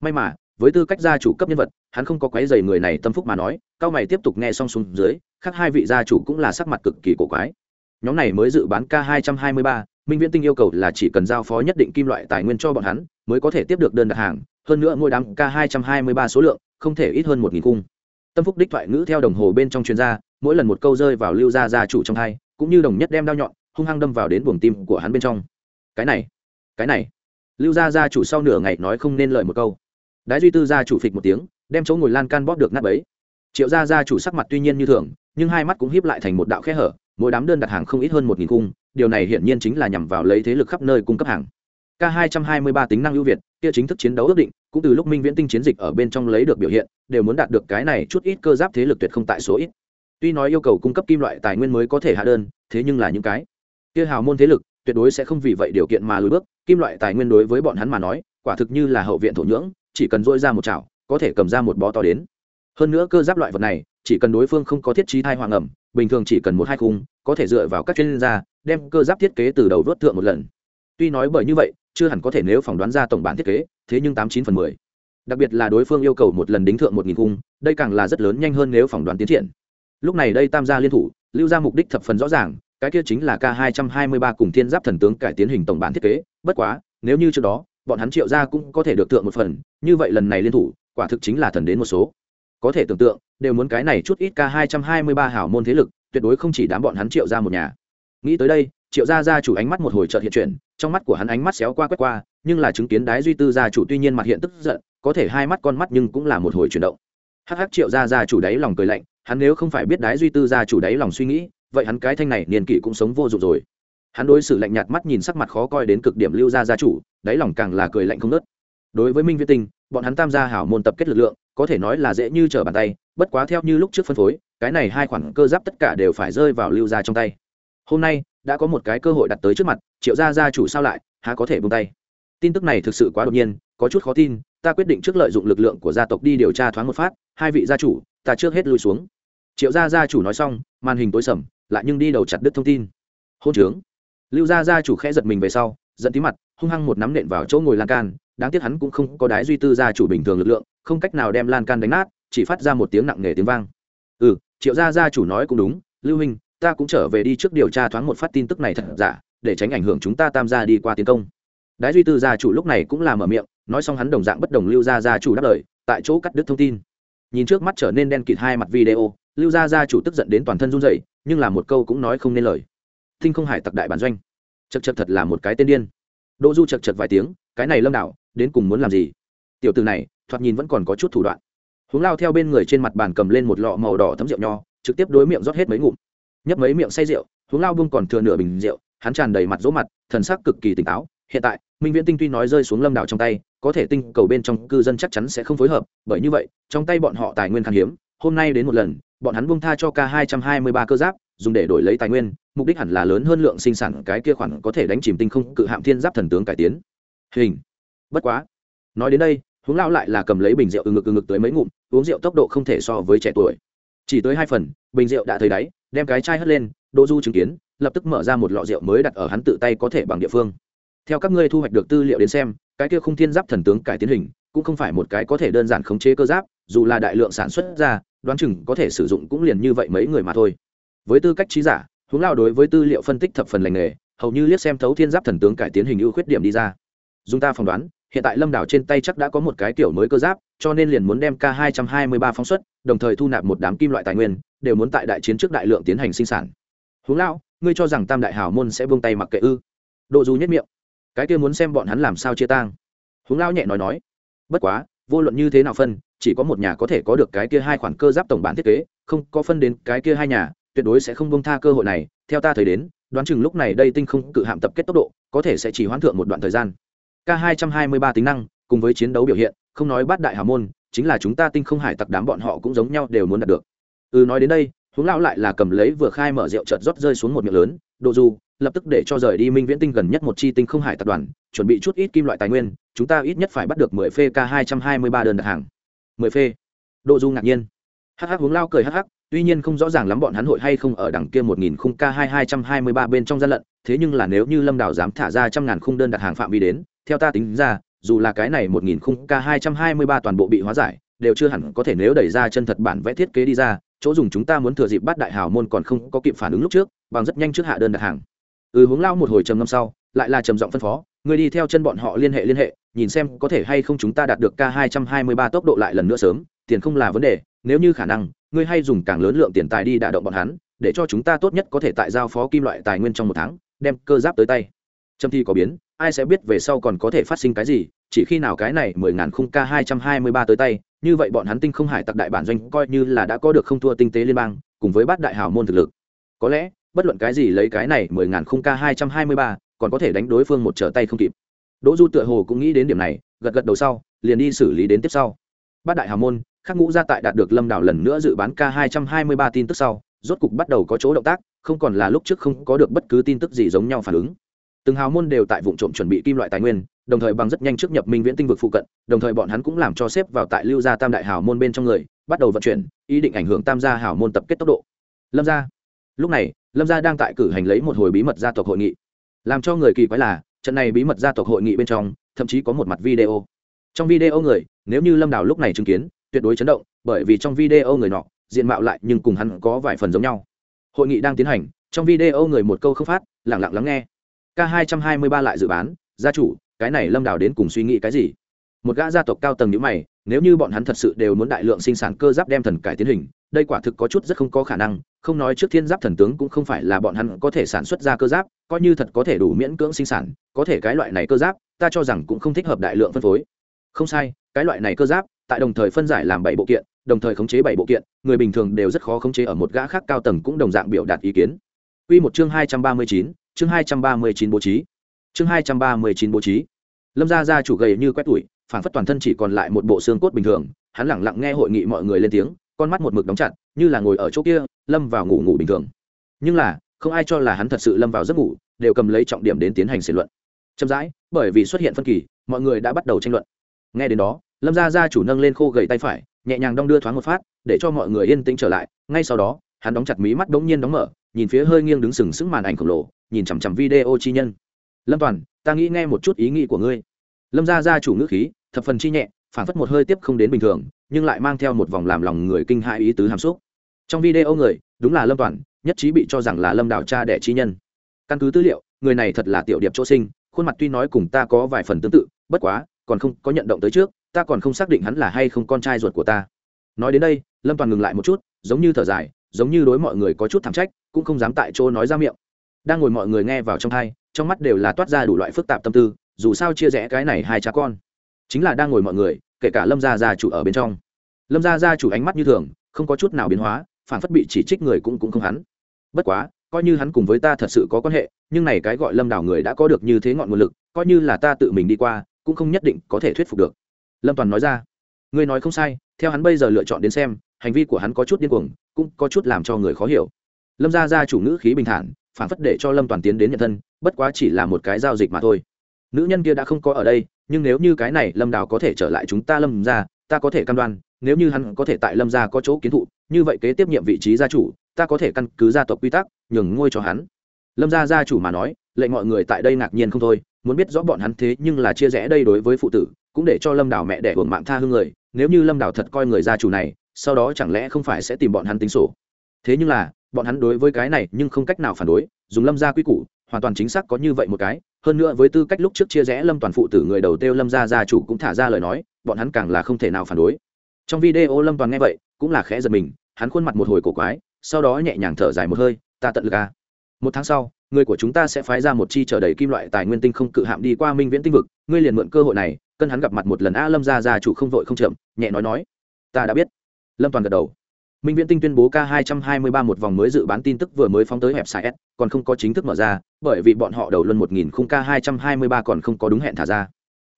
May mà, với tư cách gia chủ cấp nhân vật, hắn không có quấy dày người này, tâm phúc mà nói, cao mày tiếp tục nghe xong xuống dưới, khác hai vị gia chủ cũng là sắc mặt cực kỳ cổ quái. Nhóm này mới dự bán k 223 minh viễn tinh yêu cầu là chỉ cần giao phó nhất định kim loại tài nguyên cho bọn hắn, mới có thể tiếp được đơn đặt hàng, hơn nữa mỗi đám k 223 số lượng, không thể ít hơn một nghìn cung tâm phúc đích thoại ngữ theo đồng hồ bên trong chuyên gia, mỗi lần một câu rơi vào lưu gia gia chủ trong hai, cũng như đồng nhất đem đao nhọn, hung hăng đâm vào đến buồng tim của hắn bên trong. Cái này cái này. Lưu gia gia chủ sau nửa ngày nói không nên lời một câu. Đái duy tư gia chủ phịch một tiếng, đem chỗ ngồi lan can bóp được nát bấy. Triệu gia gia chủ sắc mặt tuy nhiên như thường, nhưng hai mắt cũng híp lại thành một đạo khe hở, mỗi đám đơn đặt hàng không ít hơn một nghìn cung điều này hiển nhiên chính là nhằm vào lấy thế lực khắp nơi cung cấp hàng. K 223 tính năng ưu việt, kia chính thức chiến đấu ước định, cũng từ lúc minh viễn tinh chiến dịch ở bên trong lấy được biểu hiện, đều muốn đạt được cái này chút ít cơ giáp thế lực tuyệt không tại số ít. Tuy nói yêu cầu cung cấp kim loại tài nguyên mới có thể hạ đơn, thế nhưng là những cái kia hào môn thế lực, tuyệt đối sẽ không vì vậy điều kiện mà lùi bước, kim loại tài nguyên đối với bọn hắn mà nói, quả thực như là hậu viện thổ nhưỡng, chỉ cần dỗi ra một chảo, có thể cầm ra một bó to đến. Hơn nữa cơ giáp loại vật này, chỉ cần đối phương không có thiết trí thai hoàng ẩm, bình thường chỉ cần một hai khung, có thể dựa vào các chuyên gia đem cơ giáp thiết kế từ đầu vớt thượng một lần. Tuy nói bởi như vậy, chưa hẳn có thể nếu phỏng đoán ra tổng bản thiết kế, thế nhưng tám chín phần mười. Đặc biệt là đối phương yêu cầu một lần đính thượng một nghìn cung đây càng là rất lớn nhanh hơn nếu phỏng đoán tiến triển. Lúc này đây tam gia liên thủ, lưu ra mục đích thập phần rõ ràng, cái kia chính là k hai trăm hai mươi ba cùng thiên giáp thần tướng cải tiến hình tổng bản thiết kế, bất quá, nếu như trước đó, bọn hắn triệu ra cũng có thể được thượng một phần, như vậy lần này liên thủ, quả thực chính là thần đến một số. Có thể tưởng tượng, đều muốn cái này chút ít k hai trăm hai mươi ba hảo môn thế lực, tuyệt đối không chỉ đám bọn hắn triệu ra một nhà nghĩ tới đây, triệu gia gia chủ ánh mắt một hồi chợt hiện chuyển, trong mắt của hắn ánh mắt xéo qua quét qua, nhưng là chứng kiến đái duy tư gia chủ tuy nhiên mặt hiện tức giận, có thể hai mắt con mắt nhưng cũng là một hồi chuyển động. Hắc hắc, triệu gia gia chủ đáy lòng cười lạnh, hắn nếu không phải biết đái duy tư gia chủ đáy lòng suy nghĩ, vậy hắn cái thanh này niên kỷ cũng sống vô dụng rồi. Hắn đối xử lạnh nhạt mắt nhìn sắc mặt khó coi đến cực điểm lưu gia gia chủ, đáy lòng càng là cười lạnh không nớt đối với minh viễn tinh, bọn hắn tam gia hảo môn tập kết lực lượng, có thể nói là dễ như trở bàn tay, bất quá theo như lúc trước phân phối, cái này hai khoản cơ giáp tất cả đều phải rơi vào lưu gia trong tay hôm nay, đã có một cái cơ hội đặt tới trước mặt, triệu gia gia chủ sao lại, há có thể buông tay? Tin tức này thực sự quá đột nhiên, có chút khó tin, ta quyết định trước lợi dụng lực lượng của gia tộc đi điều tra thoáng một phát, hai vị gia chủ, ta trước hết lui xuống. Triệu gia gia chủ nói xong, màn hình tối sầm, lại nhưng đi đầu chặt đứt thông tin. Hôn trướng. Lưu gia gia chủ khẽ giật mình về sau, giận tí mặt, hung hăng một nắm nện vào chỗ ngồi lan can, đáng tiếc hắn cũng không có đái duy tư gia chủ bình thường lực lượng, không cách nào đem lan can đánh nát, chỉ phát ra một tiếng nặng nề tiếng vang. Ừ triệu gia gia chủ nói cũng đúng, lưu huynh ta cũng trở về đi trước điều tra thoáng một phát tin tức này thật giả, để tránh ảnh hưởng chúng ta tam gia đi qua tiến công. Đái duy tư gia chủ lúc này cũng làm ở miệng, nói xong hắn đồng dạng bất đồng lưu gia gia chủ đáp lời, tại chỗ cắt đứt thông tin. Nhìn trước mắt trở nên đen kịt hai mặt video, lưu gia gia chủ tức giận đến toàn thân run rẩy, nhưng là một câu cũng nói không nên lời. Thinh không hải tặc đại bản doanh. Chật chật thật là một cái tên điên. Đỗ du chật chật vài tiếng, cái này lâm đạo, đến cùng muốn làm gì? Tiểu từ này, thoạt nhìn vẫn còn có chút thủ đoạn. Huống lao theo bên người trên mặt bàn cầm lên một lọ màu đỏ thấm rượu nho, trực tiếp đối miệng rót hết mấy ngụm nhấp mấy miệng say rượu, huống lao bung còn thừa nửa bình rượu, hắn tràn đầy mặt dỗ mặt, thần sắc cực kỳ tỉnh táo. Hiện tại, minh viễn tinh tuy nói rơi xuống lâm đảo trong tay, có thể tinh cầu bên trong cư dân chắc chắn sẽ không phối hợp, bởi như vậy, trong tay bọn họ tài nguyên khan hiếm, hôm nay đến một lần, bọn hắn bung tha cho k hai trăm hai mươi ba cơ giáp, dùng để đổi lấy tài nguyên, mục đích hẳn là lớn hơn lượng sinh sản, cái kia khoản có thể đánh chìm tinh không cự hạm thiên giáp thần tướng cải tiến. Hình. Bất quá. Nói đến đây, huống lao lại là cầm lấy bình rượu ừng ngực ừng ngực tới mấy ngụm, uống rượu tốc độ không thể so với trẻ tuổi. Chỉ tới hai phần, bình rượu đã thấy đáy đem cái chai hất lên, đỗ du chứng kiến, lập tức mở ra một lọ rượu mới đặt ở hắn tự tay có thể bằng địa phương. Theo các ngươi thu hoạch được tư liệu đến xem, cái kia không thiên giáp thần tướng cải tiến hình, cũng không phải một cái có thể đơn giản khống chế cơ giáp, dù là đại lượng sản xuất ra, đoán chừng có thể sử dụng cũng liền như vậy mấy người mà thôi. Với tư cách trí giả, huống lao đối với tư liệu phân tích thập phần lành nghề, hầu như liếc xem thấu thiên giáp thần tướng cải tiến hình ưu khuyết điểm đi ra. Dùng ta phỏng đoán hiện tại lâm đảo trên tay chắc đã có một cái kiểu mới cơ giáp, cho nên liền muốn đem k 223 phóng xuất, đồng thời thu nạp một đám kim loại tài nguyên, đều muốn tại đại chiến trước đại lượng tiến hành sinh sản. Hướng lao ngươi cho rằng tam đại hào môn sẽ buông tay mặc kệ ư? Độ dù nhất miệng. Cái kia muốn xem bọn hắn làm sao chia tang. Hướng lao nhẹ nói nói. Bất quá, vô luận như thế nào phân, chỉ có một nhà có thể có được cái kia hai khoản cơ giáp tổng bản thiết kế, không có phân đến cái kia hai nhà, tuyệt đối sẽ không bông tha cơ hội này. Theo ta thấy đến, đoán chừng lúc này đây tinh không cự hạm tập kết tốc độ, có thể sẽ chỉ hoãn thượng một đoạn thời gian k 223 tính năng, cùng với chiến đấu biểu hiện, không nói bát đại hào môn, chính là chúng ta tinh không hải tặc đám bọn họ cũng giống nhau đều muốn đạt được. Ừ nói đến đây, huống lão lại là cầm lấy vừa khai mở rượu chợt rót rơi xuống một miệng lớn độ du lập tức để cho rời đi minh viễn tinh gần nhất một chi tinh không hải tập đoàn, chuẩn bị chút ít kim loại tài nguyên, chúng ta ít nhất phải bắt được mười phê k hai trăm hai mươi ba đơn đặt hàng. Mười phê. Độ du ngạc nhiên. Hắc hắc, huống lao cười hắc hắc, tuy nhiên không rõ ràng lắm bọn hắn hội hay không ở đằng kia một nghìn khung k hai hai trăm hai mươi ba bên trong gian lận, thế nhưng là nếu như lâm đào dám thả ra trăm ngàn khung đơn đặt hàng phạm vi đến theo ta tính ra, dù là cái này một nghìn khung k hai trăm hai mươi ba toàn bộ bị hóa giải, đều chưa hẳn có thể nếu đẩy ra chân thật bản vẽ thiết kế đi ra, chỗ dùng chúng ta muốn thừa dịp bắt đại hào môn còn không có kịp phản ứng lúc trước, bằng rất nhanh trước hạ đơn đặt hàng. Ừ hướng lao một hồi trầm ngâm sau, lại là trầm giọng phân phó người đi theo chân bọn họ liên hệ liên hệ, nhìn xem có thể hay không chúng ta đạt được k hai trăm hai mươi ba tốc độ lại lần nữa sớm, tiền không là vấn đề, nếu như khả năng, ngươi hay dùng càng lớn lượng tiền tài đi đả động bọn hắn, để cho chúng ta tốt nhất có thể tại giao phó kim loại tài nguyên trong một tháng, đem cơ giáp tới tay. Trâm thi có biến ai sẽ biết về sau còn có thể phát sinh cái gì, chỉ khi nào cái này mười ngàn khung k hai trăm hai mươi ba tới tay, như vậy bọn hắn tinh không hải tặc đại bản doanh coi như là đã có được không thua tinh tế liên bang, cùng với bát đại hào môn thực lực. Có lẽ, bất luận cái gì lấy cái này mười ngàn khung k hai trăm hai mươi ba, còn có thể đánh đối phương một trở tay không kịp. Đỗ du tựa hồ cũng nghĩ đến điểm này, gật gật đầu sau, liền đi xử lý đến tiếp sau. Bát đại hào môn, khắc ngũ gia tại đạt được lâm đảo lần nữa dự bán k hai trăm hai mươi ba tin tức sau, rốt cục bắt đầu có chỗ động tác, không còn là lúc trước không có được bất cứ tin tức gì giống nhau phản ứng từng hào môn đều tại vụ trộm chuẩn bị kim loại tài nguyên, đồng thời bằng rất nhanh trước nhập minh viễn tinh vực phụ cận, đồng thời bọn hắn cũng làm cho xếp vào tại lưu gia tam đại hào môn bên trong người, bắt đầu vận chuyển, ý định ảnh hưởng tam gia hào môn tập kết tốc độ. Lâm gia. Lúc này, lâm gia đang tại cử hành lấy một hồi bí mật gia tộc hội nghị. Làm cho người kỳ quái là, trận này bí mật gia tộc hội nghị bên trong, thậm chí có một mặt video. Trong video người, nếu như lâm đào lúc này chứng kiến, tuyệt đối chấn động, bởi vì trong video người nọ, diện mạo lại nhưng cùng hắn có vài phần giống nhau. Hội nghị đang tiến hành, trong video người một câu không phát lẳng lặng lắng nghe k hai trăm hai mươi ba lại dự bán. Gia chủ cái này lâm đảo đến cùng suy nghĩ cái gì? Một gã gia tộc cao tầng nhữ mày nếu như bọn hắn thật sự đều muốn đại lượng sinh sản cơ giáp đem thần cải tiến hình đây quả thực có chút rất không có khả năng. Không nói trước thiên giáp thần tướng cũng không phải là bọn hắn có thể sản xuất ra cơ giáp coi như thật có thể đủ miễn cưỡng sinh sản có thể cái loại này cơ giáp ta cho rằng cũng không thích hợp đại lượng phân phối. Không sai cái loại này cơ giáp tại đồng thời phân giải làm bảy bộ kiện đồng thời khống chế bảy bộ kiện người bình thường đều rất khó khống chế ở một gã khác cao tầng cũng đồng dạng biểu đạt ý kiến. Quy một chương 239, chương hai trăm ba mươi chín bố trí. Chương hai trăm ba mươi chín bố trí. Lâm gia gia chủ gầy như quét tủi phản phất toàn thân chỉ còn lại một bộ xương cốt bình thường, hắn lẳng lặng nghe hội nghị mọi người lên tiếng, con mắt một mực đóng chặt, như là ngồi ở chỗ kia, lâm vào ngủ ngủ bình thường. Nhưng là, không ai cho là hắn thật sự lâm vào giấc ngủ, đều cầm lấy trọng điểm đến tiến hành xử luận. Chậm rãi, bởi vì xuất hiện phân kỳ, mọi người đã bắt đầu tranh luận. Nghe đến đó, lâm gia gia chủ nâng lên khô gầy tay phải, nhẹ nhàng đong đưa thoáng một phát, để cho mọi người yên tĩnh trở lại. Ngay sau đó, hắn đóng chặt mí mắt đống nhiên đóng mở, nhìn phía hơi nghiêng đứng sừng sững màn ảnh khổng lồ nhìn chằm chằm video chi nhân. Lâm toàn, ta nghĩ nghe một chút ý nghĩ của ngươi. Lâm gia gia chủ ngữ khí, thập phần chi nhẹ phản phất một hơi tiếp không đến bình thường, nhưng lại mang theo một vòng làm lòng người kinh hãi ý tứ hàm xúc. Trong video người, đúng là lâm toàn, nhất trí bị cho rằng là lâm đào cha đẻ chi nhân. Căn cứ tư liệu, người này thật là tiểu điệp chỗ sinh, khuôn mặt tuy nói cùng ta có vài phần tương tự, bất quá, còn không có nhận động tới trước, ta còn không xác định hắn là hay không con trai ruột của ta. Nói đến đây, lâm toàn ngừng lại một chút, giống như thở dài, giống như đối mọi người có chút thảm trách, cũng không dám tại chỗ nói ra miệng đang ngồi mọi người nghe vào trong thai, trong mắt đều là toát ra đủ loại phức tạp tâm tư, dù sao chia rẽ cái này hai cha con. Chính là đang ngồi mọi người, kể cả lâm gia gia chủ ở bên trong. Lâm gia gia chủ ánh mắt như thường, không có chút nào biến hóa, phản phất bị chỉ trích người cũng cũng không hắn. Bất quá, coi như hắn cùng với ta thật sự có quan hệ, nhưng này cái gọi lâm đảo người đã có được như thế ngọn nguồn lực, coi như là ta tự mình đi qua, cũng không nhất định có thể thuyết phục được. Lâm toàn nói ra. Ngươi nói không sai, theo hắn bây giờ lựa chọn đến xem, hành vi của hắn có chút điên cuồng, cũng có chút làm cho người khó hiểu. Lâm gia gia chủ ngữ khí bình thản phản phất để cho lâm toàn tiến đến nhận thân, bất quá chỉ là một cái giao dịch mà thôi. Nữ nhân kia đã không có ở đây, nhưng nếu như cái này lâm đào có thể trở lại chúng ta lâm ra ta có thể căn đoan, nếu như hắn có thể tại lâm gia có chỗ kiến thụ, như vậy kế tiếp nhiệm vị trí gia chủ, ta có thể căn cứ gia tộc quy tắc, nhường ngôi cho hắn. Lâm gia gia chủ mà nói, lệnh mọi người tại đây ngạc nhiên không thôi, muốn biết rõ bọn hắn thế nhưng là chia rẽ đây đối với phụ tử, cũng để cho lâm đào mẹ đẻ hưởng mạng tha hương người, nếu như lâm đào thật coi người gia chủ này, sau đó chẳng lẽ không phải sẽ tìm bọn hắn tính sổ. Thế nhưng là bọn hắn đối với cái này nhưng không cách nào phản đối, dùng lâm gia quy củ, hoàn toàn chính xác có như vậy một cái. Hơn nữa với tư cách lúc trước chia rẽ lâm toàn phụ tử người đầu tiêu lâm gia gia chủ cũng thả ra lời nói, bọn hắn càng là không thể nào phản đối. Trong video lâm toàn nghe vậy, cũng là khẽ giật mình, hắn khuôn mặt một hồi cổ quái, sau đó nhẹ nhàng thở dài một hơi, ta tận lực a à. một tháng sau, người của chúng ta sẽ phái ra một chi trở đầy kim loại tài nguyên tinh không cự hạm đi qua minh viễn tinh vực, ngươi liền mượn cơ hội này, cân hắn gặp mặt một lần a, lâm gia gia chủ không vội không chậm, nhẹ nói nói. Ta đã biết. Lâm toàn gật đầu minh viễn tinh tuyên bố k 223 một vòng mới dự bán tin tức vừa mới phóng tới website s còn không có chính thức mở ra, bởi vì bọn họ đầu luân một nghìn khung k 223 còn không có đúng hẹn thả ra.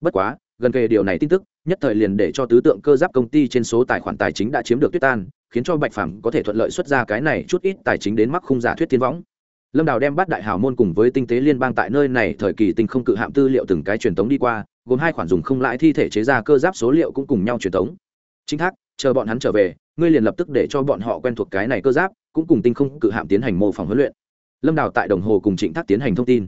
Bất quá, gần kề điều này tin tức, nhất thời liền để cho tứ tượng cơ giáp công ty trên số tài khoản tài chính đã chiếm được tuyết tan, khiến cho bạch phàm có thể thuận lợi xuất ra cái này chút ít tài chính đến mắc khung giả thuyết tiên võng. Lâm đào đem bắt đại hào môn cùng với tinh tế liên bang tại nơi này thời kỳ tinh không cự hạm tư liệu từng cái truyền tống đi qua, gồm hai khoản dùng không lãi thi thể chế ra cơ giáp số liệu cũng cùng nhau truyền tống. Chính thác chờ bọn hắn trở về, ngươi liền lập tức để cho bọn họ quen thuộc cái này cơ giáp, cũng cùng tinh không cự hạm tiến hành mô phỏng huấn luyện. Lâm đào tại đồng hồ cùng trịnh thác tiến hành thông tin.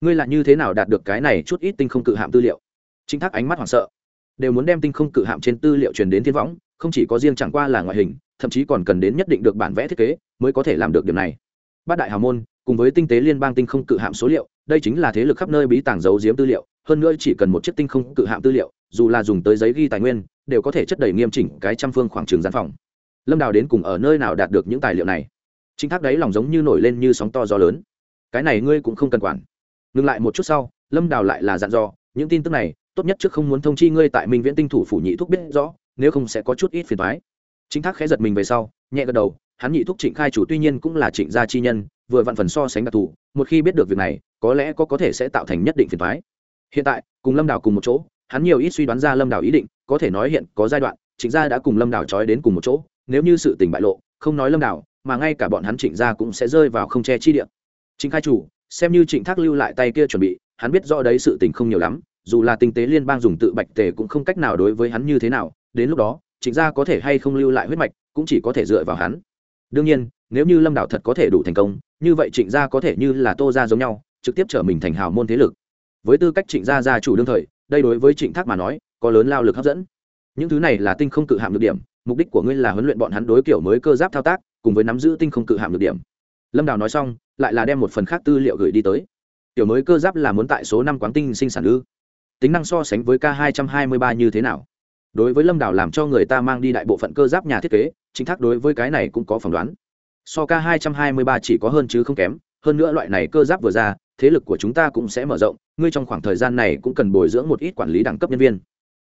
Ngươi là như thế nào đạt được cái này chút ít tinh không cự hạm tư liệu? Trịnh thác ánh mắt hoảng sợ. Đều muốn đem tinh không cự hạm trên tư liệu truyền đến thiên võng, không chỉ có riêng chẳng qua là ngoại hình, thậm chí còn cần đến nhất định được bản vẽ thiết kế, mới có thể làm được điểm này. Bát đại hào môn cùng với tinh tế liên bang tinh không cự hạm số liệu, đây chính là thế lực khắp nơi bí tàng giấu giếm tư liệu, hơn nữa chỉ cần một chiếc tinh không cự hạm tư liệu, dù là dùng tới giấy ghi tài nguyên, đều có thể chất đầy nghiêm chỉnh cái trăm phương khoảng trường gian phòng. Lâm đào đến cùng ở nơi nào đạt được những tài liệu này? Chính thác đấy lòng giống như nổi lên như sóng to gió lớn. Cái này ngươi cũng không cần quản. Ngừng lại một chút sau, lâm đào lại là dặn dò, những tin tức này, tốt nhất trước không muốn thông chi ngươi tại minh viễn tinh thủ phủ nhị thúc biết rõ, nếu không sẽ có chút ít phiền thoái chính thác khẽ giật mình về sau, nhẹ gật đầu, hắn nhị thúc trịnh khai chủ tuy nhiên cũng là trịnh gia chi nhân vừa vặn phần so sánh đặc thù một khi biết được việc này có lẽ có có thể sẽ tạo thành nhất định phiền thoái hiện tại cùng lâm đảo cùng một chỗ hắn nhiều ít suy đoán ra lâm đảo ý định có thể nói hiện có giai đoạn trịnh gia đã cùng lâm đảo trói đến cùng một chỗ nếu như sự tình bại lộ không nói lâm đảo, mà ngay cả bọn hắn trịnh gia cũng sẽ rơi vào không che chi điện trịnh khai chủ xem như trịnh thác lưu lại tay kia chuẩn bị hắn biết rõ đấy sự tình không nhiều lắm dù là tinh tế liên bang dùng tự bạch tề cũng không cách nào đối với hắn như thế nào đến lúc đó trịnh gia có thể hay không lưu lại huyết mạch cũng chỉ có thể dựa vào hắn. Đương nhiên nếu như lâm đảo thật có thể đủ thành công như vậy trịnh gia có thể như là tô gia giống nhau, trực tiếp trở mình thành hào môn thế lực. Với tư cách trịnh gia gia chủ đương thời, đây đối với trịnh thác mà nói, có lớn lao lực hấp dẫn. Những thứ này là tinh không cự hạm được điểm, mục đích của ngươi là huấn luyện bọn hắn đối kiểu mới cơ giáp thao tác, cùng với nắm giữ tinh không cự hạm được điểm. Lâm đào nói xong, lại là đem một phần khác tư liệu gửi đi tới. Kiểu mới cơ giáp là muốn tại số năm quán tinh sinh sản ư? Tính năng so sánh với k 223 như thế nào? Đối với lâm Đào làm cho người ta mang đi đại bộ phận cơ giáp nhà thiết kế chính thác đối với cái này cũng có phỏng đoán so k 223 chỉ có hơn chứ không kém, hơn nữa loại này cơ giáp vừa ra, thế lực của chúng ta cũng sẽ mở rộng, ngươi trong khoảng thời gian này cũng cần bồi dưỡng một ít quản lý đẳng cấp nhân viên.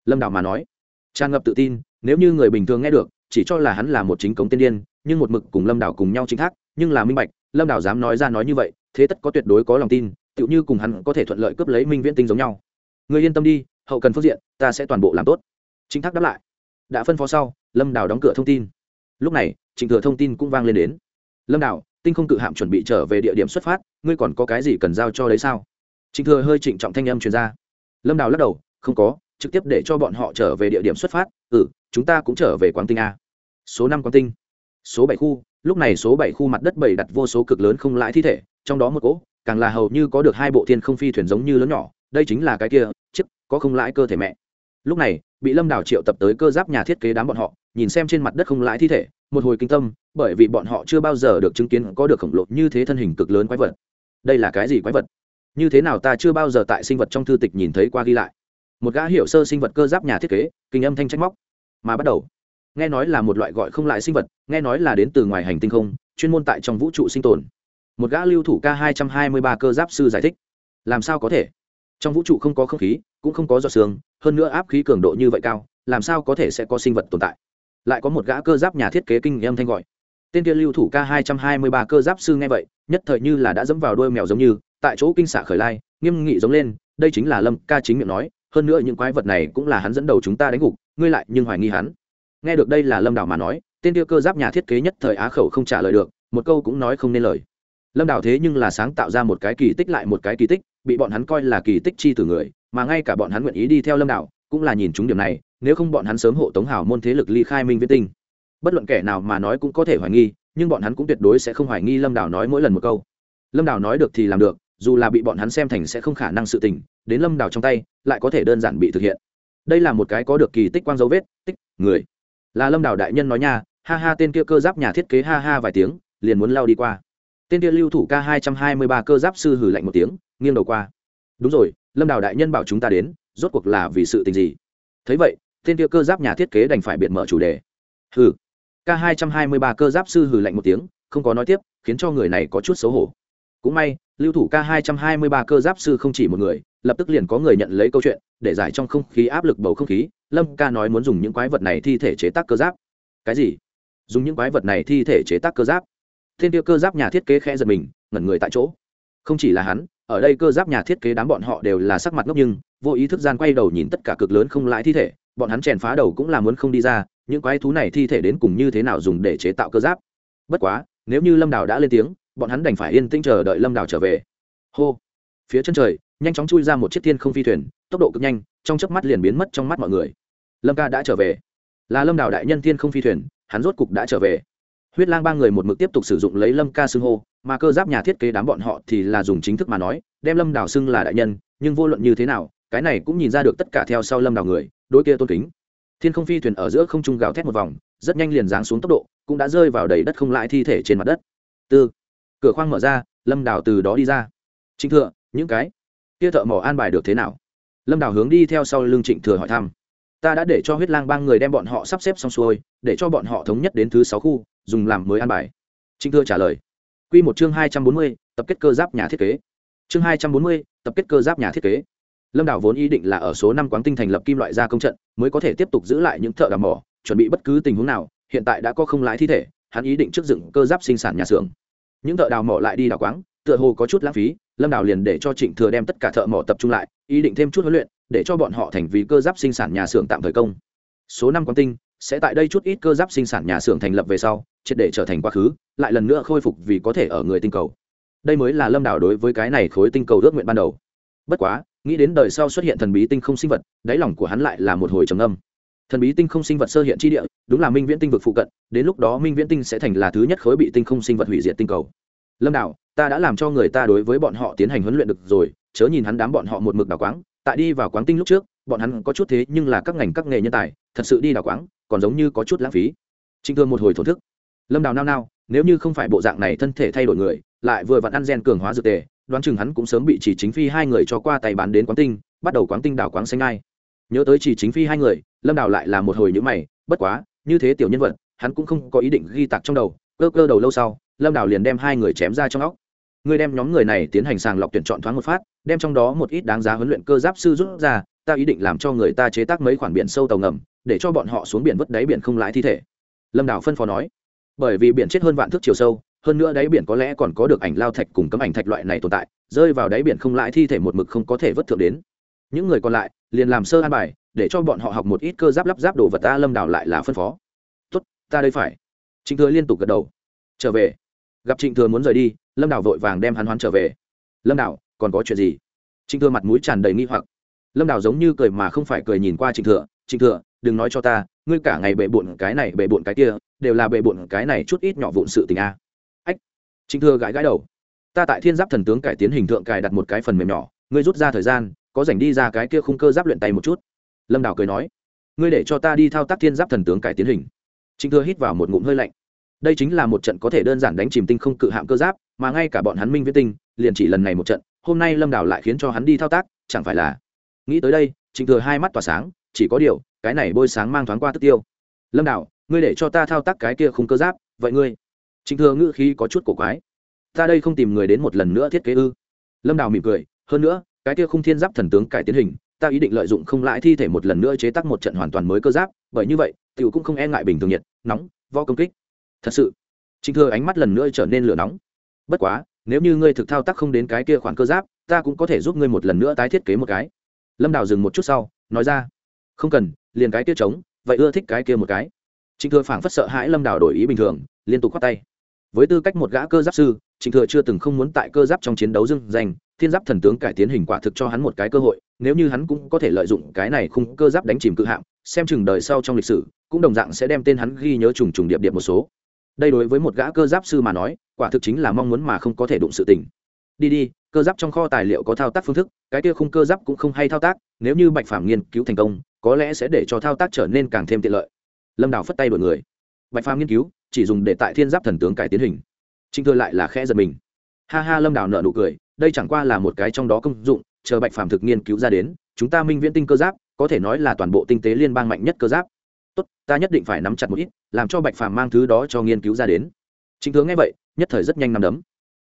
Lâm Đạo mà nói. Tràn ngập tự tin, nếu như người bình thường nghe được, chỉ cho là hắn là một chính cống tiên điên, nhưng một mực cùng lâm Đạo cùng nhau chính thác, nhưng là minh bạch, lâm Đạo dám nói ra nói như vậy, thế tất có tuyệt đối có lòng tin, tựu như cùng hắn có thể thuận lợi cướp lấy minh viễn tinh giống nhau. Người yên tâm đi, hậu cần phương diện, ta sẽ toàn bộ làm tốt. Chính thác đáp lại. Đã phân phó sau, lâm đào đóng cửa thông tin. Lúc này, trịnh thừa thông tin cũng vang lên đến lâm đạo tinh không cự hạm chuẩn bị trở về địa điểm xuất phát, ngươi còn có cái gì cần giao cho đấy sao? Trịnh thừa hơi trịnh trọng thanh âm truyền ra. Lâm đào lắc đầu, không có, trực tiếp để cho bọn họ trở về địa điểm xuất phát. Ừ chúng ta cũng trở về quán tinh a. Số năm quán tinh. Số bảy khu, lúc này số bảy khu mặt đất bảy đặt vô số cực lớn không lãi thi thể, trong đó một cỗ, càng là hầu như có được hai bộ thiên không phi thuyền giống như lớn nhỏ, đây chính là cái kia, chiếc, có không lãi cơ thể mẹ. Lúc này, bị lâm đào triệu tập tới cơ giáp nhà thiết kế đám bọn họ, nhìn xem trên mặt đất không lãi thi thể một hồi kinh tâm, bởi vì bọn họ chưa bao giờ được chứng kiến có được khổng lồ như thế thân hình cực lớn quái vật. Đây là cái gì quái vật? Như thế nào ta chưa bao giờ tại sinh vật trong thư tịch nhìn thấy qua ghi lại? Một gã hiểu sơ sinh vật cơ giáp nhà thiết kế, kinh âm thanh trách móc. Mà bắt đầu, nghe nói là một loại gọi không lại sinh vật, nghe nói là đến từ ngoài hành tinh không, chuyên môn tại trong vũ trụ sinh tồn. Một gã lưu thủ k hai trăm hai mươi ba cơ giáp sư giải thích. Làm sao có thể? Trong vũ trụ không có không khí, cũng không có giọt xương hơn nữa áp khí cường độ như vậy cao, làm sao có thể sẽ có sinh vật tồn tại? Lại có một gã cơ giáp nhà thiết kế kinh em thanh gọi. Tên kia lưu thủ k hai trăm hai mươi ba cơ giáp sư nghe vậy, nhất thời như là đã dẫm vào đôi mèo giống như, tại chỗ kinh xạ khởi lai, nghiêm nghị giống lên, đây chính là lâm ca chính miệng nói, hơn nữa những quái vật này cũng là hắn dẫn đầu chúng ta đánh gục, ngươi lại nhưng hoài nghi hắn. Nghe được đây là lâm đảo mà nói, tên kia cơ giáp nhà thiết kế nhất thời á khẩu không trả lời được, một câu cũng nói không nên lời. Lâm đảo thế nhưng là sáng tạo ra một cái kỳ tích lại một cái kỳ tích, bị bọn hắn coi là kỳ tích chi từ người, mà ngay cả bọn hắn nguyện ý đi theo lâm đảo cũng là nhìn chúng điểm này, nếu không bọn hắn sớm hộ tống hào môn thế lực ly khai minh viễn tinh. Bất luận kẻ nào mà nói cũng có thể hoài nghi, nhưng bọn hắn cũng tuyệt đối sẽ không hoài nghi lâm đào nói mỗi lần một câu. Lâm đào nói được thì làm được, dù là bị bọn hắn xem thành sẽ không khả năng sự tình, đến lâm đào trong tay, lại có thể đơn giản bị thực hiện. Đây là một cái có được kỳ tích quang dấu vết, tích, người. Là lâm đào đại nhân nói nha, ha ha, tên kia cơ giáp nhà thiết kế ha ha vài tiếng, liền muốn lao đi qua. Tên kia lưu thủ k hai trăm hai mươi ba cơ giáp sư hử lạnh một tiếng, nghiêng đầu qua. Đúng rồi, lâm đào đại nhân bảo chúng ta đến rốt cuộc là vì sự tình gì? Thấy vậy, tên kia cơ giáp nhà thiết kế đành phải biện mở chủ đề. Hừ. k hai trăm hai mươi ba cơ giáp sư hừ lạnh một tiếng, không có nói tiếp, khiến cho người này có chút xấu hổ. Cũng may, lưu thủ k hai trăm hai mươi ba cơ giáp sư không chỉ một người, lập tức liền có người nhận lấy câu chuyện, để giải trong không khí áp lực bầu không khí, lâm ca nói muốn dùng những quái vật này thi thể chế tác cơ giáp. Cái gì? Dùng những quái vật này thi thể chế tác cơ giáp? Thiên tiêu cơ giáp nhà thiết kế khẽ giật mình, ngẩn người tại chỗ. Không chỉ là hắn ở đây cơ giáp nhà thiết kế đám bọn họ đều là sắc mặt ngốc nhưng, vô ý thức gian quay đầu nhìn tất cả cực lớn không lãi thi thể, bọn hắn chèn phá đầu cũng là muốn không đi ra, những quái thú này thi thể đến cùng như thế nào dùng để chế tạo cơ giáp? Bất quá, nếu như lâm đào đã lên tiếng, bọn hắn đành phải yên tĩnh chờ đợi lâm đào trở về. Hô! Phía chân trời, nhanh chóng chui ra một chiếc thiên không phi thuyền, tốc độ cực nhanh, trong chớp mắt liền biến mất trong mắt mọi người. Lâm ca đã trở về. Là lâm đào đại nhân thiên không phi thuyền, hắn rốt cục đã trở về huyết lang ba người một mực tiếp tục sử dụng lấy lâm ca xưng hô, mà cơ giáp nhà thiết kế đám bọn họ thì là dùng chính thức mà nói, đem lâm đào xưng là đại nhân, nhưng vô luận như thế nào, cái này cũng nhìn ra được tất cả theo sau lâm đào người đôi kia tôn kính. Thiên không phi thuyền ở giữa không trung gào thét một vòng, rất nhanh liền giáng xuống tốc độ, cũng đã rơi vào đầy đất không lại thi thể trên mặt đất. Tư, cửa khoang mở ra, lâm đào từ đó đi ra. Trịnh thừa những cái kia thợ mỏ an bài được thế nào? Lâm đào hướng đi theo sau lưng trịnh thừa hỏi thăm. Ta đã để cho huyết lang bang người đem bọn họ sắp xếp xong xuôi, để cho bọn họ thống nhất đến thứ sáu khu dùng làm mới an bài. Trịnh thừa trả lời q một chương hai trăm bốn mươi, tập kết cơ giáp nhà thiết kế. Chương hai trăm bốn mươi, tập kết cơ giáp nhà thiết kế. Lâm đảo vốn ý định là ở số năm quán tinh thành lập kim loại gia công trận, mới có thể tiếp tục giữ lại những thợ đào mỏ, chuẩn bị bất cứ tình huống nào, hiện tại đã có không lái thi thể, hắn ý định trước dựng cơ giáp sinh sản nhà xưởng. Những thợ đào mỏ lại đi đào quáng, tựa hồ có chút lãng phí, lâm đào liền để cho trịnh thừa đem tất cả thợ mỏ tập trung lại, ý định thêm chút huấn luyện, để cho bọn họ thành vì cơ giáp sinh sản nhà xưởng tạm thời công. Số năm quán tinh sẽ tại đây chút ít cơ giáp sinh sản nhà xưởng thành lập về sau triệt để trở thành quá khứ lại lần nữa khôi phục vì có thể ở người tinh cầu. Đây mới là lâm đảo đối với cái này khối tinh cầu ước nguyện ban đầu. Bất quá nghĩ đến đời sau xuất hiện thần bí tinh không sinh vật đáy lòng của hắn lại là một hồi trầm âm thần bí tinh không sinh vật sơ hiện tri địa đúng là minh viễn tinh vực phụ cận đến lúc đó minh viễn tinh sẽ thành là thứ nhất khối bị tinh không sinh vật hủy diệt tinh cầu. Lâm đảo, ta đã làm cho người ta đối với bọn họ tiến hành huấn luyện được rồi chớ nhìn hắn đám bọn họ một mực đào quáng. Tại đi vào quáng tinh lúc trước bọn hắn có chút thế nhưng là các ngành các nghề nhân tài thật sự đi đào quáng còn giống như có chút lãng phí. Trinh thương một hồi thổn thức. Lâm đào nao nao, nếu như không phải bộ dạng này thân thể thay đổi người, lại vừa vặn ăn gen cường hóa dược tề, đoán chừng hắn cũng sớm bị chỉ chính phi hai người cho qua tay bán đến quán tinh, bắt đầu quán tinh đào quán xanh ai. Nhớ tới chỉ chính phi hai người, lâm đào lại là một hồi nhữ mày, bất quá, như thế tiểu nhân vật, hắn cũng không có ý định ghi tạc trong đầu, cơ cơ đầu lâu sau, lâm đào liền đem hai người chém ra trong óc. Người đem nhóm người này tiến hành sàng lọc tuyển chọn thoáng một phát, đem trong đó một ít đáng giá huấn luyện cơ giáp sư rút ra ta ý định làm cho người ta chế tác mấy khoản biển sâu tàu ngầm, để cho bọn họ xuống biển vứt đáy biển không lái thi thể. Lâm đào phân phó nói. Bởi vì biển chết hơn vạn thước chiều sâu, hơn nữa đáy biển có lẽ còn có được ảnh lao thạch cùng cấm ảnh thạch loại này tồn tại, rơi vào đáy biển không lãi thi thể một mực không có thể vất thượng đến. Những người còn lại liền làm sơ an bài, để cho bọn họ học một ít cơ giáp lắp ráp đồ vật ta. Lâm đào lại là phân phó. Tốt, ta đây phải. Trịnh thừa liên tục gật đầu. Trở về. Gặp trịnh thừa muốn rời đi, lâm đào vội vàng đem hắn hoán trở về. Lâm đào, còn có chuyện gì? Trịnh thừa mặt mũi tràn đầy nghi hoặc lâm đào giống như cười mà không phải cười nhìn qua trịnh thừa trịnh thừa đừng nói cho ta, ngươi cả ngày bệ bụn cái này bệ bụn cái kia, đều là bệ bụn cái này chút ít nhỏ vụn sự tình a. Ách, trịnh thừa gãi gãi đầu. Ta tại thiên giáp thần tướng cải tiến hình tượng cài đặt một cái phần mềm nhỏ, ngươi rút ra thời gian, có dành đi ra cái kia khung cơ giáp luyện tay một chút. Lâm đào cười nói. Ngươi để cho ta đi thao tác thiên giáp thần tướng cải tiến hình. Trịnh thừa hít vào một ngụm hơi lạnh. Đây chính là một trận có thể đơn giản đánh chìm tinh không cự hạm cơ giáp, mà ngay cả bọn hắn minh viết tinh, liền chỉ lần này một trận, hôm nay lâm đào lại khiến cho hắn đi thao tác, chẳng phải là nghĩ tới đây trịnh thừa hai mắt tỏa sáng, chỉ có điều, cái này bôi sáng mang thoáng qua tức tiêu. Lâm đạo, ngươi để cho ta thao tác cái kia khung cơ giáp, vậy ngươi? Trịnh thừa ngữ khí có chút cổ quái. Ta đây không tìm người đến một lần nữa thiết kế ư? Lâm đào mỉm cười, hơn nữa, cái kia khung thiên giáp thần tướng cải tiến hình, ta ý định lợi dụng không lãi thi thể một lần nữa chế tác một trận hoàn toàn mới cơ giáp, bởi như vậy t i ể u cũng không e ngại bình thường nhiệt, nóng, vo công kích. Thật sự trịnh thừa ánh mắt lần nữa trở nên lửa nóng. Bất quá, nếu như ngươi thực thao tác không đến cái kia khoản cơ giáp, ta cũng có thể giúp ngươi một lần nữa tái thiết kế một cái lâm đào dừng một chút sau, nói ra, không cần, liền cái kia trống, vậy ưa thích cái kia một cái. Trịnh thừa phảng phất sợ hãi lâm đào đổi ý bình thường, liên tục khoát tay. Với tư cách một gã cơ giáp sư, trịnh thừa chưa từng không muốn tại cơ giáp trong chiến đấu dưng danh thiên giáp thần tướng cải tiến hình quả thực cho hắn một cái cơ hội, nếu như hắn cũng có thể lợi dụng cái này khung cơ giáp đánh chìm cự hạng xem chừng đời sau trong lịch sử, cũng đồng dạng sẽ đem tên hắn ghi nhớ trùng trùng điệp điệp một số. Đây đối với một gã cơ giáp sư mà nói, quả thực chính là mong muốn mà không có thể đụng sự tình. Đi đi cơ giáp trong kho tài liệu có thao tác phương thức, cái kia khung cơ giáp cũng không hay thao tác, nếu như bạch phạm nghiên cứu thành công, có lẽ sẽ để cho thao tác trở nên càng thêm tiện lợi. Lâm đào phất tay đổi người. Bạch phàm nghiên cứu, chỉ dùng để tại thiên giáp thần tướng cải tiến hình. Trinh thừa lại là khẽ giật mình. Ha ha, lâm đào nợ nụ cười, đây chẳng qua là một cái trong đó công dụng, chờ bạch phàm thực nghiên cứu ra đến, chúng ta minh viễn tinh cơ giáp, có thể nói là toàn bộ tinh tế liên bang mạnh nhất cơ giáp. Tốt, ta nhất định phải nắm chặt một ít, làm cho bạch phàm mang thứ đó cho nghiên cứu ra đến. Chính thừa nghe vậy, nhất thời rất nhanh nằm đấm.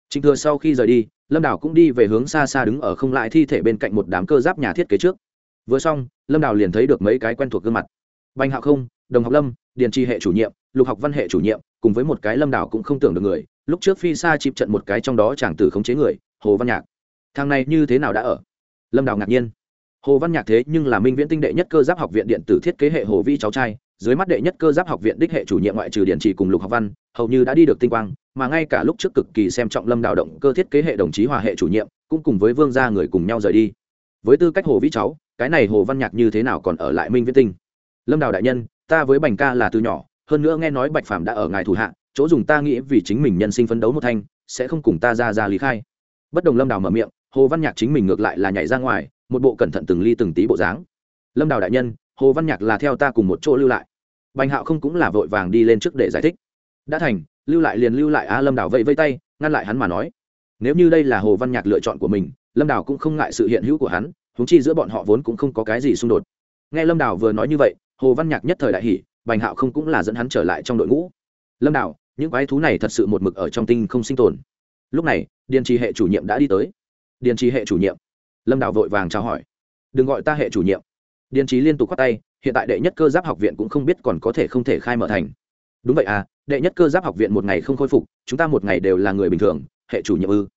Chính thừa sau khi rời đi lâm đào cũng đi về hướng xa xa đứng ở không lại thi thể bên cạnh một đám cơ giáp nhà thiết kế trước. Vừa xong, lâm đào liền thấy được mấy cái quen thuộc gương mặt. Bành hạo không, đồng học lâm, điền tri hệ chủ nhiệm, lục học văn hệ chủ nhiệm, cùng với một cái lâm đào cũng không tưởng được người, lúc trước phi xa chịp trận một cái trong đó chàng tử khống chế người, hồ văn nhạc. Thằng này như thế nào đã ở? Lâm đào ngạc nhiên. Hồ văn nhạc thế nhưng là minh viễn tinh đệ nhất cơ giáp học viện điện tử thiết kế hệ hồ vi cháu trai, dưới mắt đệ nhất cơ giáp học viện đích hệ chủ nhiệm ngoại trừ điện chỉ cùng lục học văn, hầu như đã đi được tinh quang mà ngay cả lúc trước cực kỳ xem trọng lâm đào động cơ thiết kế hệ đồng chí hòa hệ chủ nhiệm, cũng cùng với vương gia người cùng nhau rời đi. Với tư cách hồ vĩ cháu, cái này hồ văn nhạc như thế nào còn ở lại minh viễn tinh? Lâm đào đại nhân, ta với bành ca là từ nhỏ, hơn nữa nghe nói bạch phàm đã ở ngài thủ hạ, chỗ dùng ta nghĩ vì chính mình nhân sinh phấn đấu một thanh, sẽ không cùng ta ra ra lý khai. Bất đồng lâm đào mở miệng, hồ văn nhạc chính mình ngược lại là nhảy ra ngoài, một bộ cẩn thận từng ly từng tí bộ dáng. Lâm đào đại nhân, hồ văn nhạc là theo ta cùng một chỗ lưu lại. Bành hạo không cũng là vội vàng đi lên trước để giải thích đã thành, lưu lại liền lưu lại a lâm đảo vẫy vây tay, ngăn lại hắn mà nói. Nếu như đây là hồ văn nhạc lựa chọn của mình, lâm đảo cũng không ngại sự hiện hữu của hắn húng chi giữa bọn họ vốn cũng không có cái gì xung đột. Nghe lâm đảo vừa nói như vậy, hồ văn nhạc nhất thời đại hỷ bành hạo không cũng là dẫn hắn trở lại trong đội ngũ. Lâm đảo những quái thú này thật sự một mực ở trong tinh không sinh tồn. Lúc này, điền trì hệ chủ nhiệm đã đi tới. Điền trì hệ chủ nhiệm. Lâm đảo vội vàng chào hỏi. Đừng gọi ta hệ chủ nhiệm. Điền trí liên tục khoát tay, hiện tại đệ nhất cơ giáp học viện cũng không biết còn có thể không thể khai mở thành. Đúng vậy à đệ nhất cơ giáp học viện một ngày không khôi phục, chúng ta một ngày đều là người bình thường, hệ chủ nhiệm ư.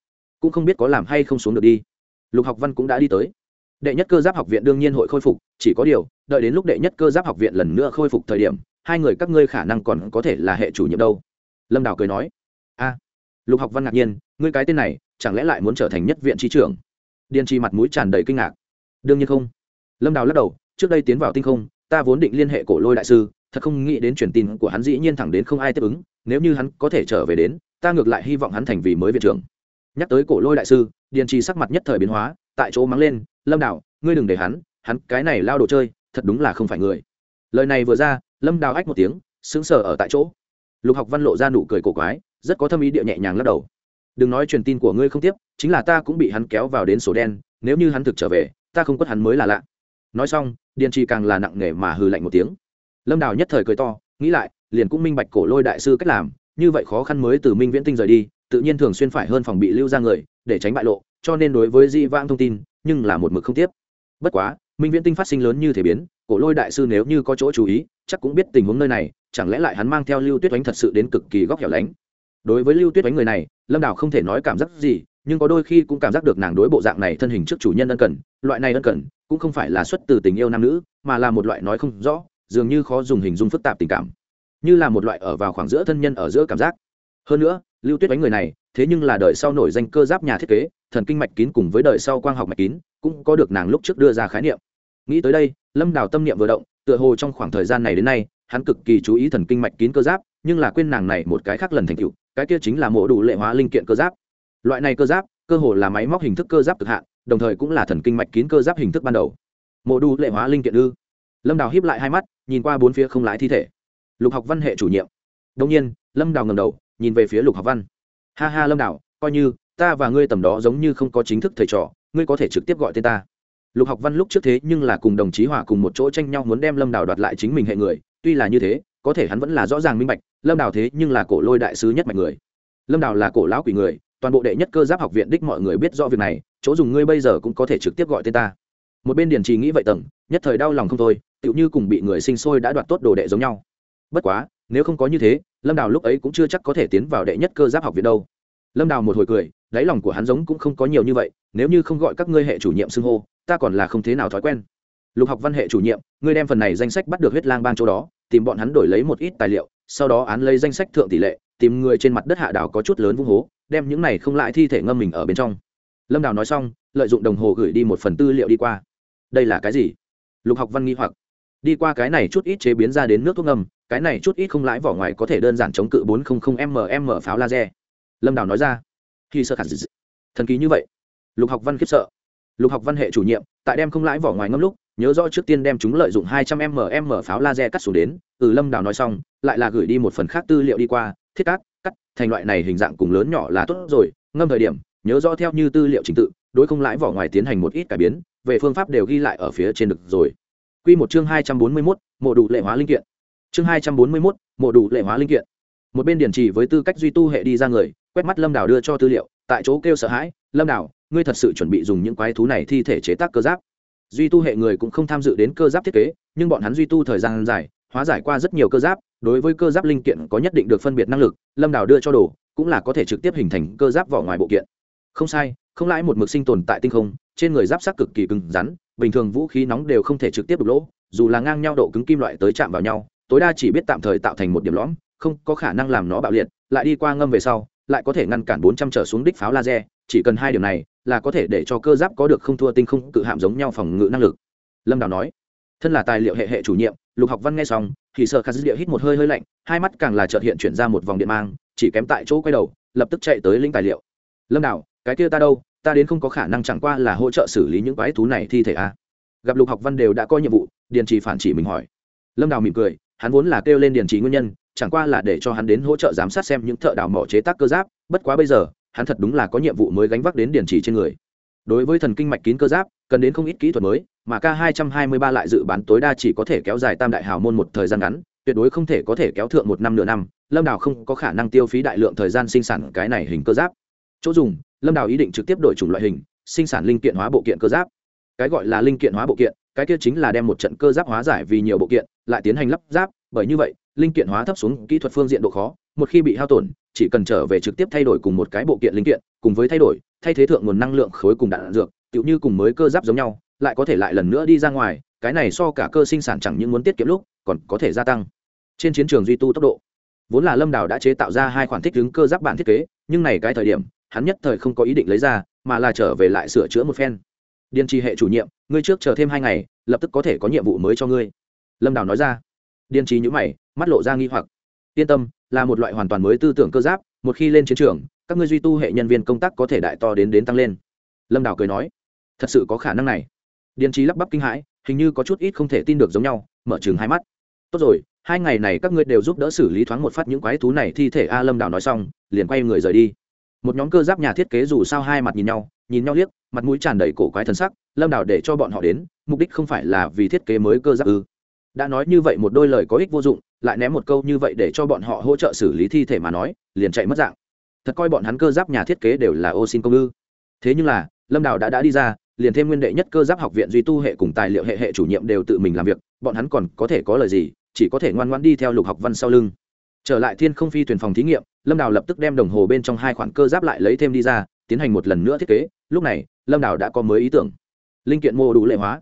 Cũng không biết có làm hay không xuống được đi. Lục học văn cũng đã đi tới. Đệ nhất cơ giáp học viện đương nhiên hội khôi phục, chỉ có điều, đợi đến lúc đệ nhất cơ giáp học viện lần nữa khôi phục thời điểm, hai người các ngươi khả năng còn có thể là hệ chủ nhiệm đâu. Lâm đào cười nói. A. Lục học văn ngạc nhiên, ngươi cái tên này, chẳng lẽ lại muốn trở thành nhất viện trí trưởng? Điền trì mặt mũi tràn đầy kinh ngạc. Đương nhiên không. Lâm đào lắc đầu, trước đây tiến vào tinh không, ta vốn định liên hệ cổ lôi đại sư thật không nghĩ đến truyền tin của hắn dĩ nhiên thẳng đến không ai tiếp ứng, nếu như hắn có thể trở về đến, ta ngược lại hy vọng hắn thành vì mới viện trưởng. Nhắc tới cổ lôi đại sư, điền trì sắc mặt nhất thời biến hóa, tại chỗ mắng lên, lâm đào, ngươi đừng để hắn hắn cái này lao đồ chơi, thật đúng là không phải người. Lời này vừa ra, lâm đào ách một tiếng, sững sờ ở tại chỗ. Lục học văn lộ ra nụ cười cổ quái, rất có thâm ý địa nhẹ nhàng lắc đầu. Đừng nói truyền tin của ngươi không tiếp, chính là ta cũng bị hắn kéo vào đến sổ đen, nếu như hắn thực trở về, ta không quất hắn mới là lạ. Nói xong, điền trì càng là nặng nề mà hừ lạnh một tiếng lâm đào nhất thời cười to, nghĩ lại, liền cũng minh bạch cổ lôi đại sư cách làm, như vậy khó khăn mới từ minh viễn tinh rời đi, tự nhiên thường xuyên phải hơn phòng bị lưu ra người, để tránh bại lộ, cho nên đối với di vãng thông tin, nhưng là một mực không tiếp. Bất quá, minh viễn tinh phát sinh lớn như thể biến, cổ lôi đại sư nếu như có chỗ chú ý, chắc cũng biết tình huống nơi này, chẳng lẽ lại hắn mang theo lưu tuyết oánh thật sự đến cực kỳ góc hẻo lánh. Đối với lưu tuyết oánh người này, lâm đào không thể nói cảm giác gì, nhưng có đôi khi cũng cảm giác được nàng đối bộ dạng này thân hình trước chủ nhân ân cần, loại này ân cần, cũng không phải là xuất từ tình yêu nam nữ, mà là một loại nói không rõ dường như khó dùng hình dung phức tạp tình cảm, như là một loại ở vào khoảng giữa thân nhân ở giữa cảm giác. Hơn nữa, lưu tuyết đánh người này, thế nhưng là đời sau nổi danh cơ giáp nhà thiết kế, thần kinh mạch kín cùng với đời sau quang học mạch kín, cũng có được nàng lúc trước đưa ra khái niệm. Nghĩ tới đây, lâm đào tâm niệm vừa động, tựa hồ trong khoảng thời gian này đến nay, hắn cực kỳ chú ý thần kinh mạch kín cơ giáp, nhưng là quên nàng này một cái khác lần thành cựu cái kia chính là mộ đủ lệ hóa linh kiện cơ giáp. Loại này cơ giáp, cơ hồ là máy móc hình thức cơ giáp cực hạn, đồng thời cũng là thần kinh mạch kín cơ giáp hình thức ban đầu. Mộ đủ lệ hóa linh kiện ư? Lâm đào hiếp lại hai mắt nhìn qua bốn phía không lái thi thể. Lục học văn hệ chủ nhiệm. Đông nhiên, lâm đào ngầm đầu, nhìn về phía lục học văn. Ha ha lâm đào, coi như, ta và ngươi tầm đó giống như không có chính thức thầy trò, ngươi có thể trực tiếp gọi tên ta. Lục học văn lúc trước thế nhưng là cùng đồng chí hòa cùng một chỗ tranh nhau muốn đem lâm đào đoạt lại chính mình hệ người, tuy là như thế, có thể hắn vẫn là rõ ràng minh bạch, lâm đào thế nhưng là cổ lôi đại sứ nhất mạch người. Lâm đào là cổ lão quỷ người, toàn bộ đệ nhất cơ giáp học viện đích mọi người biết rõ việc này, chỗ dùng ngươi bây giờ cũng có thể trực tiếp gọi tên ta. Một bên điền trì nghĩ vậy tầng nhất thời đau lòng không thôi, tựu như cùng bị người sinh sôi đã đoạt tốt đồ đệ giống nhau. Bất quá, nếu không có như thế, lâm đào lúc ấy cũng chưa chắc có thể tiến vào đệ nhất cơ giáp học viện đâu. Lâm đào một hồi cười, đáy lòng của hắn giống cũng không có nhiều như vậy, nếu như không gọi các ngươi hệ chủ nhiệm xưng hô, ta còn là không thế nào thói quen. Lục học văn hệ chủ nhiệm, ngươi đem phần này danh sách bắt được huyết lang bang chỗ đó, tìm bọn hắn đổi lấy một ít tài liệu, sau đó án lấy danh sách thượng tỷ lệ, tìm người trên mặt đất hạ đảo có chút lớn vung hố, đem những này không lại thi thể ngâm mình ở bên trong. Lâm đào nói xong, lợi dụng đồng hồ gửi đi một phần tư liệu đi qua. Đây là cái gì? Lục học văn nghi hoặc. Đi qua cái này chút ít chế biến ra đến nước thuốc ngâm, cái này chút ít không lãi vỏ ngoài có thể đơn giản chống cự bốn trăm linh mm pháo laser. Lâm đào nói ra. Khi sơ khả dị thần kỳ như vậy. Lục học văn khiếp sợ. Lục học văn hệ chủ nhiệm, tại đem không lãi vỏ ngoài ngâm lúc, nhớ rõ trước tiên đem chúng lợi dụng hai trăm mm pháo laser cắt xuống đến. Từ lâm đào nói xong, lại là gửi đi một phần khác tư liệu đi qua, thiết cắt cắt, thành loại này hình dạng cùng lớn nhỏ là tốt rồi. Ngâm thời điểm, nhớ rõ theo như tư liệu trình tự đối không lãi vỏ ngoài tiến hành một ít cải biến về phương pháp đều ghi lại ở phía trên được rồi Quy một chương hai trăm bốn mươi 241, mộ đủ lệ hóa linh kiện. Chương hai trăm bốn mươi 241, mộ đủ lệ hóa linh kiện. Một bên điển chỉ với tư cách duy tu hệ đi ra người, quét mắt Lâm Đào đưa cho tư liệu, tại chỗ kêu sợ hãi, "Lâm Đào, ngươi thật sự chuẩn bị dùng những quái thú này thi thể chế tác cơ giáp?" Duy tu hệ người cũng không tham dự đến cơ giáp thiết kế, nhưng bọn hắn duy tu thời gian dài, hóa giải qua rất nhiều cơ giáp, đối với cơ giáp linh kiện có nhất định được phân biệt năng lực, Lâm Đào đưa cho đồ, cũng là có thể trực tiếp hình thành cơ giáp vỏ ngoài bộ kiện. Không sai, không lãi một mực sinh tồn tại tinh không, trên người giáp sắc cực kỳ cứng rắn, bình thường vũ khí nóng đều không thể trực tiếp đục lỗ dù là ngang nhau độ cứng kim loại tới chạm vào nhau tối đa chỉ biết tạm thời tạo thành một điểm lõm không có khả năng làm nó bạo liệt lại đi qua ngâm về sau lại có thể ngăn cản bốn trăm trở xuống đích pháo laser chỉ cần hai điều này là có thể để cho cơ giáp có được không thua tinh không cự hạm giống nhau phòng ngự năng lực. Lâm đào nói. Thân là tài liệu hệ hệ chủ nhiệm lục học văn nghe xong thì sợ khát dữ liệu hít một hơi hơi lạnh hai mắt càng là trợt hiện chuyển ra một vòng điện mang chỉ kém tại chỗ quay đầu lập tức chạy tới linh tài liệu. Lâm đào cái kia ta đâu, ta đến không có khả năng chẳng qua là hỗ trợ xử lý những quái thú này thi thể a à. gặp lục học văn đều đã có nhiệm vụ, điền trì phản chỉ mình hỏi. Lâm đào mỉm cười, hắn vốn là kêu lên điền trì nguyên nhân, chẳng qua là để cho hắn đến hỗ trợ giám sát xem những thợ đào mỏ chế tác cơ giáp, bất quá bây giờ, hắn thật đúng là có nhiệm vụ mới gánh vác đến điền trì trên người. Đối với thần kinh mạch kín cơ giáp, cần đến không ít kỹ thuật mới, mà k 223 lại dự bán tối đa chỉ có thể kéo dài tam đại hào môn một thời gian ngắn, tuyệt đối không thể có thể kéo thượng một năm nửa năm. Lâm đào không có khả năng tiêu phí đại lượng thời gian sinh sản cái này hình cơ giáp chỗ dùng, lâm đào ý định trực tiếp đổi chủng loại hình, sinh sản linh kiện hóa bộ kiện cơ giáp. Cái gọi là linh kiện hóa bộ kiện, cái kia chính là đem một trận cơ giáp hóa giải vì nhiều bộ kiện, lại tiến hành lắp ráp, bởi như vậy, linh kiện hóa thấp xuống, kỹ thuật phương diện độ khó, một khi bị hao tổn, chỉ cần trở về trực tiếp thay đổi cùng một cái bộ kiện linh kiện, cùng với thay đổi, thay thế thượng nguồn năng lượng khối cùng đạn dược, tựu như cùng mới cơ giáp giống nhau, lại có thể lại lần nữa đi ra ngoài, cái này so cả cơ sinh sản chẳng những muốn tiết kiệm lúc, còn có thể gia tăng. Trên chiến trường duy tu tốc độ, vốn là lâm đào đã chế tạo ra hai khoản thích ứng cơ giáp bản thiết kế, nhưng này cái thời điểm hắn nhất thời không có ý định lấy ra, mà là trở về lại sửa chữa một phen. Điền trì hệ chủ nhiệm, ngươi trước chờ thêm hai ngày, lập tức có thể có nhiệm vụ mới cho ngươi. Lâm đào nói ra. Điền trì nhữ mày, mắt lộ ra nghi hoặc. Yên tâm, là một loại hoàn toàn mới tư tưởng cơ giáp, một khi lên chiến trường, các ngươi duy tu hệ nhân viên công tác có thể đại to đến đến tăng lên. Lâm đào cười nói. Thật sự có khả năng này. Điền trí lắp bắp kinh hãi, hình như có chút ít không thể tin được giống nhau, mở chừng hai mắt. Tốt rồi, hai ngày này các ngươi đều giúp đỡ xử lý thoáng một phát những quái thú này thi thể a lâm đào nói xong, liền quay người rời đi một nhóm cơ giáp nhà thiết kế dù sao hai mặt nhìn nhau nhìn nhau liếc, mặt mũi tràn đầy cổ quái thân sắc, lâm đào để cho bọn họ đến, mục đích không phải là vì thiết kế mới cơ giáp ư. Đã nói như vậy một đôi lời có ích vô dụng, lại ném một câu như vậy để cho bọn họ hỗ trợ xử lý thi thể mà nói, liền chạy mất dạng. Thật coi bọn hắn cơ giáp nhà thiết kế đều là ô xin công ư. Thế nhưng là, lâm đào đã đã đi ra, liền thêm nguyên đệ nhất cơ giáp học viện duy tu hệ cùng tài liệu hệ hệ chủ nhiệm đều tự mình làm việc, bọn hắn còn có thể có lời gì, chỉ có thể ngoan ngoãn đi theo lục học văn sau lưng. Trở lại thiên không phi thuyền phòng thí nghiệm lâm đào lập tức đem đồng hồ bên trong hai khoản cơ giáp lại lấy thêm đi ra, tiến hành một lần nữa thiết kế. Lúc này, lâm đào đã có mới ý tưởng. Linh kiện mô đủ lệ hóa.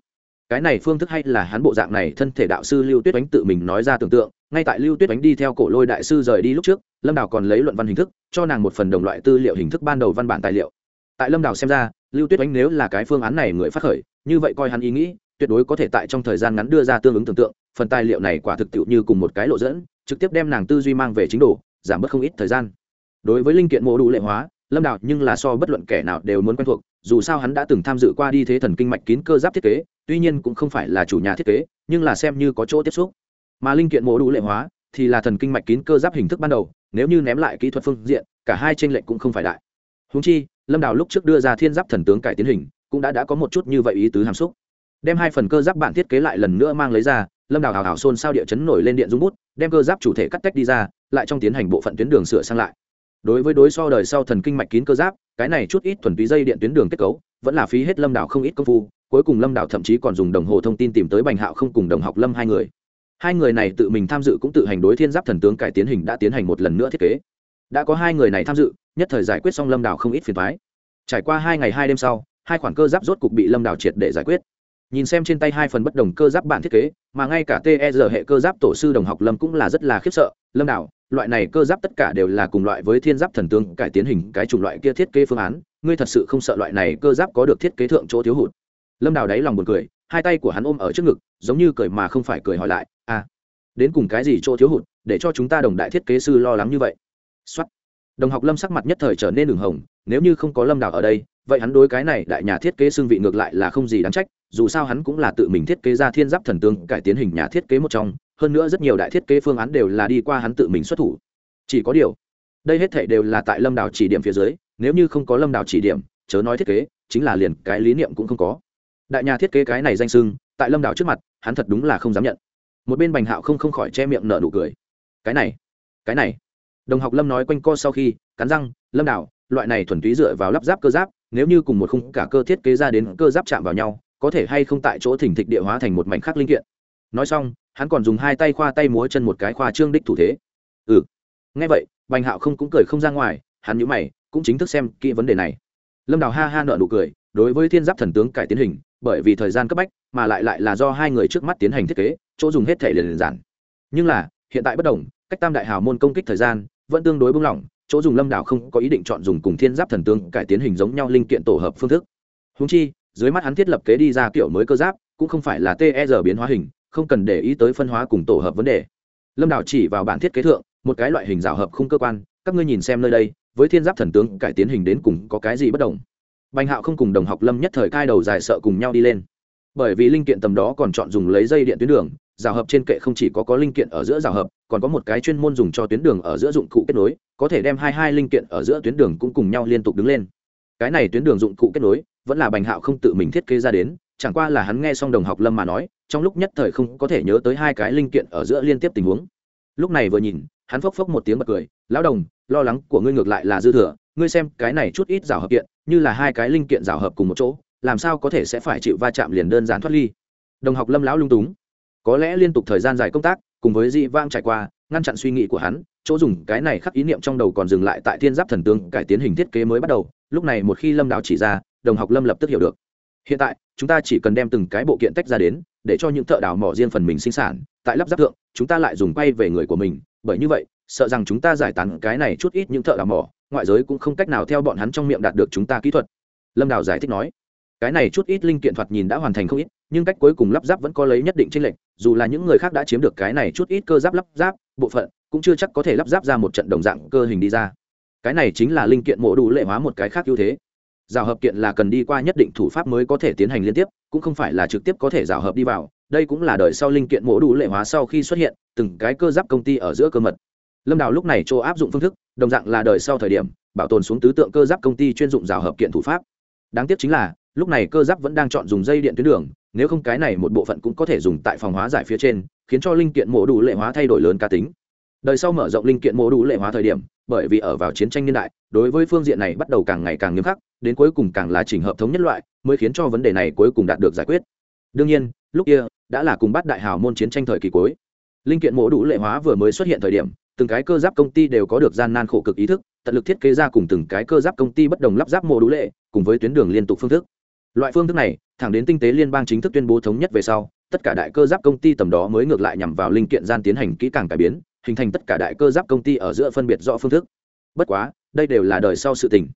Cái này phương thức hay là hắn bộ dạng này thân thể đạo sư lưu tuyết Bánh tự mình nói ra tưởng tượng. Ngay tại lưu tuyết Bánh đi theo cổ lôi đại sư rời đi lúc trước, lâm đào còn lấy luận văn hình thức, cho nàng một phần đồng loại tư liệu hình thức ban đầu văn bản tài liệu. Tại lâm đào xem ra, lưu tuyết Bánh nếu là cái phương án này người phát khởi, như vậy coi hắn ý nghĩ, tuyệt đối có thể tại trong thời gian ngắn đưa ra tương ứng tưởng tượng. Phần tài liệu này quả thực tiệu như cùng một cái lộ dẫn, trực tiếp đem nàng tư duy mang về chính đồ giảm bớt không ít thời gian. Đối với linh kiện mô đủ lệ hóa, lâm đạo nhưng là so bất luận kẻ nào đều muốn quen thuộc, dù sao hắn đã từng tham dự qua đi thế thần kinh mạch kín cơ giáp thiết kế, tuy nhiên cũng không phải là chủ nhà thiết kế, nhưng là xem như có chỗ tiếp xúc. Mà linh kiện mô đủ lệ hóa thì là thần kinh mạch kín cơ giáp hình thức ban đầu, nếu như ném lại kỹ thuật phương diện, cả hai tranh lệch cũng không phải đại. Húng chi, lâm đào lúc trước đưa ra thiên giáp thần tướng cải tiến hình, cũng đã đã có một chút như vậy ý tứ hàm xúc. Đem hai phần cơ giáp bản thiết kế lại lần nữa mang lấy ra, lâm đào hào hào xôn sao địa chấn nổi lên điện dung bút, đem cơ giáp chủ thể cắt tách đi ra lại trong tiến hành bộ phận tuyến đường sửa sang lại. Đối với đối so đời sau thần kinh mạch kín cơ giáp, cái này chút ít thuần túy dây điện tuyến đường kết cấu, vẫn là phí hết lâm đảo không ít công phu, cuối cùng lâm đảo thậm chí còn dùng đồng hồ thông tin tìm tới bành hạo không cùng đồng học lâm hai người. Hai người này tự mình tham dự cũng tự hành đối thiên giáp thần tướng cải tiến hình đã tiến hành một lần nữa thiết kế. Đã có hai người này tham dự, nhất thời giải quyết xong lâm đảo không ít phiền thoái trải qua hai ngày hai đêm sau, hai khoản cơ giáp rốt cục bị lâm đảo triệt để giải quyết. Nhìn xem trên tay hai phần bất đồng cơ giáp bản thiết kế, mà ngay cả ter hệ cơ giáp tổ sư đồng học lâm cũng là rất là khiếp sợ, lâm đảo loại này cơ giáp tất cả đều là cùng loại với thiên giáp thần tướng cải tiến hình cái chủng loại kia thiết kế phương án, ngươi thật sự không sợ loại này cơ giáp có được thiết kế thượng chỗ thiếu hụt. Lâm đào đáy lòng buồn cười, hai tay của hắn ôm ở trước ngực, giống như cười mà không phải cười hỏi lại à đến cùng cái gì chỗ thiếu hụt, để cho chúng ta đồng đại thiết kế sư lo lắng như vậy? Xuất đồng học lâm sắc mặt nhất thời trở nên đường hồng, nếu như không có lâm đào ở đây, vậy hắn đối cái này đại nhà thiết kế xương vị ngược lại là không gì đáng trách, dù sao hắn cũng là tự mình thiết kế ra thiên giáp thần tương cải tiến hình nhà thiết kế một trong hơn nữa rất nhiều đại thiết kế phương án đều là đi qua hắn tự mình xuất thủ. Chỉ có điều, đây hết thể đều là tại lâm đảo chỉ điểm phía dưới, nếu như không có lâm đảo chỉ điểm, chớ nói thiết kế, chính là liền cái lý niệm cũng không có. Đại nhà thiết kế cái này danh sưng, tại lâm đảo trước mặt, hắn thật đúng là không dám nhận. Một bên bành hạo không không khỏi che miệng nở nụ cười. Cái này cái này. Đồng học lâm nói quanh co sau khi, cắn răng, lâm đảo loại này thuần túy dựa vào lắp ráp cơ giáp, nếu như cùng một khung cả cơ thiết kế ra đến cơ giáp chạm vào nhau, có thể hay không tại chỗ thỉnh thịch địa hóa thành một mảnh khắc linh kiện? Nói xong, hắn còn dùng hai tay khoa tay múa chân một cái khoa trương đích thủ thế. Ừ. Nghe vậy, bành hạo không cũng cười không ra ngoài, hắn nhữ mày, cũng chính thức xem kỹ vấn đề này. Lâm đào ha ha nợ nụ cười, đối với thiên giáp thần tướng cải tiến hình, bởi vì thời gian cấp bách, mà lại lại là do hai người trước mắt tiến hành thiết kế, chỗ dùng hết thể liền giản. Nhưng là, hiện tại bất đồng, cách tam đại hào môn công kích thời gian, vẫn tương đối bung lỏng, chỗ dùng lâm đảo không có ý định chọn dùng cùng thiên giáp thần tướng cải tiến hình giống nhau linh kiện tổ hợp phương thức. Húng chi, dưới mắt hắn thiết lập kế đi ra kiểu mới cơ giáp, cũng không phải là ter biến hóa hình không cần để ý tới phân hóa cùng tổ hợp vấn đề. Lâm đảo chỉ vào bản thiết kế thượng, một cái loại hình rào hợp khung cơ quan, các ngươi nhìn xem nơi đây, với thiên giáp thần tướng cải tiến hình đến cùng có cái gì bất đồng? Bành hạo không cùng đồng học lâm nhất thời cai đầu dài sợ cùng nhau đi lên. Bởi vì linh kiện tầm đó còn chọn dùng lấy dây điện tuyến đường, rào hợp trên kệ không chỉ có có linh kiện ở giữa rào hợp, còn có một cái chuyên môn dùng cho tuyến đường ở giữa dụng cụ kết nối, có thể đem hai hai linh kiện ở giữa tuyến đường cũng cùng nhau liên tục đứng lên. Cái này tuyến đường dụng cụ kết nối, vẫn là bành hạo không tự mình thiết kế ra đến chẳng qua là hắn nghe xong đồng học lâm mà nói, trong lúc nhất thời không có thể nhớ tới hai cái linh kiện ở giữa liên tiếp tình huống. Lúc này vừa nhìn, hắn phốc phốc một tiếng bật cười, lão đồng, lo lắng của ngươi ngược lại là dư thừa, ngươi xem cái này chút ít rào hợp kiện, như là hai cái linh kiện rào hợp cùng một chỗ, làm sao có thể sẽ phải chịu va chạm liền đơn giản thoát ly? Đồng học lâm lão lung túng. Có lẽ liên tục thời gian dài công tác, cùng với dị vang trải qua, ngăn chặn suy nghĩ của hắn, chỗ dùng cái này khắc ý niệm trong đầu còn dừng lại tại thiên giáp thần tướng cải tiến hình thiết kế mới bắt đầu. Lúc này một khi lâm đào chỉ ra, đồng học lâm lập tức hiểu được hiện tại, chúng ta chỉ cần đem từng cái bộ kiện tách ra đến, để cho những thợ đào mỏ riêng phần mình sinh sản, tại lắp ráp thượng, chúng ta lại dùng quay về người của mình. Bởi như vậy, sợ rằng chúng ta giải tán cái này chút ít những thợ đào mỏ, ngoại giới cũng không cách nào theo bọn hắn trong miệng đạt được chúng ta kỹ thuật. Lâm đào giải thích nói, cái này chút ít linh kiện thoạt nhìn đã hoàn thành không ít, nhưng cách cuối cùng lắp ráp vẫn có lấy nhất định tranh lệch, dù là những người khác đã chiếm được cái này chút ít cơ giáp lắp ráp, bộ phận cũng chưa chắc có thể lắp ráp ra một trận đồng dạng cơ hình đi ra. Cái này chính là linh kiện mộ đủ lệ hóa một cái khác ưu thế rào hợp kiện là cần đi qua nhất định thủ pháp mới có thể tiến hành liên tiếp, cũng không phải là trực tiếp có thể rào hợp đi vào, đây cũng là đợi sau linh kiện mổ đủ lệ hóa sau khi xuất hiện, từng cái cơ giáp công ty ở giữa cơ mật. Lâm đào lúc này chỗ áp dụng phương thức, đồng dạng là đợi sau thời điểm, bảo tồn xuống tứ tượng cơ giáp công ty chuyên dụng rào hợp kiện thủ pháp. Đáng tiếc chính là, lúc này cơ giáp vẫn đang chọn dùng dây điện tuyến đường, nếu không cái này một bộ phận cũng có thể dùng tại phòng hóa giải phía trên, khiến cho linh kiện mổ đủ lệ hóa thay đổi lớn cá tính đời sau mở rộng linh kiện mổ đủ lệ hóa thời điểm, bởi vì ở vào chiến tranh niên đại, đối với phương diện này bắt đầu càng ngày càng nghiêm khắc, đến cuối cùng càng là chỉnh hợp thống nhất loại, mới khiến cho vấn đề này cuối cùng đạt được giải quyết. Đương nhiên, lúc kia, đã là cùng bắt đại hào môn chiến tranh thời kỳ cuối. Linh kiện mổ đủ lệ hóa vừa mới xuất hiện thời điểm, từng cái cơ giáp công ty đều có được gian nan khổ cực ý thức, tận lực thiết kế ra cùng từng cái cơ giáp công ty bất đồng lắp ráp mổ đủ lệ, cùng với tuyến đường liên tục phương thức. Loại phương thức này, thẳng đến tinh tế liên bang chính thức tuyên bố thống nhất về sau, tất cả đại cơ giáp công ty tầm đó mới ngược lại nhằm vào linh kiện gian tiến hành kỹ càng cải biến hình thành tất cả đại cơ giáp công ty ở giữa phân biệt rõ phương thức. Bất quá, đây đều là đời sau sự tình.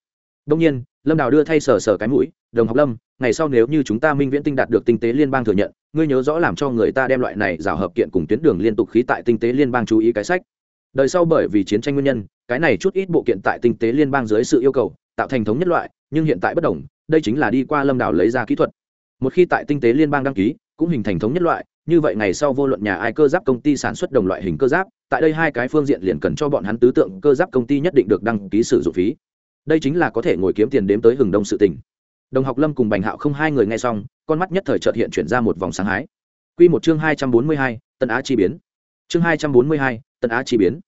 Đông nhiên, lâm đào đưa thay sờ sờ cái mũi, đồng học lâm, ngày sau nếu như chúng ta minh viễn tinh đạt được tinh tế liên bang thừa nhận, ngươi nhớ rõ làm cho người ta đem loại này rào hợp kiện cùng tuyến đường liên tục khí tại tinh tế liên bang chú ý cái sách. Đời sau bởi vì chiến tranh nguyên nhân, cái này chút ít bộ kiện tại tinh tế liên bang dưới sự yêu cầu, tạo thành thống nhất loại, nhưng hiện tại bất đồng, đây chính là đi qua lâm đảo lấy ra kỹ thuật. Một khi tại tinh tế liên bang đăng ký, cũng hình thành thống nhất loại, như vậy ngày sau vô luận nhà ai cơ giáp công ty sản xuất đồng loại hình cơ giáp tại đây hai cái phương diện liền cần cho bọn hắn tứ tượng cơ giáp công ty nhất định được đăng ký sử dụng phí. Đây chính là có thể ngồi kiếm tiền đếm tới hừng đông sự tình. Đồng học lâm cùng bành hạo không hai người nghe xong, con mắt nhất thời trợt hiện chuyển ra một vòng sáng hái. Q một chương hai trăm bốn mươi hai, tân á chi biến. Chương hai trăm bốn mươi hai, tân á chi biến.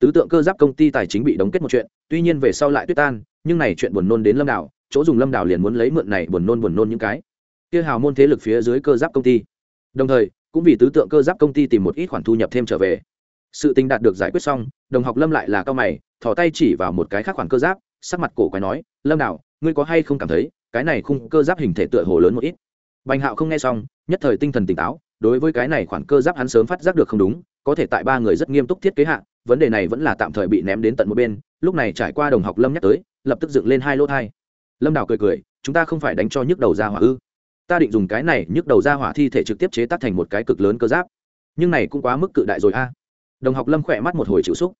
Tứ tượng cơ giáp công ty tài chính bị đóng kết một chuyện, tuy nhiên về sau lại tuyết tan, nhưng này chuyện buồn nôn đến lâm đảo, chỗ dùng lâm đảo liền muốn lấy mượn này buồn nôn buồn nôn những cái. Kia hào môn thế lực phía dưới cơ giáp công ty. Đồng thời, cũng vì tứ tượng cơ giáp công ty tìm một ít khoản thu nhập thêm trở về sự tình đạt được giải quyết xong, đồng học lâm lại là cao mày, thò tay chỉ vào một cái khác khoản cơ giáp, sắc mặt cổ quái nói, lâm đảo ngươi có hay không cảm thấy, cái này khung cơ giáp hình thể tựa hồ lớn một ít? Bành hạo không nghe xong, nhất thời tinh thần tỉnh táo, đối với cái này khoản cơ giáp hắn sớm phát giác được không đúng, có thể tại ba người rất nghiêm túc thiết kế hạ, vấn đề này vẫn là tạm thời bị ném đến tận một bên, lúc này trải qua đồng học lâm nhắc tới, lập tức dựng lên hai lỗ thai. Lâm đào cười cười, chúng ta không phải đánh cho nhức đầu ra hỏa ư? Ta định dùng cái này nhức đầu ra hỏa thi thể trực tiếp chế tác thành một cái cực lớn cơ giáp. Nhưng này cũng quá mức cự đại rồi a đồng học lâm khỏe mắt một hồi chịu xúc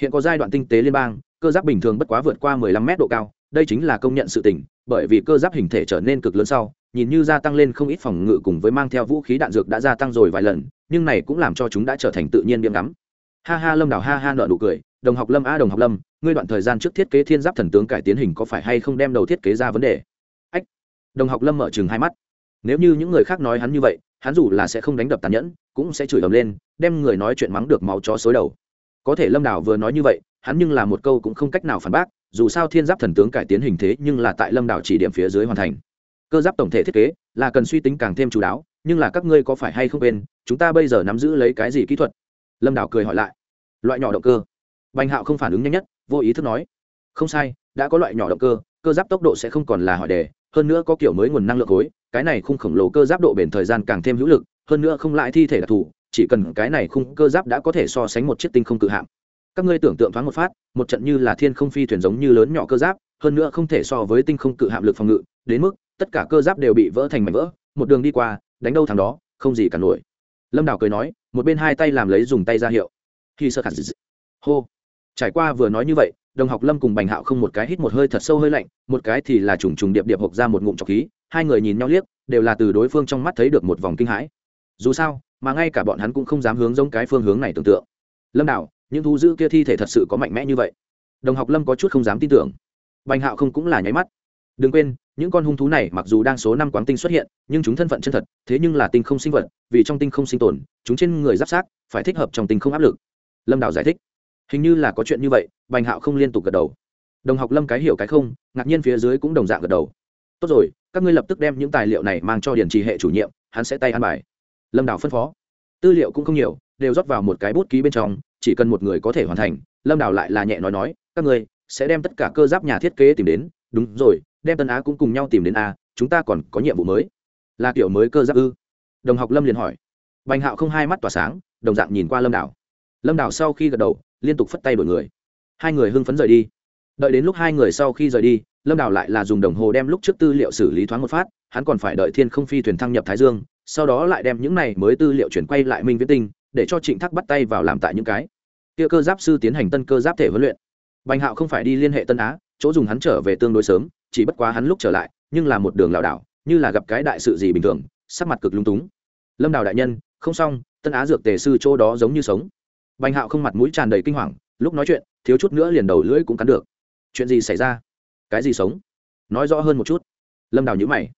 hiện có giai đoạn tinh tế liên bang, cơ giáp bình thường bất quá vượt qua 15 mét độ cao, đây chính là công nhận sự tỉnh bởi vì cơ giáp hình thể trở nên cực lớn sau, nhìn như gia tăng lên không ít phòng ngự cùng với mang theo vũ khí đạn dược đã gia tăng rồi vài lần, nhưng này cũng làm cho chúng đã trở thành tự nhiên điểm ngắm. Ha ha, lâm đào ha ha nợ nụ cười, đồng học lâm a, đồng học lâm, ngươi đoạn thời gian trước thiết kế thiên giáp thần tướng cải tiến hình có phải hay không đem đầu thiết kế ra vấn đề? Ách, đồng học lâm mở chừng hai mắt. Nếu như những người khác nói hắn như vậy hắn dù là sẽ không đánh đập tàn nhẫn, cũng sẽ chửi ầm lên, đem người nói chuyện mắng được máu chó xối đầu. Có thể lâm đảo vừa nói như vậy, hắn nhưng là một câu cũng không cách nào phản bác, dù sao thiên giáp thần tướng cải tiến hình thế nhưng là tại lâm đảo chỉ điểm phía dưới hoàn thành. Cơ giáp tổng thể thiết kế là cần suy tính càng thêm chú đáo, nhưng là các ngươi có phải hay không quên, chúng ta bây giờ nắm giữ lấy cái gì kỹ thuật? Lâm đảo cười hỏi lại. Loại nhỏ động cơ. Bành hạo không phản ứng nhanh nhất, vô ý thức nói. Không sai, đã có loại nhỏ động cơ cơ giáp tốc độ sẽ không còn là hỏi đề hơn nữa có kiểu mới nguồn năng lượng khối, cái này khung khổng lồ cơ giáp độ bền thời gian càng thêm hữu lực, hơn nữa không lại thi thể đặc thù, chỉ cần cái này khung cơ giáp đã có thể so sánh một chiếc tinh không cự hạm. Các ngươi tưởng tượng thoáng một phát, một trận như là thiên không phi thuyền giống như lớn nhỏ cơ giáp, hơn nữa không thể so với tinh không cự hạm lực phòng ngự, đến mức tất cả cơ giáp đều bị vỡ thành mảnh vỡ, một đường đi qua, đánh đâu thằng đó, không gì cả nổi. Lâm đào cười nói, một bên hai tay làm lấy dùng tay ra hiệu. Khi sơ khả dị. Hô. Trải qua vừa nói như vậy đồng học lâm cùng bành hạo không một cái hít một hơi thật sâu hơi lạnh một cái thì là trùng trùng điệp điệp hộc ra một ngụm trọc khí hai người nhìn nhau liếc đều là từ đối phương trong mắt thấy được một vòng kinh hãi. Dù sao mà ngay cả bọn hắn cũng không dám hướng giống cái phương hướng này tưởng tượng. Lâm đảo, những thú dữ kia thi thể thật sự có mạnh mẽ như vậy. Đồng học lâm có chút không dám tin tưởng. Bành hạo không cũng là nháy mắt. Đừng quên những con hung thú này mặc dù đang số năm quán tinh xuất hiện nhưng chúng thân phận chân thật thế nhưng là tinh không sinh vật vì trong tinh không sinh tồn chúng trên người giáp sát phải thích hợp trong tinh không áp lực. Lâm đảo giải thích hình như là có chuyện như vậy, bành hạo không liên tục gật đầu. Đồng học lâm cái hiểu cái không, ngạc nhiên phía dưới cũng đồng dạng gật đầu. Tốt rồi, các ngươi lập tức đem những tài liệu này mang cho Điền trì hệ chủ nhiệm, hắn sẽ tay ăn bài. Lâm đào phân phó. Tư liệu cũng không nhiều, đều rót vào một cái bút ký bên trong, chỉ cần một người có thể hoàn thành, lâm đào lại là nhẹ nói nói, các ngươi sẽ đem tất cả cơ giáp nhà thiết kế tìm đến. Đúng rồi, đem tân á cũng cùng nhau tìm đến a, chúng ta còn có nhiệm vụ mới. Là kiểu mới cơ giáp ư? Đồng học lâm liền hỏi. Bành hạo không hai mắt tỏa sáng, đồng dạng nhìn qua lâm đảo lâm đảo sau khi gật đầu liên tục phất tay đổi người. Hai người hưng phấn rời đi. Đợi đến lúc hai người sau khi rời đi, lâm đảo lại là dùng đồng hồ đem lúc trước tư liệu xử lý thoáng một phát, hắn còn phải đợi thiên không phi thuyền thăng nhập thái dương, sau đó lại đem những này mới tư liệu chuyển quay lại minh viễn tinh, để cho trịnh thác bắt tay vào làm tại những cái. Kia cơ giáp sư tiến hành tân cơ giáp thể huấn luyện. Bành hạo không phải đi liên hệ tân á, chỗ dùng hắn trở về tương đối sớm, chỉ bất quá hắn lúc trở lại, nhưng là một đường lảo đảo, như là gặp cái đại sự gì bình thường, sắc mặt cực lung túng. Lâm đào đại nhân, không xong, tân á dược tề sư chỗ đó giống như sống bành hạo không mặt mũi tràn đầy kinh hoàng, lúc nói chuyện, thiếu chút nữa liền đầu lưỡi cũng cắn được. Chuyện gì xảy ra? Cái gì sống? Nói rõ hơn một chút. Lâm đào nhữ mày.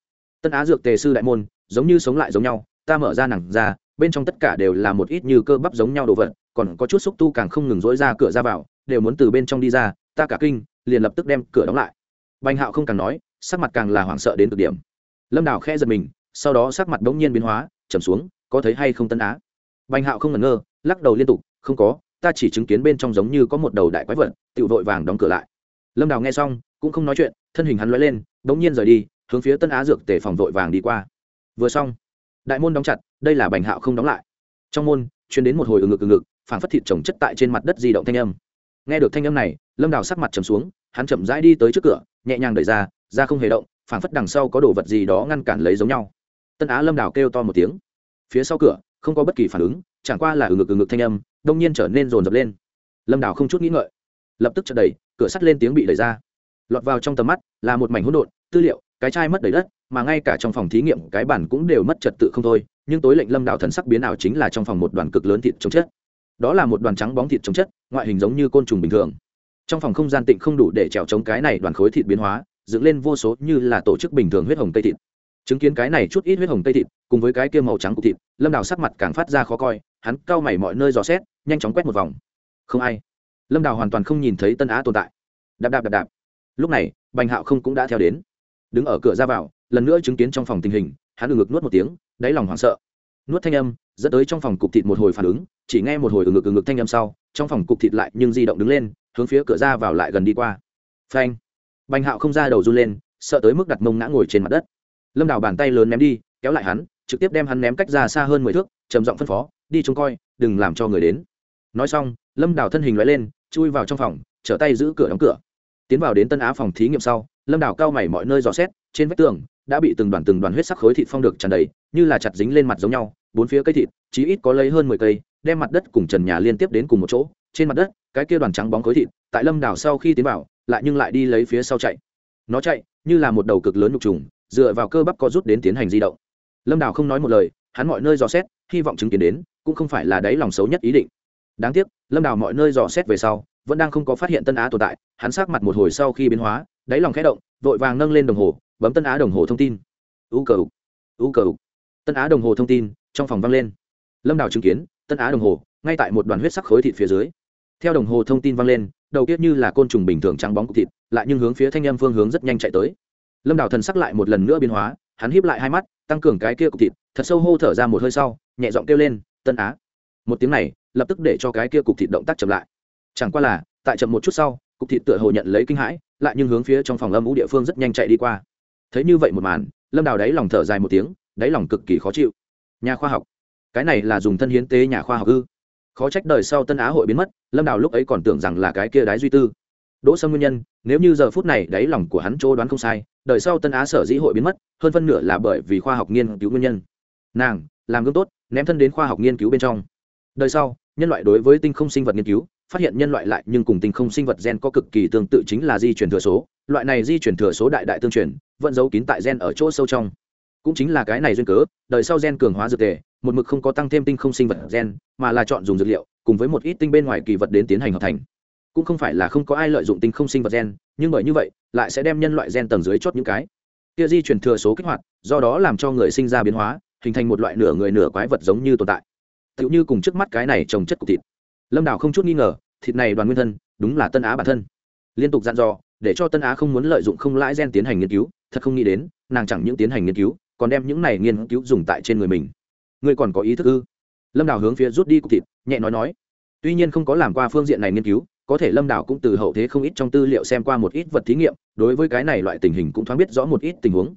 Tân á dược tề sư đại môn, giống như sống lại giống nhau, ta mở ra nặng ra, bên trong tất cả đều là một ít như cơ bắp giống nhau đồ vật, còn có chút xúc tu càng không ngừng dỗi ra cửa ra vào, đều muốn từ bên trong đi ra, ta cả kinh, liền lập tức đem cửa đóng lại. Bành hạo không càng nói, sắc mặt càng là hoảng sợ đến cực điểm. Lâm đào khẽ giật mình, sau đó sắc mặt bỗng nhiên biến hóa, trầm xuống, có thấy hay không tân á? Bành hạo không ngẩn ngơ, lắc đầu liên tục không có, ta chỉ chứng kiến bên trong giống như có một đầu đại quái vật tự vội vàng đóng cửa lại. Lâm đào nghe xong, cũng không nói chuyện, thân hình hắn l lên bỗng nhiên rời đi, hướng phía tân á dược tể phòng vội vàng đi qua. Vừa xong, đại môn đóng chặt, đây là bành hạo không đóng lại. Trong môn chuyến đến một hồi ừng ngực ừng ngực, phảng phất thịt trồng chất tại trên mặt đất di động thanh âm. Nghe được thanh âm này, lâm đào sắc mặt trầm xuống, hắn chậm rãi đi tới trước cửa, nhẹ nhàng đẩy ra ra không hề động, phảng phất đằng sau có đồ vật gì đó ngăn cản lấy giống nhau. Tân á lâm đào kêu to một tiếng. Phía sau cửa, không có bất kỳ phản ứng, chẳng qua là ừng ngực ừng ngực thanh âm đông nhiên trở nên rồn rập lên. Lâm đào không chút nghĩ ngợi, lập tức chợt đẩy, cửa sắt lên tiếng bị đẩy ra. Lọt vào trong tầm mắt, là một mảnh hỗn độn, tư liệu, cái chai mất đầy đất, mà ngay cả trong phòng thí nghiệm, cái bản cũng đều mất trật tự không thôi, nhưng tối lệnh lâm đảo thần sắc biến ảo chính là trong phòng một đoàn cực lớn thịt chống chất. Đó là một đoàn trắng bóng thịt chống chất, ngoại hình giống như côn trùng bình thường. Trong phòng không gian tịnh không đủ để trèo chống cái này đoàn khối thịt biến hóa, dựng lên vô số như là tổ chức bình thường huyết hồng tây thịt. Chứng kiến cái này chút ít huyết hồng tây thịt, cùng với cái kia màu trắng của thịt, lâm đào sắc mặt càng phát ra khó coi, hắn cau mày mọi nơi dò xét nhanh chóng quét một vòng. Không ai. Lâm đào hoàn toàn không nhìn thấy tân á tồn tại. Đạp đạp đạp đạp. Lúc này, bành hạo không cũng đã theo đến. Đứng ở cửa ra vào, lần nữa chứng kiến trong phòng tình hình, hắn ừng ngực nuốt một tiếng, đáy lòng hoảng sợ. Nuốt thanh âm, dẫn tới trong phòng cục thịt một hồi phản ứng, chỉ nghe một hồi ừng ngực ừng ngực thanh âm sau, trong phòng cục thịt lại nhưng di động đứng lên, hướng phía cửa ra vào lại gần đi qua. Phanh. Bành hạo không ra đầu run lên, sợ tới mức đặt mông ngã ngồi trên mặt đất. Lâm đào bàn tay lớn ném đi, kéo lại hắn, trực tiếp đem hắn ném cách ra xa hơn mười thước, trầm giọng phân phó, đi trông coi, đừng làm cho người đến nói xong, lâm đào thân hình loại lên, chui vào trong phòng, trở tay giữ cửa đóng cửa. Tiến vào đến tân á phòng thí nghiệm sau, lâm đào cao mày mọi nơi dò xét, trên vách tường đã bị từng đoàn từng đoàn huyết sắc khối thịt phong được tràn đầy, như là chặt dính lên mặt giống nhau, bốn phía cây thịt, chí ít có lấy hơn mười cây, đem mặt đất cùng trần nhà liên tiếp đến cùng một chỗ. Trên mặt đất, cái kia đoàn trắng bóng khối thịt, tại lâm đào sau khi tiến vào, lại nhưng lại đi lấy phía sau chạy. Nó chạy, như là một đầu cực lớn nhục trùng, dựa vào cơ bắp có rút đến tiến hành di động. Lâm đào không nói một lời, hắn mọi nơi dò xét, hy vọng chứng kiến đến, cũng không phải là đáy lòng xấu nhất ý định đáng tiếc, lâm đào mọi nơi dò xét về sau, vẫn đang không có phát hiện tân á tồn tại, hắn sát mặt một hồi sau khi biến hóa, đáy lòng khẽ động, vội vàng nâng lên đồng hồ, bấm tân á đồng hồ thông tin. U cờ u cờ tân á đồng hồ thông tin, trong phòng vang lên. Lâm đào chứng kiến, tân á đồng hồ, ngay tại một đoàn huyết sắc khối thịt phía dưới. Theo đồng hồ thông tin vang lên, đầu tiết như là côn trùng bình thường trắng bóng cục thịt, lại nhưng hướng phía thanh em phương hướng rất nhanh chạy tới. Lâm đào thần sắc lại một lần nữa biến hóa, hắn híp lại hai mắt, tăng cường cái kia cục thịt, thật sâu hô thở ra một hơi sau, nhẹ giọng kêu lên, tân á một tiếng này lập tức để cho cái kia cục thịt động tác chậm lại. Chẳng qua là, tại chậm một chút sau, cục thịt tựa hồ nhận lấy kinh hãi, lại nhưng hướng phía trong phòng âm ú địa phương rất nhanh chạy đi qua. Thấy như vậy một màn, lâm đào đáy lòng thở dài một tiếng, đáy lòng cực kỳ khó chịu. Nhà khoa học. Cái này là dùng thân hiến tế nhà khoa học ư? Khó trách đời sau tân á hội biến mất, lâm đào lúc ấy còn tưởng rằng là cái kia đái duy tư. Đỗ sâm nguyên nhân, nếu như giờ phút này đáy lòng của hắn chỗ đoán không sai, đời sau tân á sở dĩ hội biến mất, hơn phân nửa là bởi vì khoa học nghiên cứu nguyên nhân. Nàng, làm gương tốt, ném thân đến khoa học nghiên cứu bên trong đời sau, nhân loại đối với tinh không sinh vật nghiên cứu, phát hiện nhân loại lại nhưng cùng tinh không sinh vật gen có cực kỳ tương tự chính là di chuyển thừa số. Loại này di chuyển thừa số đại đại tương truyền, vẫn giấu kín tại gen ở chỗ sâu trong. Cũng chính là cái này duyên cớ, đời sau gen cường hóa dược thể một mực không có tăng thêm tinh không sinh vật gen, mà là chọn dùng dược liệu, cùng với một ít tinh bên ngoài kỳ vật đến tiến hành hợp thành. Cũng không phải là không có ai lợi dụng tinh không sinh vật gen, nhưng bởi như vậy, lại sẽ đem nhân loại gen tầng dưới chốt những cái. Kia di chuyển thừa số kích hoạt, do đó làm cho người sinh ra biến hóa, hình thành một loại nửa người nửa quái vật giống như tồn tại tựu như cùng trước mắt cái này trồng chất của thịt. Lâm đào không chút nghi ngờ, thịt này đoàn nguyên thân, đúng là tân á bản thân. Liên tục dặn dò, để cho tân á không muốn lợi dụng không lãi gen tiến hành nghiên cứu, thật không nghĩ đến, nàng chẳng những tiến hành nghiên cứu, còn đem những này nghiên cứu dùng tại trên người mình. Ngươi còn có ý thức ư? Lâm đào hướng phía rút đi cục thịt, nhẹ nói nói. Tuy nhiên không có làm qua phương diện này nghiên cứu, có thể lâm đào cũng từ hậu thế không ít trong tư liệu xem qua một ít vật thí nghiệm, đối với cái này loại tình hình cũng thoáng biết rõ một ít tình huống.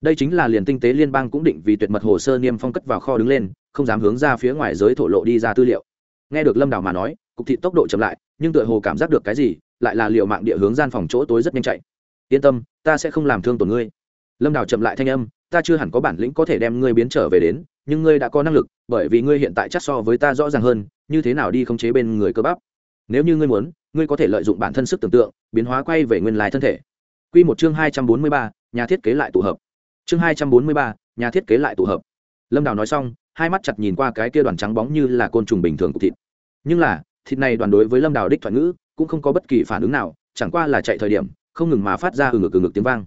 Đây chính là liền tinh tế liên bang cũng định vì tuyệt mật hồ sơ niêm phong cất vào kho đứng lên không dám hướng ra phía ngoài giới thổ lộ đi ra tư liệu. Nghe được lâm đào mà nói cục thị tốc độ chậm lại nhưng tựa hồ cảm giác được cái gì lại là liệu mạng địa hướng gian phòng chỗ tối rất nhanh chạy. Yên tâm ta sẽ không làm thương tổn ngươi. Lâm đào chậm lại thanh âm ta chưa hẳn có bản lĩnh có thể đem ngươi biến trở về đến nhưng ngươi đã có năng lực bởi vì ngươi hiện tại chắc so với ta rõ ràng hơn như thế nào đi khống chế bên người cơ bắp. Nếu như ngươi muốn ngươi có thể lợi dụng bản thân sức tưởng tượng biến hóa quay về nguyên lai thân thể. Quy một chương hai trăm bốn mươi ba, nhà thiết kế lại tụ hợp. Chương hai trăm bốn mươi ba, nhà thiết kế lại tụ hợp. Lâm Đào nói xong, hai mắt chặt nhìn qua cái kia đoàn trắng bóng như là côn trùng bình thường của thịt. Nhưng là, thịt này đoàn đối với Lâm Đào đích thoại ngữ, cũng không có bất kỳ phản ứng nào, chẳng qua là chạy thời điểm, không ngừng mà phát ra ừ ngực ừ ngực tiếng vang.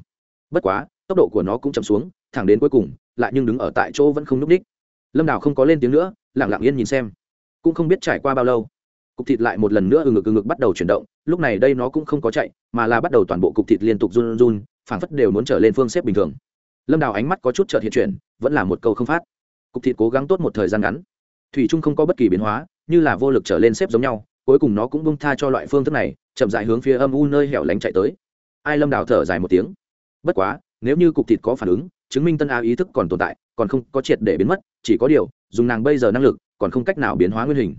Bất quá, tốc độ của nó cũng chậm xuống, thẳng đến cuối cùng, lại nhưng đứng ở tại chỗ vẫn không nhúc ních. Lâm Đào không có lên tiếng nữa, lặng lặng yên nhìn xem. Cũng không biết trải qua bao lâu, cục thịt lại một lần nữa ừ ngực ừ ngực bắt đầu chuyển động lúc này đây nó cũng không có chạy mà là bắt đầu toàn bộ cục thịt liên tục run run phảng phất đều muốn trở lên phương xếp bình thường lâm đào ánh mắt có chút trợt hiện chuyển vẫn là một câu không phát cục thịt cố gắng tốt một thời gian ngắn. Thủy trung không có bất kỳ biến hóa, như là vô lực trở lên xếp giống nhau, cuối cùng nó cũng bông tha cho loại phương thức này, chậm dại hướng phía âm u nơi hẻo lánh chạy tới. Ai lâm đào thở dài một tiếng. Bất quá, nếu như cục thịt có phản ứng, chứng minh tân a ý thức còn tồn tại, còn không có triệt để biến mất, chỉ có điều, dùng nàng bây giờ năng lực, còn không cách nào biến hóa nguyên hình.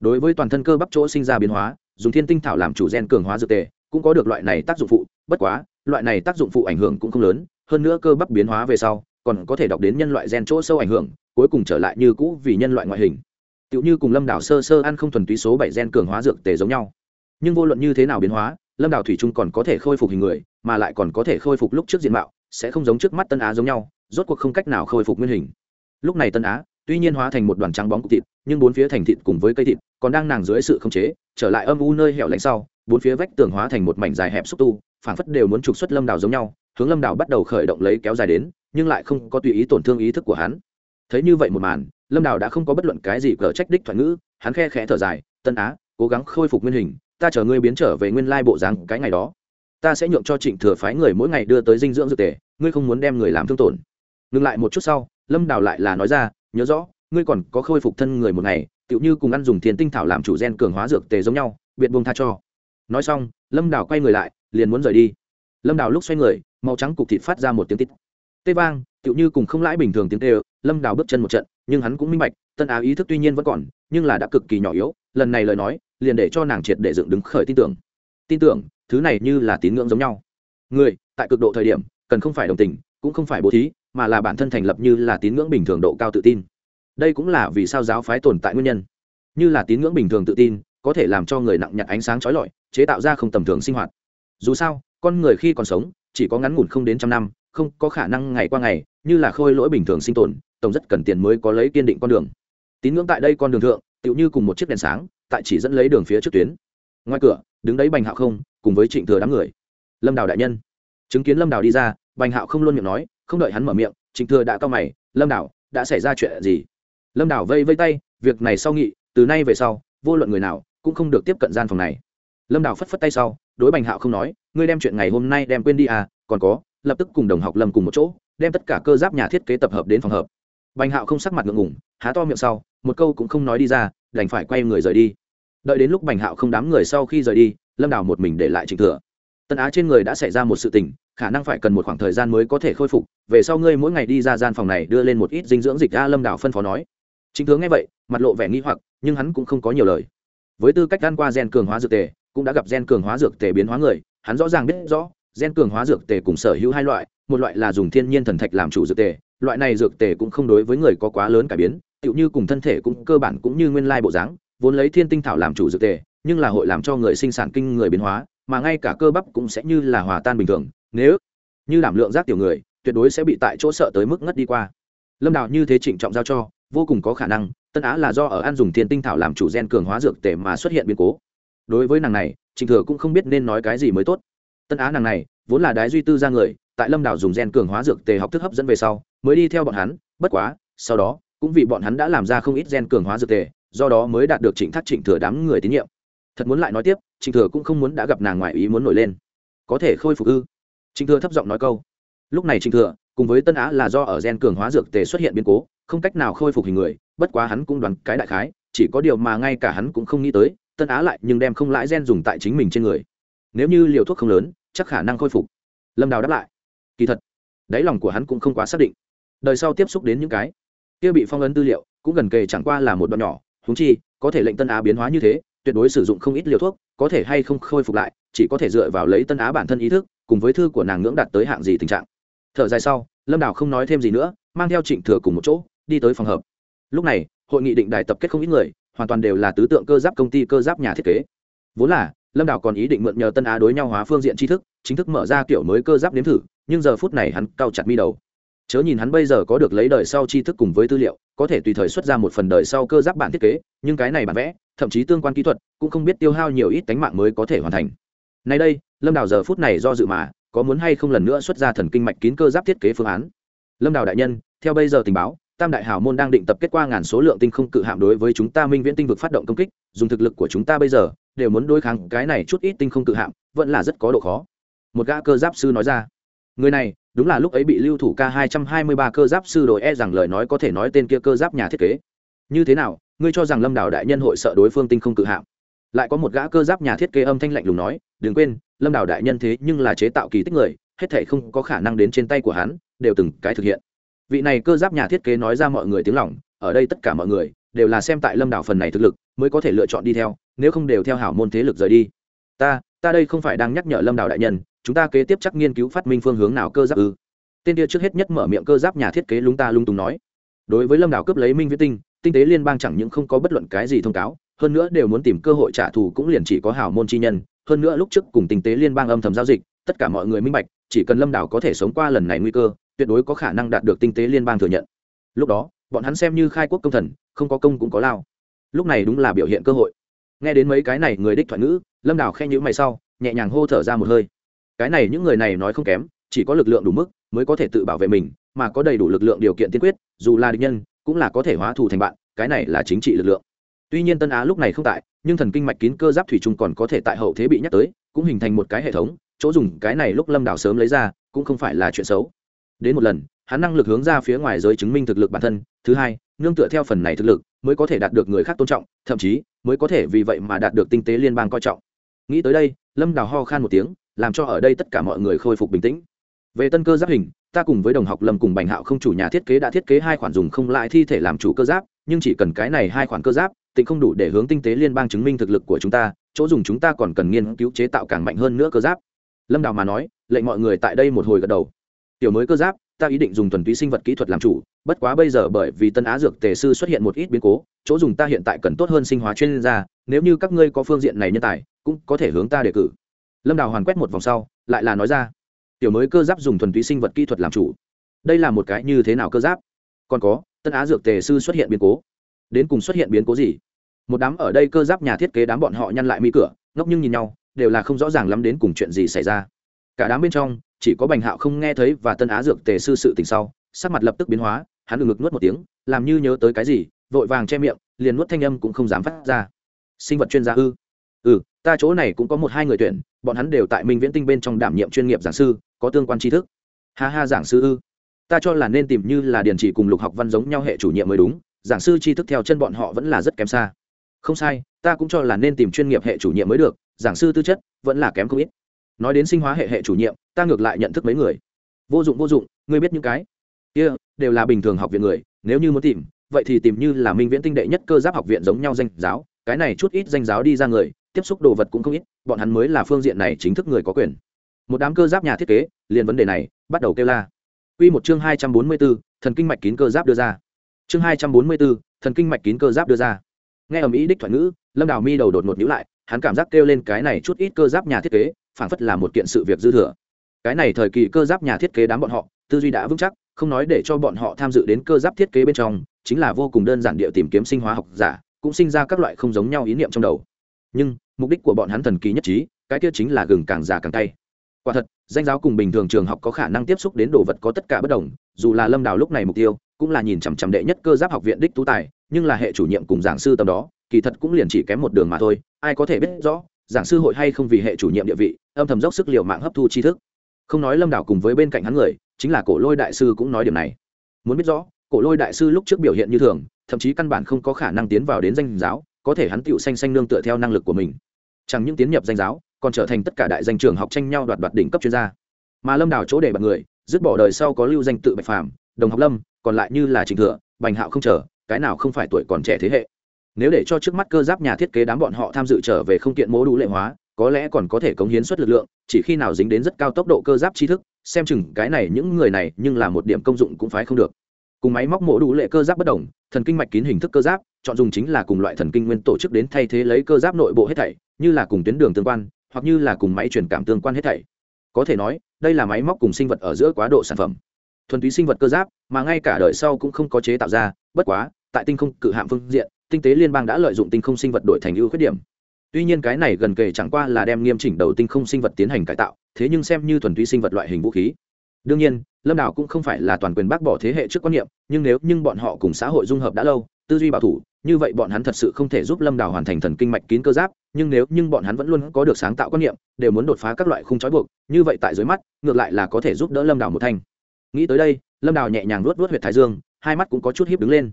Đối với toàn thân cơ bắp chỗ sinh ra biến hóa, dùng thiên tinh thảo làm chủ gen cường hóa dược tề, cũng có được loại này tác dụng phụ, bất quá, loại này tác dụng phụ ảnh hưởng cũng không lớn, hơn nữa cơ bắp biến hóa về sau còn có thể đọc đến nhân loại gen chỗ sâu ảnh hưởng, cuối cùng trở lại như cũ vì nhân loại ngoại hình. Tựu như cùng lâm đảo sơ sơ ăn không thuần túy số bảy gen cường hóa dược tề giống nhau. Nhưng vô luận như thế nào biến hóa, lâm đảo thủy trung còn có thể khôi phục hình người, mà lại còn có thể khôi phục lúc trước diện mạo, sẽ không giống trước mắt tân á giống nhau, rốt cuộc không cách nào khôi phục nguyên hình. Lúc này tân á, tuy nhiên hóa thành một đoàn trắng bóng cục thịt, nhưng bốn phía thành thịt cùng với cây thịt, còn đang nàng dưới sự khống chế, trở lại âm u nơi hẻo lánh sau, bốn phía vách tường hóa thành một mảnh dài hẹp xúc tu, phảng phất đều muốn trục xuất lâm đào giống nhau, hướng lâm đào bắt đầu khởi động lấy kéo dài đến nhưng lại không có tùy ý tổn thương ý thức của hắn. Thấy như vậy một màn, lâm đào đã không có bất luận cái gì cờ trách đích thoại ngữ, hắn khe khẽ thở dài, tân á, cố gắng khôi phục nguyên hình, ta chờ ngươi biến trở về nguyên lai bộ dáng cái ngày đó. Ta sẽ nhượng cho trịnh thừa phái người mỗi ngày đưa tới dinh dưỡng dược tề, ngươi không muốn đem người làm thương tổn. Ngừng lại một chút sau, lâm đào lại là nói ra, nhớ rõ, ngươi còn có khôi phục thân người một ngày, tựu như cùng ăn dùng thiền tinh thảo làm chủ gen cường hóa dược tề giống nhau, biệt buông tha cho. Nói xong, lâm đào quay người lại, liền muốn rời đi. Lâm đào lúc xoay người, màu trắng cục thịt phát ra một tiếng tít tê vang, tựu như cùng không lãi bình thường tiếng tê, lâm đào bước chân một trận, nhưng hắn cũng minh bạch, tân á ý thức tuy nhiên vẫn còn, nhưng là đã cực kỳ nhỏ yếu, lần này lời nói, liền để cho nàng triệt để dựng đứng khởi tin tưởng. Tin tưởng, thứ này như là tín ngưỡng giống nhau. Người, tại cực độ thời điểm, cần không phải đồng tình, cũng không phải bố thí, mà là bản thân thành lập như là tín ngưỡng bình thường độ cao tự tin. Đây cũng là vì sao giáo phái tồn tại nguyên nhân. Như là tín ngưỡng bình thường tự tin, có thể làm cho người nặng nhặt ánh sáng trói lọi, chế tạo ra không tầm thường sinh hoạt. Dù sao, con người khi còn sống, chỉ có ngắn ngủn không đến trăm năm không có khả năng ngày qua ngày, như là khôi lỗi bình thường sinh tồn, tổng rất cần tiền mới có lấy kiên định con đường. Tín ngưỡng tại đây con đường thượng, tựu như cùng một chiếc đèn sáng, tại chỉ dẫn lấy đường phía trước tuyến. Ngoài cửa, đứng đấy bành hạo không, cùng với trịnh thừa đám người. Lâm đào đại nhân. Chứng kiến lâm đào đi ra, bành hạo không luôn miệng nói, không đợi hắn mở miệng, trịnh thừa đã cao mày, lâm đào, đã xảy ra chuyện gì? Lâm đào vây vây tay, việc này sau nghị, từ nay về sau, vô luận người nào cũng không được tiếp cận gian phòng này. Lâm đào phất phất tay sau, đối bành hạo không nói, ngươi đem chuyện ngày hôm nay đem quên đi à còn có lập tức cùng đồng học lâm cùng một chỗ, đem tất cả cơ giáp nhà thiết kế tập hợp đến phòng hợp. Bành hạo không sắc mặt ngượng ngủng há to miệng sau, một câu cũng không nói đi ra, đành phải quay người rời đi. Đợi đến lúc bành hạo không đám người sau khi rời đi, lâm đào một mình để lại trịnh thừa. Tân á trên người đã xảy ra một sự tình, khả năng phải cần một khoảng thời gian mới có thể khôi phục, về sau ngươi mỗi ngày đi ra gian phòng này đưa lên một ít dinh dưỡng dịch a lâm đào phân phó nói. Chính tướng nghe vậy, mặt lộ vẻ nghi hoặc, nhưng hắn cũng không có nhiều lời. Với tư cách gan qua gen cường hóa dược tề, cũng đã gặp gen cường hóa dược tề biến hóa người, hắn rõ ràng biết rõ gen cường hóa dược tề cùng sở hữu hai loại, một loại là dùng thiên nhiên thần thạch làm chủ dược tề, loại này dược tề cũng không đối với người có quá lớn cải biến, tựu như cùng thân thể cũng cơ bản cũng như nguyên lai bộ dáng, vốn lấy thiên tinh thảo làm chủ dược tề, nhưng là hội làm cho người sinh sản kinh người biến hóa, mà ngay cả cơ bắp cũng sẽ như là hòa tan bình thường, nếu như đảm lượng rác tiểu người, tuyệt đối sẽ bị tại chỗ sợ tới mức ngất đi qua. Lâm đạo như thế trịnh trọng giao cho, vô cùng có khả năng, tân á là do ở ăn dùng thiên tinh thảo làm chủ gen cường hóa dược tề mà xuất hiện biến cố. Đối với nàng này, trịnh thừa cũng không biết nên nói cái gì mới tốt tân á nàng này, vốn là đái duy tư ra người, tại lâm đảo dùng gen cường hóa dược tề học thức hấp dẫn về sau, mới đi theo bọn hắn, bất quá, sau đó, cũng vì bọn hắn đã làm ra không ít gen cường hóa dược tề, do đó mới đạt được trịnh thác trịnh thừa đám người tín nhiệm. Thật muốn lại nói tiếp, trịnh thừa cũng không muốn đã gặp nàng ngoài ý muốn nổi lên. Có thể khôi phục ư? Trịnh thừa thấp giọng nói câu. Lúc này trịnh thừa, cùng với tân á là do ở gen cường hóa dược tề xuất hiện biến cố, không cách nào khôi phục hình người, bất quá hắn cũng đoán cái đại khái, chỉ có điều mà ngay cả hắn cũng không nghĩ tới, tân á lại nhưng đem không lãi gen dùng tại chính mình trên người. Nếu như liều thuốc không lớn chắc khả năng khôi phục. Lâm đào đáp lại, kỳ thật, đáy lòng của hắn cũng không quá xác định. Đời sau tiếp xúc đến những cái kia bị phong ấn tư liệu, cũng gần kề chẳng qua là một đoạn nhỏ húng chi, có thể lệnh tân á biến hóa như thế, tuyệt đối sử dụng không ít liều thuốc, có thể hay không khôi phục lại, chỉ có thể dựa vào lấy tân á bản thân ý thức, cùng với thư của nàng ngưỡng đạt tới hạng gì tình trạng. Thở dài sau, lâm đào không nói thêm gì nữa, mang theo trịnh thừa cùng một chỗ, đi tới phòng hợp lúc này, hội nghị định đài tập kết không ít người, hoàn toàn đều là tứ tượng cơ giáp công ty cơ giáp nhà thiết kế. Vốn là lâm đào còn ý định mượn nhờ tân á đối nhau hóa phương diện tri thức, chính thức mở ra kiểu mới cơ giáp nếm thử, nhưng giờ phút này hắn cao chặt mi đầu. Chớ nhìn hắn bây giờ có được lấy đời sau tri thức cùng với tư liệu, có thể tùy thời xuất ra một phần đời sau cơ giáp bản thiết kế, nhưng cái này bản vẽ, thậm chí tương quan kỹ thuật, cũng không biết tiêu hao nhiều ít tánh mạng mới có thể hoàn thành. Nay đây, lâm đào giờ phút này do dự mà, có muốn hay không lần nữa xuất ra thần kinh mạch kín cơ giáp thiết kế phương án. Lâm đào đại nhân, theo bây giờ tình báo, tam đại hào môn đang định tập kết qua ngàn số lượng tinh không cự hạm đối với chúng ta minh viễn tinh vực phát động công kích, dùng thực lực của chúng ta bây giờ đều muốn đối kháng cái này chút ít tinh không tự hạm, vẫn là rất có độ khó. Một gã cơ giáp sư nói ra. Người này, đúng là lúc ấy bị lưu thủ k hai trăm hai mươi ba cơ giáp sư đội e rằng lời nói có thể nói tên kia cơ giáp nhà thiết kế. Như thế nào, ngươi cho rằng lâm đảo đại nhân hội sợ đối phương tinh không cự hạm? Lại có một gã cơ giáp nhà thiết kế âm thanh lạnh lùng nói, đừng quên, lâm đảo đại nhân thế nhưng là chế tạo kỳ tích người, hết thể không có khả năng đến trên tay của hắn, đều từng cái thực hiện. Vị này cơ giáp nhà thiết kế nói ra mọi người tiếng lòng, ở đây tất cả mọi người đều là xem tại lâm đảo phần này thực lực, mới có thể lựa chọn đi theo, nếu không đều theo hảo môn thế lực rời đi. Ta ta đây không phải đang nhắc nhở lâm đảo đại nhân, chúng ta kế tiếp chắc nghiên cứu phát minh phương hướng nào cơ giáp ư? Tên kia trước hết nhất mở miệng cơ giáp nhà thiết kế lúng ta lung tùng nói. Đối với lâm đảo cướp lấy minh viễn tinh tinh tế liên bang chẳng những không có bất luận cái gì thông cáo, hơn nữa đều muốn tìm cơ hội trả thù cũng liền chỉ có hảo môn chi nhân, hơn nữa lúc trước cùng tinh tế liên bang âm thầm giao dịch, tất cả mọi người minh bạch, chỉ cần lâm đảo có thể sống qua lần này nguy cơ, tuyệt đối có khả năng đạt được tinh tế liên bang thừa nhận. Lúc đó bọn hắn xem như khai quốc công thần, không có công cũng có lao. Lúc này đúng là biểu hiện cơ hội. Nghe đến mấy cái này người đích thoại ngữ, lâm đào khen nhữ mày sau, nhẹ nhàng hô thở ra một hơi. Cái này những người này nói không kém, chỉ có lực lượng đủ mức mới có thể tự bảo vệ mình, mà có đầy đủ lực lượng điều kiện tiên quyết, dù là địch nhân, cũng là có thể hóa thù thành bạn, cái này là chính trị lực lượng. Tuy nhiên tân á lúc này không tại, nhưng thần kinh mạch kín cơ giáp thủy chung còn có thể tại hậu thế bị nhắc tới, cũng hình thành một cái hệ thống, chỗ dùng cái này lúc lâm đào sớm lấy ra, cũng không phải là chuyện xấu. Đến một lần hắn năng lực hướng ra phía ngoài giới chứng minh thực lực bản thân, thứ hai, nương tựa theo phần này thực lực, mới có thể đạt được người khác tôn trọng, thậm chí, mới có thể vì vậy mà đạt được tinh tế liên bang coi trọng. Nghĩ tới đây, lâm đào ho khan một tiếng, làm cho ở đây tất cả mọi người khôi phục bình tĩnh. Về tân cơ giáp hình, ta cùng với đồng học lâm cùng bành hạo không chủ nhà thiết kế đã thiết kế hai khoản dùng không lại thi thể làm chủ cơ giáp, nhưng chỉ cần cái này hai khoản cơ giáp tỉnh không đủ để hướng tinh tế liên bang chứng minh thực lực của chúng ta, chỗ dùng chúng ta còn cần nghiên cứu chế tạo càng mạnh hơn nữa cơ giáp. Lâm đào mà nói, lệnh mọi người tại đây một hồi gật đầu. Tiểu mới cơ giáp ta ý định dùng thuần túy sinh vật kỹ thuật làm chủ, bất quá bây giờ bởi vì tân á dược tề sư xuất hiện một ít biến cố, chỗ dùng ta hiện tại cần tốt hơn sinh hóa chuyên gia, nếu như các ngươi có phương diện này nhân tài, cũng có thể hướng ta đề cử. Lâm đào hoàn quét một vòng sau, lại là nói ra, tiểu mới cơ giáp dùng thuần túy sinh vật kỹ thuật làm chủ. Đây là một cái như thế nào cơ giáp? Còn có, tân á dược tề sư xuất hiện biến cố. Đến cùng xuất hiện biến cố gì? Một đám ở đây cơ giáp nhà thiết kế đám bọn họ nhăn lại mi cửa, ngốc nhưng nhìn nhau, đều là không rõ ràng lắm đến cùng chuyện gì xảy ra cả đám bên trong, chỉ có bành hạo không nghe thấy và tân á dược tề sư sự tình sau, sắc mặt lập tức biến hóa, hắn được ngực nuốt một tiếng, làm như nhớ tới cái gì, vội vàng che miệng, liền nuốt thanh âm cũng không dám phát ra. Sinh vật chuyên gia ư? Ừ ta chỗ này cũng có một hai người tuyển, bọn hắn đều tại minh viễn tinh bên trong đảm nhiệm chuyên nghiệp giảng sư, có tương quan tri thức. Ha ha, giảng sư ư? Ta cho là nên tìm như là điền chỉ cùng lục học văn giống nhau hệ chủ nhiệm mới đúng, giảng sư tri thức theo chân bọn họ vẫn là rất kém xa. Không sai, ta cũng cho là nên tìm chuyên nghiệp hệ chủ nhiệm mới được, giảng sư tư chất vẫn là kém không ít nói đến sinh hóa hệ hệ chủ nhiệm ta ngược lại nhận thức mấy người vô dụng vô dụng ngươi biết những cái kia、yeah, đều là bình thường học viện người nếu như muốn tìm vậy thì tìm như là minh viễn tinh đệ nhất cơ giáp học viện giống nhau danh giáo cái này chút ít danh giáo đi ra người tiếp xúc đồ vật cũng không ít bọn hắn mới là phương diện này chính thức người có quyền một đám cơ giáp nhà thiết kế liền vấn đề này bắt đầu kêu la Quy một chương hai trăm bốn mươi 244, thần kinh mạch kín cơ giáp đưa ra. Chương hai trăm bốn mươi 244, thần kinh mạch kín cơ giáp đưa ra. Nghe ầm ĩ đích thoại ngữ, Lâm Đào mi đầu đột ngột nhíu lại, hắn cảm giác kêu lên cái này chút ít cơ giáp nhà thiết kế, phảng phất là một kiện sự việc dư thừa. Cái này thời kỳ cơ giáp nhà thiết kế đám bọn họ, tư duy đã vững chắc, không nói để cho bọn họ tham dự đến cơ giáp thiết kế bên trong, chính là vô cùng đơn giản địa tìm kiếm sinh hóa học giả, cũng sinh ra các loại không giống nhau ý niệm trong đầu. Nhưng, mục đích của bọn hắn thần kỳ nhất trí, cái kia chính là gừng càng già càng cay quả thật danh giáo cùng bình thường trường học có khả năng tiếp xúc đến đồ vật có tất cả bất đồng dù là lâm đào lúc này mục tiêu cũng là nhìn chằm chằm đệ nhất cơ giáp học viện đích tú tài nhưng là hệ chủ nhiệm cùng giảng sư tầm đó kỳ thật cũng liền chỉ kém một đường mà thôi ai có thể biết rõ giảng sư hội hay không vì hệ chủ nhiệm địa vị, âm thầm dốc sức liều mạng hấp thu tri thức. Không nói lâm đảo cùng với bên cạnh hắn người, chính là cổ lôi đại sư cũng nói điểm này. Muốn biết rõ, cổ lôi đại sư lúc trước biểu hiện như thường, thậm chí căn bản không có khả năng tiến vào đến danh giáo, có thể hắn tựu xanh xanh nương tựa theo năng lực của mình. Chẳng những tiến nhập danh giáo, còn trở thành tất cả đại danh trường học tranh nhau đoạt đoạt đỉnh cấp chuyên gia. Mà lâm đảo chỗ để bật người, dứt bỏ đời sau có lưu danh tự bạch phàm, đồng học lâm, còn lại như là trình thừa, bành hạo không chờ, cái nào không phải tuổi còn trẻ thế hệ nếu để cho trước mắt cơ giáp nhà thiết kế đám bọn họ tham dự trở về không kiện mố đủ lệ hóa, có lẽ còn có thể cống hiến suất lực lượng, chỉ khi nào dính đến rất cao tốc độ cơ giáp tri thức, xem chừng cái này những người này nhưng là một điểm công dụng cũng phải không được. Cùng máy móc mổ đủ lệ cơ giáp bất đồng, thần kinh mạch kín hình thức cơ giáp, chọn dùng chính là cùng loại thần kinh nguyên tổ chức đến thay thế lấy cơ giáp nội bộ hết thảy, như là cùng tuyến đường tương quan, hoặc như là cùng máy truyền cảm tương quan hết thảy. Có thể nói, đây là máy móc cùng sinh vật ở giữa quá độ sản phẩm. Thuần túy sinh vật cơ giáp, mà ngay cả đời sau cũng không có chế tạo ra, bất quá, tại tinh không cự hạm phương diện tinh tế liên bang đã lợi dụng tinh không sinh vật đổi thành ưu khuyết điểm. Tuy nhiên cái này gần kề chẳng qua là đem nghiêm chỉnh đầu tinh không sinh vật tiến hành cải tạo, thế nhưng xem như thuần túy sinh vật loại hình vũ khí. Đương nhiên, lâm đảo cũng không phải là toàn quyền bác bỏ thế hệ trước quan niệm, nhưng nếu nhưng bọn họ cùng xã hội dung hợp đã lâu, tư duy bảo thủ, như vậy bọn hắn thật sự không thể giúp lâm đảo hoàn thành thần kinh mạch kín cơ giáp, nhưng nếu nhưng bọn hắn vẫn luôn có được sáng tạo quan niệm, đều muốn đột phá các loại khung trói buộc, như vậy tại dưới mắt, ngược lại là có thể giúp đỡ lâm đảo một thanh. Nghĩ tới đây, lâm đảo nhẹ nhàng luốt luốt huyệt thái dương, hai mắt cũng có chút hiếp đứng lên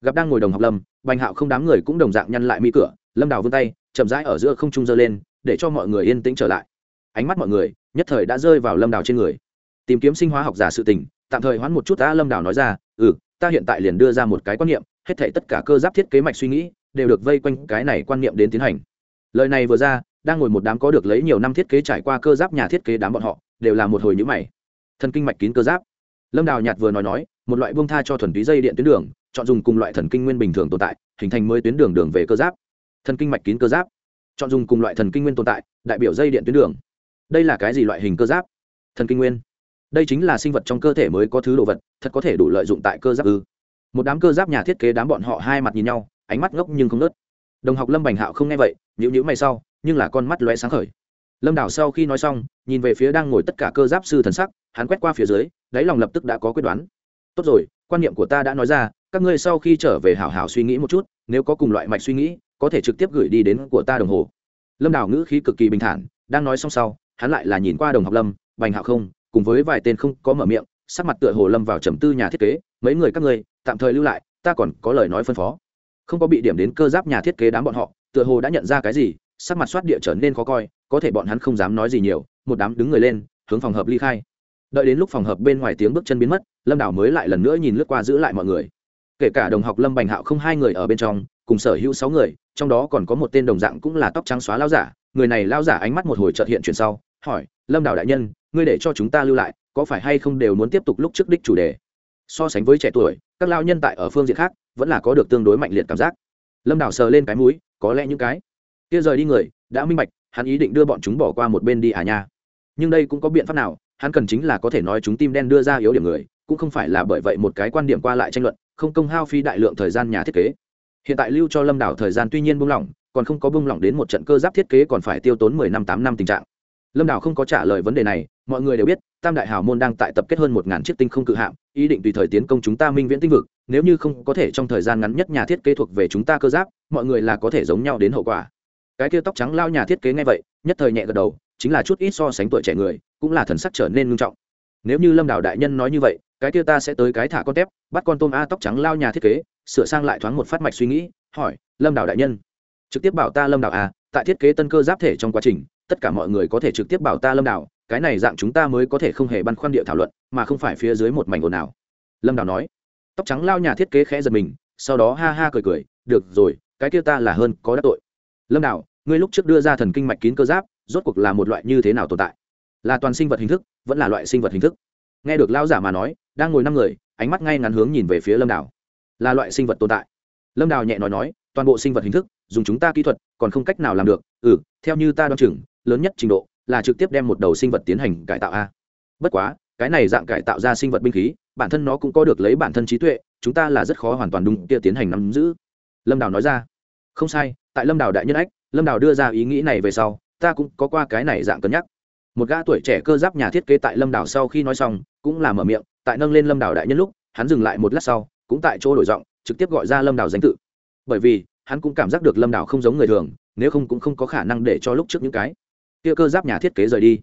gặp đang ngồi đồng học lâm, bành hạo không đám người cũng đồng dạng nhăn lại mi cửa, lâm đào vươn tay, chậm rãi ở giữa không trung dơ lên, để cho mọi người yên tĩnh trở lại. Ánh mắt mọi người nhất thời đã rơi vào lâm đào trên người. Tìm kiếm sinh hóa học giả sự tình, tạm thời hoãn một chút ta lâm đào nói ra ừ ta hiện tại liền đưa ra một cái quan niệm, hết thể tất cả cơ giáp thiết kế mạch suy nghĩ đều được vây quanh cái này quan niệm đến tiến hành. Lời này vừa ra, đang ngồi một đám có được lấy nhiều năm thiết kế trải qua cơ giáp nhà thiết kế đám bọn họ, đều là một hồi nhữ mày. Thần kinh mạch kín cơ giáp. Lâm đào nhạt vừa nói nói, một loại bông tha cho thuần túy dây điện tuyến đường chọn dùng cùng loại thần kinh nguyên bình thường tồn tại, hình thành mới tuyến đường đường về cơ giáp. Thần kinh mạch kín cơ giáp. Chọn dùng cùng loại thần kinh nguyên tồn tại, đại biểu dây điện tuyến đường. Đây là cái gì loại hình cơ giáp? Thần kinh nguyên. Đây chính là sinh vật trong cơ thể mới có thứ đồ vật, thật có thể đủ lợi dụng tại cơ giáp ư. Một đám cơ giáp nhà thiết kế đám bọn họ hai mặt nhìn nhau, ánh mắt ngốc nhưng không nớt đồng học lâm bành hạo không nghe vậy nhữ nhữ mày sau, nhưng là con mắt lóe sáng khởi. Lâm đảo sau khi nói xong, nhìn về phía đang ngồi tất cả cơ giáp sư thần sắc, hắn quét qua phía dưới, đáy lòng lập tức đã có quyết đoán. Tốt rồi, quan niệm của ta đã nói ra các ngươi sau khi trở về hảo hảo suy nghĩ một chút, nếu có cùng loại mạch suy nghĩ, có thể trực tiếp gửi đi đến của ta đồng hồ. Lâm đảo ngữ khí cực kỳ bình thản, đang nói xong sau, hắn lại là nhìn qua đồng học lâm, bành hạo không, cùng với vài tên không có mở miệng, sắc mặt tựa hồ lâm vào trầm tư nhà thiết kế, mấy người các ngươi, tạm thời lưu lại, ta còn có lời nói phân phó. Không có bị điểm đến cơ giáp nhà thiết kế đám bọn họ, tựa hồ đã nhận ra cái gì, sắc mặt soát địa trở nên khó coi, có thể bọn hắn không dám nói gì nhiều, một đám đứng người lên, hướng phòng hợp ly khai. Đợi đến lúc phòng hợp bên ngoài tiếng bước chân biến mất, lâm đảo mới lại lần nữa nhìn lướt qua giữ lại mọi người kể cả đồng học lâm bành hạo không hai người ở bên trong, cùng sở hữu sáu người, trong đó còn có một tên đồng dạng cũng là tóc trắng xóa lao giả, người này lao giả ánh mắt một hồi trợt hiện chuyển sau, hỏi, lâm đảo đại nhân, ngươi để cho chúng ta lưu lại, có phải hay không đều muốn tiếp tục lúc trước đích chủ đề? So sánh với trẻ tuổi, các lao nhân tại ở phương diện khác vẫn là có được tương đối mạnh liệt cảm giác. Lâm đảo sờ lên cái mũi, có lẽ những cái kia rời đi người, đã minh bạch, hắn ý định đưa bọn chúng bỏ qua một bên đi à nha. Nhưng đây cũng có biện pháp nào, hắn cần chính là có thể nói chúng tim đen đưa ra yếu điểm người, cũng không phải là bởi vậy một cái quan điểm qua lại tranh luận không công hao phí đại lượng thời gian nhà thiết kế. Hiện tại lưu cho lâm đảo thời gian tuy nhiên buông lỏng, còn không có buông lỏng đến một trận cơ giáp thiết kế còn phải tiêu tốn mười năm, tám năm tình trạng. Lâm đảo không có trả lời vấn đề này, mọi người đều biết, tam đại hào môn đang tại tập kết hơn một ngàn chiếc tinh không cự hạm, ý định tùy thời tiến công chúng ta minh viễn tinh vực, nếu như không có thể trong thời gian ngắn nhất nhà thiết kế thuộc về chúng ta cơ giáp, mọi người là có thể giống nhau đến hậu quả. Cái kia tóc trắng lao nhà thiết kế ngay vậy, nhất thời nhẹ gật đầu, chính là chút ít so sánh tuổi trẻ người, cũng là thần sắc trở nên ngưng trọng. Nếu như lâm đảo đại nhân nói như vậy cái kia ta sẽ tới cái thả con tép bắt con tôm a tóc trắng lao nhà thiết kế sửa sang lại thoáng một phát mạch suy nghĩ hỏi lâm đảo đại nhân trực tiếp bảo ta lâm đảo a à, tại thiết kế tân cơ giáp thể trong quá trình tất cả mọi người có thể trực tiếp bảo ta lâm đảo, cái này dạng chúng ta mới có thể không hề băn khoăn địa thảo luận mà không phải phía dưới một mảnh ồn nào lâm đảo nói. Tóc trắng lao nhà thiết kế khẽ giật mình sau đó ha ha cười cười được rồi cái kia ta là hơn có đắc tội. Lâm đảo, ngươi lúc trước đưa ra thần kinh mạch kín cơ giáp rốt cuộc là một loại như thế nào tồn tại? Là toàn sinh vật hình thức vẫn là loại sinh vật hình thức nghe được lao giả mà nói, đang ngồi năm người, ánh mắt ngay ngắn hướng nhìn về phía lâm đào. Là loại sinh vật tồn tại. Lâm đào nhẹ nói nói, toàn bộ sinh vật hình thức, dùng chúng ta kỹ thuật, còn không cách nào làm được. Ừ theo như ta đoán chừng, lớn nhất trình độ là trực tiếp đem một đầu sinh vật tiến hành cải tạo a. Bất quá, cái này dạng cải tạo ra sinh vật binh khí, bản thân nó cũng có được lấy bản thân trí tuệ, chúng ta là rất khó hoàn toàn đúng kia tiến hành nắm giữ. Lâm đào nói ra. Không sai, tại lâm đào đại nhân ách, lâm đào đưa ra ý nghĩ này về sau, ta cũng có qua cái này dạng cân nhắc một gã tuổi trẻ cơ giáp nhà thiết kế tại lâm đảo sau khi nói xong, cũng là mở miệng, tại nâng lên lâm đảo đại nhân lúc, hắn dừng lại một lát sau, cũng tại chỗ đổi giọng, trực tiếp gọi ra lâm đảo danh tự. Bởi vì, hắn cũng cảm giác được lâm đảo không giống người thường, nếu không cũng không có khả năng để cho lúc trước những cái kia cơ giáp nhà thiết kế rời đi.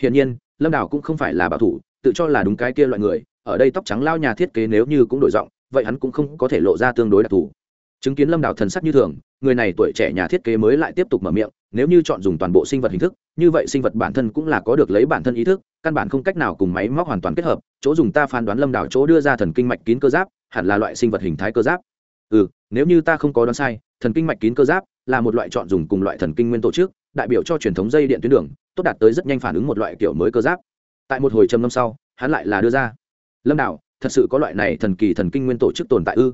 Hiển nhiên, lâm đảo cũng không phải là bảo thủ, tự cho là đúng cái kia loại người, ở đây tóc trắng lao nhà thiết kế nếu như cũng đổi giọng, vậy hắn cũng không có thể lộ ra tương đối đặc thù chứng kiến lâm đào thần sắc như thường, người này tuổi trẻ nhà thiết kế mới lại tiếp tục mở miệng, nếu như chọn dùng toàn bộ sinh vật hình thức, như vậy sinh vật bản thân cũng là có được lấy bản thân ý thức, căn bản không cách nào cùng máy móc hoàn toàn kết hợp, chỗ dùng ta phán đoán lâm đảo chỗ đưa ra thần kinh mạch kín cơ giáp, hẳn là loại sinh vật hình thái cơ giáp. Ừ nếu như ta không có đoán sai, thần kinh mạch kín cơ giáp là một loại chọn dùng cùng loại thần kinh nguyên tổ chức, đại biểu cho truyền thống dây điện tuyến đường, tốt đạt tới rất nhanh phản ứng một loại kiểu mới cơ giáp. Tại một hồi trầm năm sau, hắn lại là đưa ra. Lâm đảo, thật sự có loại này thần kỳ thần kinh nguyên tổ chức tồn tại ư?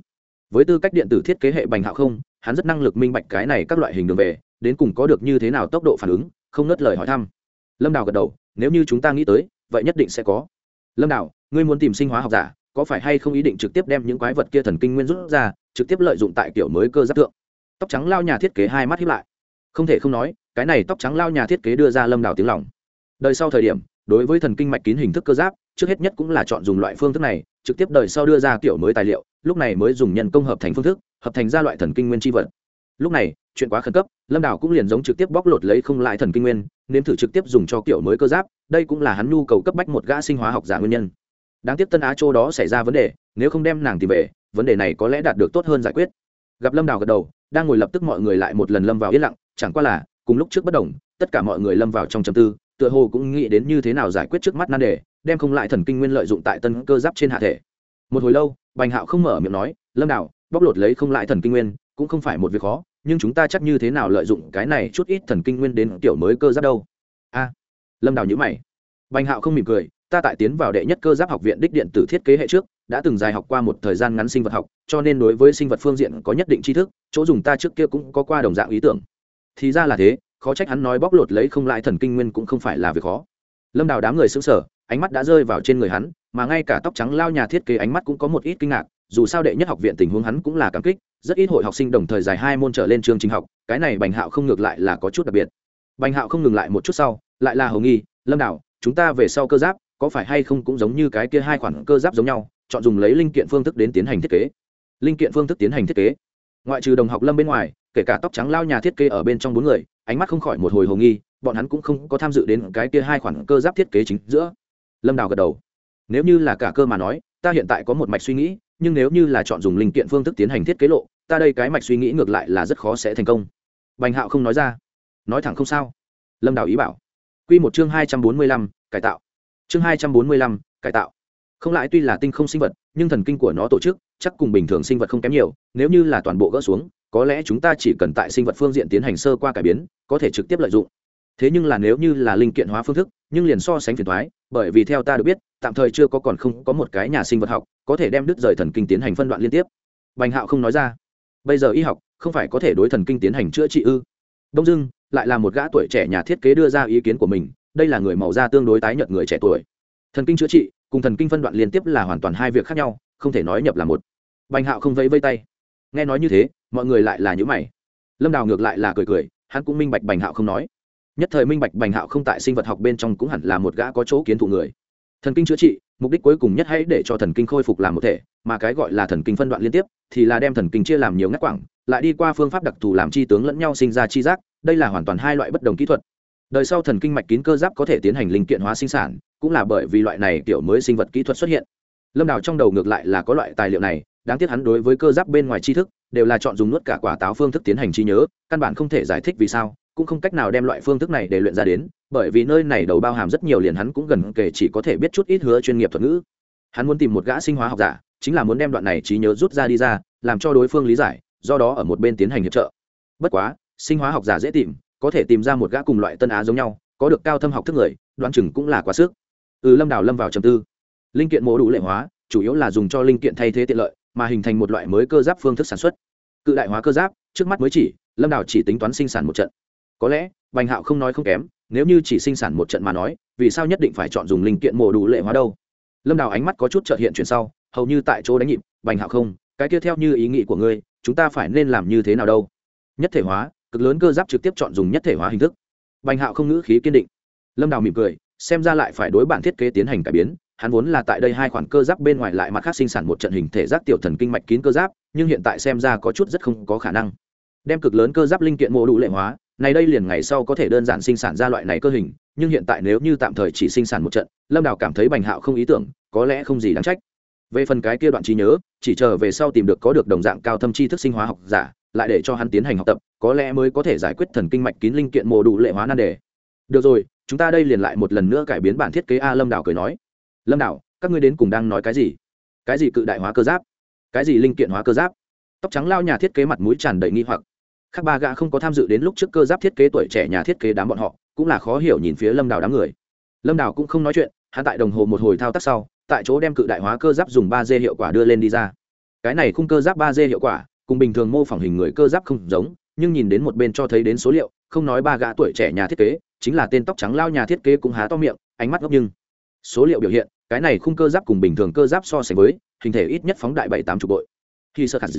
Với tư cách điện tử thiết kế hệ bành hạo không, hắn rất năng lực minh bạch cái này các loại hình đường về, đến cùng có được như thế nào tốc độ phản ứng, không nớt lời hỏi thăm. Lâm đào gật đầu, nếu như chúng ta nghĩ tới, vậy nhất định sẽ có. Lâm đào, ngươi muốn tìm sinh hóa học giả, có phải hay không ý định trực tiếp đem những quái vật kia thần kinh nguyên rút ra, trực tiếp lợi dụng tại kiểu mới cơ giáp tượng? Tóc trắng lao nhà thiết kế hai mắt hiếp lại. Không thể không nói, cái này tóc trắng lao nhà thiết kế đưa ra lâm đào tiếng lòng. Đời sau thời điểm, đối với thần kinh mạch kín hình thức cơ giáp, trước hết nhất cũng là chọn dùng loại phương thức này trực tiếp đời sau đưa ra kiểu mới tài liệu, lúc này mới dùng nhân công hợp thành phương thức, hợp thành ra loại thần kinh nguyên tri vật. Lúc này, chuyện quá khẩn cấp, lâm đào cũng liền giống trực tiếp bóc lột lấy không lại thần kinh nguyên, nếm thử trực tiếp dùng cho kiểu mới cơ giáp, đây cũng là hắn nhu cầu cấp bách một gã sinh hóa học giả nguyên nhân. Đáng tiếc tân á châu đó xảy ra vấn đề, nếu không đem nàng tìm về, vấn đề này có lẽ đạt được tốt hơn giải quyết. Gặp lâm đào gật đầu, đang ngồi lập tức mọi người lại một lần lâm vào yên lặng, chẳng qua là, cùng lúc trước bất đồng, tất cả mọi người lâm vào trong trầm tư, tựa hồ cũng nghĩ đến như thế nào giải quyết trước mắt nan đề đem không lại thần kinh nguyên lợi dụng tại tân cơ giáp trên hạ thể. Một hồi lâu, bành hạo không mở miệng nói, lâm đào, bóc lột lấy không lại thần kinh nguyên, cũng không phải một việc khó, nhưng chúng ta chắc như thế nào lợi dụng cái này chút ít thần kinh nguyên đến tiểu mới cơ giáp đâu? A. Lâm đào nhữ mày. Bành hạo không mỉm cười, ta tại tiến vào đệ nhất cơ giáp học viện đích điện tử thiết kế hệ trước, đã từng dài học qua một thời gian ngắn sinh vật học, cho nên đối với sinh vật phương diện có nhất định tri thức, chỗ dùng ta trước kia cũng có qua đồng dạng ý tưởng. Thì ra là thế, khó trách hắn nói bóc lột lấy không lại thần kinh nguyên cũng không phải là việc khó. Lâm đào đám người xứng sở ánh mắt đã rơi vào trên người hắn, mà ngay cả tóc trắng lao nhà thiết kế ánh mắt cũng có một ít kinh ngạc, dù sao đệ nhất học viện tình huống hắn cũng là cảm kích, rất ít hội học sinh đồng thời dài hai môn trở lên trường trình học, cái này bành hạo không ngược lại là có chút đặc biệt. Bành hạo không ngừng lại một chút sau, lại là hầu nghi, lâm đảo, chúng ta về sau cơ giáp, có phải hay không cũng giống như cái kia hai khoản cơ giáp giống nhau, chọn dùng lấy linh kiện phương thức đến tiến hành thiết kế. Linh kiện phương thức tiến hành thiết kế. Ngoại trừ đồng học lâm bên ngoài, kể cả tóc trắng lao nhà thiết kế ở bên trong bốn người, ánh mắt không khỏi một hồi hồ nghi, bọn hắn cũng không có tham dự đến cái kia hai khoản cơ giáp thiết kế chính giữa lâm đào gật đầu. Nếu như là cả cơ mà nói, ta hiện tại có một mạch suy nghĩ, nhưng nếu như là chọn dùng linh kiện phương thức tiến hành thiết kế lộ, ta đây cái mạch suy nghĩ ngược lại là rất khó sẽ thành công. Bành hạo không nói ra. Nói thẳng không sao. Lâm đào ý bảo. Q một chương hai trăm bốn mươi lăm, cải tạo. Chương hai trăm bốn mươi lăm, cải tạo. Không lại tuy là tinh không sinh vật, nhưng thần kinh của nó tổ chức, chắc cùng bình thường sinh vật không kém nhiều, nếu như là toàn bộ gỡ xuống, có lẽ chúng ta chỉ cần tại sinh vật phương diện tiến hành sơ qua cải biến, có thể trực tiếp lợi dụng. Thế nhưng là nếu như là linh kiện hóa phương thức, nhưng liền so sánh phiền thoái bởi vì theo ta được biết, tạm thời chưa có còn không có một cái nhà sinh vật học có thể đem đứt rời thần kinh tiến hành phân đoạn liên tiếp. Bành hạo không nói ra. Bây giờ y học không phải có thể đối thần kinh tiến hành chữa trị ư? Đông dưng lại là một gã tuổi trẻ nhà thiết kế đưa ra ý kiến của mình, đây là người màu da tương đối tái nhợt người trẻ tuổi. Thần kinh chữa trị cùng thần kinh phân đoạn liên tiếp là hoàn toàn hai việc khác nhau, không thể nói nhập là một. Bành hạo không vẫy vây tay. Nghe nói như thế, mọi người lại là những mày. Lâm đào ngược lại là cười cười, hắn cũng minh bạch bành hạo không nói nhất thời minh bạch bành hạo không tại sinh vật học bên trong cũng hẳn là một gã có chỗ kiến thụ người. Thần kinh chữa trị, mục đích cuối cùng nhất hãy để cho thần kinh khôi phục làm một thể, mà cái gọi là thần kinh phân đoạn liên tiếp, thì là đem thần kinh chia làm nhiều ngắt quảng lại đi qua phương pháp đặc thù làm chi tướng lẫn nhau sinh ra chi giác, đây là hoàn toàn hai loại bất đồng kỹ thuật. Đời sau thần kinh mạch kín cơ giáp có thể tiến hành linh kiện hóa sinh sản, cũng là bởi vì loại này kiểu mới sinh vật kỹ thuật xuất hiện. Lâm đào trong đầu ngược lại là có loại tài liệu này, đáng tiếc hắn đối với cơ giáp bên ngoài tri thức, đều là chọn dùng nuốt cả quả táo phương thức tiến hành trí nhớ, căn bản không thể giải thích vì sao cũng không cách nào đem loại phương thức này để luyện ra đến, bởi vì nơi này đầu bao hàm rất nhiều liền hắn cũng gần kể chỉ có thể biết chút ít hứa chuyên nghiệp thuật ngữ. Hắn muốn tìm một gã sinh hóa học giả, chính là muốn đem đoạn này trí nhớ rút ra đi ra, làm cho đối phương lý giải, do đó ở một bên tiến hành hiệp trợ. Bất quá, sinh hóa học giả dễ tìm, có thể tìm ra một gã cùng loại tân á giống nhau, có được cao thâm học thức người, đoán chừng cũng là quá sức. Ừ lâm đào lâm vào trầm tư. Linh kiện mô đủ lệ hóa, chủ yếu là dùng cho linh kiện thay thế tiện lợi, mà hình thành một loại mới cơ giáp phương thức sản xuất. Cự đại hóa cơ giáp, trước mắt mới chỉ, lâm đào chỉ tính toán sinh sản một trận có lẽ, bành hạo không nói không kém, nếu như chỉ sinh sản một trận mà nói, vì sao nhất định phải chọn dùng linh kiện mổ đủ lệ hóa đâu? Lâm đào ánh mắt có chút trợt hiện chuyện sau, hầu như tại chỗ đánh nhịp, bành hạo không, cái kia theo như ý nghĩ của ngươi, chúng ta phải nên làm như thế nào đâu? Nhất thể hóa, cực lớn cơ giáp trực tiếp chọn dùng nhất thể hóa hình thức. Bành hạo không ngữ khí kiên định. Lâm đào mỉm cười, xem ra lại phải đối bản thiết kế tiến hành cải biến. Hắn vốn là tại đây hai khoản cơ giáp bên ngoài lại mặt khác sinh sản một trận hình thể giáp tiểu thần kinh mạch kín cơ giáp, nhưng hiện tại xem ra có chút rất không có khả năng. Đem cực lớn cơ giáp linh kiện mô đủ lệ hóa này đây liền ngày sau có thể đơn giản sinh sản ra loại này cơ hình, nhưng hiện tại nếu như tạm thời chỉ sinh sản một trận, lâm đào cảm thấy bành hạo không ý tưởng, có lẽ không gì đáng trách. Về phần cái kia đoạn trí nhớ, chỉ chờ về sau tìm được có được đồng dạng cao thâm tri thức sinh hóa học giả, lại để cho hắn tiến hành học tập, có lẽ mới có thể giải quyết thần kinh mạch kín linh kiện mô đủ lệ hóa nan đề. Được rồi, chúng ta đây liền lại một lần nữa cải biến bản thiết kế a lâm đảo cười nói. Lâm đảo các ngươi đến cùng đang nói cái gì? Cái gì cự đại hóa cơ giáp? Cái gì linh kiện hóa cơ giáp? Tóc trắng lao nhà thiết kế mặt mũi tràn đầy nghi hoặc các ba gã không có tham dự đến lúc trước cơ giáp thiết kế tuổi trẻ nhà thiết kế đám bọn họ, cũng là khó hiểu nhìn phía lâm đào đám người. Lâm đào cũng không nói chuyện, hắn tại đồng hồ một hồi thao tác sau, tại chỗ đem cự đại hóa cơ giáp dùng ba d hiệu quả đưa lên đi ra. Cái này khung cơ giáp ba d hiệu quả, cùng bình thường mô phỏng hình người cơ giáp không giống, nhưng nhìn đến một bên cho thấy đến số liệu, không nói ba gã tuổi trẻ nhà thiết kế, chính là tên tóc trắng lao nhà thiết kế cũng há to miệng, ánh mắt ngốc nhưng. Số liệu biểu hiện, cái này khung cơ giáp cùng bình thường cơ giáp so sánh với, hình thể ít nhất phóng đại bảy tám chục bội. Khi sơ khẳng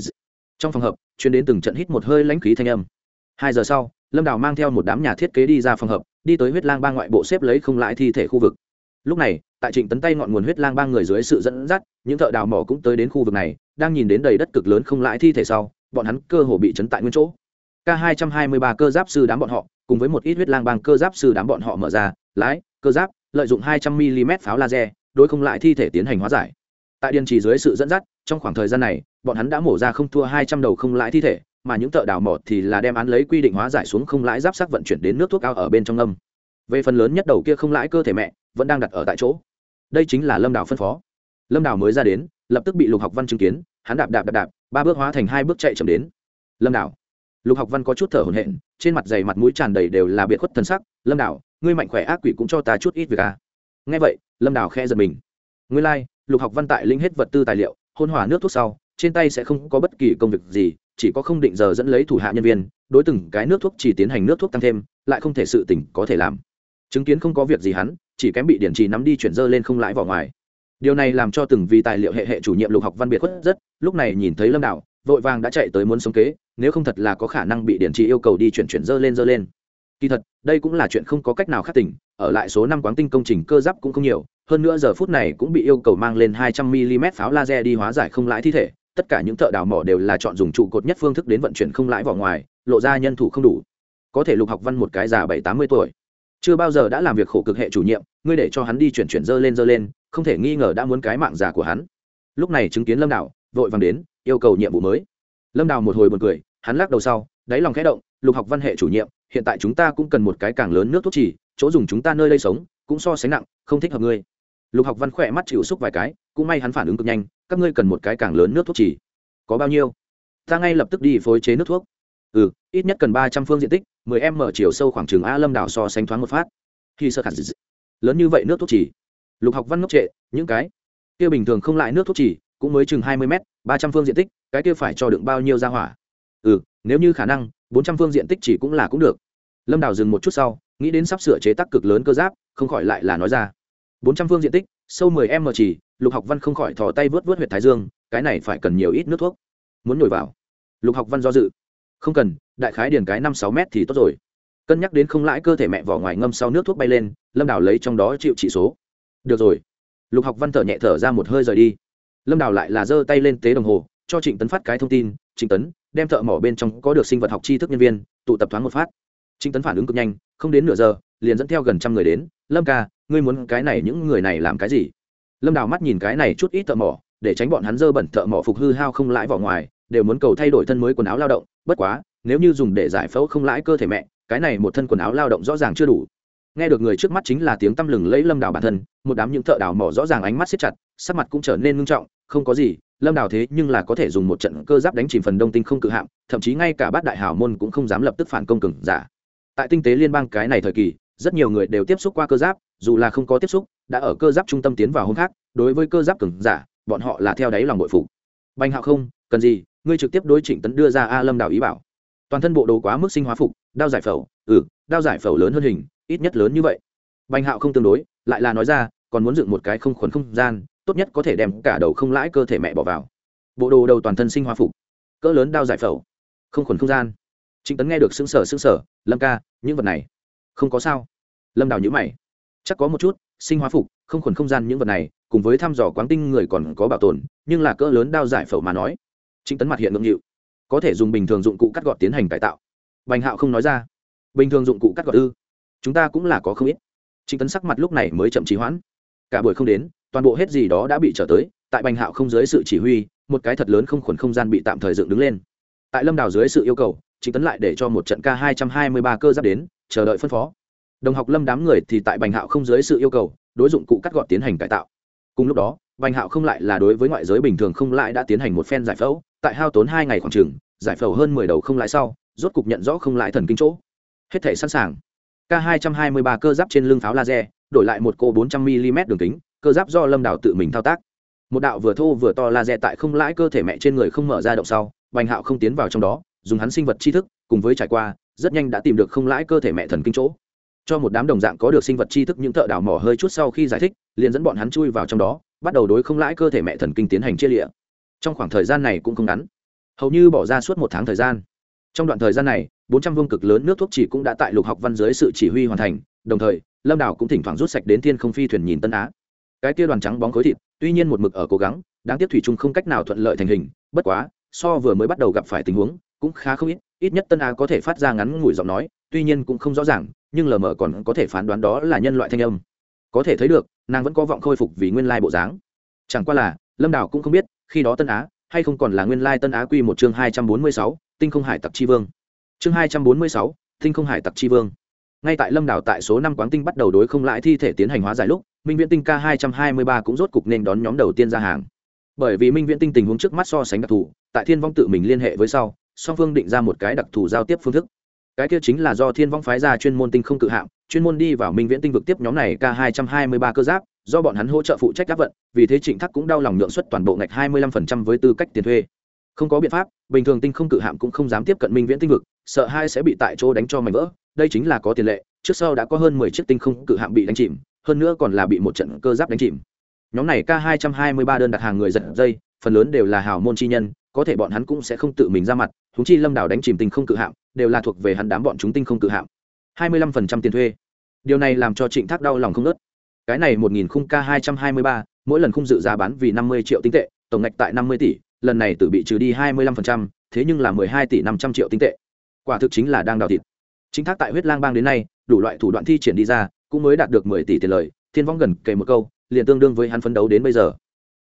trong phòng hợp chuyên đến từng trận hít một hơi lãnh khí thanh âm. Hai giờ sau, lâm đào mang theo một đám nhà thiết kế đi ra phòng hợp, đi tới huyết lang ba ngoại bộ xếp lấy không lại thi thể khu vực. Lúc này, tại trịnh tấn tay ngọn nguồn huyết lang ba người dưới sự dẫn dắt, những thợ đào mỏ cũng tới đến khu vực này, đang nhìn đến đầy đất cực lớn không lại thi thể sau, bọn hắn cơ hồ bị chấn tại nguyên chỗ. K hai trăm hai mươi ba cơ giáp sư đám bọn họ, cùng với một ít huyết lang bang cơ giáp sư đám bọn họ mở ra, lái, cơ giáp, lợi dụng hai trăm mm pháo laser, đối không lại thi thể tiến hành hóa giải. Tại điền trì dưới sự dẫn dắt trong khoảng thời gian này bọn hắn đã mổ ra không thua hai trăm đầu không lãi thi thể mà những thợ đào mỏ thì là đem án lấy quy định hóa giải xuống không lãi giáp sắc vận chuyển đến nước thuốc ao ở bên trong âm về phần lớn nhất đầu kia không lãi cơ thể mẹ vẫn đang đặt ở tại chỗ. Đây chính là lâm đào phân phó. Lâm đào mới ra đến lập tức bị lục học văn chứng kiến hắn đạp đạp đạp đạp ba bước hóa thành hai bước chạy chậm đến. Lâm đào. Lục học văn có chút thở hổn hển trên mặt dày mặt mũi tràn đầy đều là biệt khuất thân sắc. Lâm đào ngươi mạnh khỏe ác quỷ cũng cho ta chút ít việc à. nghe vậy lâm đào khe giật mình. Ngươi lai、like, lục học văn tại linh hết vật tư tài liệu hôn hòa nước thuốc sau, trên tay sẽ không có bất kỳ công việc gì, chỉ có không định giờ dẫn lấy thủ hạ nhân viên, đối từng cái nước thuốc chỉ tiến hành nước thuốc tăng thêm, lại không thể sự tỉnh có thể làm. Chứng kiến không có việc gì hắn, chỉ kém bị điển trì nắm đi chuyển dơ lên không lãi vào ngoài. Điều này làm cho từng vì tài liệu hệ hệ chủ nhiệm lục học văn biệt khuất rất, lúc này nhìn thấy lâm đạo, vội vàng đã chạy tới muốn sống kế, nếu không thật là có khả năng bị điển trì yêu cầu đi chuyển chuyển dơ lên dơ lên. Kỳ thật, đây cũng là chuyện không có cách nào khác tỉnh ở lại số năm quán tinh công trình cơ giáp cũng không nhiều, hơn nữa giờ phút này cũng bị yêu cầu mang lên hai trăm mm pháo laser đi hóa giải không lãi thi thể, tất cả những thợ đào mỏ đều là chọn dùng trụ cột nhất phương thức đến vận chuyển không lãi vào ngoài, lộ ra nhân thủ không đủ. Có thể lục học văn một cái già bảy tám mươi tuổi. Chưa bao giờ đã làm việc khổ cực hệ chủ nhiệm, ngươi để cho hắn đi chuyển chuyển dơ lên dơ lên, không thể nghi ngờ đã muốn cái mạng già của hắn. Lúc này chứng kiến lâm đào, vội vàng đến, yêu cầu nhiệm vụ mới. Lâm đào một hồi b u ồ n cười, hắn lắc đầu sau, đáy lòng khẽ động, lục học văn hệ chủ nhiệm, hiện tại chúng ta cũng cần một cái càng lớn nước thuốc chỉ chỗ dùng chúng ta nơi đây sống, cũng so sánh nặng, không thích hợp ngươi. Lục học văn khỏe mắt chịu xúc vài cái, cũng may hắn phản ứng cực nhanh, các ngươi cần một cái càng lớn nước thuốc chỉ. Có bao nhiêu? Ta ngay lập tức đi phối chế nước thuốc. Ừ ít nhất cần ba trăm phương diện tích, mười em mở chiều sâu khoảng trường a lâm đảo so sánh thoáng một phát. Khi sơ khẳng lớn như vậy nước thuốc chỉ. Lục học văn ngốc trệ, những cái kia bình thường không lại nước thuốc chỉ, cũng mới chừng hai mươi m ba trăm phương diện tích, cái kia phải cho đựng bao nhiêu ra hỏa? Ừ nếu như khả năng, bốn trăm phương diện tích chỉ cũng là cũng được lâm đào dừng một chút sau, nghĩ đến sắp sửa chế tác cực lớn cơ giáp, không khỏi lại là nói ra. Bốn trăm phương diện tích, sâu mười m chỉ, lục học văn không khỏi thò tay vớt vớt huyệt thái dương, cái này phải cần nhiều ít nước thuốc. Muốn nhồi vào. Lục học văn do dự. Không cần, đại khái điền cái năm sáu mét thì tốt rồi. Cân nhắc đến không lãi cơ thể mẹ vỏ ngoài ngâm sau nước thuốc bay lên, lâm đào lấy trong đó chịu trị số. Được rồi. Lục học văn thở nhẹ thở ra một hơi rời đi. Lâm đào lại là giơ tay lên tế đồng hồ, cho trịnh tấn phát cái thông tin. Trịnh tấn, đem thợ mỏ bên trong có được sinh vật học tri thức nhân viên, tụ tập thoáng một phát trịnh tấn phản ứng cực nhanh, không đến nửa giờ, liền dẫn theo gần trăm người đến. Lâm ca, ngươi muốn cái này những người này làm cái gì? Lâm đào mắt nhìn cái này chút ít thợ mỏ, để tránh bọn hắn dơ bẩn thợ mỏ phục hư hao không lãi vào ngoài, đều muốn cầu thay đổi thân mới quần áo lao động. Bất quá, nếu như dùng để giải phẫu không lãi cơ thể mẹ, cái này một thân quần áo lao động rõ ràng chưa đủ. Nghe được người trước mắt chính là tiếng tăm lừng lấy lâm đào bản thân, một đám những thợ đào mỏ rõ ràng ánh mắt siết chặt, sắc mặt cũng trở nên nghiêm trọng, không có gì, lâm đào thế nhưng là có thể dùng một trận cơ giáp đánh chìm phần đông tinh không cự hạm, thậm chí ngay cả bát đại hào môn cũng không dám lập tức phản công cừng giả tại tinh tế liên bang cái này thời kỳ, rất nhiều người đều tiếp xúc qua cơ giáp, dù là không có tiếp xúc, đã ở cơ giáp trung tâm tiến vào hôm khác, đối với cơ giáp cường giả, bọn họ là theo đáy lòng bội phục. Bành hạo không, cần gì, ngươi trực tiếp đối trịnh tấn đưa ra a lâm đào ý bảo. Toàn thân bộ đồ quá mức sinh hóa phục, đao giải phẫu ừ đao giải phẫu lớn hơn hình, ít nhất lớn như vậy. Bành hạo không tương đối, lại là nói ra, còn muốn dựng một cái không khuẩn không gian, tốt nhất có thể đem cả đầu không lãi cơ thể mẹ bỏ vào. Bộ đồ đầu toàn thân sinh hóa phục, cỡ lớn đao giải phẫu không khuẩn không gian trịnh tấn nghe được xứng sở xứng sở lâm ca, những vật này không có sao. Lâm đào nhữ mày. Chắc có một chút, sinh hóa phục, không khuẩn không gian những vật này, cùng với thăm dò quáng tinh người còn có bảo tồn, nhưng là cỡ lớn đao giải phẫu mà nói. Trịnh tấn mặt hiện ngưỡng nghịu. Có thể dùng bình thường dụng cụ cắt gọt tiến hành cải tạo. Bành hạo không nói ra. Bình thường dụng cụ cắt gọt ư? Chúng ta cũng là có không ít. Trịnh tấn sắc mặt lúc này mới chậm trì hoãn. Cả buổi không đến, toàn bộ hết gì đó đã bị trở tới, tại bành hạo không dưới sự chỉ huy, một cái thật lớn không khuẩn không gian bị tạm thời dựng đứng lên tại lâm đào dưới sự yêu cầu, trịnh tấn lại để cho một trận k hai trăm hai mươi ba cơ giáp đến, chờ đợi phân phó. Đồng học lâm đám người thì tại bành hạo không dưới sự yêu cầu, đối dụng cụ cắt gọn tiến hành cải tạo. Cùng lúc đó, bành hạo không lại là đối với ngoại giới bình thường không lại đã tiến hành một phen giải phẫu, tại hao tốn hai ngày khoảng trường, giải phẫu hơn mười đầu không lại sau, rốt cục nhận rõ không lại thần kinh chỗ. Hết thể sẵn sàng. K 223 cơ giáp trên lưng pháo laser, đổi lại một cô 400 mm đường kính, cơ giáp do lâm đảo tự mình thao tác. Một đạo vừa thô vừa to laser tại không lãi cơ thể mẹ trên người không mở ra động sau bành hạo không tiến vào trong đó, dùng hắn sinh vật tri thức, cùng với trải qua, rất nhanh đã tìm được không lãi cơ thể mẹ thần kinh chỗ. Cho một đám đồng dạng có được sinh vật tri thức những thợ đào mỏ hơi chút sau khi giải thích, liền dẫn bọn hắn chui vào trong đó, bắt đầu đối không lãi cơ thể mẹ thần kinh tiến hành chia lịa. Trong khoảng thời gian này cũng không ngắn. Hầu như bỏ ra suốt một tháng thời gian. Trong đoạn thời gian này, bốn trăm vương cực lớn nước thuốc chỉ cũng đã tại lục học văn dưới sự chỉ huy hoàn thành, đồng thời, lâm đảo cũng thỉnh thoảng rút sạch đến thiên không phi thuyền nhìn tân á. Cái kia đoàn trắng bóng khối thịt, tuy nhiên một mực ở cố gắng, đáng tiếc thủy chung không cách nào thuận lợi thành hình, bất quá so vừa mới bắt đầu gặp phải tình huống cũng khá không ít ít nhất tân á có thể phát ra ngắn ngủi giọng nói, tuy nhiên cũng không rõ ràng, nhưng lờ mờ còn có thể phán đoán đó là nhân loại thanh âm. Có thể thấy được, nàng vẫn có vọng khôi phục vì nguyên lai bộ dáng. Chẳng qua là, lâm đảo cũng không biết, khi đó tân á hay không còn là nguyên lai tân á quy một chương hai trăm bốn mươi sáu, tinh không hải tặc chi vương. Chương hai trăm bốn mươi sáu, tinh không hải tặc chi vương. Ngay tại lâm đảo tại số năm quán tinh bắt đầu đối không lại thi thể tiến hành hóa giải lúc, minh viễn tinh k hai trăm hai mươi ba cũng rốt cục nên đón nhóm đầu tiên ra hàng. Bởi vì minh viễn tinh tình huống trước mắt so sánh đặc thù tại thiên vong tự mình liên hệ với sau, song phương định ra một cái đặc thù giao tiếp phương thức. Cái kia chính là do thiên vong phái ra chuyên môn tinh không cự hạm, chuyên môn đi vào minh viễn tinh vực tiếp nhóm này k hai trăm hai mươi ba cơ giáp, do bọn hắn hỗ trợ phụ trách áp vận, vì thế trịnh thác cũng đau lòng nhượng suất toàn bộ ngạch hai mươi lăm phần trăm với tư cách tiền thuê. Không có biện pháp, bình thường tinh không cự hạm cũng không dám tiếp cận minh viễn tinh vực, sợ hai sẽ bị tại chỗ đánh cho mảnh vỡ, đây chính là có tiền lệ, trước sau đã có hơn mười chiếc tinh không cự hạm bị đánh chìm, hơn nữa còn là bị một trận cơ giáp đánh chìm. Nhóm này k hai trăm hai mươi ba đơn đặt hàng người giật dây, phần lớn đều là hào môn chi nhân có thể bọn hắn cũng sẽ không tự mình ra mặt thúng chi lâm đảo đánh chìm tinh không cự hạm, đều là thuộc về hắn đám bọn chúng tinh không cự hạm. Hai mươi lăm phần trăm tiền thuê. Điều này làm cho trịnh thác đau lòng không nớt cái này một nghìn khung k hai trăm hai mươi ba, mỗi lần khung dự giá bán vì năm mươi triệu tinh tệ, tổng ngạch tại năm mươi tỷ, lần này tự bị trừ đi hai mươi lăm phần trăm, thế nhưng là mười hai tỷ năm trăm triệu tinh tệ. Quả thực chính là đang đào thịt. Chính thác tại huyết lang bang đến nay, đủ loại thủ đoạn thi triển đi ra, cũng mới đạt được mười tỷ tiền lời, thiên vong gần kề một câu, liền tương đương với hắn phấn đấu đến bây giờ.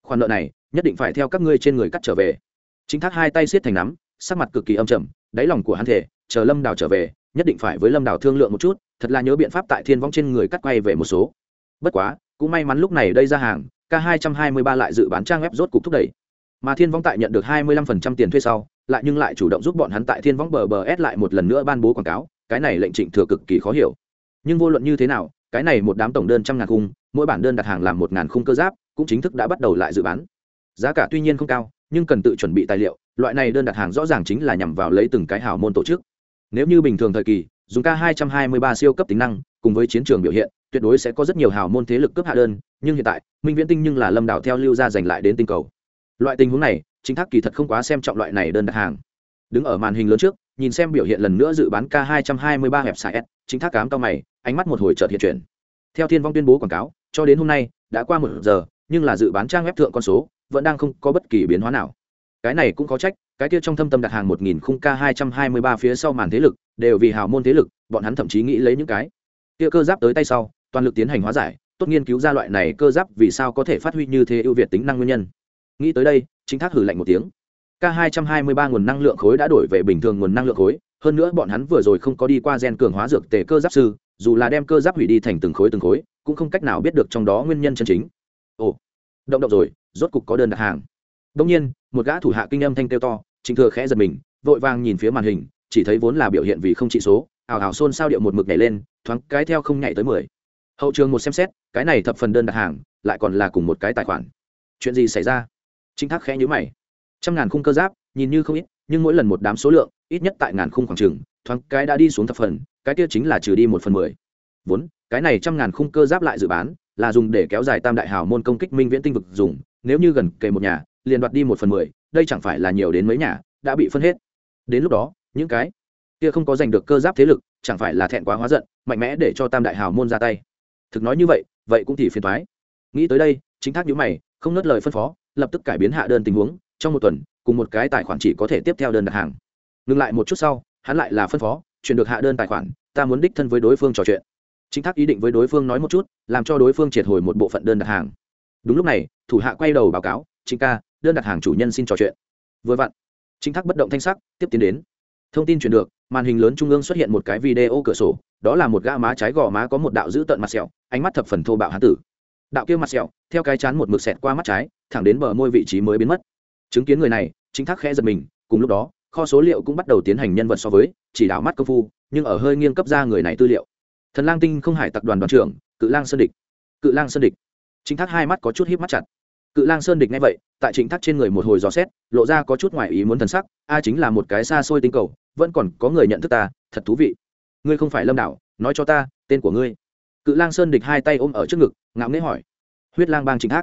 Khoản nợ này, nhất định phải theo các ngươi trên người cắt trở về chính thác hai tay siết thành nắm, sắc mặt cực kỳ âm trầm, đáy lòng của hắn thể chờ lâm đào trở về, nhất định phải với lâm đào thương lượng một chút, thật là nhớ biện pháp tại thiên vong trên người cắt quay về một số. Bất quá, cũng may mắn lúc này đây ra hàng, k hai trăm hai mươi ba lại dự bán trang web rốt cục thúc đẩy. Mà thiên vong tại nhận được hai mươi lăm phần trăm tiền thuê sau, lại nhưng lại chủ động giúp bọn hắn tại thiên vong bờ bờ s lại một lần nữa ban bố quảng cáo, cái này lệnh trịnh thừa cực kỳ khó hiểu. Nhưng vô luận như thế nào, cái này một đám tổng đơn trăm ngàn khung, mỗi bản đơn đặt hàng làm một ngàn khung cơ giáp, cũng chính thức đã bắt đầu lại dự bán. Giá cả tuy nhiên không cao nhưng cần tự chuẩn bị tài liệu, loại này đơn đặt hàng rõ ràng chính là nhằm vào lấy từng cái hào môn tổ chức. Nếu như bình thường thời kỳ, dùng k 223 siêu cấp tính năng, cùng với chiến trường biểu hiện, tuyệt đối sẽ có rất nhiều hào môn thế lực cấp hạ đơn, nhưng hiện tại, minh viễn tinh nhưng là lâm đảo theo lưu ra giành lại đến tinh cầu. Loại tình huống này, chính thác kỳ thật không quá xem trọng loại này đơn đặt hàng. Đứng ở màn hình lớn trước, nhìn xem biểu hiện lần nữa dự bán k 223 hẹp xài s, chính thác cám cao mày, ánh mắt một hồi chợt hiện chuyển. Theo thiên vong tuyên bố quảng cáo, cho đến hôm nay, đã qua một giờ nhưng là dự bán trang web thượng con số vẫn đang không có bất kỳ biến hóa nào. Cái này cũng có trách, cái kia trong thâm tâm đặt hàng một nghìn khung k 223 phía sau màn thế lực, đều vì hào môn thế lực, bọn hắn thậm chí nghĩ lấy những cái kia cơ giáp tới tay sau, toàn lực tiến hành hóa giải, tốt nghiên cứu ra loại này cơ giáp vì sao có thể phát huy như thế ưu việt tính năng nguyên nhân. Nghĩ tới đây chính thác hử lạnh một tiếng. K 223 nguồn năng lượng khối đã đổi về bình thường nguồn năng lượng khối, hơn nữa bọn hắn vừa rồi không có đi qua gen cường hóa dược tề cơ giáp sư, dù là đem cơ giáp hủy đi thành từng khối từng khối, cũng không cách nào biết được trong đó nguyên nhân chân chính ồ động động rồi rốt cục có đơn đặt hàng. Đông nhiên một gã thủ hạ kinh âm thanh kêu to trịnh thừa khẽ giật mình vội vàng nhìn phía màn hình chỉ thấy vốn là biểu hiện vì không trị số ảo ảo xôn sao điệu một mực nhảy lên thoáng cái theo không nhảy tới mười. Hậu trường một xem xét cái này thập phần đơn đặt hàng lại còn là cùng một cái tài khoản. Chuyện gì xảy ra? Chính thác khẽ nhữ mày. Trăm ngàn khung cơ giáp nhìn như không ít nhưng mỗi lần một đám số lượng ít nhất tại ngàn khung khoảng trường, thoáng cái đã đi xuống thập phần cái kia chính là trừ đi một phần mười. Vốn cái này trăm ngàn khung cơ giáp lại dự bán là dùng để kéo dài tam đại hào môn công kích minh viễn tinh vực dùng, nếu như gần kề một nhà, liền đoạt đi một phần mười, đây chẳng phải là nhiều đến mấy nhà, đã bị phân hết. Đến lúc đó, những cái kia không có giành được cơ giáp thế lực, chẳng phải là thẹn quá hóa giận, mạnh mẽ để cho tam đại hào môn ra tay. Thực nói như vậy vậy cũng thì phiền thoái nghĩ tới đây, chính thác nhữ mày, không nớt lời phân phó, lập tức cải biến hạ đơn tình huống, trong một tuần, cùng một cái tài khoản chỉ có thể tiếp theo đơn đặt hàng. Ngừng lại một chút sau, hắn lại là phân phó, chuyển được hạ đơn tài khoản, ta muốn đích thân với đối phương trò chuyện chính thác ý định với đối phương nói một chút, làm cho đối phương triệt hồi một bộ phận đơn đặt hàng. Đúng lúc này, thủ hạ quay đầu báo cáo chính ca, đơn đặt hàng chủ nhân xin trò chuyện. Vừa vặn, chính thác bất động thanh sắc, tiếp tiến đến. Thông tin chuyển được, màn hình lớn trung ương xuất hiện một cái video cửa sổ, đó là một gã má trái gò má có một đạo dữ tợn mặt sẹo, ánh mắt thập phần thô bạo hán tử. Đạo kia mặt sẹo, theo cái chán một mực xẹt qua mắt trái, thẳng đến bờ môi vị trí mới biến mất. Chứng kiến người này, chính thác khẽ giật mình, cùng lúc đó, kho số liệu cũng bắt đầu tiến hành nhân vật so với, chỉ đạo mắt công phu, nhưng ở hơi nghiêng cấp ra người này tư liệu thần lang tinh không hải tập đoàn đoàn trưởng, cự lang sơn địch. Cự lang sơn địch. Chính thác hai mắt có chút híp mắt chặt. Cự lang sơn địch nghe vậy, tại chính thác trên người một hồi gió xét, lộ ra có chút ngoài ý muốn thần sắc, a chính là một cái xa xôi tinh cầu, vẫn còn có người nhận thức ta, thật thú vị. Ngươi không phải lâm đảo, nói cho ta, tên của ngươi. Cự lang sơn địch hai tay ôm ở trước ngực, ngạo nghễ hỏi. Huyết lang bang chính thác.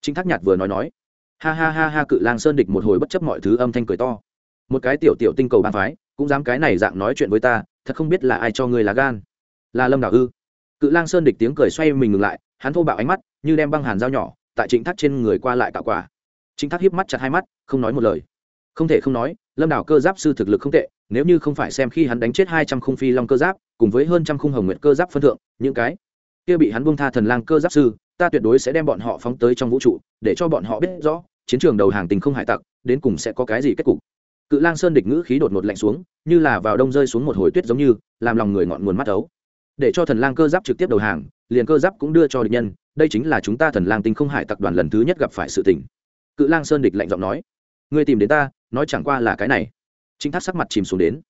Chính thác nhạt vừa nói nói. Ha ha ha ha, cự lang sơn địch một hồi bất chấp mọi thứ âm thanh cười to. Một cái tiểu tiểu tinh cầu bang phái, cũng dám cái này dạng nói chuyện với ta, thật không biết là ai cho ngươi lá gan là lâm đảo ư? Cự lang sơn địch tiếng cười xoay mình ngừng lại, hắn thô bạo ánh mắt, như đem băng hàn dao nhỏ, tại trịnh thác trên người qua lại tạo quả. Trịnh thác hiếp mắt chặt hai mắt, không nói một lời. Không thể không nói, lâm đảo cơ giáp sư thực lực không tệ, nếu như không phải xem khi hắn đánh chết hai trăm khung phi long cơ giáp, cùng với hơn trăm khung hồng nguyện cơ giáp phân thượng, những cái kia bị hắn buông tha thần lang cơ giáp sư, ta tuyệt đối sẽ đem bọn họ phóng tới trong vũ trụ, để cho bọn họ biết rõ, chiến trường đầu hàng tình không hải tặc, đến cùng sẽ có cái gì kết cục. Cự lang sơn địch ngữ khí đột ngột lạnh xuống, như là vào đông rơi xuống một hồi tuyết giống như, làm lòng người ngọn nguồn mắt ấu để cho thần lang cơ giáp trực tiếp đầu hàng, liền cơ giáp cũng đưa cho địch nhân, đây chính là chúng ta thần lang tinh không hải tặc đoàn lần thứ nhất gặp phải sự tình. Cự lang sơn địch lạnh giọng nói, ngươi tìm đến ta, nói chẳng qua là cái này. Chính thác sắc mặt chìm xuống đến,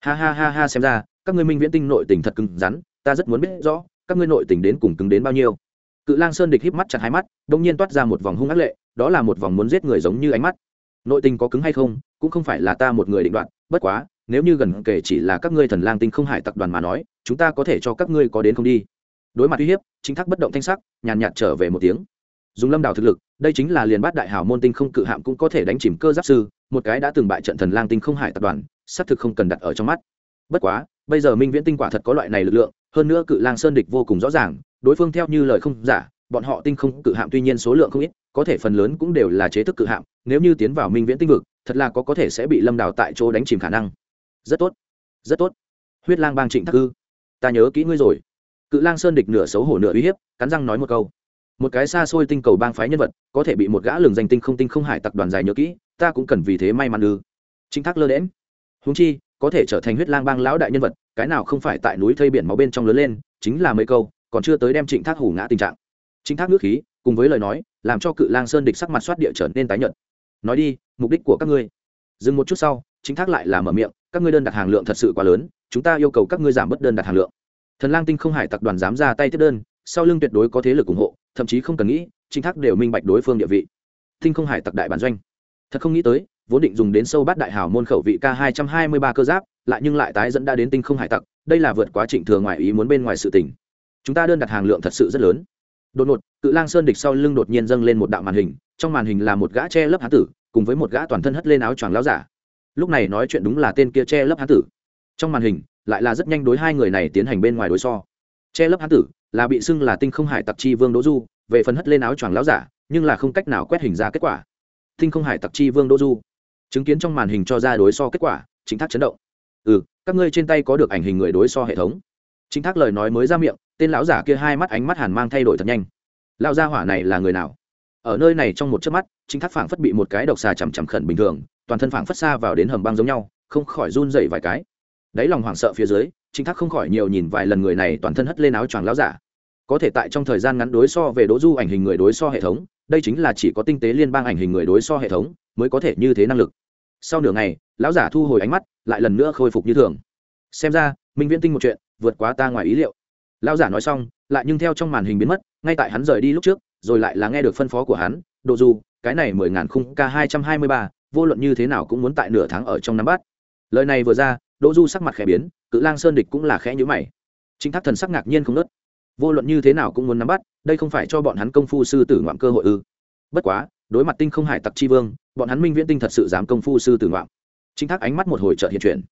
ha ha ha ha, xem ra, các ngươi minh viễn tinh nội tình thật cứng rắn, ta rất muốn biết rõ, các ngươi nội tình đến cùng cứng đến bao nhiêu? Cự lang sơn địch híp mắt chặt hai mắt đông nhiên toát ra một vòng hung ác lệ, đó là một vòng muốn giết người giống như ánh mắt. Nội tình có cứng hay không, cũng không phải là ta một người định đoạt, bất quá, nếu như gần kể chỉ là các ngươi thần lang tinh không hải tặc đoàn mà nói chúng ta có thể cho các ngươi có đến không đi. Đối mặt uy hiếp, chính thác bất động thanh sắc, nhàn nhạt trở về một tiếng. Dùng lâm đảo thực lực, đây chính là liền bát đại hảo môn tinh không cự hạm cũng có thể đánh chìm cơ giáp sư, một cái đã từng bại trận thần lang tinh không hải tập đoàn, xác thực không cần đặt ở trong mắt. Bất quá, bây giờ minh viễn tinh quả thật có loại này lực lượng, hơn nữa cự lang sơn địch vô cùng rõ ràng, đối phương theo như lời không giả, bọn họ tinh không cự hạm tuy nhiên số lượng không ít, có thể phần lớn cũng đều là chế thức cự hạm, nếu như tiến vào minh viễn tinh vực, thật là có có thể sẽ bị lâm đào tại chỗ đánh chìm khả năng. Rất tốt rất tốt. Huyết lang bang trịnh thác cư ta nhớ kỹ ngươi rồi. Cự lang sơn địch nửa xấu hổ nửa uy hiếp, cắn răng nói một câu. Một cái xa xôi tinh cầu bang phái nhân vật, có thể bị một gã lường danh tinh không tinh không hải tặc đoàn dài nhớ kỹ, ta cũng cần vì thế may mắn ư. Chính thác lơ đễm húng chi, có thể trở thành huyết lang bang lão đại nhân vật, cái nào không phải tại núi thây biển máu bên trong lớn lên, chính là mấy câu, còn chưa tới đem trịnh thác hủ ngã tình trạng. Chính thác nước khí, cùng với lời nói, làm cho cự lang sơn địch sắc mặt soát địa trở nên tái nhợt. Nói đi, mục đích của các ngươi. Dừng một chút sau chính thác lại là mở miệng, các ngươi đơn đặt hàng lượng thật sự quá lớn, chúng ta yêu cầu các ngươi giảm bớt đơn đặt hàng lượng. Thần lang tinh không hải tặc đoàn dám ra tay tiếp đơn, sau lưng tuyệt đối có thế lực ủng hộ, thậm chí không cần nghĩ, chính thác đều minh bạch đối phương địa vị. Tinh không hải tặc đại bản doanh. Thật không nghĩ tới, vốn định dùng đến sâu bát đại hào môn khẩu vị k hai trăm hai mươi ba cơ giáp, lại nhưng lại tái dẫn đã đến tinh không hải tặc, đây là vượt quá trình thừa ngoài ý muốn bên ngoài sự tình. Chúng ta đơn đặt hàng lượng thật sự rất lớn. Đột ngột, cự lang sơn địch sau lưng đột nhiên dâng lên một đạo màn hình, trong màn hình là một gã che lớp hán tử, cùng với một gã toàn thân hất lên áo choàng láo giả lúc này nói chuyện đúng là tên kia che lấp hán tử. Trong màn hình, lại là rất nhanh đối hai người này tiến hành bên ngoài đối so. Che lấp hán tử là bị xưng là tinh không hải tặc chi vương đỗ du, về phần hất lên áo choàng láo giả, nhưng là không cách nào quét hình ra kết quả. Tinh không hải tặc chi vương đỗ du. Chứng kiến trong màn hình cho ra đối so kết quả, chính thác chấn động. Ừ các ngươi trên tay có được ảnh hình người đối so hệ thống. Chính thác lời nói mới ra miệng, tên lão giả kia hai mắt ánh mắt hàn mang thay đổi thật nhanh. Lão gia hỏa này là người nào? Ở nơi này trong một chớp mắt, chính thác phảng phất bị một cái độc xà chằm chằm khẩn bình thường toàn thân phảng phất xa vào đến hầm băng giống nhau, không khỏi run dậy vài cái. Đáy lòng hoảng sợ phía dưới chính thác không khỏi nhiều nhìn vài lần người này toàn thân hất lên áo choàng lão giả. Có thể tại trong thời gian ngắn đối so về đỗ du ảnh hình người đối so hệ thống, đây chính là chỉ có tinh tế liên bang ảnh hình người đối so hệ thống mới có thể như thế năng lực. Sau nửa ngày, lão giả thu hồi ánh mắt, lại lần nữa khôi phục như thường. Xem ra, minh viễn tinh một chuyện, vượt quá ta ngoài ý liệu. Lão giả nói xong, lại nhưng theo trong màn hình biến mất, ngay tại hắn rời đi lúc trước, rồi lại là nghe được phân phó của hắn độ du, cái này mười ngàn khung k hai trăm hai mươi ba vô luận như thế nào cũng muốn tại nửa tháng ở trong nắm bắt. Lời này vừa ra, đỗ du sắc mặt khẽ biến, cự lang sơn địch cũng là khẽ nhữ mày. Chính thác thần sắc ngạc nhiên không nớt vô luận như thế nào cũng muốn nắm bắt, đây không phải cho bọn hắn công phu sư tử ngoạm cơ hội ư? Bất quá, đối mặt tinh không hải tặc chi vương, bọn hắn minh viễn tinh thật sự dám công phu sư tử ngoạm. Chính thác ánh mắt một hồi trợ hiện chuyển.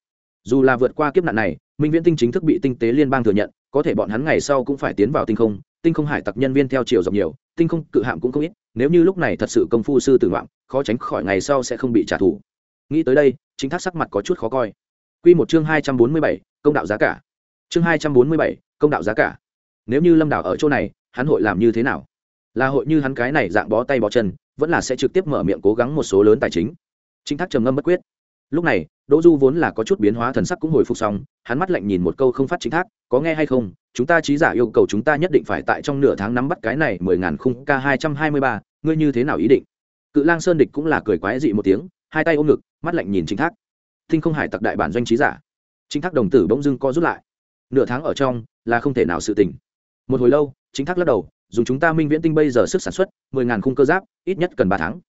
Dù là vượt qua kiếp nạn này, minh viễn tinh chính thức bị tinh tế liên bang thừa nhận có thể bọn hắn ngày sau cũng phải tiến vào tinh không tinh không hải tặc nhân viên theo chiều rộng nhiều, tinh không cự hạm cũng không ít, nếu như lúc này thật sự công phu sư tử ngoạn, khó tránh khỏi ngày sau sẽ không bị trả thù. Nghĩ tới đây, chính thác sắc mặt có chút khó coi. Q một chương hai trăm bốn mươi bảy, công đạo giá cả. Chương hai trăm bốn mươi bảy, công đạo giá cả. Nếu như lâm đảo ở chỗ này, hắn hội làm như thế nào? Là hội như hắn cái này dạng bó tay bó chân, vẫn là sẽ trực tiếp mở miệng cố gắng một số lớn tài chính. Chính thác trầm ngâm bất quyết lúc này, đỗ du vốn là có chút biến hóa thần sắc cũng hồi phục xong, hắn mắt lạnh nhìn một câu không phát chính thác, có nghe hay không? Chúng ta trí giả yêu cầu chúng ta nhất định phải tại trong nửa tháng nắm bắt cái này mười ngàn khung k hai trăm hai mươi ba, ngươi như thế nào ý định? Cự lang sơn địch cũng là cười quái dị một tiếng, hai tay ôm ngực, mắt lạnh nhìn chính thác. Thinh không hải tặc đại bản doanh trí giả. Chính thác đồng tử bỗng dưng co rút lại. Nửa tháng ở trong, là không thể nào sự tình. Một hồi lâu chính thác lắc đầu, dùng chúng ta minh viễn tinh bây giờ sức sản xuất, mười ngàn khung cơ giáp, ít nhất cần ba tháng.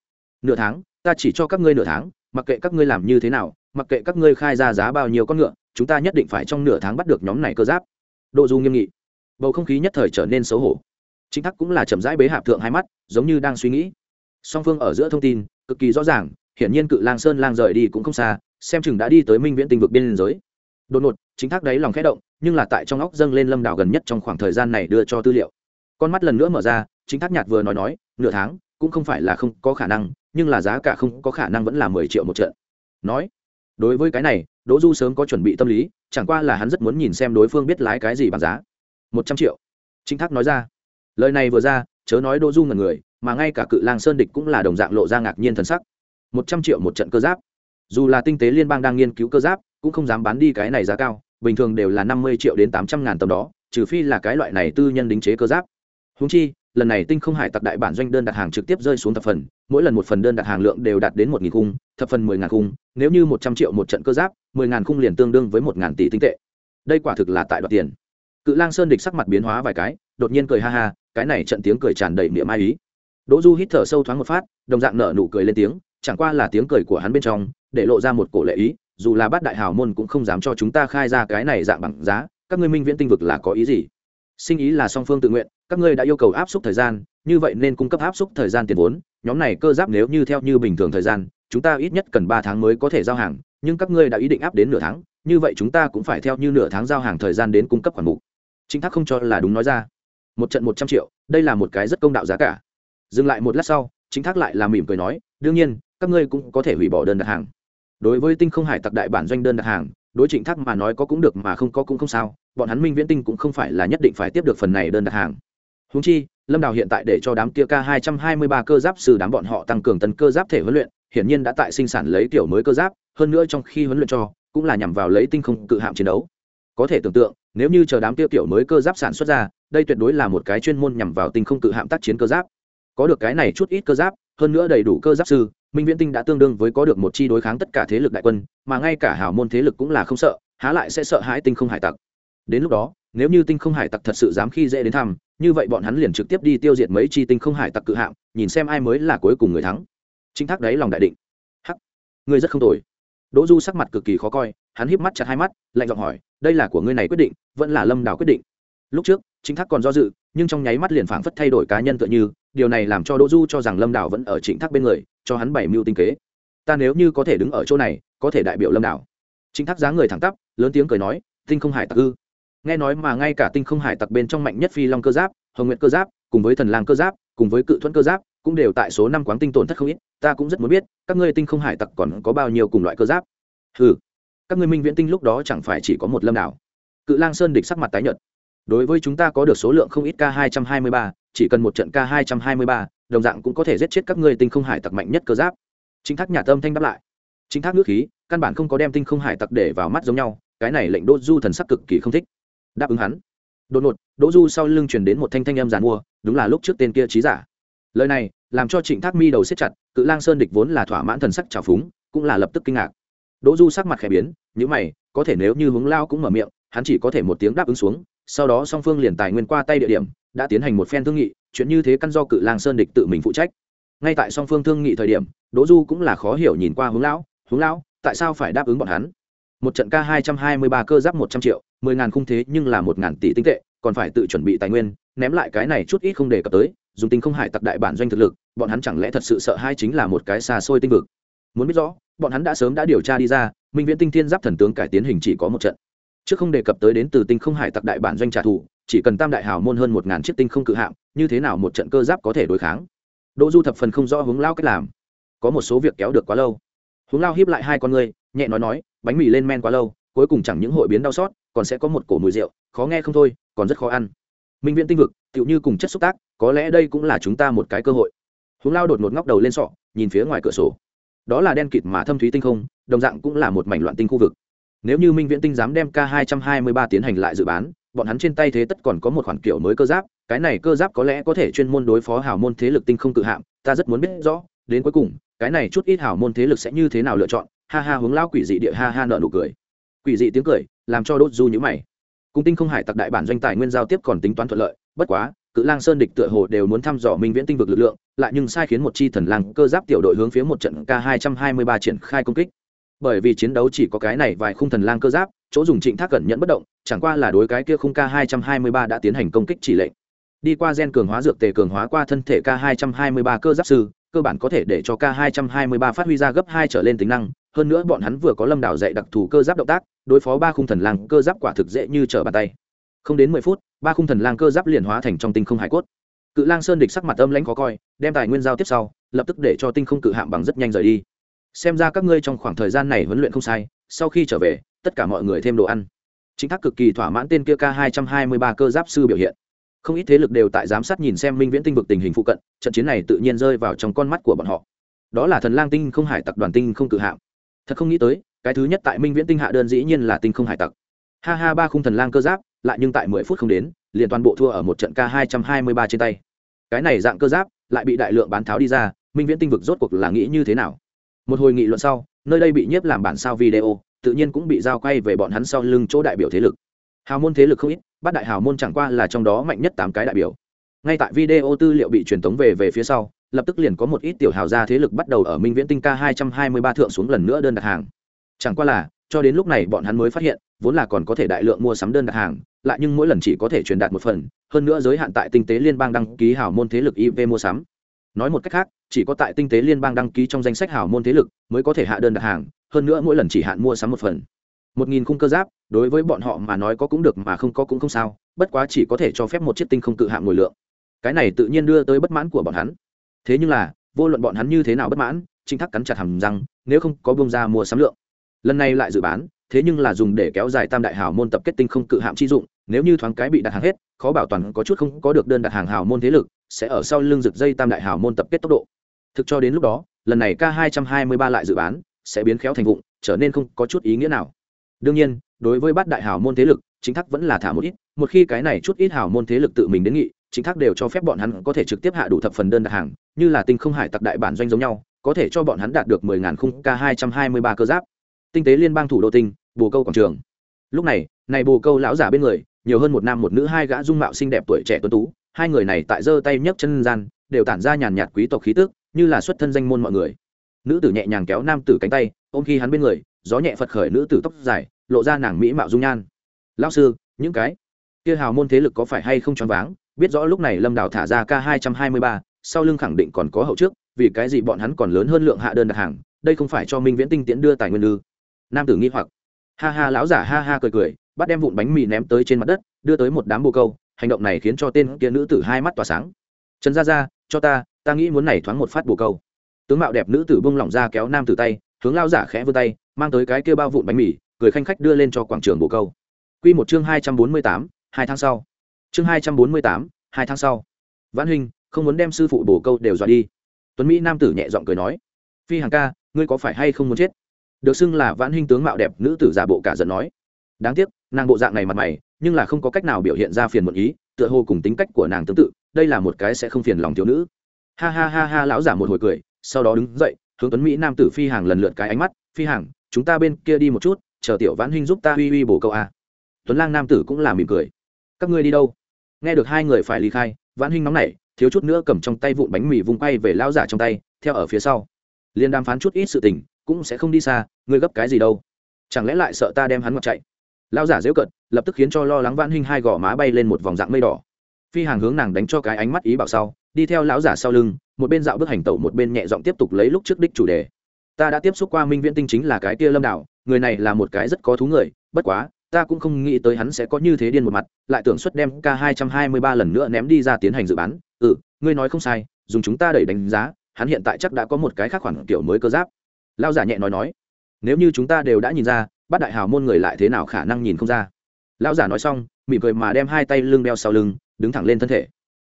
Nửa tháng? Ta chỉ cho các ngươi nửa tháng mặc kệ các ngươi làm như thế nào, mặc kệ các ngươi khai ra giá bao nhiêu con ngựa, chúng ta nhất định phải trong nửa tháng bắt được nhóm này cơ giáp. Độ du nghiêm nghị. Bầu không khí nhất thời trở nên xấu hổ. Chính thác cũng là chậm rãi bế hạp thượng hai mắt, giống như đang suy nghĩ. Song phương ở giữa thông tin, cực kỳ rõ ràng, hiển nhiên cự lang sơn lang rời đi cũng không xa, xem chừng đã đi tới minh viễn tinh vực biên giới. Đột ngột, chính thác đáy lòng khẽ động, nhưng là tại trong óc dâng lên lâm đảo gần nhất trong khoảng thời gian này đưa cho tư liệu. Con mắt lần nữa mở ra, chính thác nhạt vừa nói nói, nửa tháng cũng không phải là không có khả năng nhưng là giá cả không có khả năng vẫn là mười triệu một trận. Nói, đối với cái này, đỗ du sớm có chuẩn bị tâm lý, chẳng qua là hắn rất muốn nhìn xem đối phương biết lái cái gì bằng giá. Một trăm triệu. Chính thác nói ra. Lời này vừa ra, chớ nói đỗ du ngần người, mà ngay cả cự lang sơn địch cũng là đồng dạng lộ ra ngạc nhiên thần sắc. Một trăm triệu một trận cơ giáp. Dù là tinh tế liên bang đang nghiên cứu cơ giáp, cũng không dám bán đi cái này giá cao, bình thường đều là năm mươi triệu đến tám trăm ngàn tầm đó, trừ phi là cái loại này tư nhân đính chế cơ giáp. Húng chi lần này tinh không hải tặc đại bản doanh đơn đặt hàng trực tiếp rơi xuống thập phần, mỗi lần một phần đơn đặt hàng lượng đều đạt đến một nghìn khung, thập phần mười ngàn khung, nếu như một trăm triệu một trận cơ giáp, mười ngàn khung liền tương đương với một ngàn tỷ tinh tệ. Đây quả thực là tại đoạt tiền. Cự lang sơn địch sắc mặt biến hóa vài cái, đột nhiên cười ha ha, cái này trận tiếng cười tràn đầy miệng mai ý. Đỗ du hít thở sâu thoáng một phát, đồng dạng nở nụ cười lên tiếng, chẳng qua là tiếng cười của hắn bên trong, để lộ ra một cổ lệ ý, dù là bát đại hào môn cũng không dám cho chúng ta khai ra cái này dạng bằng giá, các ngươi minh viễn tinh vực là có ý gì? Sinh ý là song phương tự nguyện, các ngươi đã yêu cầu áp suất thời gian, như vậy nên cung cấp áp suất thời gian tiền vốn, nhóm này cơ giáp nếu như theo như bình thường thời gian, chúng ta ít nhất cần ba tháng mới có thể giao hàng, nhưng các ngươi đã ý định áp đến nửa tháng, như vậy chúng ta cũng phải theo như nửa tháng giao hàng thời gian đến cung cấp khoản mục. Chính thác không cho là đúng nói ra. Một trận một trăm triệu, đây là một cái rất công đạo giá cả. Dừng lại một lát sau chính thác lại là mỉm cười nói, đương nhiên, các ngươi cũng có thể hủy bỏ đơn đặt hàng. Đối với tinh không hải tặc đại bản doanh đơn đặt hàng, đối trịnh thác mà nói có cũng được mà không có cũng không sao bọn hắn minh viễn tinh cũng không phải là nhất định phải tiếp được phần này đơn đặt hàng. Húng chi, lâm đào hiện tại để cho đám kia k hai trăm hai mươi ba cơ giáp sư đám bọn họ tăng cường tấn cơ giáp thể huấn luyện, hiển nhiên đã tại sinh sản lấy kiểu mới cơ giáp, hơn nữa trong khi huấn luyện cho, cũng là nhằm vào lấy tinh không cự hạm chiến đấu. Có thể tưởng tượng, nếu như chờ đám kia kiểu mới cơ giáp sản xuất ra, đây tuyệt đối là một cái chuyên môn nhằm vào tinh không cự hạm tác chiến cơ giáp. Có được cái này chút ít cơ giáp, hơn nữa đầy đủ cơ giáp sư, minh viễn tinh đã tương đương với có được một chi đối kháng tất cả thế lực đại quân, mà ngay cả hào môn thế lực cũng là không sợ, há lại sẽ sợ hãi tinh không hải tặc đến lúc đó, nếu như tinh không hải tặc thật sự dám khi dễ đến thăm, như vậy bọn hắn liền trực tiếp đi tiêu diệt mấy chi tinh không hải tặc cự hạng nhìn xem ai mới là cuối cùng người thắng. Chính thác đấy lòng đại định. Hắc, ngươi rất không tồi. Đỗ du sắc mặt cực kỳ khó coi, hắn híp mắt chặt hai mắt, lạnh giọng hỏi, đây là của ngươi này quyết định, vẫn là lâm đào quyết định? Lúc trước, chính thác còn do dự, nhưng trong nháy mắt liền phảng phất thay đổi cá nhân tựa như, điều này làm cho đỗ du cho rằng lâm đào vẫn ở chính thác bên người, cho hắn bảy mưu tinh kế. Ta nếu như có thể đứng ở chỗ này, có thể đại biểu lâm đảo chính thác giá người thẳng tắp, lớn tiếng cười nói, tinh không hải tặc ư? Nghe nói mà ngay cả tinh không hải tặc bên trong mạnh nhất phi long cơ giáp hồng nguyện cơ giáp cùng với thần lang cơ giáp cùng với cự thuẫn cơ giáp cũng đều tại số năm quán tinh tổn thất không ít ta cũng rất muốn biết các ngươi tinh không hải tặc còn có bao nhiêu cùng loại cơ giáp? Ừ các ngươi minh viễn tinh lúc đó chẳng phải chỉ có một lâm nào? cự lang sơn địch sắc mặt tái nhợt. Đối với chúng ta có được số lượng không ít k 223, chỉ cần một trận k 223, đồng dạng cũng có thể giết chết các ngươi tinh không hải tặc mạnh nhất cơ giáp. Chính thác nhà tâm thanh đáp lại. Chính thác nước khí căn bản không có đem tinh không hải tặc để vào mắt giống nhau cái này lệnh đô du thần sắc cực kỳ không thích đáp ứng hắn. Đột ngột, đỗ du sau lưng truyền đến một thanh thanh âm giàn mua, đúng là lúc trước tên kia trí giả. Lời này, làm cho trịnh thác mi đầu xếp chặt, cự lang sơn địch vốn là thỏa mãn thần sắc trào phúng, cũng là lập tức kinh ngạc. Đỗ du sắc mặt khẽ biến những mày, có thể nếu như hướng lao cũng mở miệng, hắn chỉ có thể một tiếng đáp ứng xuống, sau đó song phương liền tài nguyên qua tay địa điểm, đã tiến hành một phen thương nghị, chuyện như thế căn do cự lang sơn địch tự mình phụ trách. Ngay tại song phương thương nghị thời điểm, đỗ du cũng là khó hiểu nhìn qua hướng lão hướng lão tại sao phải đáp ứng bọn hắn? Một trận ca hai trăm hai mươi ba cơ giáp một trăm triệu mười ngàn khung thế nhưng là một ngàn tỷ tinh tệ, còn phải tự chuẩn bị tài nguyên, ném lại cái này chút ít không đề cập tới, dùng tinh không hải tặc đại bản doanh thực lực, bọn hắn chẳng lẽ thật sự sợ hai chính là một cái xa xôi tinh vực? Muốn biết rõ, bọn hắn đã sớm đã điều tra đi ra, minh viễn tinh thiên giáp thần tướng cải tiến hình chỉ có một trận. Chứ không đề cập tới đến từ tinh không hải tặc đại bản doanh trả thù, chỉ cần tam đại hào môn hơn một ngàn chiếc tinh không cự hạm, như thế nào một trận cơ giáp có thể đối kháng? Đỗ du thập phần không rõ hướng lao cách làm. Có một số việc kéo được quá lâu. Hướng lao hiếp lại hai con người, nhẹ nói nói, bánh mì lên men quá lâu, cuối cùng chẳng những hội biến đau xót còn sẽ có một cổ mùi rượu, khó nghe không thôi, còn rất khó ăn. Minh viễn tinh vực, tựu như cùng chất xúc tác, có lẽ đây cũng là chúng ta một cái cơ hội. Hướng lao đột ngột ngóc đầu lên sọ, nhìn phía ngoài cửa sổ. Đó là đen kịt mà thâm thúy tinh không, đồng dạng cũng là một mảnh loạn tinh khu vực. Nếu như minh viễn tinh dám đem k 223 tiến hành lại dự bán, bọn hắn trên tay thế tất còn có một khoản kiểu mới cơ giáp, cái này cơ giáp có lẽ có thể chuyên môn đối phó hào môn thế lực tinh không cự hạm, ta rất muốn biết rõ, đến cuối cùng, cái này chút ít hào môn thế lực sẽ như thế nào lựa chọn? Ha ha hướng lao quỷ dị địa ha ha nợ nụ cười quỷ dị tiếng cười, làm cho đốt du nhữ mày. Cung tinh không hải tặc đại bản doanh tài nguyên giao tiếp còn tính toán thuận lợi, bất quá, cự lang sơn địch tựa hồ đều muốn thăm dò minh viễn tinh vực lực lượng, lại nhưng sai khiến một chi thần lang cơ giáp tiểu đội hướng phía một trận k 223 triển khai công kích. Bởi vì chiến đấu chỉ có cái này vài khung thần lang cơ giáp, chỗ dùng trịnh thác cẩn nhận bất động, chẳng qua là đối cái kia khung k 223 đã tiến hành công kích chỉ lệnh. Đi qua gen cường hóa dược tề cường hóa qua thân thể k 223 cơ giáp sư, cơ bản có thể để cho k 223 phát huy ra gấp hai trở lên tính năng hơn nữa bọn hắn vừa có lâm đảo dạy đặc thù cơ giáp động tác, đối phó ba khung thần lang cơ giáp quả thực dễ như trở bàn tay. Không đến mười phút, ba khung thần lang cơ giáp liền hóa thành trong tinh không hải cốt. Cự lang sơn địch sắc mặt âm lãnh khó coi, đem tài nguyên giao tiếp sau, lập tức để cho tinh không cự hạm bằng rất nhanh rời đi. Xem ra các ngươi trong khoảng thời gian này huấn luyện không sai, sau khi trở về, tất cả mọi người thêm đồ ăn. Chính thác cực kỳ thỏa mãn tên kia k hai trăm hai mươi ba cơ giáp sư biểu hiện. Không ít thế lực đều tại giám sát nhìn xem minh viễn tinh vực tình hình phụ cận, trận chiến này tự nhiên rơi vào trong con mắt của bọn họ. Đó là thần lang tinh không hải tặc đoàn tinh không cự hạm thật không nghĩ tới, cái thứ nhất tại minh viễn tinh hạ đơn dĩ nhiên là tinh không hải tặc. Ha ha, ba khung thần lang cơ giáp, lại nhưng tại mười phút không đến, liền toàn bộ thua ở một trận k hai trăm hai mươi ba trên tay. Cái này dạng cơ giáp, lại bị đại lượng bán tháo đi ra, minh viễn tinh vực rốt cuộc là nghĩ như thế nào? Một hồi nghị luận sau, nơi đây bị nhiếp làm bản sao video, tự nhiên cũng bị giao quay về bọn hắn sau lưng chỗ đại biểu thế lực. Hào môn thế lực không ít bát đại hào môn chẳng qua là trong đó mạnh nhất tám cái đại biểu. Ngay tại video tư liệu bị truyền tống về về phía sau lập tức liền có một ít tiểu hào gia thế lực bắt đầu ở minh viễn tinh k hai trăm hai mươi ba thượng xuống lần nữa đơn đặt hàng. Chẳng qua là, cho đến lúc này bọn hắn mới phát hiện, vốn là còn có thể đại lượng mua sắm đơn đặt hàng, lại nhưng mỗi lần chỉ có thể truyền đạt một phần, hơn nữa giới hạn tại tinh tế liên bang đăng ký hào môn thế lực iv mua sắm. Nói một cách khác, chỉ có tại tinh tế liên bang đăng ký trong danh sách hào môn thế lực mới có thể hạ đơn đặt hàng, hơn nữa mỗi lần chỉ hạn mua sắm một phần. Một nghìn khung cơ giáp, đối với bọn họ mà nói có cũng được mà không có cũng không sao, bất quá chỉ có thể cho phép một chiếc tinh không cự hạng ngồi lượng. Cái này tự nhiên đưa tới bất mãn của bọn hắn thế nhưng là, vô luận bọn hắn như thế nào bất mãn trinh thác cắn chặt hầm răng, nếu không có bông ra mua sắm lượng. Lần này lại dự bán, thế nhưng là dùng để kéo dài tam đại hào môn tập kết tinh không cự hạm chi dụng, nếu như thoáng cái bị đặt hàng hết, khó bảo toàn có chút không có được đơn đặt hàng hào môn thế lực, sẽ ở sau lưng rực dây tam đại hào môn tập kết tốc độ. Thực cho đến lúc đó, lần này k 223 lại dự bán, sẽ biến khéo thành vụng, trở nên không có chút ý nghĩa nào. Đương nhiên, đối với bát đại hào môn thế lực chính thác vẫn là thả một ít, một khi cái này chút ít hào môn thế lực tự mình đến nghị chính thác đều cho phép bọn hắn có thể trực tiếp hạ đủ thập phần đơn đặt hàng như là tinh không hải tặc đại bản doanh giống nhau, có thể cho bọn hắn đạt được mười ngàn khung k hai trăm hai mươi ba cơ giáp. Tinh tế liên bang thủ đô tinh, bồ câu quảng trường. Lúc này này bồ câu lão giả bên người, nhiều hơn một nam một nữ hai gã dung mạo xinh đẹp tuổi trẻ tuấn tú, hai người này tại giơ tay nhấc chân gian, đều tản ra nhàn nhạt quý tộc khí tức, như là xuất thân danh môn mọi người. Nữ tử nhẹ nhàng kéo nam tử cánh tay, ôm khi hắn bên người, gió nhẹ phật khởi nữ tử tóc dài, lộ ra nàng mỹ mạo dung nhan. Lão sư, những cái kia hào môn thế lực có phải hay không choáng váng? Biết rõ lúc này lâm đào thả ra k hai trăm hai mươi ba sau lưng khẳng định còn có hậu trước, vì cái gì bọn hắn còn lớn hơn lượng hạ đơn đặt hàng, đây không phải cho minh viễn tinh tiễn đưa tài nguyên ư? Nam tử nghi hoặc. Ha ha, lão giả ha ha cười cười, bắt đem vụn bánh mì ném tới trên mặt đất, đưa tới một đám bồ câu, hành động này khiến cho tên kia nữ tử hai mắt tỏa sáng. Trần gia gia, cho ta ta nghĩ muốn này thoáng một phát bồ câu. Tướng mạo đẹp nữ tử bung lỏng ra kéo nam tử tay, hướng lao giả khẽ vươn tay, mang tới cái kia bao vụn bánh mì, cười khanh khách đưa lên cho quảng trường bồ câu. Quy một chương hai trăm bốn mươi tám, hai tháng sau. Chương hai trăm bốn mươi tám, hai tháng sau. Vãn huynh không muốn đem sư phụ bổ câu đều dọa đi. Tuấn mỹ nam tử nhẹ giọng cười nói, phi hàng ca, ngươi có phải hay không muốn chết? Được xưng là vãn Hinh tướng mạo đẹp nữ tử giả bộ cả giận nói. Đáng tiếc, nàng bộ dạng này mặt mày, nhưng là không có cách nào biểu hiện ra phiền muộn ý, tựa hồ cùng tính cách của nàng tương tự, đây là một cái sẽ không phiền lòng thiếu nữ. Ha ha ha ha, lão giả một hồi cười, sau đó đứng dậy, hướng tuấn mỹ nam tử phi hàng lần lượt cái ánh mắt, phi hàng chúng ta bên kia đi một chút, chờ tiểu vãn huynh giúp ta uy uy bổ câu a. Tuấn lang nam tử cũng là mỉm cười, các ngươi đi đâu? Nghe được hai người phải ly khai, vãn huynh nóng nảy thiếu chút nữa cầm trong tay vụn bánh mì vung quay về lao giả trong tay, theo ở phía sau. Liên đàm phán chút ít sự tình, cũng sẽ không đi xa, ngươi gấp cái gì đâu. Chẳng lẽ lại sợ ta đem hắn mặc chạy? Lao giả dễu cận lập tức khiến cho lo lắng vãn huynh hai gò má bay lên một vòng dạng mây đỏ. Phi hàng hướng nàng đánh cho cái ánh mắt ý bảo sau, đi theo lão giả sau lưng, một bên dạo bước hành tẩu một bên nhẹ giọng tiếp tục lấy lúc trước đích chủ đề. Ta đã tiếp xúc qua minh viễn tinh chính là cái kia lâm đạo người này là một cái rất có thú người, bất quá, ta cũng không nghĩ tới hắn sẽ có như thế điên một mặt, lại tưởng suất đem k hai trăm hai mươi ba lần nữa ném đi ra tiến hành dự bán ừ ngươi nói không sai, dùng chúng ta đẩy đánh giá, hắn hiện tại chắc đã có một cái khác khoản kiểu mới cơ giáp. Lao giả nhẹ nói nói. Nếu như chúng ta đều đã nhìn ra, bắt đại hào môn người lại thế nào khả năng nhìn không ra. Lao giả nói xong, mỉm cười mà đem hai tay lưng đeo sau lưng, đứng thẳng lên thân thể.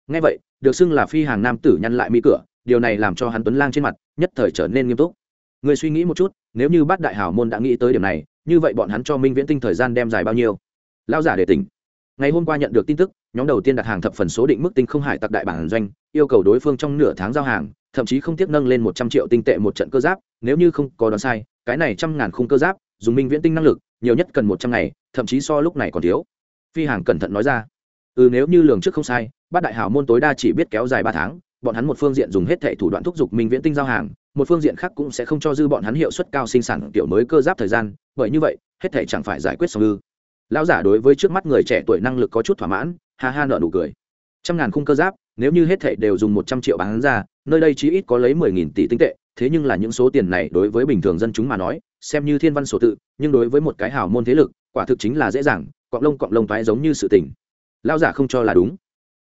Ngay vậy, được xưng là phi hàng nam tử nhăn lại mỹ cửa, điều này làm cho hắn tuấn lang trên mặt, nhất thời trở nên nghiêm túc. Người suy nghĩ một chút, nếu như bát đại hào môn đã nghĩ tới điểm này, như vậy bọn hắn cho minh viễn tinh thời gian đem dài bao nhiêu? Lao giả để tỉnh ngày hôm qua nhận được tin tức, nhóm đầu tiên đặt hàng thập phần số định mức tinh không hải tặc đại bản doanh, yêu cầu đối phương trong nửa tháng giao hàng, thậm chí không tiếc nâng lên một trăm triệu tinh tệ một trận cơ giáp, nếu như không có đoán sai, cái này trăm ngàn khung cơ giáp, dùng minh viễn tinh năng lực, nhiều nhất cần một trăm ngày, thậm chí so lúc này còn thiếu. Phi hàng cẩn thận nói ra. Ừ nếu như lường trước không sai, bát đại hào môn tối đa chỉ biết kéo dài ba tháng, bọn hắn một phương diện dùng hết thệ thủ đoạn thúc giục minh viễn tinh giao hàng, một phương diện khác cũng sẽ không cho dư bọn hắn hiệu suất cao sinh sản kiểu mới cơ giáp thời gian, bởi như vậy, hết thệ chẳng phải giải quyết xong ư lão giả đối với trước mắt người trẻ tuổi năng lực có chút thỏa mãn, ha ha nợ nụ cười. Trăm ngàn khung cơ giáp, nếu như hết thệ đều dùng một trăm triệu bán ra, nơi đây chí ít có lấy mười nghìn tỷ tinh tệ, thế nhưng là những số tiền này đối với bình thường dân chúng mà nói, xem như thiên văn sổ tự, nhưng đối với một cái hào môn thế lực, quả thực chính là dễ dàng cọng lông cọng lông toái giống như sự tình. Lão giả không cho là đúng.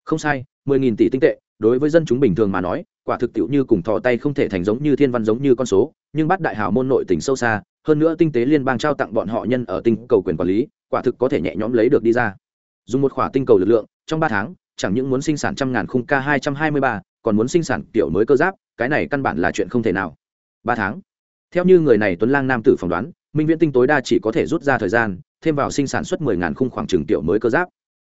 Không sai, mười nghìn tỷ tinh tệ, đối với dân chúng bình thường mà nói, quả thực tiệu như cùng thò tay không thể thành giống như thiên văn giống như con số, nhưng bắt đại hào môn nội tỉnh sâu xa, hơn nữa tinh tế liên bang trao tặng bọn họ nhân ở tinh cầu quyền quản lý quả thực có thể nhẹ nhõm lấy được đi ra. Dùng một khỏa tinh cầu lực lượng, trong ba tháng, chẳng những muốn sinh sản trăm ngàn khung k hai trăm hai mươi ba, còn muốn sinh sản kiểu mới cơ giáp, cái này căn bản là chuyện không thể nào. Ba tháng. Theo như người này tuấn lang nam tử phỏng đoán, minh viễn tinh tối đa chỉ có thể rút ra thời gian, thêm vào sinh sản xuất mười ngàn khung khoảng trừng tiểu mới cơ giáp.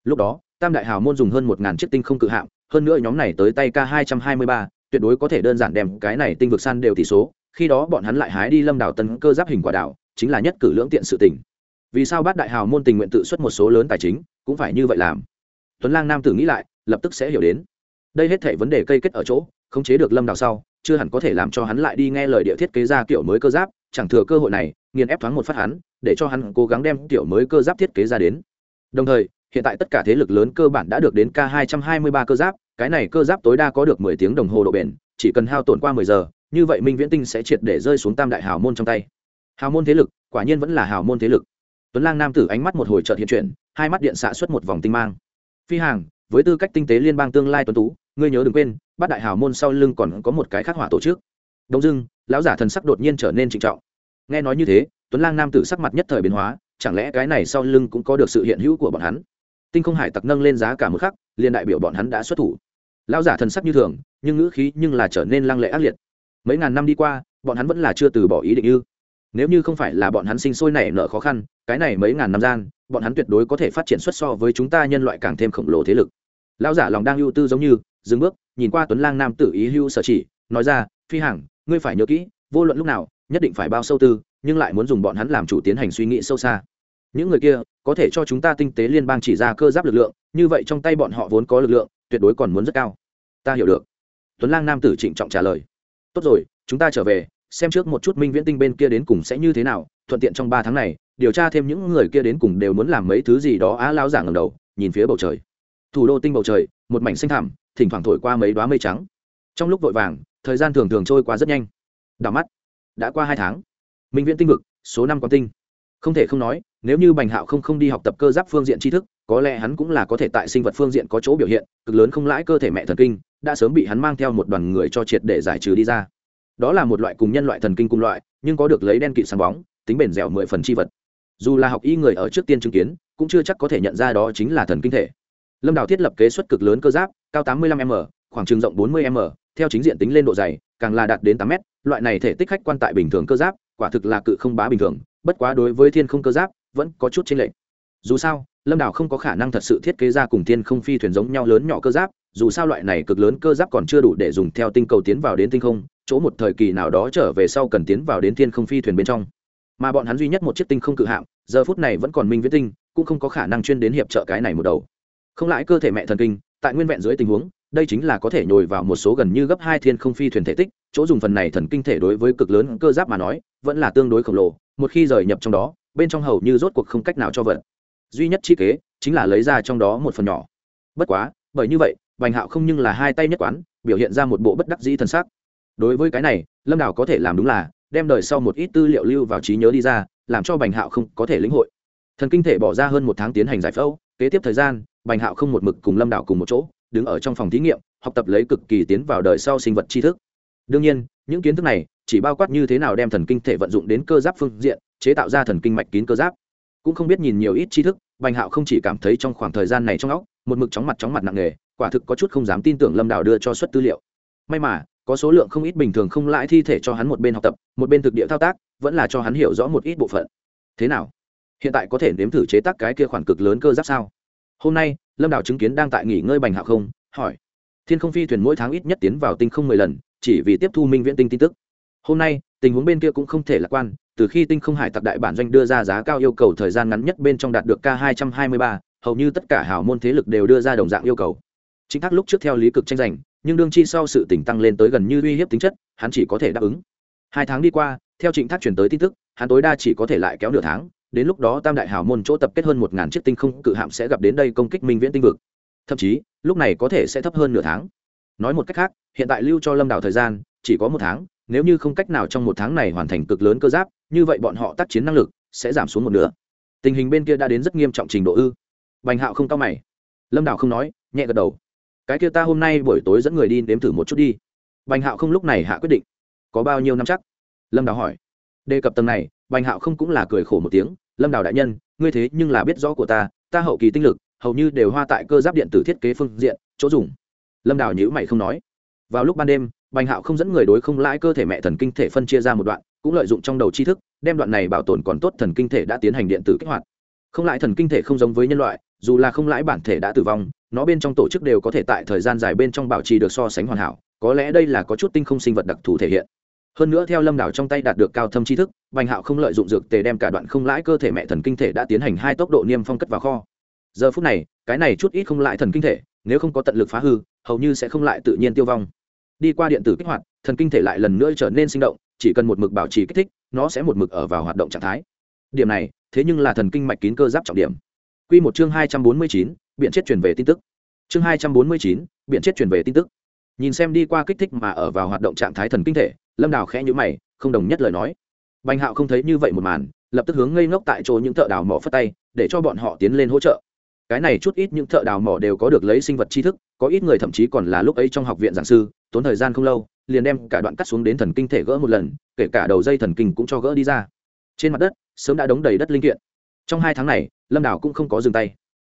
Lúc đó, tam đại hào môn dùng hơn một ngàn chiếc tinh không cự hạm, hơn nữa nhóm này tới tay k hai trăm hai mươi ba, tuyệt đối có thể đơn giản đem cái này tinh vực săn đều tỷ số, khi đó bọn hắn lại hái đi lâm đảo tân cơ giáp hình quả đảo, chính là nhất cử lưỡng tiện sự tình vì sao bát đại hào môn tình nguyện tự xuất một số lớn tài chính, cũng phải như vậy làm? Tuấn lang nam tử nghĩ lại, lập tức sẽ hiểu đến. Đây hết thể vấn đề cây kết ở chỗ, khống chế được lâm đào sau, chưa hẳn có thể làm cho hắn lại đi nghe lời địa thiết kế ra kiểu mới cơ giáp, chẳng thừa cơ hội này, nghiền ép thoáng một phát hắn, để cho hắn cố gắng đem kiểu mới cơ giáp thiết kế ra đến. Đồng thời, hiện tại tất cả thế lực lớn cơ bản đã được đến k 223 cơ giáp, cái này cơ giáp tối đa có được 10 tiếng đồng hồ độ bền, chỉ cần hao tổn qua 10 giờ, như vậy minh viễn tinh sẽ triệt để rơi xuống tam đại hào môn trong tay. Hào môn thế lực, quả nhiên vẫn là hào môn thế lực tuấn lang nam tử ánh mắt một hồi chợt hiện chuyển, hai mắt điện xạ xuất một vòng tinh mang. Phi hàng, với tư cách tinh tế liên bang tương lai tuấn tú, ngươi nhớ đừng quên, bát đại hào môn sau lưng còn có một cái khác hỏa tổ chức. Đông dưng lão giả thần sắc đột nhiên trở nên trịnh trọng. Nghe nói như thế, tuấn lang nam tử sắc mặt nhất thời biến hóa, chẳng lẽ cái này sau lưng cũng có được sự hiện hữu của bọn hắn? Tinh không hải tặc nâng lên giá cả một khắc, liền đại biểu bọn hắn đã xuất thủ. Lão giả thần sắc như thường, nhưng ngữ khí nhưng là trở nên lăng lệ ác liệt. Mấy ngàn năm đi qua, bọn hắn vẫn là chưa từ bỏ ý định ư? Nếu như không phải là bọn hắn sinh sôi nảy nở khó khăn, cái này mấy ngàn năm gian, bọn hắn tuyệt đối có thể phát triển xuất so với chúng ta nhân loại càng thêm khổng lồ thế lực. Lão giả lòng đang ưu tư giống như, dừng bước, nhìn qua tuấn lang nam tử ý hưu sở chỉ, nói ra, phi hằng, ngươi phải nhớ kỹ, vô luận lúc nào, nhất định phải bao sâu tư, nhưng lại muốn dùng bọn hắn làm chủ tiến hành suy nghĩ sâu xa. Những người kia, có thể cho chúng ta tinh tế liên bang chỉ ra cơ giáp lực lượng, như vậy trong tay bọn họ vốn có lực lượng, tuyệt đối còn muốn rất cao. Ta hiểu được. Tuấn lang nam tử trịnh trọng trả lời. Tốt rồi, chúng ta trở về xem trước một chút minh viễn tinh bên kia đến cùng sẽ như thế nào, thuận tiện trong ba tháng này, điều tra thêm những người kia đến cùng đều muốn làm mấy thứ gì đó á lao giả ngầm đầu, nhìn phía bầu trời. Thủ đô tinh bầu trời, một mảnh xanh thẳm, thỉnh thoảng thổi qua mấy đoá mây trắng. Trong lúc vội vàng, thời gian thường thường trôi qua rất nhanh. Đảo mắt, đã qua hai tháng. Minh viễn tinh vực, số năm con tinh. Không thể không nói, nếu như bành hạo không không đi học tập cơ giáp phương diện tri thức, có lẽ hắn cũng là có thể tại sinh vật phương diện có chỗ biểu hiện, cực lớn không lãi cơ thể mẹ thần kinh, đã sớm bị hắn mang theo một đoàn người cho triệt để giải trừ đi ra đó là một loại cùng nhân loại thần kinh cùng loại, nhưng có được lấy đen kịt sáng bóng, tính bền dẻo mười phần chi vật. Dù là học y người ở trước tiên chứng kiến, cũng chưa chắc có thể nhận ra đó chính là thần kinh thể. Lâm đào thiết lập kế suất cực lớn cơ giáp, cao tám mươi lăm m, khoảng chừng rộng bốn mươi m, theo chính diện tính lên độ dày, càng là đạt đến tám m loại này thể tích khách quan tại bình thường cơ giáp, quả thực là cự không bá bình thường, bất quá đối với thiên không cơ giáp, vẫn có chút chênh lệch. Dù sao, lâm đào không có khả năng thật sự thiết kế ra cùng thiên không phi thuyền giống nhau lớn nhỏ cơ giáp, dù sao loại này cực lớn cơ giáp còn chưa đủ để dùng theo tinh cầu tiến vào đến tinh không chỗ một thời kỳ nào đó trở về sau cần tiến vào đến thiên không phi thuyền bên trong. Mà bọn hắn duy nhất một chiếc tinh không cự hạm, giờ phút này vẫn còn minh viễn tinh, cũng không có khả năng chuyên đến hiệp trợ cái này một đầu. Không lãi cơ thể mẹ thần kinh, tại nguyên vẹn dưới tình huống, đây chính là có thể nhồi vào một số gần như gấp hai thiên không phi thuyền thể tích, chỗ dùng phần này thần kinh thể đối với cực lớn cơ giáp mà nói, vẫn là tương đối khổng lồ, một khi rời nhập trong đó, bên trong hầu như rốt cuộc không cách nào cho vật duy nhất chi kế, chính là lấy ra trong đó một phần nhỏ. Bất quá, bởi như vậy, bành hạo không nhưng là hai tay nhất quán, biểu hiện ra một bộ bất đắc dĩ thân c đối với cái này, lâm đào có thể làm đúng là đem đời sau một ít tư liệu lưu vào trí nhớ đi ra, làm cho bành hạo không có thể lĩnh hội. Thần kinh thể bỏ ra hơn một tháng tiến hành giải phẫu, kế tiếp thời gian, bành hạo không một mực cùng lâm đảo cùng một chỗ, đứng ở trong phòng thí nghiệm, học tập lấy cực kỳ tiến vào đời sau sinh vật tri thức. Đương nhiên, những kiến thức này chỉ bao quát như thế nào đem thần kinh thể vận dụng đến cơ giáp phương diện, chế tạo ra thần kinh mạch kín cơ giáp. Cũng không biết nhìn nhiều ít tri thức, bành hạo không chỉ cảm thấy trong khoảng thời gian này trong óc, một mực chóng mặt chóng mặt nặng nề, quả thực có chút không dám tin tưởng lâm đảo đưa cho suất tư liệu. May mà có số lượng không ít bình thường không lãi thi thể cho hắn một bên học tập, một bên thực địa thao tác, vẫn là cho hắn hiểu rõ một ít bộ phận. Thế nào? Hiện tại có thể nếm thử chế tác cái kia khoản cực lớn cơ giáp sao? Hôm nay, lâm đào chứng kiến đang tại nghỉ ngơi bành hạ không, hỏi. Thiên không phi thuyền mỗi tháng ít nhất tiến vào tinh không mười lần, chỉ vì tiếp thu minh viễn tinh tin tức. Hôm nay, tình huống bên kia cũng không thể lạc quan, từ khi tinh không hải tặc đại bản doanh đưa ra giá cao yêu cầu thời gian ngắn nhất bên trong đạt được k hai trăm hai mươi ba, hầu như tất cả hào môn thế lực đều đưa ra đồng dạng yêu cầu. Chính thác lúc trước theo lý cực tranh giành nhưng đương chi sau sự tỉnh tăng lên tới gần như uy hiếp tính chất, hắn chỉ có thể đáp ứng. Hai tháng đi qua, theo trịnh thác chuyển tới tin tức, hắn tối đa chỉ có thể lại kéo nửa tháng, đến lúc đó tam đại hào môn chỗ tập kết hơn một ngàn chiếc tinh không cự hạm sẽ gặp đến đây công kích minh viễn tinh vực. Thậm chí, lúc này có thể sẽ thấp hơn nửa tháng. Nói một cách khác, hiện tại lưu cho lâm đảo thời gian, chỉ có một tháng, nếu như không cách nào trong một tháng này hoàn thành cực lớn cơ giáp, như vậy bọn họ tác chiến năng lực sẽ giảm xuống một nửa. Tình hình bên kia đã đến rất nghiêm trọng trình độ ư. Bành hạo không cao mày. Lâm đảo không nói, nhẹ gật đầu cái kia ta hôm nay buổi tối dẫn người đi nếm thử một chút đi. Bành hạo không lúc này hạ quyết định. Có bao nhiêu năm chắc? Lâm đào hỏi. Đề cập tầng này, bành hạo không cũng là cười khổ một tiếng. Lâm đào đại nhân, ngươi thế nhưng là biết rõ của ta ta hậu kỳ tinh lực, hầu như đều hoa tại cơ giáp điện tử thiết kế phương diện, chỗ dùng. Lâm đào nhữ mày không nói. Vào lúc ban đêm, bành hạo không dẫn người đối không lãi cơ thể mẹ thần kinh thể phân chia ra một đoạn, cũng lợi dụng trong đầu tri thức, đem đoạn này bảo tồn còn tốt thần kinh thể đã tiến hành điện tử kích hoạt. Không lại thần kinh thể không giống với nhân loại dù là không lãi bản thể đã tử vong, nó bên trong tổ chức đều có thể tại thời gian dài bên trong bảo trì được so sánh hoàn hảo, có lẽ đây là có chút tinh không sinh vật đặc thù thể hiện. Hơn nữa theo lâm đảo trong tay đạt được cao thâm tri thức, bành hạo không lợi dụng dược tề đem cả đoạn không lãi cơ thể mẹ thần kinh thể đã tiến hành hai tốc độ niêm phong cất vào kho. Giờ phút này, cái này chút ít không lại thần kinh thể, nếu không có tận lực phá hư, hầu như sẽ không lại tự nhiên tiêu vong. Đi qua điện tử kích hoạt, thần kinh thể lại lần nữa trở nên sinh động, chỉ cần một mực bảo trì kích thích, nó sẽ một mực ở vào hoạt động trạng thái. Điểm này, thế nhưng là thần kinh mạch kín cơ giáp trọng điểm quy một chương hai trăm bốn mươi chín, biện chết truyền về tin tức. Chương hai trăm bốn mươi chín, biện chết truyền về tin tức. Nhìn xem đi qua kích thích mà ở vào hoạt động trạng thái thần kinh thể, lâm đào khẽ nhíu mày, không đồng nhất lời nói. Bành hạo không thấy như vậy một màn, lập tức hướng ngây ngốc tại chỗ những thợ đào mỏ phất tay, để cho bọn họ tiến lên hỗ trợ. Cái này chút ít những thợ đào mỏ đều có được lấy sinh vật tri thức, có ít người thậm chí còn là lúc ấy trong học viện giảng sư, tốn thời gian không lâu, liền đem cả đoạn cắt xuống đến thần kinh thể gỡ một lần, kể cả đầu dây thần kinh cũng cho gỡ đi ra. Trên mặt đất, sớm đã đống đầy đất linh kiện. Trong hai tháng này lâm đảo cũng không có dừng tay.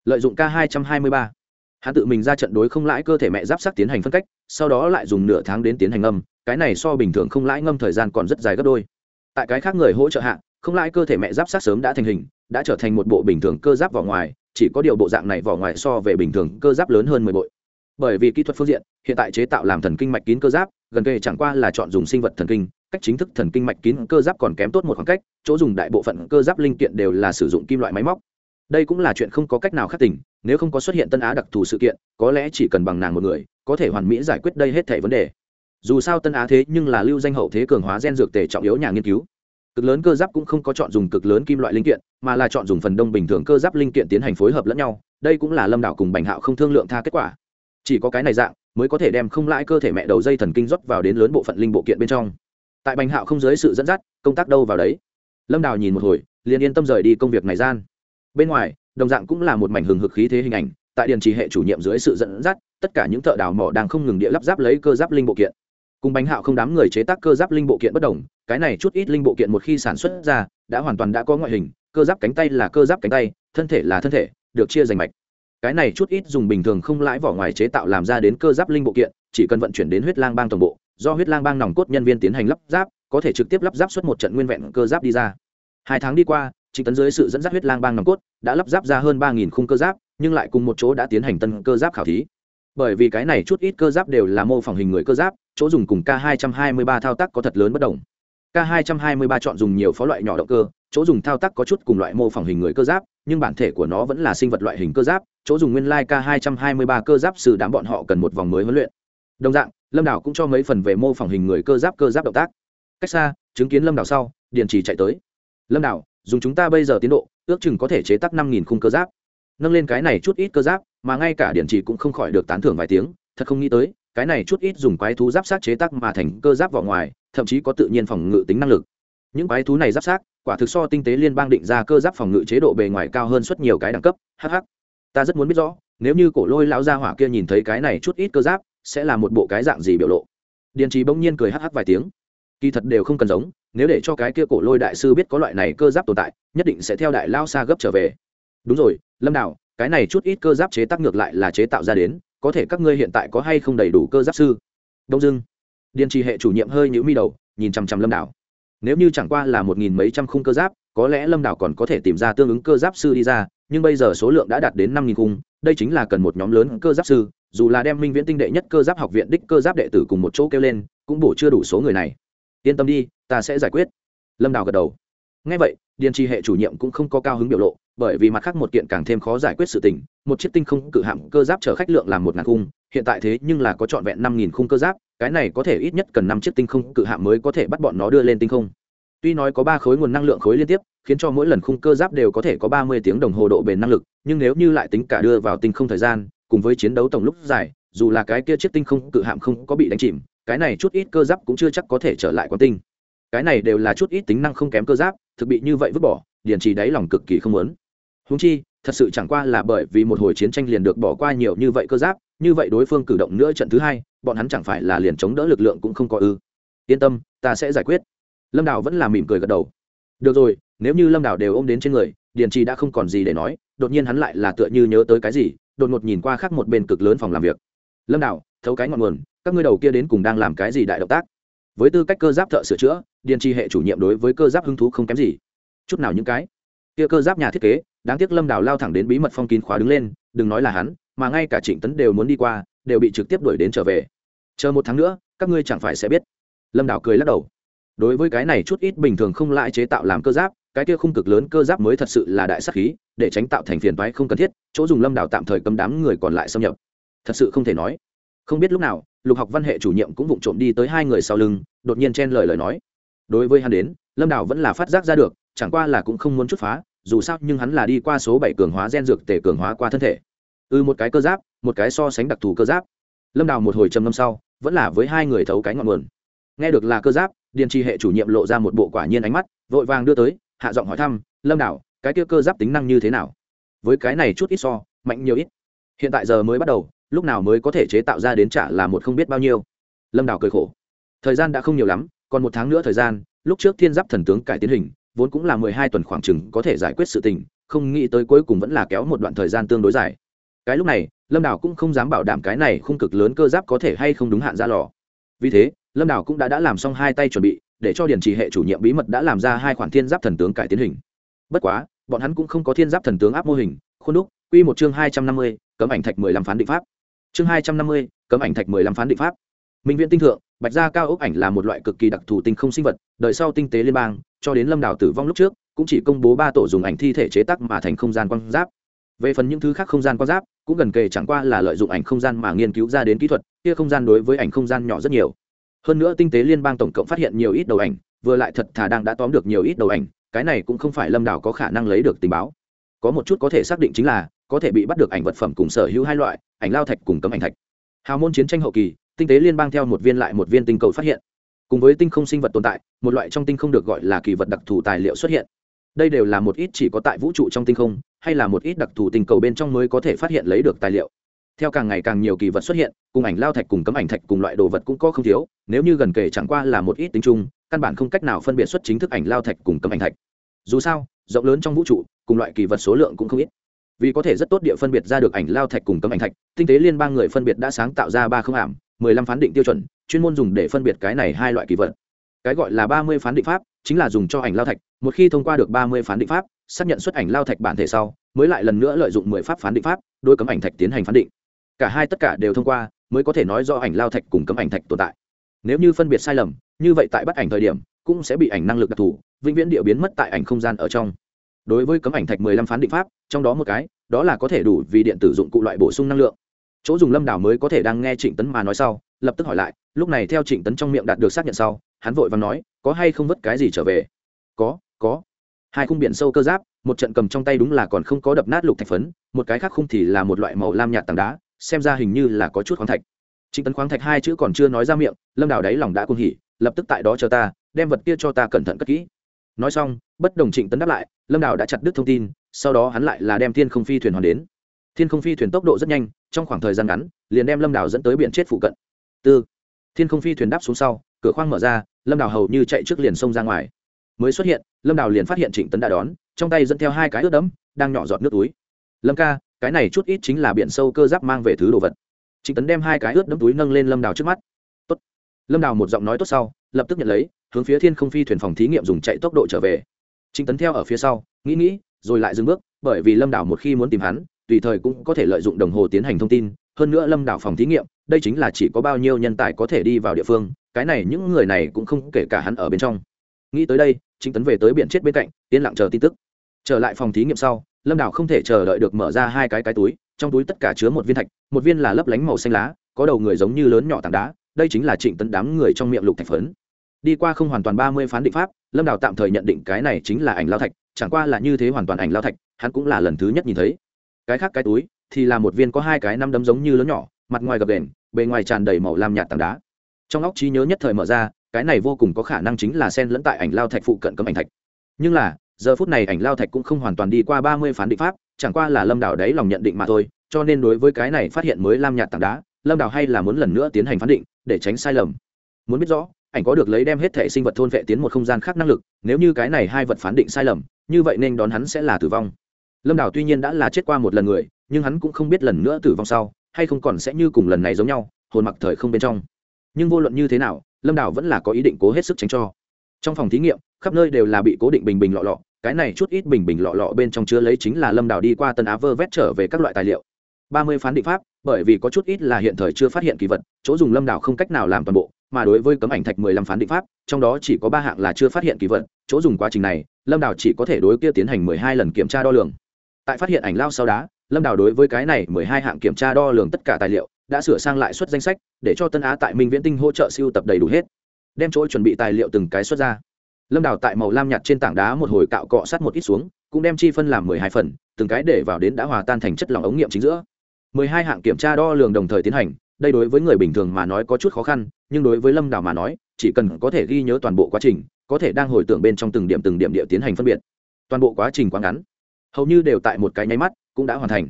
Lợi dụng k hai trăm hai mươi ba, hắn tự mình ra trận đối không lãi cơ thể mẹ giáp sắc tiến hành phân cách, sau đó lại dùng nửa tháng đến tiến hành ngâm, cái này so bình thường không lãi ngâm thời gian còn rất dài gấp đôi. Tại cái khác người hỗ trợ hạ, không lãi cơ thể mẹ giáp sắc sớm đã thành hình, đã trở thành một bộ bình thường cơ giáp vỏ ngoài, chỉ có điều bộ dạng này vỏ ngoài so về bình thường cơ giáp lớn hơn mười bội. Bởi vì kỹ thuật phương diện, hiện tại chế tạo làm thần kinh mạch kín cơ giáp, gần kề chẳng qua là chọn dùng sinh vật thần kinh, cách chính thức thần kinh mạch kín cơ giáp còn kém tốt một khoảng cách, chỗ dùng đại bộ phận cơ giáp linh kiện đều là sử dụng kim loại máy móc đây cũng là chuyện không có cách nào khác tỉnh nếu không có xuất hiện tân á đặc thù sự kiện, có lẽ chỉ cần bằng nàng một người, có thể hoàn mỹ giải quyết đây hết thể vấn đề. Dù sao tân á thế nhưng là lưu danh hậu thế cường hóa gen dược tề trọng yếu nhà nghiên cứu. Cực lớn cơ giáp cũng không có chọn dùng cực lớn kim loại linh kiện, mà là chọn dùng phần đông bình thường cơ giáp linh kiện tiến hành phối hợp lẫn nhau, đây cũng là lâm đảo cùng bành hạo không thương lượng tha kết quả. Chỉ có cái này dạng, mới có thể đem không lãi cơ thể mẹ đầu dây thần kinh rót vào đến lớn bộ phận linh bộ kiện bên trong. Tại bành hạo không dưới sự dẫn dắt, công tác đâu vào đấy. Lâm đào nhìn một hồi, liền yên tâm rời đi công việc này gian bên ngoài, đồng dạng cũng là một mảnh hừng hực khí thế hình ảnh, tại điện trì hệ chủ nhiệm dưới sự dẫn dắt, tất cả những thợ đào mỏ đang không ngừng địa lắp ráp lấy cơ giáp linh bộ kiện. Cùng bánh hạo không đám người chế tác cơ giáp linh bộ kiện bất đồng, cái này chút ít linh bộ kiện một khi sản xuất ra, đã hoàn toàn đã có ngoại hình, cơ giáp cánh tay là cơ giáp cánh tay, thân thể là thân thể, được chia rành mạch. Cái này chút ít dùng bình thường không lãi vỏ ngoài chế tạo làm ra đến cơ giáp linh bộ kiện, chỉ cần vận chuyển đến huyết lang bang toàn bộ, do huyết lang bang nòng cốt nhân viên tiến hành lắp ráp, có thể trực tiếp lắp ráp xuất một trận nguyên vẹn cơ giáp đi ra. Hai tháng đi qua trịnh tấn dưới sự dẫn dắt huyết lang bang nòng cốt, đã lắp ráp ra hơn ba nghìn khung cơ giáp, nhưng lại cùng một chỗ đã tiến hành tân cơ giáp khảo thí. Bởi vì cái này chút ít cơ giáp đều là mô phỏng hình người cơ giáp, chỗ dùng cùng k 223 thao tác có thật lớn bất đồng. K 223 chọn dùng nhiều phó loại nhỏ động cơ, chỗ dùng thao tác có chút cùng loại mô phỏng hình người cơ giáp, nhưng bản thể của nó vẫn là sinh vật loại hình cơ giáp, chỗ dùng nguyên lai k 223 cơ giáp sự đám bọn họ cần một vòng mới huấn luyện. Đồng dạng, lâm đảo cũng cho mấy phần về mô phỏng hình người cơ giáp cơ giáp động tác. Cách xa, chứng kiến lâm đảo sau, điền trì chạy tới. Lâm đảo dùng chúng ta bây giờ tiến độ, ước chừng có thể chế tác năm nghìn khung cơ giáp. Nâng lên cái này chút ít cơ giáp, mà ngay cả điện trì cũng không khỏi được tán thưởng vài tiếng, thật không nghĩ tới, cái này chút ít dùng quái thú giáp sát chế tác mà thành cơ giáp vào ngoài, thậm chí có tự nhiên phòng ngự tính năng lực. Những quái thú này giáp sát, quả thực so tinh tế liên bang định ra cơ giáp phòng ngự chế độ bề ngoài cao hơn suất nhiều cái đẳng cấp hh ta rất muốn biết rõ, nếu như cổ lôi lão gia hỏa kia nhìn thấy cái này chút ít cơ giáp, sẽ là một bộ cái dạng gì biểu lộ? Điền trí bỗng nhiên cười hh vài tiếng. Kỳ thật đều không cần giống nếu để cho cái kia cổ lôi đại sư biết có loại này cơ giáp tồn tại, nhất định sẽ theo đại lao xa gấp trở về. Đúng rồi, lâm đảo cái này chút ít cơ giáp chế tác ngược lại là chế tạo ra đến, có thể các ngươi hiện tại có hay không đầy đủ cơ giáp sư? Đông dưng điền trì hệ chủ nhiệm hơi nhũ mi đầu, nhìn chằm chằm lâm đảo nếu như chẳng qua là một nghìn mấy trăm khung cơ giáp, có lẽ lâm đảo còn có thể tìm ra tương ứng cơ giáp sư đi ra, nhưng bây giờ số lượng đã đạt đến năm nghìn khung, đây chính là cần một nhóm lớn cơ giáp sư, dù là đem minh viễn tinh đệ nhất cơ giáp học viện đích cơ giáp đệ tử cùng một chỗ kêu lên, cũng bổ chưa đủ số người này yên tâm đi, ta sẽ giải quyết. Lâm đào gật đầu. Ngay vậy, điền trì hệ chủ nhiệm cũng không có cao hứng biểu lộ, bởi vì mặt khác một kiện càng thêm khó giải quyết sự tình, một chiếc tinh không cự hạm cơ giáp chở khách lượng làm một ngàn khung, hiện tại thế nhưng là có trọn vẹn năm nghìn khung cơ giáp, cái này có thể ít nhất cần năm chiếc tinh không cự hạm mới có thể bắt bọn nó đưa lên tinh không. Tuy nói có ba khối nguồn năng lượng khối liên tiếp, khiến cho mỗi lần khung cơ giáp đều có thể có ba mươi tiếng đồng hồ độ bền năng lực, nhưng nếu như lại tính cả đưa vào tinh không thời gian, cùng với chiến đấu tổng lúc dài, dù là cái kia chiếc tinh không cự hạm không có bị đánh chìm cái này chút ít cơ giáp cũng chưa chắc có thể trở lại quán tinh. Cái này đều là chút ít tính năng không kém cơ giáp, thực bị như vậy vứt bỏ, điền trì đáy lòng cực kỳ không muốn. Húng chi, thật sự chẳng qua là bởi vì một hồi chiến tranh liền được bỏ qua nhiều như vậy cơ giáp, như vậy đối phương cử động nữa trận thứ hai, bọn hắn chẳng phải là liền chống đỡ lực lượng cũng không có ư. Yên tâm, ta sẽ giải quyết. Lâm đào vẫn là mỉm cười gật đầu. Được rồi, nếu như lâm đào đều ôm đến trên người, điền trì đã không còn gì để nói, đột nhiên hắn lại là tựa như nhớ tới cái gì, đột ngột nhìn qua khác một bên cực lớn phòng làm việc. Lâm đào thấu cái ngọn nguồn, các ngươi đầu kia đến cùng đang làm cái gì đại động tác? Với tư cách cơ giáp thợ sửa chữa, điền Chi hệ chủ nhiệm đối với cơ giáp hứng thú không kém gì. Chút nào những cái. Kia cơ giáp nhà thiết kế, đáng tiếc lâm đào lao thẳng đến bí mật phong kín khóa đứng lên, đừng nói là hắn, mà ngay cả trịnh tấn đều muốn đi qua, đều bị trực tiếp đuổi đến trở về. Chờ một tháng nữa, các ngươi chẳng phải sẽ biết. Lâm đào cười lắc đầu. Đối với cái này chút ít bình thường không lại chế tạo làm cơ giáp, cái kia khung cực lớn cơ giáp mới thật sự là đại sắc khí, để tránh tạo thành phiền toái không cần thiết, chỗ dùng lâm đào tạm thời cấm đám người còn lại xâm nhập. Thật sự không thể nói không biết lúc nào lục học văn hệ chủ nhiệm cũng vụng trộm đi tới hai người sau lưng đột nhiên chen lời lời nói. Đối với hắn đến lâm đào vẫn là phát giác ra được chẳng qua là cũng không muốn chút phá dù sao nhưng hắn là đi qua số bảy cường hóa gen dược tể cường hóa qua thân thể. Ư ừ, một cái cơ giáp một cái so sánh đặc thù cơ giáp. Lâm đào một hồi trầm ngâm sau vẫn là với hai người thấu cái ngọn nguồn. Nghe được là cơ giáp điền trì hệ chủ nhiệm lộ ra một bộ quả nhiên ánh mắt vội vàng đưa tới hạ giọng hỏi thăm lâm đào cái kia cơ giáp tính năng như thế nào? Với cái này chút ít so mạnh nhiều ít. Hiện tại giờ mới bắt đầu lúc nào mới có thể chế tạo ra đến trả là một không biết bao nhiêu. Lâm đào cười khổ. Thời gian đã không nhiều lắm, còn một tháng nữa thời gian, lúc trước thiên giáp thần tướng cải tiến hình, vốn cũng là mười hai tuần khoảng chừng có thể giải quyết sự tình, không nghĩ tới cuối cùng vẫn là kéo một đoạn thời gian tương đối dài. Cái lúc này, lâm đào cũng không dám bảo đảm cái này không cực lớn cơ giáp có thể hay không đúng hạn ra lò. Vì thế, lâm đào cũng đã đã làm xong hai tay chuẩn bị, để cho điển trì hệ chủ nhiệm bí mật đã làm ra hai khoản thiên giáp thần tướng cải tiến hình. Bất quá, bọn hắn cũng không có thiên giáp thần tướng áp mô hình, khuôn đúc, quy một chương hai trăm năm mươi, cấm ảnh thạch mười làm phán định pháp chương hai trăm năm mươi, cấm ảnh thạch mười lăm phán định pháp. Minh viện tinh thượng, bạch gia cao ốc ảnh là một loại cực kỳ đặc thù tinh không sinh vật, đời sau tinh tế liên bang, cho đến lâm đảo tử vong lúc trước, cũng chỉ công bố ba tổ dùng ảnh thi thể chế tác mà thành không gian quang giáp. Về phần những thứ khác không gian quang giáp, cũng gần kề chẳng qua là lợi dụng ảnh không gian mà nghiên cứu ra đến kỹ thuật, kia không gian đối với ảnh không gian nhỏ rất nhiều. Hơn nữa tinh tế liên bang tổng cộng phát hiện nhiều ít đầu ảnh, vừa lại thật thà đang đã tóm được nhiều ít đầu ảnh, cái này cũng không phải lâm đảo có khả năng lấy được tình báo. Có một chút có thể xác định chính là có thể bị bắt được ảnh vật phẩm cùng sở hữu hai loại, ảnh lao thạch cùng cấm ảnh thạch. Hào môn chiến tranh hậu kỳ, tinh tế liên bang theo một viên lại một viên tinh cầu phát hiện. Cùng với tinh không sinh vật tồn tại, một loại trong tinh không được gọi là kỳ vật đặc thù tài liệu xuất hiện. Đây đều là một ít chỉ có tại vũ trụ trong tinh không, hay là một ít đặc thù tinh cầu bên trong mới có thể phát hiện lấy được tài liệu. Theo càng ngày càng nhiều kỳ vật xuất hiện, cùng ảnh lao thạch cùng cấm ảnh thạch cùng loại đồ vật cũng có không thiếu, nếu như gần kể chẳng qua là một ít tính chung, căn bản không cách nào phân biệt xuất chính thức ảnh lao thạch cùng cấm ảnh thạch. Dù sao, rộng lớn trong vũ trụ, cùng loại kỳ vật số lượng cũng không ít vì có thể rất tốt địa phân biệt ra được ảnh lao thạch cùng cấm ảnh thạch, tinh tế liên bang người phân biệt đã sáng tạo ra ba không ảm, mười lăm phán định tiêu chuẩn, chuyên môn dùng để phân biệt cái này hai loại kỳ vật. Cái gọi là ba mươi phán định pháp chính là dùng cho ảnh lao thạch, một khi thông qua được ba mươi phán định pháp, xác nhận xuất ảnh lao thạch bản thể sau, mới lại lần nữa lợi dụng mười pháp phán định pháp đôi cấm ảnh thạch tiến hành phán định. Cả hai tất cả đều thông qua mới có thể nói do ảnh lao thạch cùng cấm ảnh thạch tồn tại. Nếu như phân biệt sai lầm, như vậy tại bắt ảnh thời điểm cũng sẽ bị ảnh năng lực đặc thù, vĩnh viễn địa biến mất tại ảnh không gian ở trong đối với cấm ảnh thạch mười lăm phán định pháp, trong đó một cái, đó là có thể đủ vì điện tử dụng cụ loại bổ sung năng lượng. Chỗ dùng lâm đảo mới có thể đang nghe trịnh tấn mà nói sau, lập tức hỏi lại, lúc này theo trịnh tấn trong miệng đạt được xác nhận sau, hắn vội và nói, có hay không vất cái gì trở về? Có có. Hai khung biển sâu cơ giáp, một trận cầm trong tay đúng là còn không có đập nát lục thạch phấn, một cái khác khung thì là một loại màu lam nhạt tảng đá, xem ra hình như là có chút khoáng thạch. Trịnh tấn khoáng thạch hai chữ còn chưa nói ra miệng, lâm đào đáy lòng đã cuồng hỉ, lập tức tại đó chờ ta, đem vật kia cho ta cẩn thận cất kỹ. Nói xong, bất đồng trịnh tấn đáp lại lâm đào đã chặt đứt thông tin, sau đó hắn lại là đem thiên không phi thuyền hoàn đến. Thiên không phi thuyền tốc độ rất nhanh, trong khoảng thời gian ngắn, liền đem lâm đào dẫn tới biển chết phụ cận. Tư. Thiên không phi thuyền đáp xuống sau, cửa khoang mở ra, lâm đào hầu như chạy trước liền sông ra ngoài. Mới xuất hiện, lâm đào liền phát hiện trịnh tấn đã đón, trong tay dẫn theo hai cái ướt đẫm, đang nhỏ giọt nước túi. Lâm ca, cái này chút ít chính là biển sâu cơ giáp mang về thứ đồ vật. Trịnh tấn đem hai cái ướt đẫm túi nâng lên lâm đào trước mắt. Tốt. Lâm đào một giọng nói tốt sau, lập tức nhận lấy, hướng phía thiên không phi thuyền phòng thí nghiệm dùng chạy tốc độ trở về trịnh tấn theo ở phía sau, nghĩ nghĩ, rồi lại dừng bước, bởi vì lâm đảo một khi muốn tìm hắn, tùy thời cũng có thể lợi dụng đồng hồ tiến hành thông tin. Hơn nữa lâm đảo phòng thí nghiệm, đây chính là chỉ có bao nhiêu nhân tài có thể đi vào địa phương, cái này những người này cũng không kể cả hắn ở bên trong. Nghĩ tới đây Trịnh tấn về tới biển chết bên cạnh, yên lặng chờ tin tức. Trở lại phòng thí nghiệm sau, lâm đảo không thể chờ đợi được mở ra hai cái cái túi, trong túi tất cả chứa một viên thạch, một viên là lấp lánh màu xanh lá, có đầu người giống như lớn nhỏ tảng đá, đây chính là trịnh tấn đám người trong miệng lục thạch phấn. Đi qua không hoàn toàn ba mươi phán định pháp lâm đào tạm thời nhận định cái này chính là ảnh lao thạch, chẳng qua là như thế hoàn toàn ảnh lao thạch, hắn cũng là lần thứ nhất nhìn thấy. Cái khác cái túi thì là một viên có hai cái năm đấm giống như lớn nhỏ, mặt ngoài gập đền, bề ngoài tràn đầy màu lam nhạt tảng đá. Trong óc trí nhớ nhất thời mở ra, cái này vô cùng có khả năng chính là sen lẫn tại ảnh lao thạch phụ cận cấm ảnh thạch. Nhưng là, giờ phút này ảnh lao thạch cũng không hoàn toàn đi qua ba mươi phán định pháp, chẳng qua là lâm đào đấy lòng nhận định mà thôi, cho nên đối với cái này phát hiện mới lam nhạt tảng đá, lâm đào hay là muốn lần nữa tiến hành phán định, để tránh sai lầm. Muốn biết rõ ảnh có được lấy đem hết thể sinh vật thôn vệ tiến một không gian khác năng lực, nếu như cái này hai vật phán định sai lầm, như vậy nên đón hắn sẽ là tử vong. Lâm đào tuy nhiên đã là chết qua một lần người, nhưng hắn cũng không biết lần nữa tử vong sau, hay không còn sẽ như cùng lần này giống nhau, hồn mặc thời không bên trong. Nhưng vô luận như thế nào, lâm đào vẫn là có ý định cố hết sức tránh cho. Trong phòng thí nghiệm, khắp nơi đều là bị cố định bình bình lọ lọ, cái này chút ít bình bình lọ lọ bên trong chứa lấy chính là lâm đào đi qua tân á vơ vét trở về các loại tài liệu. Ba mươi phán định pháp, bởi vì có chút ít là hiện thời chưa phát hiện kỳ vật, chỗ dùng lâm đào không cách nào làm toàn bộ mà đối với cấm ảnh thạch mười lăm phán định pháp, trong đó chỉ có ba hạng là chưa phát hiện kỳ vật, chỗ dùng quá trình này, lâm đào chỉ có thể đối kia tiến hành mười hai lần kiểm tra đo lường. Tại phát hiện ảnh lao sau đá, lâm đào đối với cái này mười hai hạng kiểm tra đo lường tất cả tài liệu, đã sửa sang lại xuất danh sách, để cho tân á tại minh viễn tinh hỗ trợ siêu tập đầy đủ hết. Đem chỗ chuẩn bị tài liệu từng cái xuất ra. Lâm đào tại màu lam nhạt trên tảng đá một hồi cạo cọ sát một ít xuống, cũng đem chi phân làm mười hai phần, từng cái để vào đến đã hòa tan thành chất lỏng ống nghiệm chính giữa. Mười hai hạng kiểm tra đo lường đồng thời tiến hành đây đối với người bình thường mà nói có chút khó khăn, nhưng đối với lâm đào mà nói, chỉ cần có thể ghi nhớ toàn bộ quá trình, có thể đang hồi tưởng bên trong từng điểm từng điểm địa tiến hành phân biệt. Toàn bộ quá trình quá ngắn, hầu như đều tại một cái nháy mắt, cũng đã hoàn thành.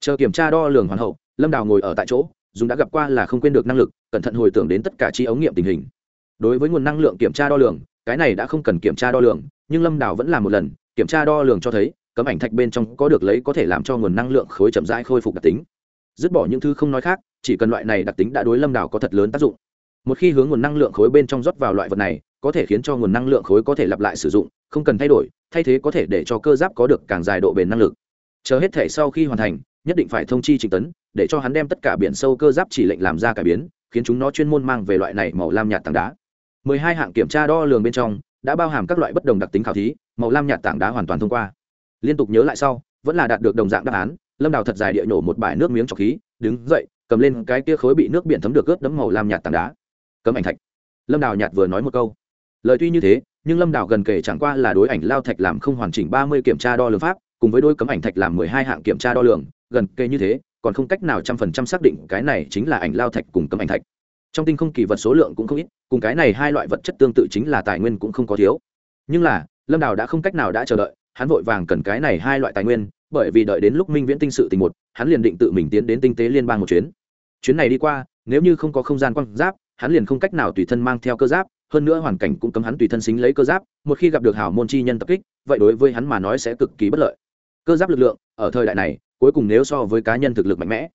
Chờ kiểm tra đo lường hoàn hậu, lâm đào ngồi ở tại chỗ, dùng đã gặp qua là không quên được năng lực, cẩn thận hồi tưởng đến tất cả chi ống nghiệm tình hình. Đối với nguồn năng lượng kiểm tra đo lường, cái này đã không cần kiểm tra đo lường, nhưng lâm đào vẫn làm một lần, kiểm tra đo lường cho thấy, cấm ảnh thạch bên trong có được lấy có thể làm cho nguồn năng lượng khối chậm rãi khôi phục đặc tính. Dứt bỏ những thứ không nói khác chỉ cần loại này đặc tính đã đối lâm đảo có thật lớn tác dụng. Một khi hướng nguồn năng lượng khối bên trong rót vào loại vật này, có thể khiến cho nguồn năng lượng khối có thể lặp lại sử dụng, không cần thay đổi, thay thế có thể để cho cơ giáp có được càng dài độ bền năng lực. Chờ hết thể sau khi hoàn thành, nhất định phải thông chi trình tấn, để cho hắn đem tất cả biển sâu cơ giáp chỉ lệnh làm ra cải biến, khiến chúng nó chuyên môn mang về loại này màu lam nhạt tảng đá. 12 hạng kiểm tra đo lường bên trong, đã bao hàm các loại bất đồng đặc tính khảo thí, màu lam nhạt tảng đá hoàn toàn thông qua. Liên tục nhớ lại sau, vẫn là đạt được đồng dạng đáp án, lâm đào thật dài địa nhổ một bãi nước miếng trọc khí, đứng dậy cầm lên cái kia khối bị nước biển thấm được ướt đấm màu lam nhạt tảng đá. Cấm ảnh thạch. Lâm đào nhạt vừa nói một câu. Lời tuy như thế, nhưng lâm đào gần kể chẳng qua là đối ảnh lao thạch làm không hoàn chỉnh ba mươi kiểm tra đo lường pháp, cùng với đôi cấm ảnh thạch làm mười hai hạng kiểm tra đo lường, gần kề như thế, còn không cách nào trăm phần trăm xác định cái này chính là ảnh lao thạch cùng cấm ảnh thạch. Trong tinh không kỳ vật số lượng cũng không ít, cùng cái này hai loại vật chất tương tự chính là tài nguyên cũng không có thiếu. Nhưng là, lâm đào đã không cách nào đã chờ đợi, hắn vội vàng cần cái này hai loại tài nguyên bởi vì đợi đến lúc minh viễn tinh sự tình một, hắn liền định tự mình tiến đến tinh tế liên bang một chuyến. Chuyến này đi qua, nếu như không có không gian quan giáp, hắn liền không cách nào tùy thân mang theo cơ giáp, hơn nữa hoàn cảnh cũng cấm hắn tùy thân xính lấy cơ giáp, một khi gặp được hảo môn chi nhân tập kích, vậy đối với hắn mà nói sẽ cực kỳ bất lợi. Cơ giáp lực lượng, ở thời đại này, cuối cùng nếu so với cá nhân thực lực mạnh mẽ,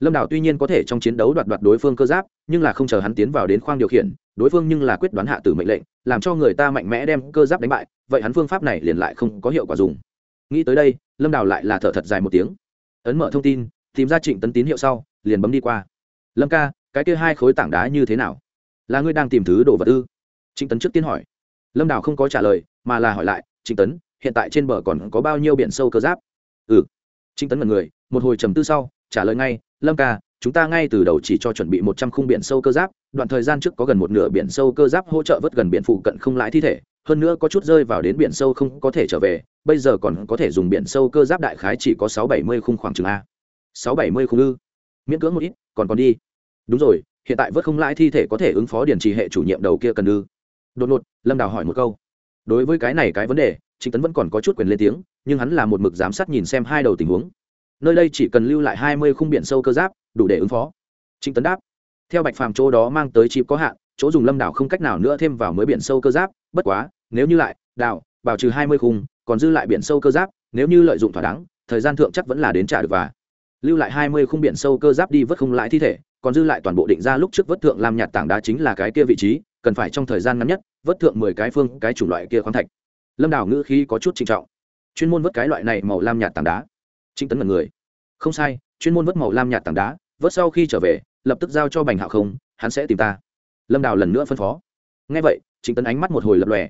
lâm đảo tuy nhiên có thể trong chiến đấu đoạt đoạt đối phương cơ giáp, nhưng là không chờ hắn tiến vào đến khoang điều khiển, đối phương nhưng là quyết đoán hạ tử mệnh lệnh, làm cho người ta mạnh mẽ đem cơ giáp đánh bại, vậy hắn phương pháp này liền lại không có hiệu quả dùng nghĩ tới đây, lâm đào lại là thở thật dài một tiếng. Ấn mở thông tin, tìm ra trịnh tấn tín hiệu sau, liền bấm đi qua. Lâm ca, cái kia hai khối tảng đá như thế nào? Là ngươi đang tìm thứ đồ vật ư? Trịnh tấn trước tiên hỏi. Lâm đào không có trả lời, mà là hỏi lại, trịnh tấn, hiện tại trên bờ còn có bao nhiêu biển sâu cơ giáp? Ừ. Trịnh tấn mật người, một hồi trầm tư sau, trả lời ngay, lâm ca, chúng ta ngay từ đầu chỉ cho chuẩn bị một trăm khung biển sâu cơ giáp, đoạn thời gian trước có gần một nửa biển sâu cơ giáp hỗ trợ vớt gần biển phụ cận không lãi thi thể hơn nữa có chút rơi vào đến biển sâu không có thể trở về, bây giờ còn có thể dùng biển sâu cơ giáp đại khái chỉ có sáu bảy mươi khung khoảng chừng a. Sáu bảy mươi khung ư? Miễn cưỡng một ít, còn còn đi. Đúng rồi, hiện tại vớt không lãi thi thể có thể ứng phó điển trì hệ chủ nhiệm đầu kia cần ư? Đột ngột, lâm đào hỏi một câu. Đối với cái này cái vấn đề, trịnh tấn vẫn còn có chút quyền lên tiếng, nhưng hắn là một mực giám sát nhìn xem hai đầu tình huống. Nơi đây chỉ cần lưu lại hai mươi khung biển sâu cơ giáp, đủ để ứng phó. Trịnh tấn đáp. Theo bạch phàm chỗ đó mang tới chịp có hạn chỗ dùng lâm đảo không cách nào nữa thêm vào mới biển sâu cơ giáp, bất quá, nếu như lại, đảo bảo trừ hai mươi khung, còn dư lại biển sâu cơ giáp, nếu như lợi dụng thỏa đáng, thời gian thượng chắc vẫn là đến trả được và lưu lại hai mươi khung biển sâu cơ giáp đi vớt không lại thi thể, còn dư lại toàn bộ định ra lúc trước vớt thượng làm nhạt tảng đá chính là cái kia vị trí, cần phải trong thời gian ngắn nhất, vớt thượng mười cái phương, cái chủng loại kia khoáng thạch. Lâm đảo ngữ khí có chút trinh trọng. Chuyên môn vớt cái loại này màu lam nhạt tảng đá. Trinh tấn mật người. Không sai, chuyên môn vớt màu lam nhạt tảng đá, vớt sau khi trở về, lập tức giao cho bành hạo không, hắn sẽ tìm ta lâm đào lần nữa phân phó. Nghe vậy chính tấn ánh mắt một hồi lập lòe.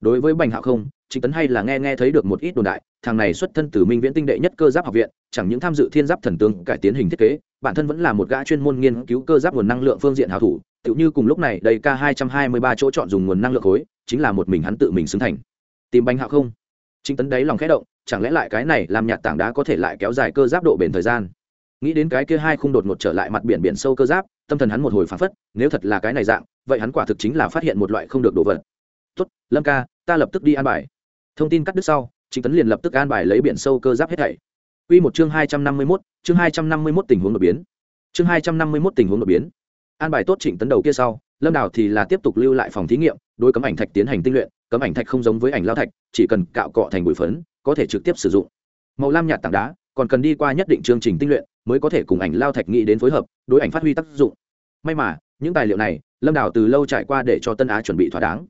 Đối với bành hạo không chính tấn hay là nghe nghe thấy được một ít đồn đại, thằng này xuất thân từ minh viễn tinh đệ nhất cơ giáp học viện, chẳng những tham dự thiên giáp thần tướng cải tiến hình thiết kế, bản thân vẫn là một gã chuyên môn nghiên cứu cơ giáp nguồn năng lượng phương diện hảo thủ tự như cùng lúc này đầy k hai trăm hai mươi ba chỗ chọn dùng nguồn năng lượng khối, chính là một mình hắn tự mình xứng thành. Tìm bành hạo không? Chính tấn đấy lòng khẽ động, chẳng lẽ lại cái này làm nhạt tảng đá có thể lại kéo dài cơ giáp độ bền thời gian? Nghĩ đến cái kia hai khung đột ngột trở lại mặt biển biển sâu cơ giáp tâm thần hắn một hồi phán phất nếu thật là cái này dạng vậy hắn quả thực chính là phát hiện một loại không được đồ vật tốt lâm ca ta lập tức đi an bài thông tin cắt đứt sau trịnh tấn liền lập tức an bài lấy biển sâu cơ giáp hết thảy Quy một chương hai trăm năm mươi 251, chương hai trăm năm mươi 251 tình huống đột biến. Chương hai trăm năm mươi 251 tình huống đột biến. An bài tốt Trịnh Tấn đầu kia sau, Lâm Đào thì là tiếp tục lưu lại phòng thí nghiệm, đối cấm ảnh thạch tiến hành tinh luyện, cấm ảnh thạch không giống với ảnh lao thạch, chỉ cần cạo cọ thành bụi phấn, có thể trực tiếp sử dụng. Màu lam nhạt tảng đá, còn cần đi qua nhất định chương trình tinh luyện, mới có thể cùng ảnh lao thạch nghĩ đến phối hợp đối ảnh phát huy tác dụng. May mà những tài liệu này lâm đảo từ lâu trải qua để cho tân á chuẩn bị thỏa đáng.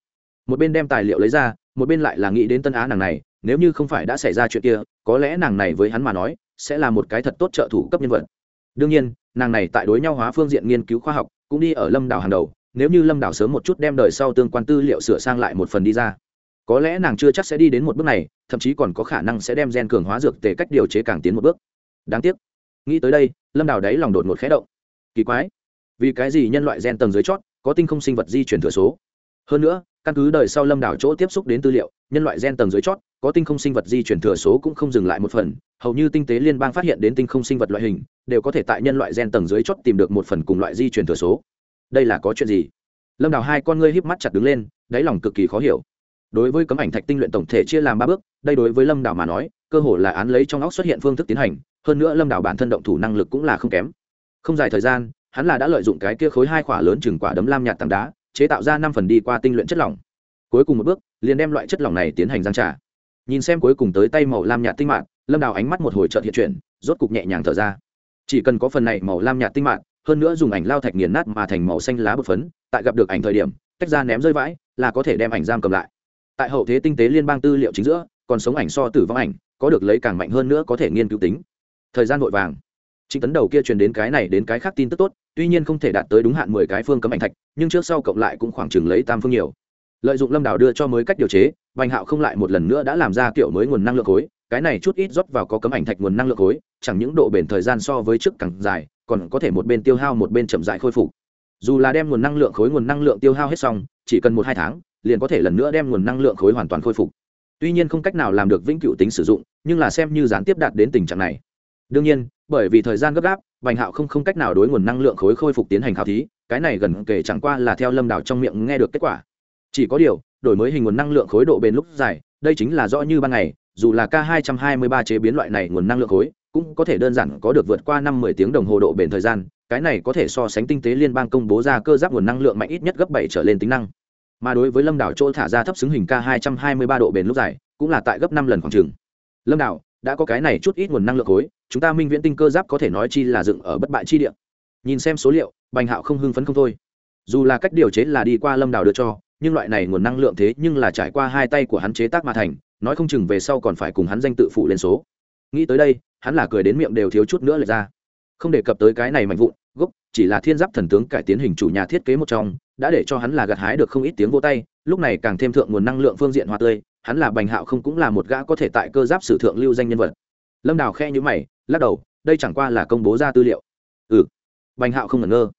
Một bên đem tài liệu lấy ra một bên lại là nghĩ đến tân á nàng này nếu như không phải đã xảy ra chuyện kia có lẽ nàng này với hắn mà nói sẽ là một cái thật tốt trợ thủ cấp nhân vật. Đương nhiên nàng này tại đối nhau hóa phương diện nghiên cứu khoa học cũng đi ở lâm đảo hàng đầu nếu như lâm đảo sớm một chút đem đời sau tương quan tư liệu sửa sang lại một phần đi ra có lẽ nàng chưa chắc sẽ đi đến một bước này, thậm chí còn có khả năng sẽ đem gen cường hóa dược tề cách điều chế càng tiến một bước. Đáng tiếc. Nghĩ tới đây, lâm đào đáy lòng đột ngột khẽ động. Kỳ quái. Vì cái gì nhân loại gen tầng dưới chót, có tinh không sinh vật di chuyển thừa số? Hơn nữa, căn cứ đời sau lâm đảo chỗ tiếp xúc đến tư liệu, nhân loại gen tầng dưới chót, có tinh không sinh vật di chuyển thừa số cũng không dừng lại một phần. Hầu như tinh tế liên bang phát hiện đến tinh không sinh vật loại hình, đều có thể tại nhân loại gen tầng dưới chót tìm được một phần cùng loại di chuyển thừa số. Đây là có chuyện gì? Lâm đảo hai con ngươi híp mắt chặt đứng lên, đáy lòng cực kỳ khó hiểu đối với cấm ảnh thạch tinh luyện tổng thể chia làm ba bước, đây đối với lâm đảo mà nói, cơ hồ là án lấy trong óc xuất hiện phương thức tiến hành, hơn nữa lâm đảo bản thân động thủ năng lực cũng là không kém. Không dài thời gian, hắn là đã lợi dụng cái kia khối hai quả lớn chừng quả đấm lam nhạt tảng đá, chế tạo ra năm phần đi qua tinh luyện chất lỏng. Cuối cùng một bước, liền đem loại chất lỏng này tiến hành giang trà. Nhìn xem cuối cùng tới tay màu lam nhạt tinh mạng lâm đào ánh mắt một hồi trợt hiện chuyển, rốt cục nhẹ nhàng thở ra. Chỉ cần có phần này màu lam nhạt tinh mạng hơn nữa dùng ảnh lao thạch nghiền nát mà thành màu xanh lá bột phấn, tại gặp được ảnh thời điểm, tách ra ném rơi vãi, là có thể đem ảnh giam cầm lại tại hậu thế tinh tế liên bang tư liệu chính giữa, còn sống ảnh so tử vong ảnh, có được lấy càng mạnh hơn nữa có thể nghiên cứu tính. Thời gian vội vàng. Trịnh tấn đầu kia truyền đến cái này đến cái khác tin tức tốt, tuy nhiên không thể đạt tới đúng hạn mười cái phương cấm ảnh thạch, nhưng trước sau cộng lại cũng khoảng chừng lấy tam phương nhiều. Lợi dụng lâm đảo đưa cho mới cách điều chế vành hạo không lại một lần nữa đã làm ra kiểu mới nguồn năng lượng khối, cái này chút ít rót vào có cấm ảnh thạch nguồn năng lượng khối, chẳng những độ bền thời gian so với trước càng dài, còn có thể một bên tiêu hao một bên chậm dại khôi phục. Dù là đem nguồn năng lượng khối nguồn năng lượng tiêu hao hết xong, chỉ cần một hai tháng liền có thể lần nữa đem nguồn năng lượng khối hoàn toàn khôi phục. Tuy nhiên không cách nào làm được vĩnh cửu tính sử dụng, nhưng là xem như gián tiếp đạt đến tình trạng này. Đương nhiên, bởi vì thời gian gấp gáp, bành hạo không không cách nào đối nguồn năng lượng khối khôi phục tiến hành khảo thí, cái này gần kể chẳng qua là theo lâm đảo trong miệng nghe được kết quả. Chỉ có điều, đổi mới hình nguồn năng lượng khối độ bền lúc dài, đây chính là rõ như ban ngày, dù là k 223 chế biến loại này nguồn năng lượng khối, cũng có thể đơn giản có được vượt qua năm 10 tiếng đồng hồ độ bền thời gian, cái này có thể so sánh tinh tế liên bang công bố ra cơ giáp nguồn năng lượng mạnh ít nhất gấp 7 trở lên tính năng mà đối với lâm đảo chỗ thả ra thấp xứng hình k 223 độ bền lúc dài, cũng là tại gấp năm lần khoảng trường lâm đảo, đã có cái này chút ít nguồn năng lượng khối, chúng ta minh viễn tinh cơ giáp có thể nói chi là dựng ở bất bại chi địa. Nhìn xem số liệu, bành hạo không hưng phấn không thôi. Dù là cách điều chế là đi qua lâm đảo đưa cho, nhưng loại này nguồn năng lượng thế nhưng là trải qua hai tay của hắn chế tác mà thành, nói không chừng về sau còn phải cùng hắn danh tự phụ lên số. Nghĩ tới đây, hắn là cười đến miệng đều thiếu chút nữa lệch ra. Không đề cập tới cái này mạnh vụn, gốc, chỉ là thiên giáp thần tướng cải tiến hình chủ nhà thiết kế một trong đã để cho hắn là gặt hái được không ít tiếng vô tay, lúc này càng thêm thượng nguồn năng lượng phương diện hoa tươi, hắn là bành hạo không cũng là một gã có thể tại cơ giáp sử thượng lưu danh nhân vật. Lâm đào khe nhữ mày, lắc đầu, đây chẳng qua là công bố ra tư liệu. Ừ. Bành hạo không ngẩn ngơ.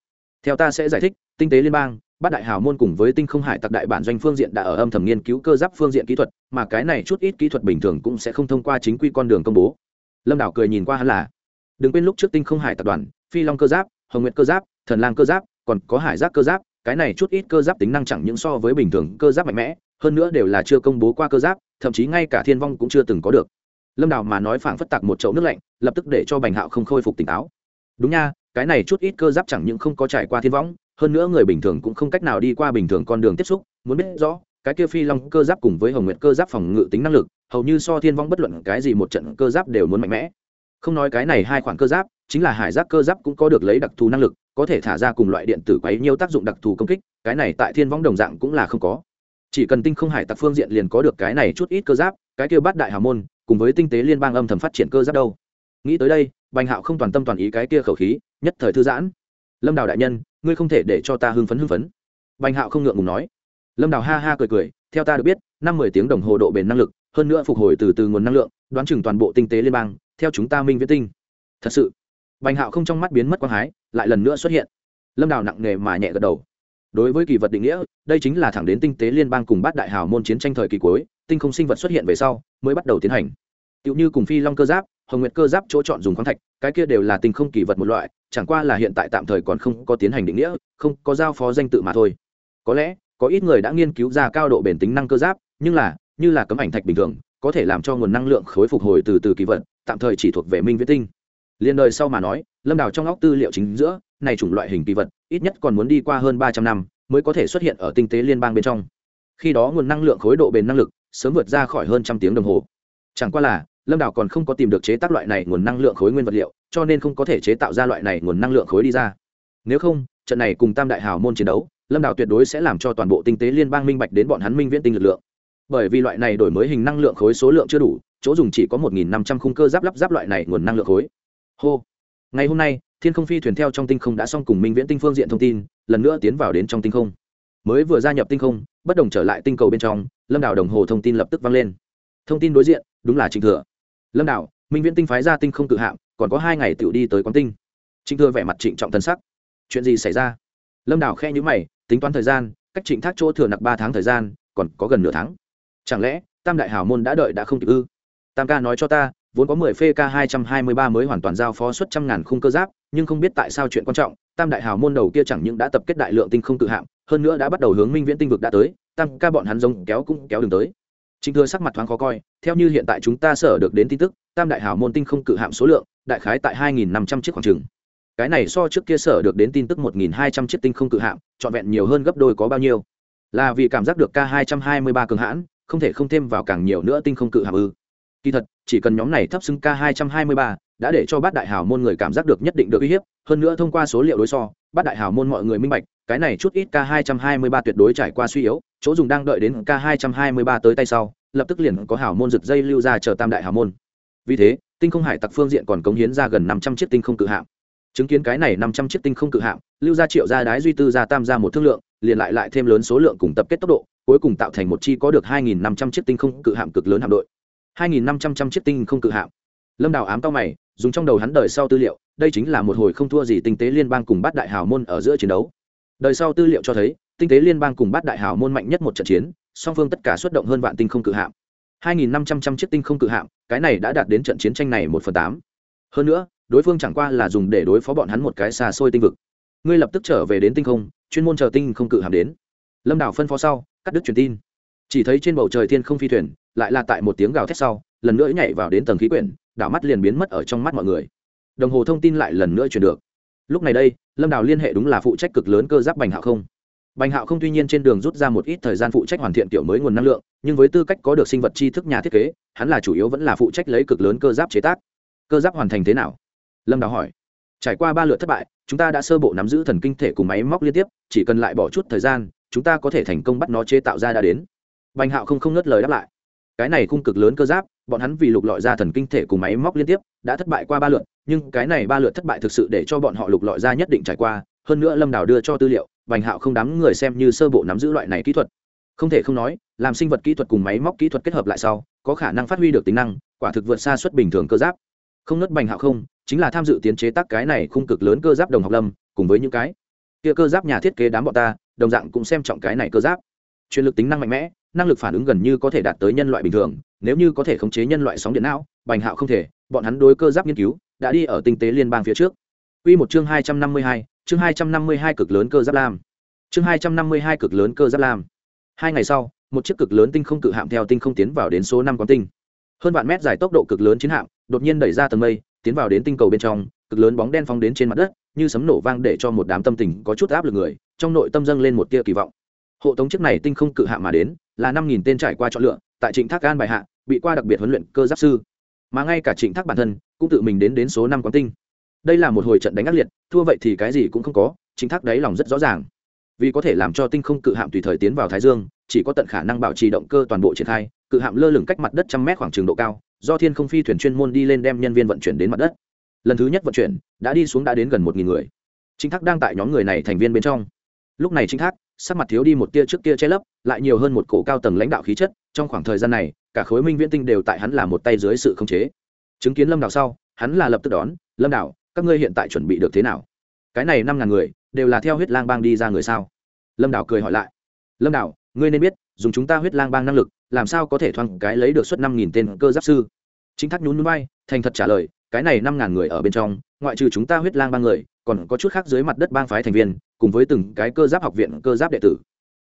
Theo ta sẽ giải thích, tinh tế liên bang, bát đại hào môn cùng với tinh không hải tặc đại bản doanh phương diện đã ở âm thầm nghiên cứu cơ giáp phương diện kỹ thuật, mà cái này chút ít kỹ thuật bình thường cũng sẽ không thông qua chính quy con đường công bố. Lâm đảo cười nhìn qua hắn là, đừng quên lúc trước tinh không hải tập đoàn, phi long cơ giáp, hồng nguyệt cơ giáp, thần lang cơ giáp, còn có hải giác cơ giáp cái này chút ít cơ giáp tính năng chẳng những so với bình thường cơ giáp mạnh mẽ hơn nữa đều là chưa công bố qua cơ giáp thậm chí ngay cả thiên vong cũng chưa từng có được. Lâm đào mà nói phảng phất tạc một chậu nước lạnh lập tức để cho bành hạo không khôi phục tỉnh táo. Đúng nha cái này chút ít cơ giáp chẳng những không có trải qua thiên vong, hơn nữa người bình thường cũng không cách nào đi qua bình thường con đường tiếp xúc muốn biết rõ cái kia phi long cơ giáp cùng với hồng nguyệt cơ giáp phòng ngự tính năng lực hầu như so thiên vong bất luận cái gì một trận cơ giáp đều muốn mạnh mẽ không nói cái này hai khoản cơ giáp, chính là hải giáp cơ giáp cũng có được lấy đặc thù năng lực, có thể thả ra cùng loại điện tử quấy nhiều tác dụng đặc thù công kích, cái này tại thiên vong đồng dạng cũng là không có. Chỉ cần tinh không hải tặc phương diện liền có được cái này chút ít cơ giáp, cái kia bát đại hào môn, cùng với tinh tế liên bang âm thầm phát triển cơ giáp đâu. Nghĩ tới đây, bành hạo không toàn tâm toàn ý cái kia khẩu khí, nhất thời thư giãn. Lâm đào đại nhân, ngươi không thể để cho ta hưng phấn hưng phấn. Bành hạo không ngượng ngùng nói. Lâm đào ha ha cười cười, theo ta được biết, năm mười tiếng đồng hồ độ bền năng lực, hơn nữa phục hồi từ từ nguồn năng lượng, đoán chừng toàn bộ tinh tế liên bang theo chúng ta minh viễn tinh. Thật sự, bành hạo không trong mắt biến mất quang hái, lại lần nữa xuất hiện. Lâm đào nặng nề mà nhẹ gật đầu. Đối với kỳ vật định nghĩa, đây chính là thẳng đến tinh tế liên bang cùng bát đại hào môn chiến tranh thời kỳ cuối, tinh không sinh vật xuất hiện về sau, mới bắt đầu tiến hành. Tựu như cùng phi long cơ giáp, hồng nguyệt cơ giáp chỗ chọn dùng khoáng thạch, cái kia đều là tinh không kỳ vật một loại, chẳng qua là hiện tại tạm thời còn không có tiến hành định nghĩa, không có giao phó danh tự mà thôi. Có lẽ, có ít người đã nghiên cứu ra cao độ bền tính năng cơ giáp, nhưng là, như là cấm ảnh thạch bình thường, có thể làm cho nguồn năng lượng khối phục hồi từ từ kỳ vật tạm thời chỉ thuộc về minh viễn tinh. Liên đời sau mà nói, lâm đào trong óc tư liệu chính giữa, này chủng loại hình kỳ vật, ít nhất còn muốn đi qua hơn ba trăm năm mới có thể xuất hiện ở tinh tế liên bang bên trong. Khi đó nguồn năng lượng khối độ bền năng lực sớm vượt ra khỏi hơn trăm tiếng đồng hồ. Chẳng qua là, lâm đảo còn không có tìm được chế tác loại này nguồn năng lượng khối nguyên vật liệu, cho nên không có thể chế tạo ra loại này nguồn năng lượng khối đi ra. Nếu không, trận này cùng tam đại hào môn chiến đấu, lâm đảo tuyệt đối sẽ làm cho toàn bộ tinh tế liên bang minh bạch đến bọn hắn minh viễn tinh lực lượng. Bởi vì loại này đổi mới hình năng lượng khối số lượng chưa đủ chỗ dùng chỉ có một nghìn năm trăm khung cơ giáp lắp ráp loại này nguồn năng lượng khối. Hô. Ngày hôm nay, thiên không phi thuyền theo trong tinh không đã xong cùng minh viễn tinh phương diện thông tin, lần nữa tiến vào đến trong tinh không. Mới vừa gia nhập tinh không, bất đồng trở lại tinh cầu bên trong, lâm đảo đồng hồ thông tin lập tức vang lên. Thông tin đối diện, đúng là trịnh thừa. Lâm đảo, minh viễn tinh phái ra tinh không tự hạng còn có hai ngày tự đi tới quán tinh. Trịnh thừa vẻ mặt trịnh trọng thân sắc. Chuyện gì xảy ra? Lâm đảo khe nhữ mày, tính toán thời gian, cách trịnh thác chỗ thừa nặc ba tháng thời gian, còn có gần nửa tháng. Chẳng lẽ, tam đại hào môn đã đợi đã không kịp ư? Tam ca nói cho ta vốn có mười phê k hai trăm hai mươi ba mới hoàn toàn giao phó suất trăm ngàn khung cơ giáp nhưng không biết tại sao chuyện quan trọng tam đại hào môn đầu kia chẳng những đã tập kết đại lượng tinh không tự hạng hơn nữa đã bắt đầu hướng minh viễn tinh vực đã tới tam ca bọn hắn giống kéo cũng kéo đường tới chính Thừa sắc mặt thoáng khó coi, theo như hiện tại chúng ta sở được đến tin tức, Tam đại hào môn tinh không cự hạm số lượng, đại khái tại 2500 chiếc khoảng chừng. Cái này so trước kia sở được đến tin tức 1200 chiếc tinh không cự hạm, trọn vẹn nhiều hơn gấp đôi có bao nhiêu? Là vì cảm giác được K223 cường hãn, không thể không thêm vào càng nhiều nữa tinh không cự hạm ư? Kỳ thật, chỉ cần nhóm này thấp xưng K223, đã để cho bát đại hảo môn người cảm giác được nhất định được uy hiếp, hơn nữa thông qua số liệu đối so, bát đại hảo môn mọi người minh bạch, cái này chút ít K223 tuyệt đối trải qua suy yếu, chỗ dùng đang đợi đến K223 tới tay sau, lập tức liền có hảo môn rực dây lưu ra chờ tam đại hảo môn. Vì thế, tinh không hải tặc phương diện còn cống hiến ra gần 500 chiếc tinh không cự hạm. Chứng kiến cái này 500 chiếc tinh không cự hạm, lưu ra triệu ra đái duy tư ra tam ra một thương lượng, liền lại lại thêm lớn số lượng cùng tập kết tốc độ, cuối cùng tạo thành một chi có được 2500 chiếc tinh không cự hạm cực lớn hạm đội. 2500 chiếc tinh không cự hạm. Lâm Đào ám cao mày, dùng trong đầu hắn đời sau tư liệu, đây chính là một hồi không thua gì tinh tế liên bang cùng bát đại hào môn ở giữa chiến đấu. Đời sau tư liệu cho thấy tinh tế liên bang cùng bát đại hào môn mạnh nhất một trận chiến song phương tất cả xuất động hơn vạn tinh không cự hạm. 2.500 chiếc tinh không cự hạm cái này đã đạt đến trận chiến tranh này một phần tám. Hơn nữa đối phương chẳng qua là dùng để đối phó bọn hắn một cái xa xôi tinh vực. Ngươi lập tức trở về đến tinh không chuyên môn chờ tinh không cự hạm đến. Lâm đảo phân phó sau cắt đứt truyền tin. Chỉ thấy trên bầu trời thiên không phi thuyền lại là tại một tiếng gào thét sau, lần nữa nhảy vào đến tầng khí quyển, đảo mắt liền biến mất ở trong mắt mọi người. Đồng hồ thông tin lại lần nữa chuyển được. Lúc này đây, lâm đào liên hệ đúng là phụ trách cực lớn cơ giáp bành hạo không. Bành hạo không tuy nhiên trên đường rút ra một ít thời gian phụ trách hoàn thiện kiểu mới nguồn năng lượng, nhưng với tư cách có được sinh vật tri thức nhà thiết kế, hắn là chủ yếu vẫn là phụ trách lấy cực lớn cơ giáp chế tác. Cơ giáp hoàn thành thế nào? Lâm đào hỏi. Trải qua ba lượt thất bại, chúng ta đã sơ bộ nắm giữ thần kinh thể cùng máy móc liên tiếp, chỉ cần lại bỏ chút thời gian, chúng ta có thể thành công bắt nó chế tạo ra đã đến. Bành hạo không không ngớt lời đáp lại cái này khung cực lớn cơ giáp, bọn hắn vì lục lọi ra thần kinh thể cùng máy móc liên tiếp, đã thất bại qua ba lượt, nhưng cái này ba lượt thất bại thực sự để cho bọn họ lục lọi ra nhất định trải qua, hơn nữa lâm đào đưa cho tư liệu, bành hạo không đám người xem như sơ bộ nắm giữ loại này kỹ thuật. Không thể không nói, làm sinh vật kỹ thuật cùng máy móc kỹ thuật kết hợp lại sau, có khả năng phát huy được tính năng, quả thực vượt xa suất bình thường cơ giáp. Không nớt bành hạo không, chính là tham dự tiến chế tác cái này khung cực lớn cơ giáp đồng học lâm, cùng với những cái kia cơ giáp nhà thiết kế đám bọn ta, đồng dạng cũng xem trọng cái này cơ giáp. Chuyên lực tính năng mạnh mẽ năng lực phản ứng gần như có thể đạt tới nhân loại bình thường nếu như có thể khống chế nhân loại sóng điện não bành hạo không thể bọn hắn đối cơ giáp nghiên cứu đã đi ở tinh tế liên bang phía trước Quy một chương 252, chương 252 cực lớn cơ giáp lam. Chương 252 cực lớn cơ giáp lam. Hai ngày sau, một chiếc cực lớn tinh không cự hạm theo tinh không tiến vào đến số 5 quán tinh. Hơn vạn mét dài tốc độ cực lớn chiến hạm, đột nhiên đẩy ra tầng mây, tiến vào đến tinh cầu bên trong, cực lớn bóng đen phóng đến trên mặt đất, như sấm nổ vang để cho một đám tâm tình có chút áp lực người, trong nội tâm dâng lên một tia kỳ vọng. Hộ tống chiếc này tinh không cự Hạ mà đến, là 5000 tên trải qua chọn lựa, tại Trịnh Thác Gan bài hạ, bị qua đặc biệt huấn luyện cơ giáp sư. Mà ngay cả Trịnh Thác bản thân cũng tự mình đến đến số năm quán tinh. Đây là một hồi trận đánh ác liệt thua vậy thì cái gì cũng không có Trịnh thác đáy lòng rất rõ ràng. Vì có thể làm cho tinh không cự hạm tùy thời tiến vào thái dương chỉ có tận khả năng bảo trì động cơ toàn bộ triển khai cự hạm lơ lửng cách mặt đất trăm mét khoảng trường độ cao do thiên không phi thuyền chuyên môn đi lên đem nhân viên vận chuyển đến mặt đất. Lần thứ nhất vận chuyển đã đi xuống đã đến gần một nghìn người. Chính thác đang tại nhóm người này thành viên bên trong. Lúc này chính thác sắc mặt thiếu đi một tia trước tia che lấp lại nhiều hơn một cổ cao tầng lãnh đạo khí chất trong khoảng thời gian này cả khối minh viễn tinh đều tại hắn là một tay dưới sự khống chế. Chứng kiến lâm Đạo sau hắn là lập tức đón lâm Đạo, các ngươi hiện tại chuẩn bị được thế nào? Cái này năm ngàn người đều là theo huyết lang bang đi ra người sao? Lâm Đạo cười hỏi lại. Lâm Đạo, ngươi nên biết dùng chúng ta huyết lang bang năng lực làm sao có thể thoáng cái lấy được suất năm nghìn tên cơ giáp sư? Chính thác nhún núi bay thành thật trả lời cái này năm ngàn người ở bên trong ngoại trừ chúng ta huyết lang bang người còn có chút khác dưới mặt đất bang phái thành viên cùng với từng cái cơ giáp học viện, cơ giáp đệ tử.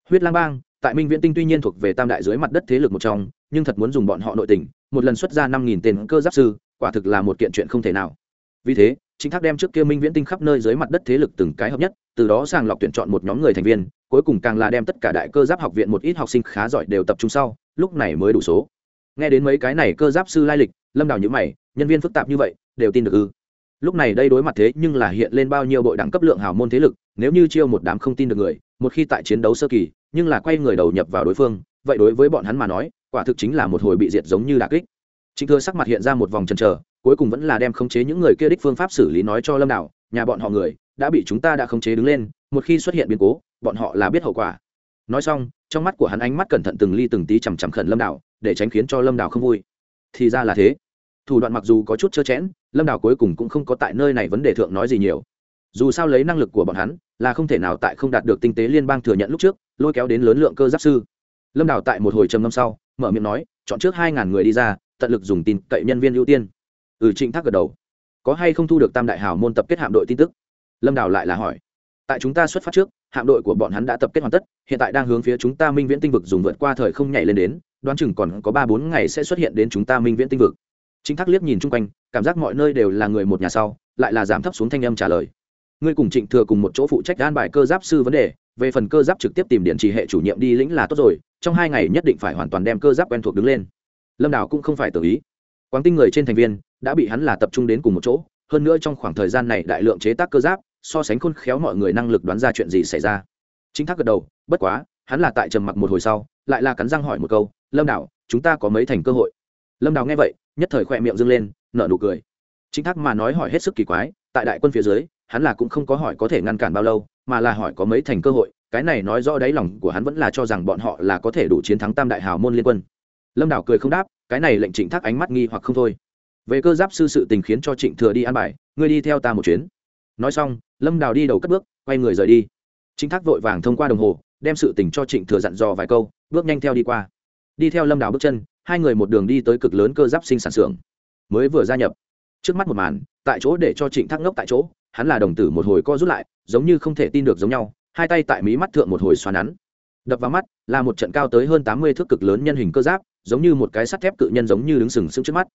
Huyết lang bang, tại minh viễn tinh tuy nhiên thuộc về tam đại dưới mặt đất thế lực một trong, nhưng thật muốn dùng bọn họ nội tình, một lần xuất ra năm nghìn tên cơ giáp sư, quả thực là một kiện chuyện không thể nào. Vì thế chính thác đem trước kia minh viễn tinh khắp nơi dưới mặt đất thế lực từng cái hợp nhất, từ đó sàng lọc tuyển chọn một nhóm người thành viên, cuối cùng càng là đem tất cả đại cơ giáp học viện một ít học sinh khá giỏi đều tập trung sau, lúc này mới đủ số. Nghe đến mấy cái này cơ giáp sư lai lịch, lâm đào nhữ mày, nhân viên phức tạp như vậy, đều tin được ư? Lúc này đây đối mặt thế nhưng là hiện lên bao nhiêu bội đẳng cấp lượng hào môn thế lực nếu như chiêu một đám không tin được người một khi tại chiến đấu sơ kỳ nhưng là quay người đầu nhập vào đối phương vậy đối với bọn hắn mà nói quả thực chính là một hồi bị diệt giống như đà kích chính thưa sắc mặt hiện ra một vòng chần chờ, cuối cùng vẫn là đem khống chế những người kia đích phương pháp xử lý nói cho Lâm Đảo, nhà bọn họ người đã bị chúng ta đã khống chế đứng lên, một khi xuất hiện biến cố, bọn họ là biết hậu quả. Nói xong, trong mắt của hắn ánh mắt cẩn thận từng ly từng tí chằm chằm khẩn Lâm Đảo, để tránh khiến cho Lâm Đảo không vui. Thì ra là thế. Thủ đoạn mặc dù có chút chơ chẽn, Lâm Đảo cuối cùng cũng không có tại nơi này vấn đề thượng nói gì nhiều. Dù sao lấy năng lực của bọn hắn, là không thể nào tại không đạt được tinh tế liên bang thừa nhận lúc trước, lôi kéo đến lớn lượng cơ giáp sư. Lâm Đảo tại một hồi trầm ngâm sau, mở miệng nói, chọn trước hai ngàn người đi ra, tận lực dùng tin cậy nhân viên ưu tiên. Ừ trịnh thác gật đầu. Có hay không thu được tam đại hào môn tập kết hạm đội tin tức? Lâm đào lại là hỏi. Tại chúng ta xuất phát trước hạm đội của bọn hắn đã tập kết hoàn tất hiện tại đang hướng phía chúng ta minh viễn tinh vực dùng vượt qua thời không nhảy lên đến đoán chừng còn có ba bốn ngày sẽ xuất hiện đến chúng ta minh viễn tinh vực chính thác liếc nhìn chung quanh, cảm giác mọi nơi đều là người một nhà sau, lại là giảm thấp xuống thanh âm trả lời. Ngươi cùng trịnh thừa cùng một chỗ phụ trách an bài cơ giáp sư vấn đề, về phần cơ giáp trực tiếp tìm điện trì hệ chủ nhiệm đi lĩnh là tốt rồi, trong hai ngày nhất định phải hoàn toàn đem cơ giáp quen thuộc đứng lên. Lâm đảo cũng không phải tự ý. Quáng tinh người trên thành viên, đã bị hắn là tập trung đến cùng một chỗ, hơn nữa trong khoảng thời gian này đại lượng chế tác cơ giáp, so sánh khôn khéo mọi người năng lực đoán ra chuyện gì xảy ra. Chính thác gật đầu, bất quá, hắn là tại trầm mặc một hồi sau, lại là cắn răng hỏi một câu, lâm đảo chúng ta có mấy thành cơ hội? Lâm đảo nghe vậy nhất thời khỏe miệng dâng lên, nở nụ cười. Chính thác mà nói hỏi hết sức kỳ quái, tại đại quân phía dưới, hắn là cũng không có hỏi có thể ngăn cản bao lâu, mà là hỏi có mấy thành cơ hội, cái này nói rõ đáy lòng của hắn vẫn là cho rằng bọn họ là có thể đủ chiến thắng tam đại hào môn liên quân. Lâm đảo cười không đáp, cái này lệnh trịnh thác ánh mắt nghi hoặc không thôi. Về cơ giáp sư sự tình khiến cho trịnh thừa đi ăn bài, ngươi đi theo ta một chuyến. Nói xong, lâm đào đi đầu cất bước, quay người rời đi. Trịnh thác vội vàng thông qua đồng hồ, đem sự tình cho trịnh thừa dặn dò vài câu, bước nhanh theo đi qua. Đi theo lâm đào bước chân hai người một đường đi tới cực lớn cơ giáp sinh sản xưởng. Mới vừa gia nhập, trước mắt một màn, tại chỗ để cho trịnh thác ngốc tại chỗ, hắn là đồng tử một hồi co rút lại, giống như không thể tin được giống nhau, hai tay tại mí mắt thượng một hồi xoắn nắn. Đập vào mắt, là một trận cao tới hơn tám mươi thước cực lớn nhân hình cơ giáp, giống như một cái sắt thép cự nhân giống như đứng sừng sững trước mắt.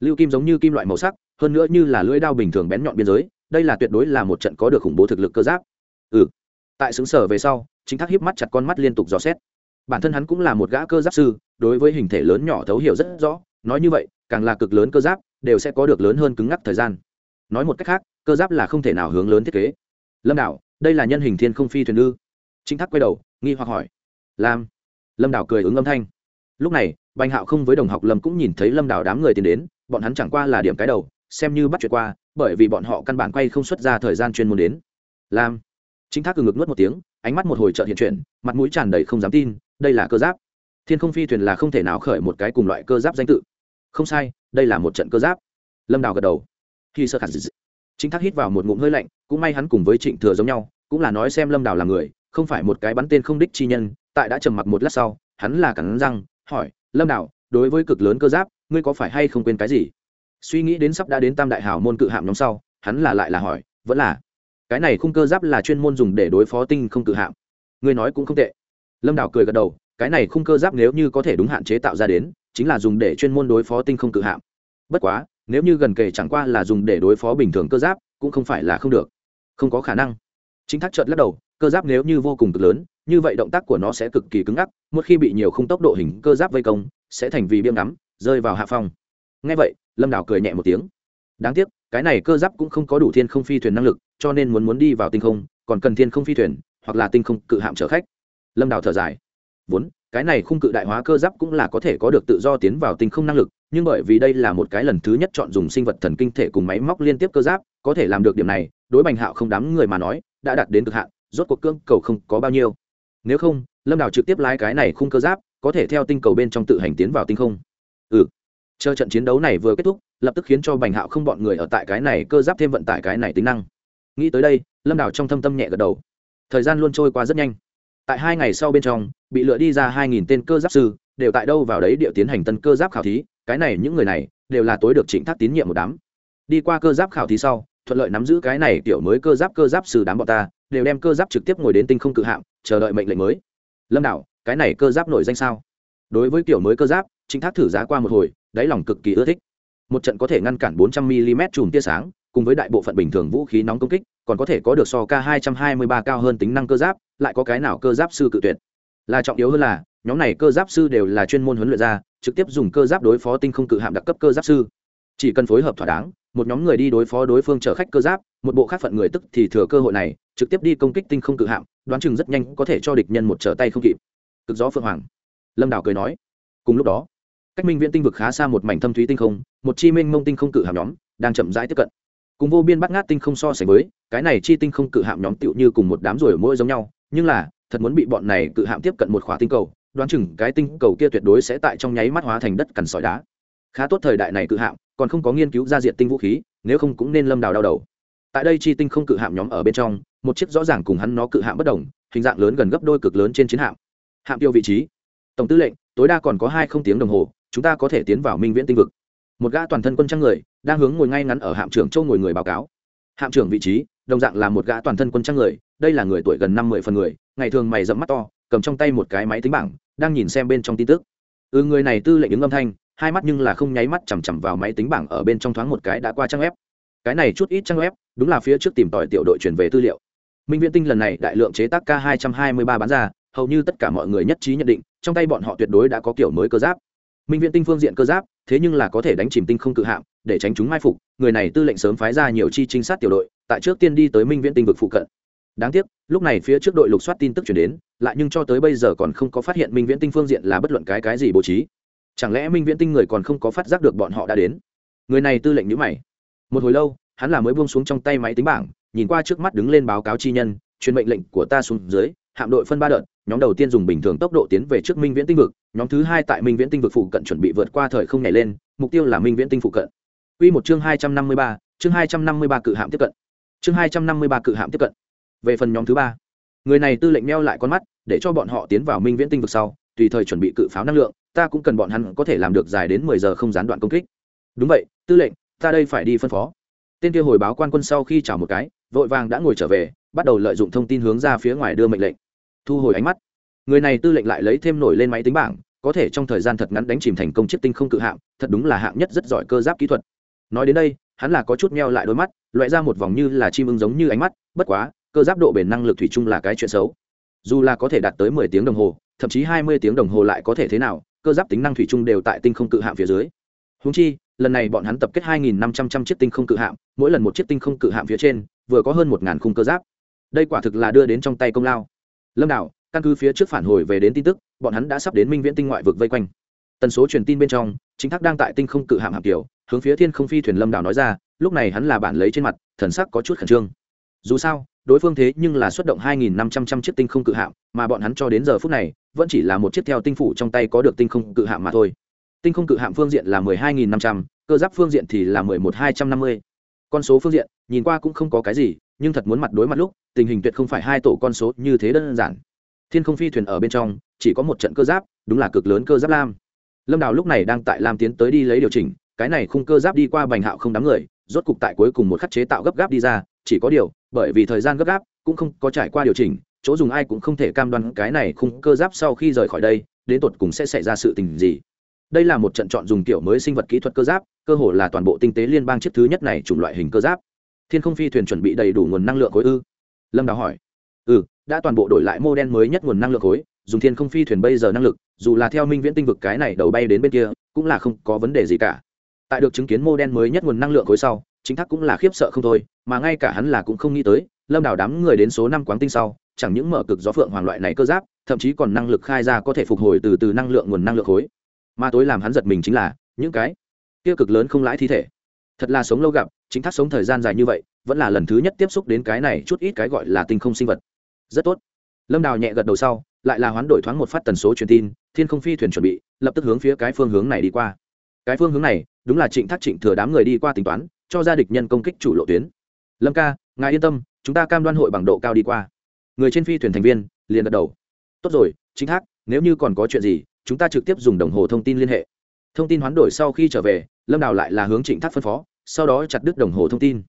Lưu kim giống như kim loại màu sắc, hơn nữa như là lưỡi đao bình thường bén nhọn biên giới, đây là tuyệt đối là một trận có được khủng bố thực lực cơ giáp. Ừ. Tại xứng sở về sau chính thác hiếp mắt chặt con mắt liên tục dò xét bản thân hắn cũng là một gã cơ giáp sư, đối với hình thể lớn nhỏ thấu hiểu rất rõ, nói như vậy, càng là cực lớn cơ giáp, đều sẽ có được lớn hơn cứng ngắc thời gian. Nói một cách khác, cơ giáp là không thể nào hướng lớn thiết kế. Lâm đảo, đây là nhân hình thiên không phi thuyền ư chính thác quay đầu, nghi hoặc hỏi. Làm lâm đảo cười ứng âm thanh. Lúc này, bành hạo không với đồng học lâm cũng nhìn thấy lâm đảo đám người tiến đến, bọn hắn chẳng qua là điểm cái đầu, xem như bắt chuyện qua, bởi vì bọn họ căn bản quay không xuất ra thời gian chuyên môn đến. Làm chính thác từ ngực nuốt một tiếng, ánh mắt một hồi trợn hiện chuyển, mặt mũi tràn đầy không dám tin đây là cơ giáp. Thiên không phi thuyền là không thể nào khởi một cái cùng loại cơ giáp danh tự. Không sai, đây là một trận cơ giáp. Lâm đào gật đầu. Khi sơ khả dị chính thác hít vào một ngụm hơi lạnh, cũng may hắn cùng với trịnh thừa giống nhau, cũng là nói xem lâm đào là người, không phải một cái bắn tên không đích chi nhân, tại đã trầm mặc một lát sau, hắn là cắn răng, hỏi, lâm đào, đối với cực lớn cơ giáp, ngươi có phải hay không quên cái gì? Suy nghĩ đến sắp đã đến tam đại hào môn cự hạm nhóm sau, hắn là lại là hỏi, vẫn là, cái này khung cơ giáp là chuyên môn dùng để đối phó tinh không cự hạm. Ngươi nói cũng không tệ lâm đào cười gật đầu, cái này khung cơ giáp nếu như có thể đúng hạn chế tạo ra đến, chính là dùng để chuyên môn đối phó tinh không cự hạm. Bất quá, nếu như gần kề chẳng qua là dùng để đối phó bình thường cơ giáp, cũng không phải là không được. Không có khả năng. Chính thác trợt lắc đầu, cơ giáp nếu như vô cùng cực lớn, như vậy động tác của nó sẽ cực kỳ cứng ngắc, một khi bị nhiều khung tốc độ hình cơ giáp vây công, sẽ thành vì biêm ngắm, rơi vào hạ phong. Ngay vậy, lâm đào cười nhẹ một tiếng. Đáng tiếc, cái này cơ giáp cũng không có đủ thiên không phi thuyền năng lực, cho nên muốn muốn đi vào tinh không, còn cần thiên không phi thuyền, hoặc là tinh không cự hạm chở khách lâm đào thở dài. Vốn, cái này khung cự đại hóa cơ giáp cũng là có thể có được tự do tiến vào tinh không năng lực, nhưng bởi vì đây là một cái lần thứ nhất chọn dùng sinh vật thần kinh thể cùng máy móc liên tiếp cơ giáp, có thể làm được điểm này, đối bành hạo không đám người mà nói, đã đạt đến cực hạn, rốt cuộc cương cầu không có bao nhiêu. Nếu không, lâm đào trực tiếp lái cái này khung cơ giáp, có thể theo tinh cầu bên trong tự hành tiến vào tinh không. Ừ. Chờ trận chiến đấu này vừa kết thúc, lập tức khiến cho bành hạo không bọn người ở tại cái này cơ giáp thêm vận tải cái này tính năng. Nghĩ tới đây, lâm đào trong thâm tâm nhẹ gật đầu. Thời gian luôn trôi qua rất nhanh tại hai ngày sau bên trong, bị lựa đi ra hai nghìn tên cơ giáp sư, đều tại đâu vào đấy địa tiến hành tân cơ giáp khảo thí, cái này những người này, đều là tối được trịnh thác tín nhiệm một đám. Đi qua cơ giáp khảo thí sau, thuận lợi nắm giữ cái này kiểu mới cơ giáp cơ giáp sư đám bọn ta, đều đem cơ giáp trực tiếp ngồi đến tinh không cự hạm, chờ đợi mệnh lệnh mới. Lâm đạo, cái này cơ giáp nổi danh sao? Đối với kiểu mới cơ giáp, trịnh thác thử giá qua một hồi, đáy lòng cực kỳ ưa thích. Một trận có thể ngăn cản 400 mm chùm tia sáng, cùng với đại bộ phận bình thường vũ khí nóng công kích, còn có thể có được so k 223 cao hơn tính năng cơ giáp lại có cái nào cơ giáp sư cự tuyệt. Là trọng yếu hơn là, nhóm này cơ giáp sư đều là chuyên môn huấn luyện ra, trực tiếp dùng cơ giáp đối phó tinh không cự hạm đặc cấp cơ giáp sư. Chỉ cần phối hợp thỏa đáng, một nhóm người đi đối phó đối phương chở khách cơ giáp, một bộ khác phận người tức thì thừa cơ hội này, trực tiếp đi công kích tinh không cự hạm, đoán chừng rất nhanh có thể cho địch nhân một trở tay không kịp. Cực gió phượng hoàng. Lâm đảo cười nói. Cùng lúc đó, cách minh viễn tinh vực khá xa một mảnh thâm thúy tinh không, một chi minh mông tinh không cự hạm nhóm đang chậm rãi tiếp cận. Cùng vô biên bắt ngát tinh không so sánh với, cái này chi tinh không cự hạm nhóm tựu như cùng một đám ruồi mỗi giống nhau nhưng là, thật muốn bị bọn này cự hạm tiếp cận một khỏa tinh cầu, đoán chừng cái tinh cầu kia tuyệt đối sẽ tại trong nháy mắt hóa thành đất cằn sỏi đá. Khá tốt thời đại này cự hạm, còn không có nghiên cứu ra diện tinh vũ khí, nếu không cũng nên lâm đào đau đầu. Tại đây chi tinh không cự hạm nhóm ở bên trong, một chiếc rõ ràng cùng hắn nó cự hạm bất đồng, hình dạng lớn gần gấp đôi cực lớn trên chiến hạm. Hạm tiêu vị trí. Tổng tư lệnh, tối đa còn có hai không tiếng đồng hồ, chúng ta có thể tiến vào minh viễn tinh vực. Một gã toàn thân quân trang người, đang hướng ngồi ngay ngắn ở hạm trưởng châu ngồi người báo cáo. Hạm trưởng vị trí, đồng dạng là một gã toàn thân quân trang người đây là người tuổi gần năm mươi phần người, ngày thường mày dẫm mắt to, cầm trong tay một cái máy tính bảng, đang nhìn xem bên trong tin tức. Ừ người này tư lệnh ứng âm thanh, hai mắt nhưng là không nháy mắt chằm chằm vào máy tính bảng ở bên trong thoáng một cái đã qua trang web. Cái này chút ít trang web, đúng là phía trước tìm tòi tiểu đội chuyển về tư liệu. Minh viễn tinh lần này đại lượng chế tác k 223 bán ra, hầu như tất cả mọi người nhất trí nhận định, trong tay bọn họ tuyệt đối đã có kiểu mới cơ giáp. Minh viễn tinh phương diện cơ giáp, thế nhưng là có thể đánh chìm tinh không cự hạm, để tránh chúng mai phục, người này tư lệnh sớm phái ra nhiều chi trinh sát tiểu đội, tại trước tiên đi tới minh viễn tinh vực phụ cận đáng tiếc, lúc này phía trước đội lục soát tin tức chuyển đến, lại nhưng cho tới bây giờ còn không có phát hiện minh viễn tinh phương diện là bất luận cái cái gì bố trí. Chẳng lẽ minh viễn tinh người còn không có phát giác được bọn họ đã đến? Người này tư lệnh nhữ mày. Một hồi lâu, hắn là mới buông xuống trong tay máy tính bảng, nhìn qua trước mắt đứng lên báo cáo chi nhân, truyền mệnh lệnh của ta xuống dưới, hạm đội phân ba đợt, nhóm đầu tiên dùng bình thường tốc độ tiến về trước minh viễn tinh vực, nhóm thứ hai tại minh viễn tinh vực phụ cận chuẩn bị vượt qua thời không nhảy lên, mục tiêu là minh viễn tinh phụ cận. Quy một chương hai trăm năm mươi ba, chương hai trăm năm mươi ba cự hạm tiếp cận. Chương hai trăm năm mươi ba cự hạm tiếp cận về phần nhóm thứ ba. Người này tư lệnh meo lại con mắt, để cho bọn họ tiến vào minh viễn tinh vực sau, tùy thời chuẩn bị cự pháo năng lượng, ta cũng cần bọn hắn có thể làm được dài đến mười giờ không gián đoạn công kích. Đúng vậy, tư lệnh, ta đây phải đi phân phó. Tên kia hồi báo quan quân sau khi chào một cái, vội vàng đã ngồi trở về, bắt đầu lợi dụng thông tin hướng ra phía ngoài đưa mệnh lệnh. Thu hồi ánh mắt. Người này tư lệnh lại lấy thêm nổi lên máy tính bảng, có thể trong thời gian thật ngắn đánh chìm thành công chiếc tinh không cự hạm thật đúng là hạng nhất rất giỏi cơ giáp kỹ thuật. Nói đến đây, hắn là có chút meo lại đôi mắt, loại ra một vòng như là chim ưng giống như ánh mắt, bất quá cơ giáp độ bền năng lực thủy chung là cái chuyện xấu. Dù là có thể đạt tới mười tiếng đồng hồ, thậm chí hai mươi tiếng đồng hồ lại có thể thế nào, cơ giáp tính năng thủy chung đều tại tinh không cự hạm phía dưới. Húng chi, lần này bọn hắn tập kết hai nghìn năm trăm trăm chiếc tinh không cự hạm, mỗi lần một chiếc tinh không cự hạm phía trên, vừa có hơn một ngàn khung cơ giáp. Đây quả thực là đưa đến trong tay công lao. Lâm đạo căn cứ phía trước phản hồi về đến tin tức, bọn hắn đã sắp đến minh viễn tinh ngoại vực vây quanh. Tần số truyền tin bên trong, chính thác đang tại tinh không cự hạm hạm kiểu, hướng phía thiên không phi thuyền lâm đảo nói ra, lúc này hắn là bản lấy trên mặt, thần sắc có chút khẩn trương. Dù sao đối phương thế nhưng là xuất động 2.500 chiếc tinh không cự hạm mà bọn hắn cho đến giờ phút này vẫn chỉ là một chiếc theo tinh phủ trong tay có được tinh không cự hạm mà thôi. Tinh không cự hạm phương diện là 12.500, cơ giáp phương diện thì là 11.250. con số phương diện nhìn qua cũng không có cái gì nhưng thật muốn mặt đối mặt lúc tình hình tuyệt không phải hai tổ con số như thế đơn giản. Thiên không phi thuyền ở bên trong chỉ có một trận cơ giáp đúng là cực lớn cơ giáp lam. Lâm đào lúc này đang tại lam tiến tới đi lấy điều chỉnh cái này khung cơ giáp đi qua bành hạo không đám người rốt cục tại cuối cùng một khắc chế tạo gấp gáp đi ra chỉ có điều bởi vì thời gian gấp gáp, cũng không có trải qua điều chỉnh, chỗ dùng ai cũng không thể cam đoan cái này khung cơ giáp sau khi rời khỏi đây, đến tột cùng sẽ xảy ra sự tình gì. Đây là một trận chọn dùng kiểu mới sinh vật kỹ thuật cơ giáp, cơ hồ là toàn bộ tinh tế liên bang chiếc thứ nhất này chủng loại hình cơ giáp. Thiên không phi thuyền chuẩn bị đầy đủ nguồn năng lượng khối ư? Lâm đào hỏi. Ừ đã toàn bộ đổi lại mô đen mới nhất nguồn năng lượng khối, dùng thiên không phi thuyền bây giờ năng lực, dù là theo minh viễn tinh vực cái này đầu bay đến bên kia, cũng là không có vấn đề gì cả. Tại được chứng kiến mô đen mới nhất nguồn năng lượng khối sau chính thác cũng là khiếp sợ không thôi, mà ngay cả hắn là cũng không nghĩ tới, lâm đào đám người đến số năm quán tinh sau, chẳng những mở cực gió phượng hoàng loại này cơ giáp, thậm chí còn năng lực khai ra có thể phục hồi từ từ năng lượng nguồn năng lượng khối. Mà tối làm hắn giật mình chính là, những cái kia cực lớn không lãi thi thể. Thật là sống lâu gặp, chính thác sống thời gian dài như vậy, vẫn là lần thứ nhất tiếp xúc đến cái này chút ít cái gọi là tinh không sinh vật. Rất tốt. Lâm đào nhẹ gật đầu sau, lại là hoán đổi thoáng một phát tần số truyền tin, thiên không phi thuyền chuẩn bị, lập tức hướng phía cái phương hướng này đi qua. Cái phương hướng này, đúng là trịnh thác trịnh thừa đám người đi qua tính toán cho gia địch nhân công kích chủ lộ tuyến. Lâm ca, ngài yên tâm, chúng ta cam đoan hội bằng độ cao đi qua. Người trên phi thuyền thành viên, liền gật đầu. Tốt rồi, chính thác, nếu như còn có chuyện gì, chúng ta trực tiếp dùng đồng hồ thông tin liên hệ. Thông tin hoán đổi sau khi trở về, lâm đào lại là hướng trịnh thác phân phó, sau đó chặt đứt đồng hồ thông tin.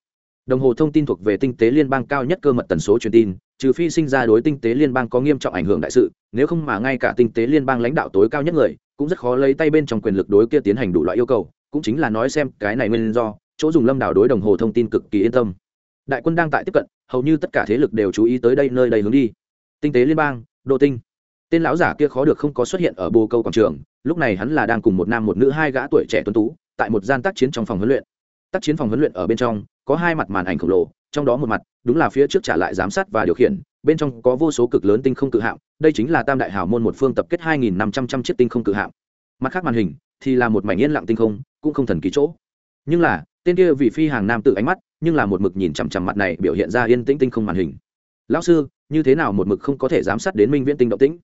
Đồng hồ thông tin thuộc về tinh tế liên bang cao nhất cơ mật tần số truyền tin, trừ phi sinh ra đối tinh tế liên bang có nghiêm trọng ảnh hưởng đại sự, nếu không mà ngay cả tinh tế liên bang lãnh đạo tối cao nhất người, cũng rất khó lấy tay bên trong quyền lực đối kia tiến hành đủ loại yêu cầu, cũng chính là nói xem cái này nguyên do chỗ dùng lâm đảo đối đồng hồ thông tin cực kỳ yên tâm. Đại quân đang tại tiếp cận, hầu như tất cả thế lực đều chú ý tới đây, nơi đây hướng đi. Tinh tế liên bang, đô tinh. Tên lão giả kia khó được không có xuất hiện ở bồ câu quảng trường, lúc này hắn là đang cùng một nam một nữ hai gã tuổi trẻ tuấn tú, tại một gian tác chiến trong phòng huấn luyện. Tác chiến phòng huấn luyện ở bên trong, có hai mặt màn ảnh khổng lồ, trong đó một mặt, đúng là phía trước trả lại giám sát và điều khiển, bên trong có vô số cực lớn tinh không cự hạm, đây chính là tam đại hào môn một phương tập kết hai nghìn năm trăm trăm chiếc tinh không cự hạm. Mặt khác màn hình thì là một mảnh yên lặng tinh không, cũng không thần kỳ chỗ. Nhưng là tên kia vì phi hàng nam tự ánh mắt, nhưng là một mực nhìn chằm chằm mặt này biểu hiện ra yên tĩnh tinh không màn hình. Lão sư, như thế nào một mực không có thể giám sát đến minh viễn tinh động tĩnh?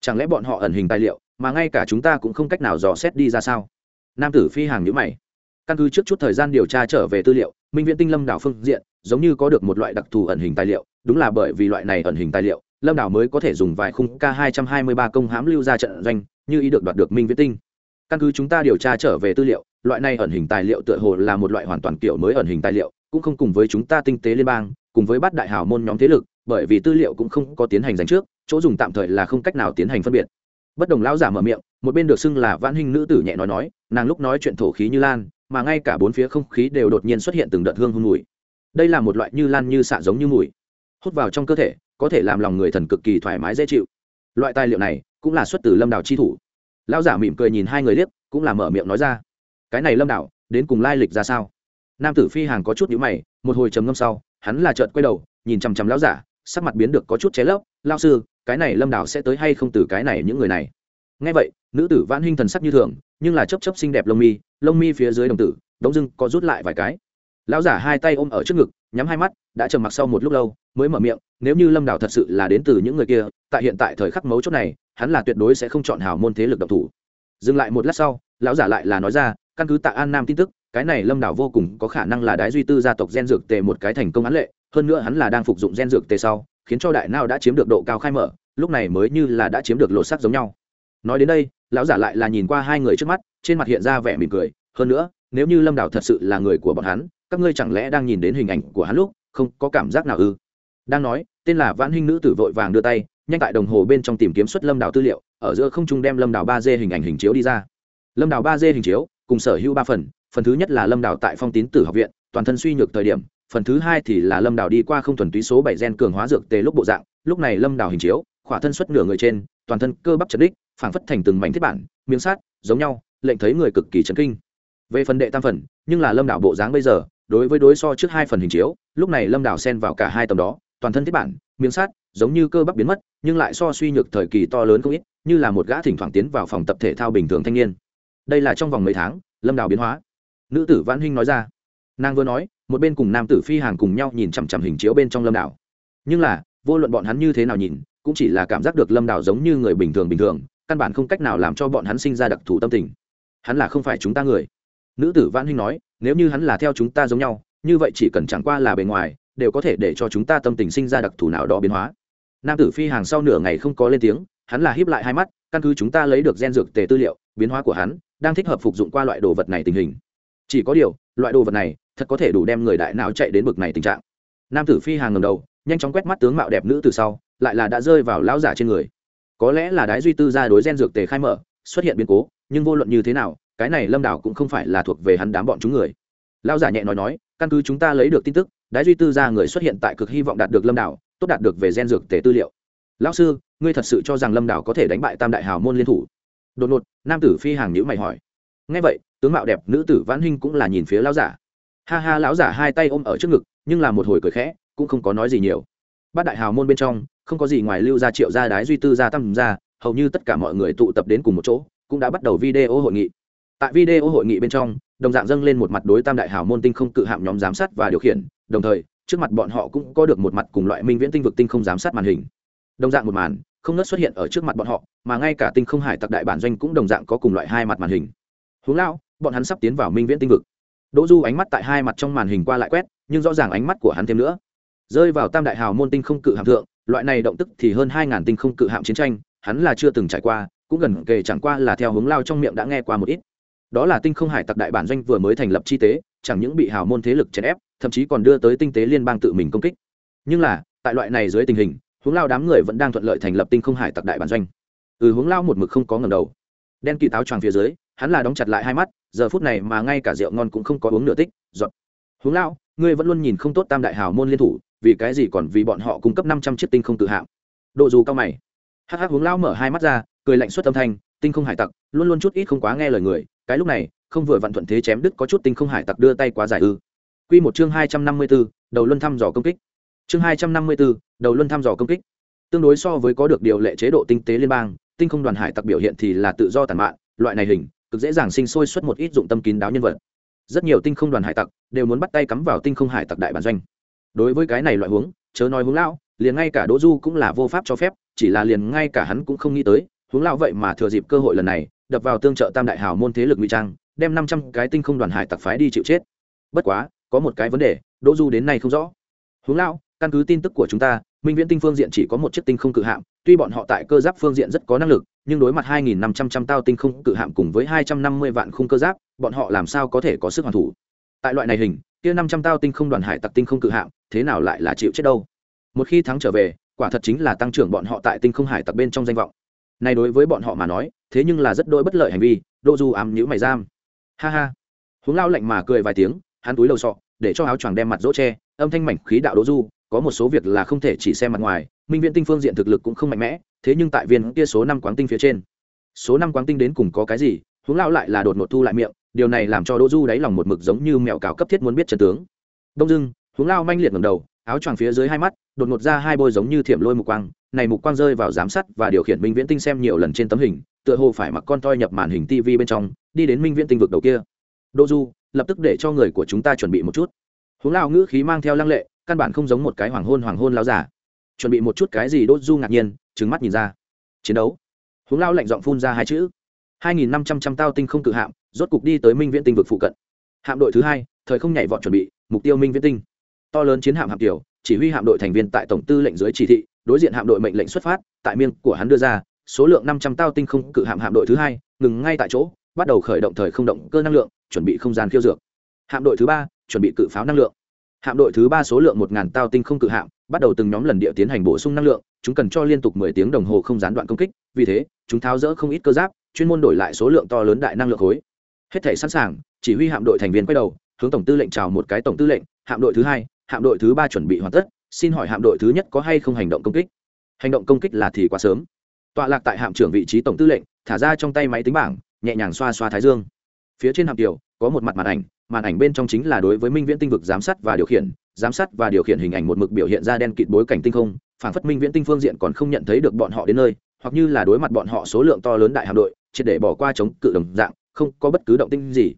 Chẳng lẽ bọn họ ẩn hình tài liệu, mà ngay cả chúng ta cũng không cách nào dò xét đi ra sao? Nam tử phi hàng nhữ mày. Căn cứ trước chút thời gian điều tra trở về tư liệu, minh viễn tinh lâm đảo phương diện, giống như có được một loại đặc thù ẩn hình tài liệu, đúng là bởi vì loại này ẩn hình tài liệu, lâm đảo mới có thể dùng vài khung k hai trăm hai mươi ba công hãm lưu ra trận doanh, như ý được đoạt được minh viễn tinh. Căn cứ chúng ta điều tra trở về tư liệu loại này ẩn hình tài liệu tựa hồ là một loại hoàn toàn kiểu mới ẩn hình tài liệu, cũng không cùng với chúng ta tinh tế liên bang, cùng với bát đại hào môn nhóm thế lực, bởi vì tư liệu cũng không có tiến hành dành trước, chỗ dùng tạm thời là không cách nào tiến hành phân biệt. Bất đồng lão giả mở miệng, một bên được xưng là vãn hình nữ tử nhẹ nói nói, nàng lúc nói chuyện thổ khí như lan, mà ngay cả bốn phía không khí đều đột nhiên xuất hiện từng đợt hương hương mùi. Đây là một loại như lan như xạ giống như mùi. Hút vào trong cơ thể, có thể làm lòng người thần cực kỳ thoải mái dễ chịu. Loại tài liệu này cũng là xuất từ lâm đào chi thủ. Lão giả mỉm cười nhìn hai người liếc, cũng là mở miệng nói ra cái này lâm đảo, đến cùng lai lịch ra sao? Nam tử phi hàng có chút nhữ mày, một hồi trầm ngâm sau, hắn là trợn quay đầu, nhìn chằm chằm lão giả, sắc mặt biến được có chút ché lấp lao sư, cái này lâm đảo sẽ tới hay không từ cái này những người này? Ngay vậy, nữ tử vãn hinh thần sắc như thường, nhưng là chấp chấp xinh đẹp lông mi lông mi phía dưới đồng tử đống dưng có rút lại vài cái. Lão giả hai tay ôm ở trước ngực, nhắm hai mắt, đã trầm mặc sau một lúc lâu, mới mở miệng, nếu như lâm đảo thật sự là đến từ những người kia, tại hiện tại thời khắc mấu chốt này, hắn là tuyệt đối sẽ không chọn hào môn thế lực độc thủ. Dừng lại một lát sau, lão giả lại là nói ra căn cứ tạ an nam tin tức, cái này lâm đảo vô cùng có khả năng là đái duy tư gia tộc gen dược tề một cái thành công án lệ, hơn nữa hắn là đang phục dụng gen dược tề sau, khiến cho đại nao đã chiếm được độ cao khai mở, lúc này mới như là đã chiếm được lộ sắc giống nhau. Nói đến đây, lão giả lại là nhìn qua hai người trước mắt, trên mặt hiện ra vẻ mỉm cười, hơn nữa, nếu như lâm đảo thật sự là người của bọn hắn, các ngươi chẳng lẽ đang nhìn đến hình ảnh của hắn lúc, không có cảm giác nào ư? Đang nói, tên là vãn hinh nữ tử vội vàng đưa tay, nhanh tại đồng hồ bên trong tìm kiếm xuất lâm đảo tư liệu, ở giữa không trung đem lâm đảo ba d hình ảnh hình chiếu đi ra. Lâm đảo ba d hình chiếu cùng sở hữu ba phần phần thứ nhất là lâm đảo tại phong tín tử học viện, toàn thân suy nhược thời điểm, phần thứ hai thì là lâm đảo đi qua không thuần túy số bảy gen cường hóa dược tề lúc bộ dạng, lúc này lâm đảo hình chiếu, khỏa thân xuất nửa người trên, toàn thân cơ bắp chật đích phảng phất thành từng mảnh thiết bản, miếng sát giống nhau, lệnh thấy người cực kỳ chấn kinh. Về phần đệ tam phần, nhưng là lâm đảo bộ dáng bây giờ, đối với đối so trước hai phần hình chiếu, lúc này lâm đảo xen vào cả hai tầm đó, toàn thân thiết bản, miếng sát giống như cơ bắp biến mất, nhưng lại so suy nhược thời kỳ to lớn không ít, như là một gã thỉnh thoảng tiến vào phòng tập thể thao bình thường thanh niên đây là trong vòng mấy tháng, lâm đảo biến hóa. Nữ tử vãn hinh nói ra. Nàng vừa nói, một bên cùng nam tử phi hàng cùng nhau nhìn chằm chằm hình chiếu bên trong lâm đảo nhưng là, vô luận bọn hắn như thế nào nhìn, cũng chỉ là cảm giác được lâm đảo giống như người bình thường bình thường, căn bản không cách nào làm cho bọn hắn sinh ra đặc thù tâm tình. Hắn là không phải chúng ta người. Nữ tử vãn hinh nói, nếu như hắn là theo chúng ta giống nhau, như vậy chỉ cần chẳng qua là bề ngoài, đều có thể để cho chúng ta tâm tình sinh ra đặc thù nào đó biến hóa. Nam tử phi hàng sau nửa ngày không có lên tiếng, hắn là hiếp lại hai mắt, căn cứ chúng ta lấy được gen dược tề tư liệu, biến hóa của hắn đang thích hợp phục dụng qua loại đồ vật này tình hình. Chỉ có điều, loại đồ vật này thật có thể đủ đem người đại não chạy đến bực này tình trạng. Nam tử phi hàng ngầm đầu, nhanh chóng quét mắt tướng mạo đẹp nữ từ sau, lại là đã rơi vào lão giả trên người. Có lẽ là đái duy tư ra đối gen dược tề khai mở, xuất hiện biến cố, nhưng vô luận như thế nào, cái này lâm đảo cũng không phải là thuộc về hắn đám bọn chúng người. Lão giả nhẹ nói nói, căn cứ chúng ta lấy được tin tức, đái duy tư ra người xuất hiện tại cực hy vọng đạt được lâm đảo, tốt đạt được về gen dược tề tư liệu. Lão sư, ngươi thật sự cho rằng lâm đảo có thể đánh bại tam đại hào môn liên thủ? Đột ngột, nam tử phi hàng nhữ mày hỏi. Ngay vậy, tướng mạo đẹp nữ tử vãn hinh cũng là nhìn phía lão giả. Ha ha, lão giả hai tay ôm ở trước ngực, nhưng là một hồi cười khẽ, cũng không có nói gì nhiều. Bát đại hào môn bên trong, không có gì ngoài lưu gia triệu gia đái duy tư gia tăng gia, hầu như tất cả mọi người tụ tập đến cùng một chỗ, cũng đã bắt đầu video hội nghị. Tại video hội nghị bên trong, đồng dạng dâng lên một mặt đối tam đại hào môn tinh không cự hạm nhóm giám sát và điều khiển, đồng thời, trước mặt bọn họ cũng có được một mặt cùng loại minh viễn tinh vực tinh không giám sát màn hình. Đồng dạng một màn không nớt xuất hiện ở trước mặt bọn họ, mà ngay cả tinh không hải tặc đại bản doanh cũng đồng dạng có cùng loại hai mặt màn hình. Hướng lao bọn hắn sắp tiến vào minh viễn tinh vực. Đỗ du ánh mắt tại hai mặt trong màn hình qua lại quét, nhưng rõ ràng ánh mắt của hắn thêm nữa. Rơi vào tam đại hào môn tinh không cự hạm thượng, loại này động tức thì hơn hai ngàn tinh không cự hạm chiến tranh, hắn là chưa từng trải qua, cũng gần kề chẳng qua là theo hướng lao trong miệng đã nghe qua một ít. Đó là tinh không hải tặc đại bản doanh vừa mới thành lập chi tế, chẳng những bị hào môn thế lực chèn ép, thậm chí còn đưa tới tinh tế liên bang tự mình công kích. Nhưng là, tại loại này dưới tình hình hướng lao đám người vẫn đang thuận lợi thành lập tinh không hải tặc đại bản doanh. Ừ hướng lao một mực không có ngầm đầu. Đen kỳ táo tròn phía dưới hắn là đóng chặt lại hai mắt giờ phút này mà ngay cả rượu ngon cũng không có uống nửa tích giọt. Hướng lao ngươi vẫn luôn nhìn không tốt tam đại hào môn liên thủ vì cái gì còn vì bọn họ cung cấp năm trăm chiếc tinh không tự hạng? Độ dù cao mày. Hắc hắc hướng lao mở hai mắt ra cười lạnh suất âm thanh tinh không hải tặc luôn luôn chút ít không quá nghe lời người cái lúc này không vừa vặn thuận thế chém đứt có chút tinh không hải tặc đưa tay quá dài ư. Quy một chương hai trăm năm mươi 254, đầu luân thăm dò công kích. Chương hai trăm năm mươi 254, đầu luân thăm dò công kích. Tương đối so với có được điều lệ chế độ tinh tế liên bang, tinh không đoàn hải tặc biểu hiện thì là tự do tàn mạn, loại này hình, cực dễ dàng sinh sôi xuất một ít dụng tâm kín đáo nhân vật. Rất nhiều tinh không đoàn hải tặc đều muốn bắt tay cắm vào tinh không hải tặc đại bản doanh. Đối với cái này loại huống, chớ nói huống lão, liền ngay cả Đỗ Du cũng là vô pháp cho phép, chỉ là liền ngay cả hắn cũng không nghĩ tới, huống lão vậy mà thừa dịp cơ hội lần này, đập vào tương trợ tam đại hào môn thế lực ngụy trang, đem năm trăm cái tinh không đoàn hải tặc phái đi chịu chết. Bất quá, có một cái vấn đề đỗ du đến nay không rõ hướng lão căn cứ tin tức của chúng ta, minh viễn tinh phương diện chỉ có một chiếc tinh không cự hạm, tuy bọn họ tại cơ giáp phương diện rất có năng lực, nhưng đối mặt 2.500 trăm tao tinh không cự hạm cùng với 250 vạn khung cơ giáp, bọn họ làm sao có thể có sức hoàn thủ? Tại loại này hình, kia 500 tao tinh không đoàn hải tặc tinh không cự hạm, thế nào lại là chịu chết đâu? Một khi thắng trở về, quả thật chính là tăng trưởng bọn họ tại tinh không hải tặc bên trong danh vọng. Này đối với bọn họ mà nói, thế nhưng là rất đôi bất lợi hành vi, đỗ du ám nhữ mày giam. Ha ha. Hướng lao lạnh mà cười vài tiếng, hắn túi lầu sọ, để cho áo choàng đem mặt dỗ che, âm thanh mảnh khí đạo đỗ du có một số việc là không thể chỉ xem mặt ngoài, minh viễn tinh phương diện thực lực cũng không mạnh mẽ, thế nhưng tại viên kia số năm quáng tinh phía trên. Số năm quáng tinh đến cùng có cái gì, huống lão lại là đột ngột thu lại miệng, điều này làm cho đỗ du đáy lòng một mực giống như mẹo cào cấp thiết muốn biết trần tướng. Đông dưng huống lao manh liệt ngầm đầu, áo choàng phía dưới hai mắt, đột ngột ra hai bôi giống như thiểm lôi mục quang, này mục quang rơi vào giám sát và điều khiển minh viễn tinh xem nhiều lần trên tấm hình, tựa hồ phải mặc con toi nhập màn hình tv bên trong, đi đến minh viễn tinh vực đầu kia. Đỗ du, lập tức để cho người của chúng ta chuẩn bị một chút. Huống lao ngữ khí mang theo lăng lệ căn bản không giống một cái hoàng hôn hoàng hôn lao giả chuẩn bị một chút cái gì đốt du ngạc nhiên trứng mắt nhìn ra. Chiến đấu. Hướng lao lạnh giọng phun ra hai chữ. Hai nghìn năm trăm trăm tao tinh không cự hạm, rốt cục đi tới minh viễn tinh vực phụ cận. Hạm đội thứ hai, thời không nhảy vọt chuẩn bị, mục tiêu minh viễn tinh. To lớn chiến hạm hạm tiểu, chỉ huy hạm đội thành viên tại tổng tư lệnh dưới chỉ thị, đối diện hạm đội mệnh lệnh xuất phát, tại miên của hắn đưa ra, số lượng năm trăm tao tinh không cự hạm hạm đội thứ hai, ngừng ngay tại chỗ, bắt đầu khởi động thời không động cơ năng lượng, chuẩn bị không gian khiêu dược. Hạm đội thứ ba, chuẩn bị cự pháo năng lượng hạm đội thứ ba số lượng một ngàn tao tinh không cự hạm, bắt đầu từng nhóm lần địa tiến hành bổ sung năng lượng, chúng cần cho liên tục mười tiếng đồng hồ không gián đoạn công kích, vì thế, chúng tháo rỡ không ít cơ giáp, chuyên môn đổi lại số lượng to lớn đại năng lượng khối. Hết thể sẵn sàng, chỉ huy hạm đội thành viên quay đầu, hướng tổng tư lệnh chào một cái tổng tư lệnh, hạm đội thứ hai, hạm đội thứ ba chuẩn bị hoàn tất, xin hỏi hạm đội thứ nhất có hay không hành động công kích? Hành động công kích là thì quá sớm. Tọa lạc tại hạm trưởng vị trí tổng tư lệnh, thả ra trong tay máy tính bảng, nhẹ nhàng xoa xoa thái dương. Phía trên hạm tiểu, có một mặt màn ảnh màn ảnh bên trong chính là đối với minh viễn tinh vực giám sát và điều khiển, giám sát và điều khiển hình ảnh một mực biểu hiện ra đen kịt bối cảnh tinh không phản phất minh viễn tinh phương diện còn không nhận thấy được bọn họ đến nơi, hoặc như là đối mặt bọn họ số lượng to lớn đại hạm đội, triệt để bỏ qua chống cự đồng dạng, không có bất cứ động tinh gì.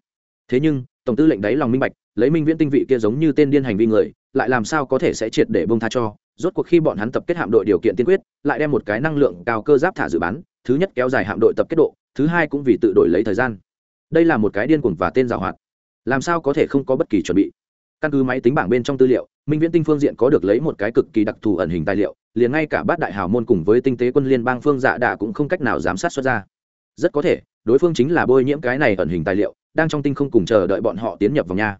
Thế nhưng, tổng tư lệnh đáy lòng minh bạch, lấy minh viễn tinh vị kia giống như tên điên hành vi người, lại làm sao có thể sẽ triệt để bông tha cho, rốt cuộc khi bọn hắn tập kết hạm đội điều kiện tiên quyết, lại đem một cái năng lượng cao cơ giáp thả dự bán thứ nhất kéo dài hạm đội tập kết độ, thứ hai cũng vì tự đổi lấy thời gian. Đây là một cái điên cuồng và tên giảo hoạt làm sao có thể không có bất kỳ chuẩn bị? Căn cứ máy tính bảng bên trong tư liệu, minh viễn tinh phương diện có được lấy một cái cực kỳ đặc thù ẩn hình tài liệu, liền ngay cả bát đại hào môn cùng với tinh tế quân liên bang phương dạ đạ cũng không cách nào giám sát xuất ra. Rất có thể, đối phương chính là bôi nhiễm cái này ẩn hình tài liệu, đang trong tinh không cùng chờ đợi bọn họ tiến nhập vào nhà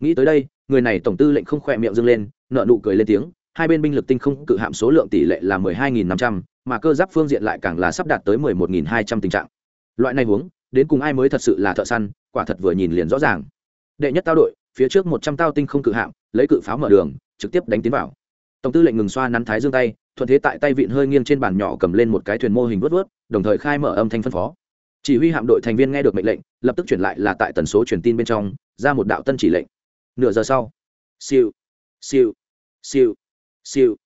nghĩ tới đây, người này tổng tư lệnh không khỏe miệng dâng lên nợ nụ cười lên tiếng, hai bên binh lực tinh không cự hạm số lượng tỷ lệ là mười hai nghìn năm trăm, mà cơ giáp phương diện lại càng là sắp đạt tới mười một nghìn hai trăm tình trạng. Loại này huống, đến cùng ai mới thật sự là thợ săn, quả thật vừa nhìn liền rõ ràng đệ nhất tao đội, phía trước một trăm tao tinh không cự hạm, lấy cự pháo mở đường, trực tiếp đánh tiến vào. Tổng tư lệnh ngừng xoa nắn thái dương tay, thuận thế tại tay vịn hơi nghiêng trên bàn nhỏ cầm lên một cái thuyền mô hình vớt vớt đồng thời khai mở âm thanh phân phó. Chỉ huy hạm đội thành viên nghe được mệnh lệnh, lập tức chuyển lại là tại tần số truyền tin bên trong, ra một đạo tân chỉ lệnh. Nửa giờ sau, siêu siêu siêu siêu.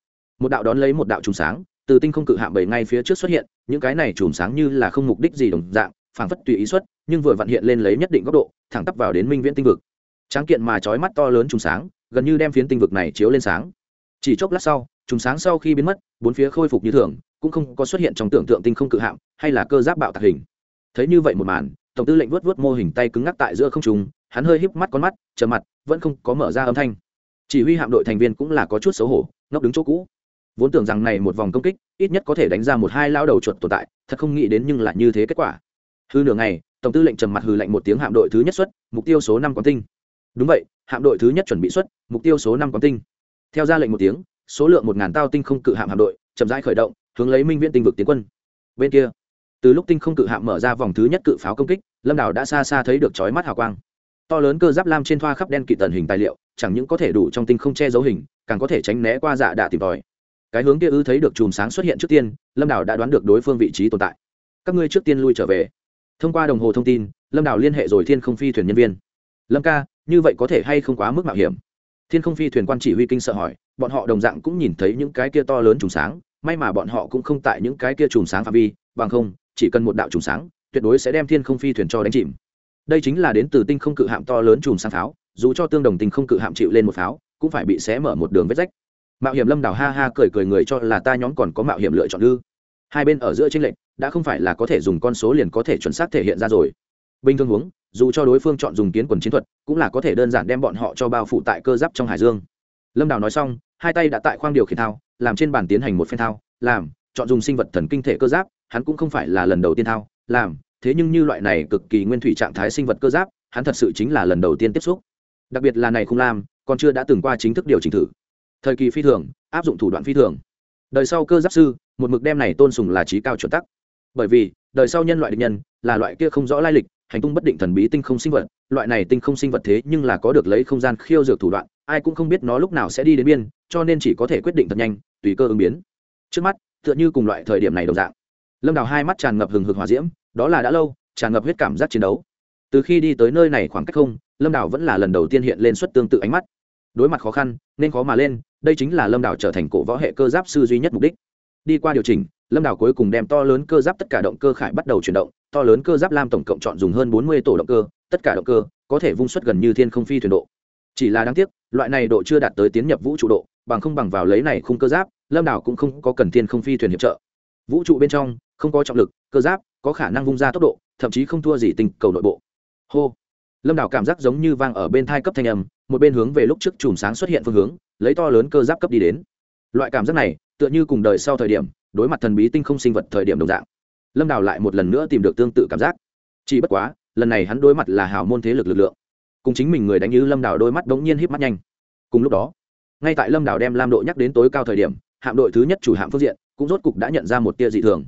Một đạo đón lấy một đạo trùng sáng, từ tinh không cự hạm bảy ngay phía trước xuất hiện, những cái này trùm sáng như là không mục đích gì đồng dạng phảng phất tùy ý xuất, nhưng vừa vặn hiện lên lấy nhất định góc độ, thẳng tắp vào đến minh viễn tinh vực. Tráng kiện mà trói mắt to lớn trùng sáng, gần như đem phiến tinh vực này chiếu lên sáng. Chỉ chốc lát sau, trùng sáng sau khi biến mất, bốn phía khôi phục như thường, cũng không có xuất hiện trong tưởng tượng tinh không cự hạm, hay là cơ giáp bạo tạc hình. Thấy như vậy một màn, tổng tư lệnh vuốt vuốt mô hình tay cứng ngắc tại giữa không trùng hắn hơi híp mắt con mắt chờ mặt, vẫn không có mở ra âm thanh. Chỉ huy hạm đội thành viên cũng là có chút xấu hổ, ngốc đứng chỗ cũ. Vốn tưởng rằng này một vòng công kích, ít nhất có thể đánh ra một hai lao đầu chuột tồn tại, thật không nghĩ đến nhưng lại như thế kết quả hư nửa ngày, tổng tư lệnh trầm mặt hư lệnh một tiếng hạm đội thứ nhất xuất, mục tiêu số năm quán tinh. Đúng vậy, hạm đội thứ nhất chuẩn bị xuất, mục tiêu số năm quán tinh. Theo ra lệnh một tiếng, số lượng một ngàn tao tinh không cự hạm hạm đội, chậm rãi khởi động, hướng lấy minh viễn tinh vực tiến quân. Bên kia, từ lúc tinh không cự hạm mở ra vòng thứ nhất cự pháo công kích, lâm đảo đã xa xa thấy được chói mắt hào quang. To lớn cơ giáp lam trên thoa khắp đen kỵ tần hình tài liệu, chẳng những có thể đủ trong tinh không che giấu hình, càng có thể tránh né qua dạ đạ tìm tòi. Cái hướng kia ư thấy được chùm sáng xuất hiện trước tiên, lâm đảo đã đoán được đối phương vị trí tồn tại. Các ngươi trước tiên lui trở về thông qua đồng hồ thông tin, lâm Đào liên hệ rồi thiên không phi thuyền nhân viên. Lâm ca, như vậy có thể hay không quá mức mạo hiểm? Thiên không phi thuyền quan chỉ huy kinh sợ hỏi. Bọn họ đồng dạng cũng nhìn thấy những cái kia to lớn trùng sáng, may mà bọn họ cũng không tại những cái kia trùng sáng phạm vi, bằng không, chỉ cần một đạo trùng sáng, tuyệt đối sẽ đem thiên không phi thuyền cho đánh chìm. Đây chính là đến từ tinh không cự hạm to lớn trùng sáng pháo, dù cho tương đồng tinh không cự hạm chịu lên một pháo, cũng phải bị xé mở một đường vết rách. Mạo hiểm lâm đào ha ha cười cười người cho là ta nhóm còn có mạo hiểm lựa chọn ư? Hai bên ở giữa tranh lệch, đã không phải là có thể dùng con số liền có thể chuẩn xác thể hiện ra rồi. Bình thường huống, dù cho đối phương chọn dùng kiến quần chiến thuật, cũng là có thể đơn giản đem bọn họ cho bao phủ tại cơ giáp trong hải dương. Lâm đào nói xong, hai tay đã tại khoang điều khiển thao, làm trên bàn tiến hành một phen thao, làm, chọn dùng sinh vật thần kinh thể cơ giáp, hắn cũng không phải là lần đầu tiên thao, làm, thế nhưng như loại này cực kỳ nguyên thủy trạng thái sinh vật cơ giáp, hắn thật sự chính là lần đầu tiên tiếp xúc. Đặc biệt là này không làm còn chưa đã từng qua chính thức điều chỉnh thử. Thời kỳ phi thường, áp dụng thủ đoạn phi thường đời sau cơ giáp sư, một mực đem này tôn sùng là trí cao chuẩn tắc. Bởi vì, đời sau nhân loại địch nhân, là loại kia không rõ lai lịch, hành tung bất định thần bí tinh không sinh vật. Loại này tinh không sinh vật thế nhưng là có được lấy không gian khiêu dược thủ đoạn, ai cũng không biết nó lúc nào sẽ đi đến biên, cho nên chỉ có thể quyết định thật nhanh, tùy cơ ứng biến. Trước mắt, tựa như cùng loại thời điểm này đồng dạng. Lâm đào hai mắt tràn ngập hừng hực hòa diễm, đó là đã lâu, tràn ngập huyết cảm giác chiến đấu. Từ khi đi tới nơi này khoảng cách không, lâm đào vẫn là lần đầu tiên hiện lên suất tương tự ánh mắt. Đối mặt khó khăn, nên khó mà lên đây chính là lâm đảo trở thành cổ võ hệ cơ giáp sư duy nhất mục đích. Đi qua điều chỉnh, lâm đảo cuối cùng đem to lớn cơ giáp tất cả động cơ khải bắt đầu chuyển động. To lớn cơ giáp lam tổng cộng chọn dùng hơn bốn mươi tổ động cơ, tất cả động cơ có thể vung suất gần như thiên không phi thuyền độ. Chỉ là đáng tiếc, loại này độ chưa đạt tới tiến nhập vũ trụ độ, bằng không bằng vào lấy này khung cơ giáp, lâm đảo cũng không có cần thiên không phi thuyền hiệp trợ. Vũ trụ bên trong, không có trọng lực, cơ giáp có khả năng vung ra tốc độ, thậm chí không thua gì tình cầu nội bộ. Hô! Lâm đảo cảm giác giống như vang ở bên thai cấp thanh âm một bên hướng về lúc trước chùm sáng xuất hiện phương hướng, lấy to lớn cơ giáp cấp đi đến. Loại cảm giác này, tựa như cùng đời sau thời điểm, đối mặt thần bí tinh không sinh vật thời điểm đồng dạng. Lâm đào lại một lần nữa tìm được tương tự cảm giác. Chỉ bất quá, lần này hắn đối mặt là hào môn thế lực lực lượng. Cùng chính mình người đánh như lâm đào đôi mắt đ ố n g nhiên híp mắt nhanh. Cùng lúc đó, ngay tại lâm Đào đem lam đội nhắc đến tối cao thời điểm, hạm đội thứ nhất chủ hạm phương diện cũng rốt cục đã nhận ra một tia dị thường.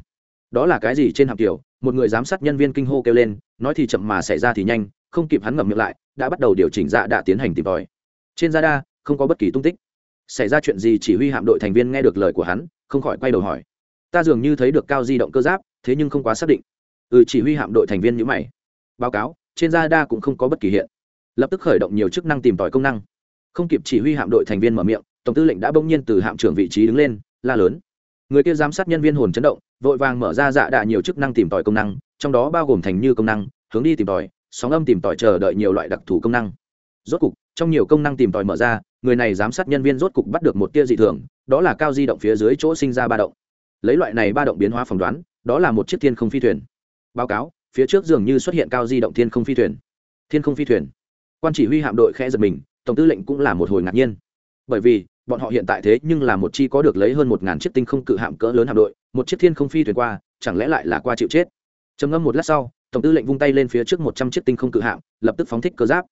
Đó là cái gì trên hạm kiểu một người giám sát nhân viên kinh hô kêu lên, nói thì chậm mà xảy ra thì nhanh, không kịp hắn ngậm miệng lại đã bắt đầu điều chỉnh dạ đã tiến hành tìm tòi. Trên radar không có bất kỳ tung tích. Xảy ra chuyện gì chỉ huy hạm đội thành viên nghe được lời của hắn, không khỏi quay đầu hỏi. Ta dường như thấy được cao di động cơ giáp, thế nhưng không quá xác định. Ừ chỉ huy hạm đội thành viên nhữ mày. Báo cáo, trên radar cũng không có bất kỳ hiện. Lập tức khởi động nhiều chức năng tìm tòi công năng. Không kịp chỉ huy hạm đội thành viên mở miệng, tổng tư lệnh đã bỗng nhiên từ hạm trưởng vị trí đứng lên, la lớn. Người kia giám sát nhân viên hồn chấn động, vội vàng mở ra dạ đạ nhiều chức năng tìm tòi công năng, trong đó bao gồm thành như công năng, hướng đi tìm tòi sóng âm tìm tòi chờ đợi nhiều loại đặc thù công năng. Rốt cục, trong nhiều công năng tìm tòi mở ra, người này giám sát nhân viên rốt cục bắt được một tia dị thường, đó là cao di động phía dưới chỗ sinh ra ba động. Lấy loại này ba động biến hóa phỏng đoán, đó là một chiếc thiên không phi thuyền. Báo cáo, phía trước dường như xuất hiện cao di động thiên không phi thuyền. Thiên không phi thuyền. Quan chỉ huy hạm đội khẽ giật mình, tổng tư lệnh cũng là một hồi ngạc nhiên. Bởi vì, bọn họ hiện tại thế nhưng là một chi có được lấy hơn một ngàn chiếc tinh không cự hạm cỡ lớn hạm đội, một chiếc thiên không phi thuyền qua, chẳng lẽ lại là qua chịu chết? Trầm ngâm một lát sau tổng tư lệnh vung tay lên phía trước một trăm chiếc tinh không cự hạng, lập tức phóng thích cơ giáp.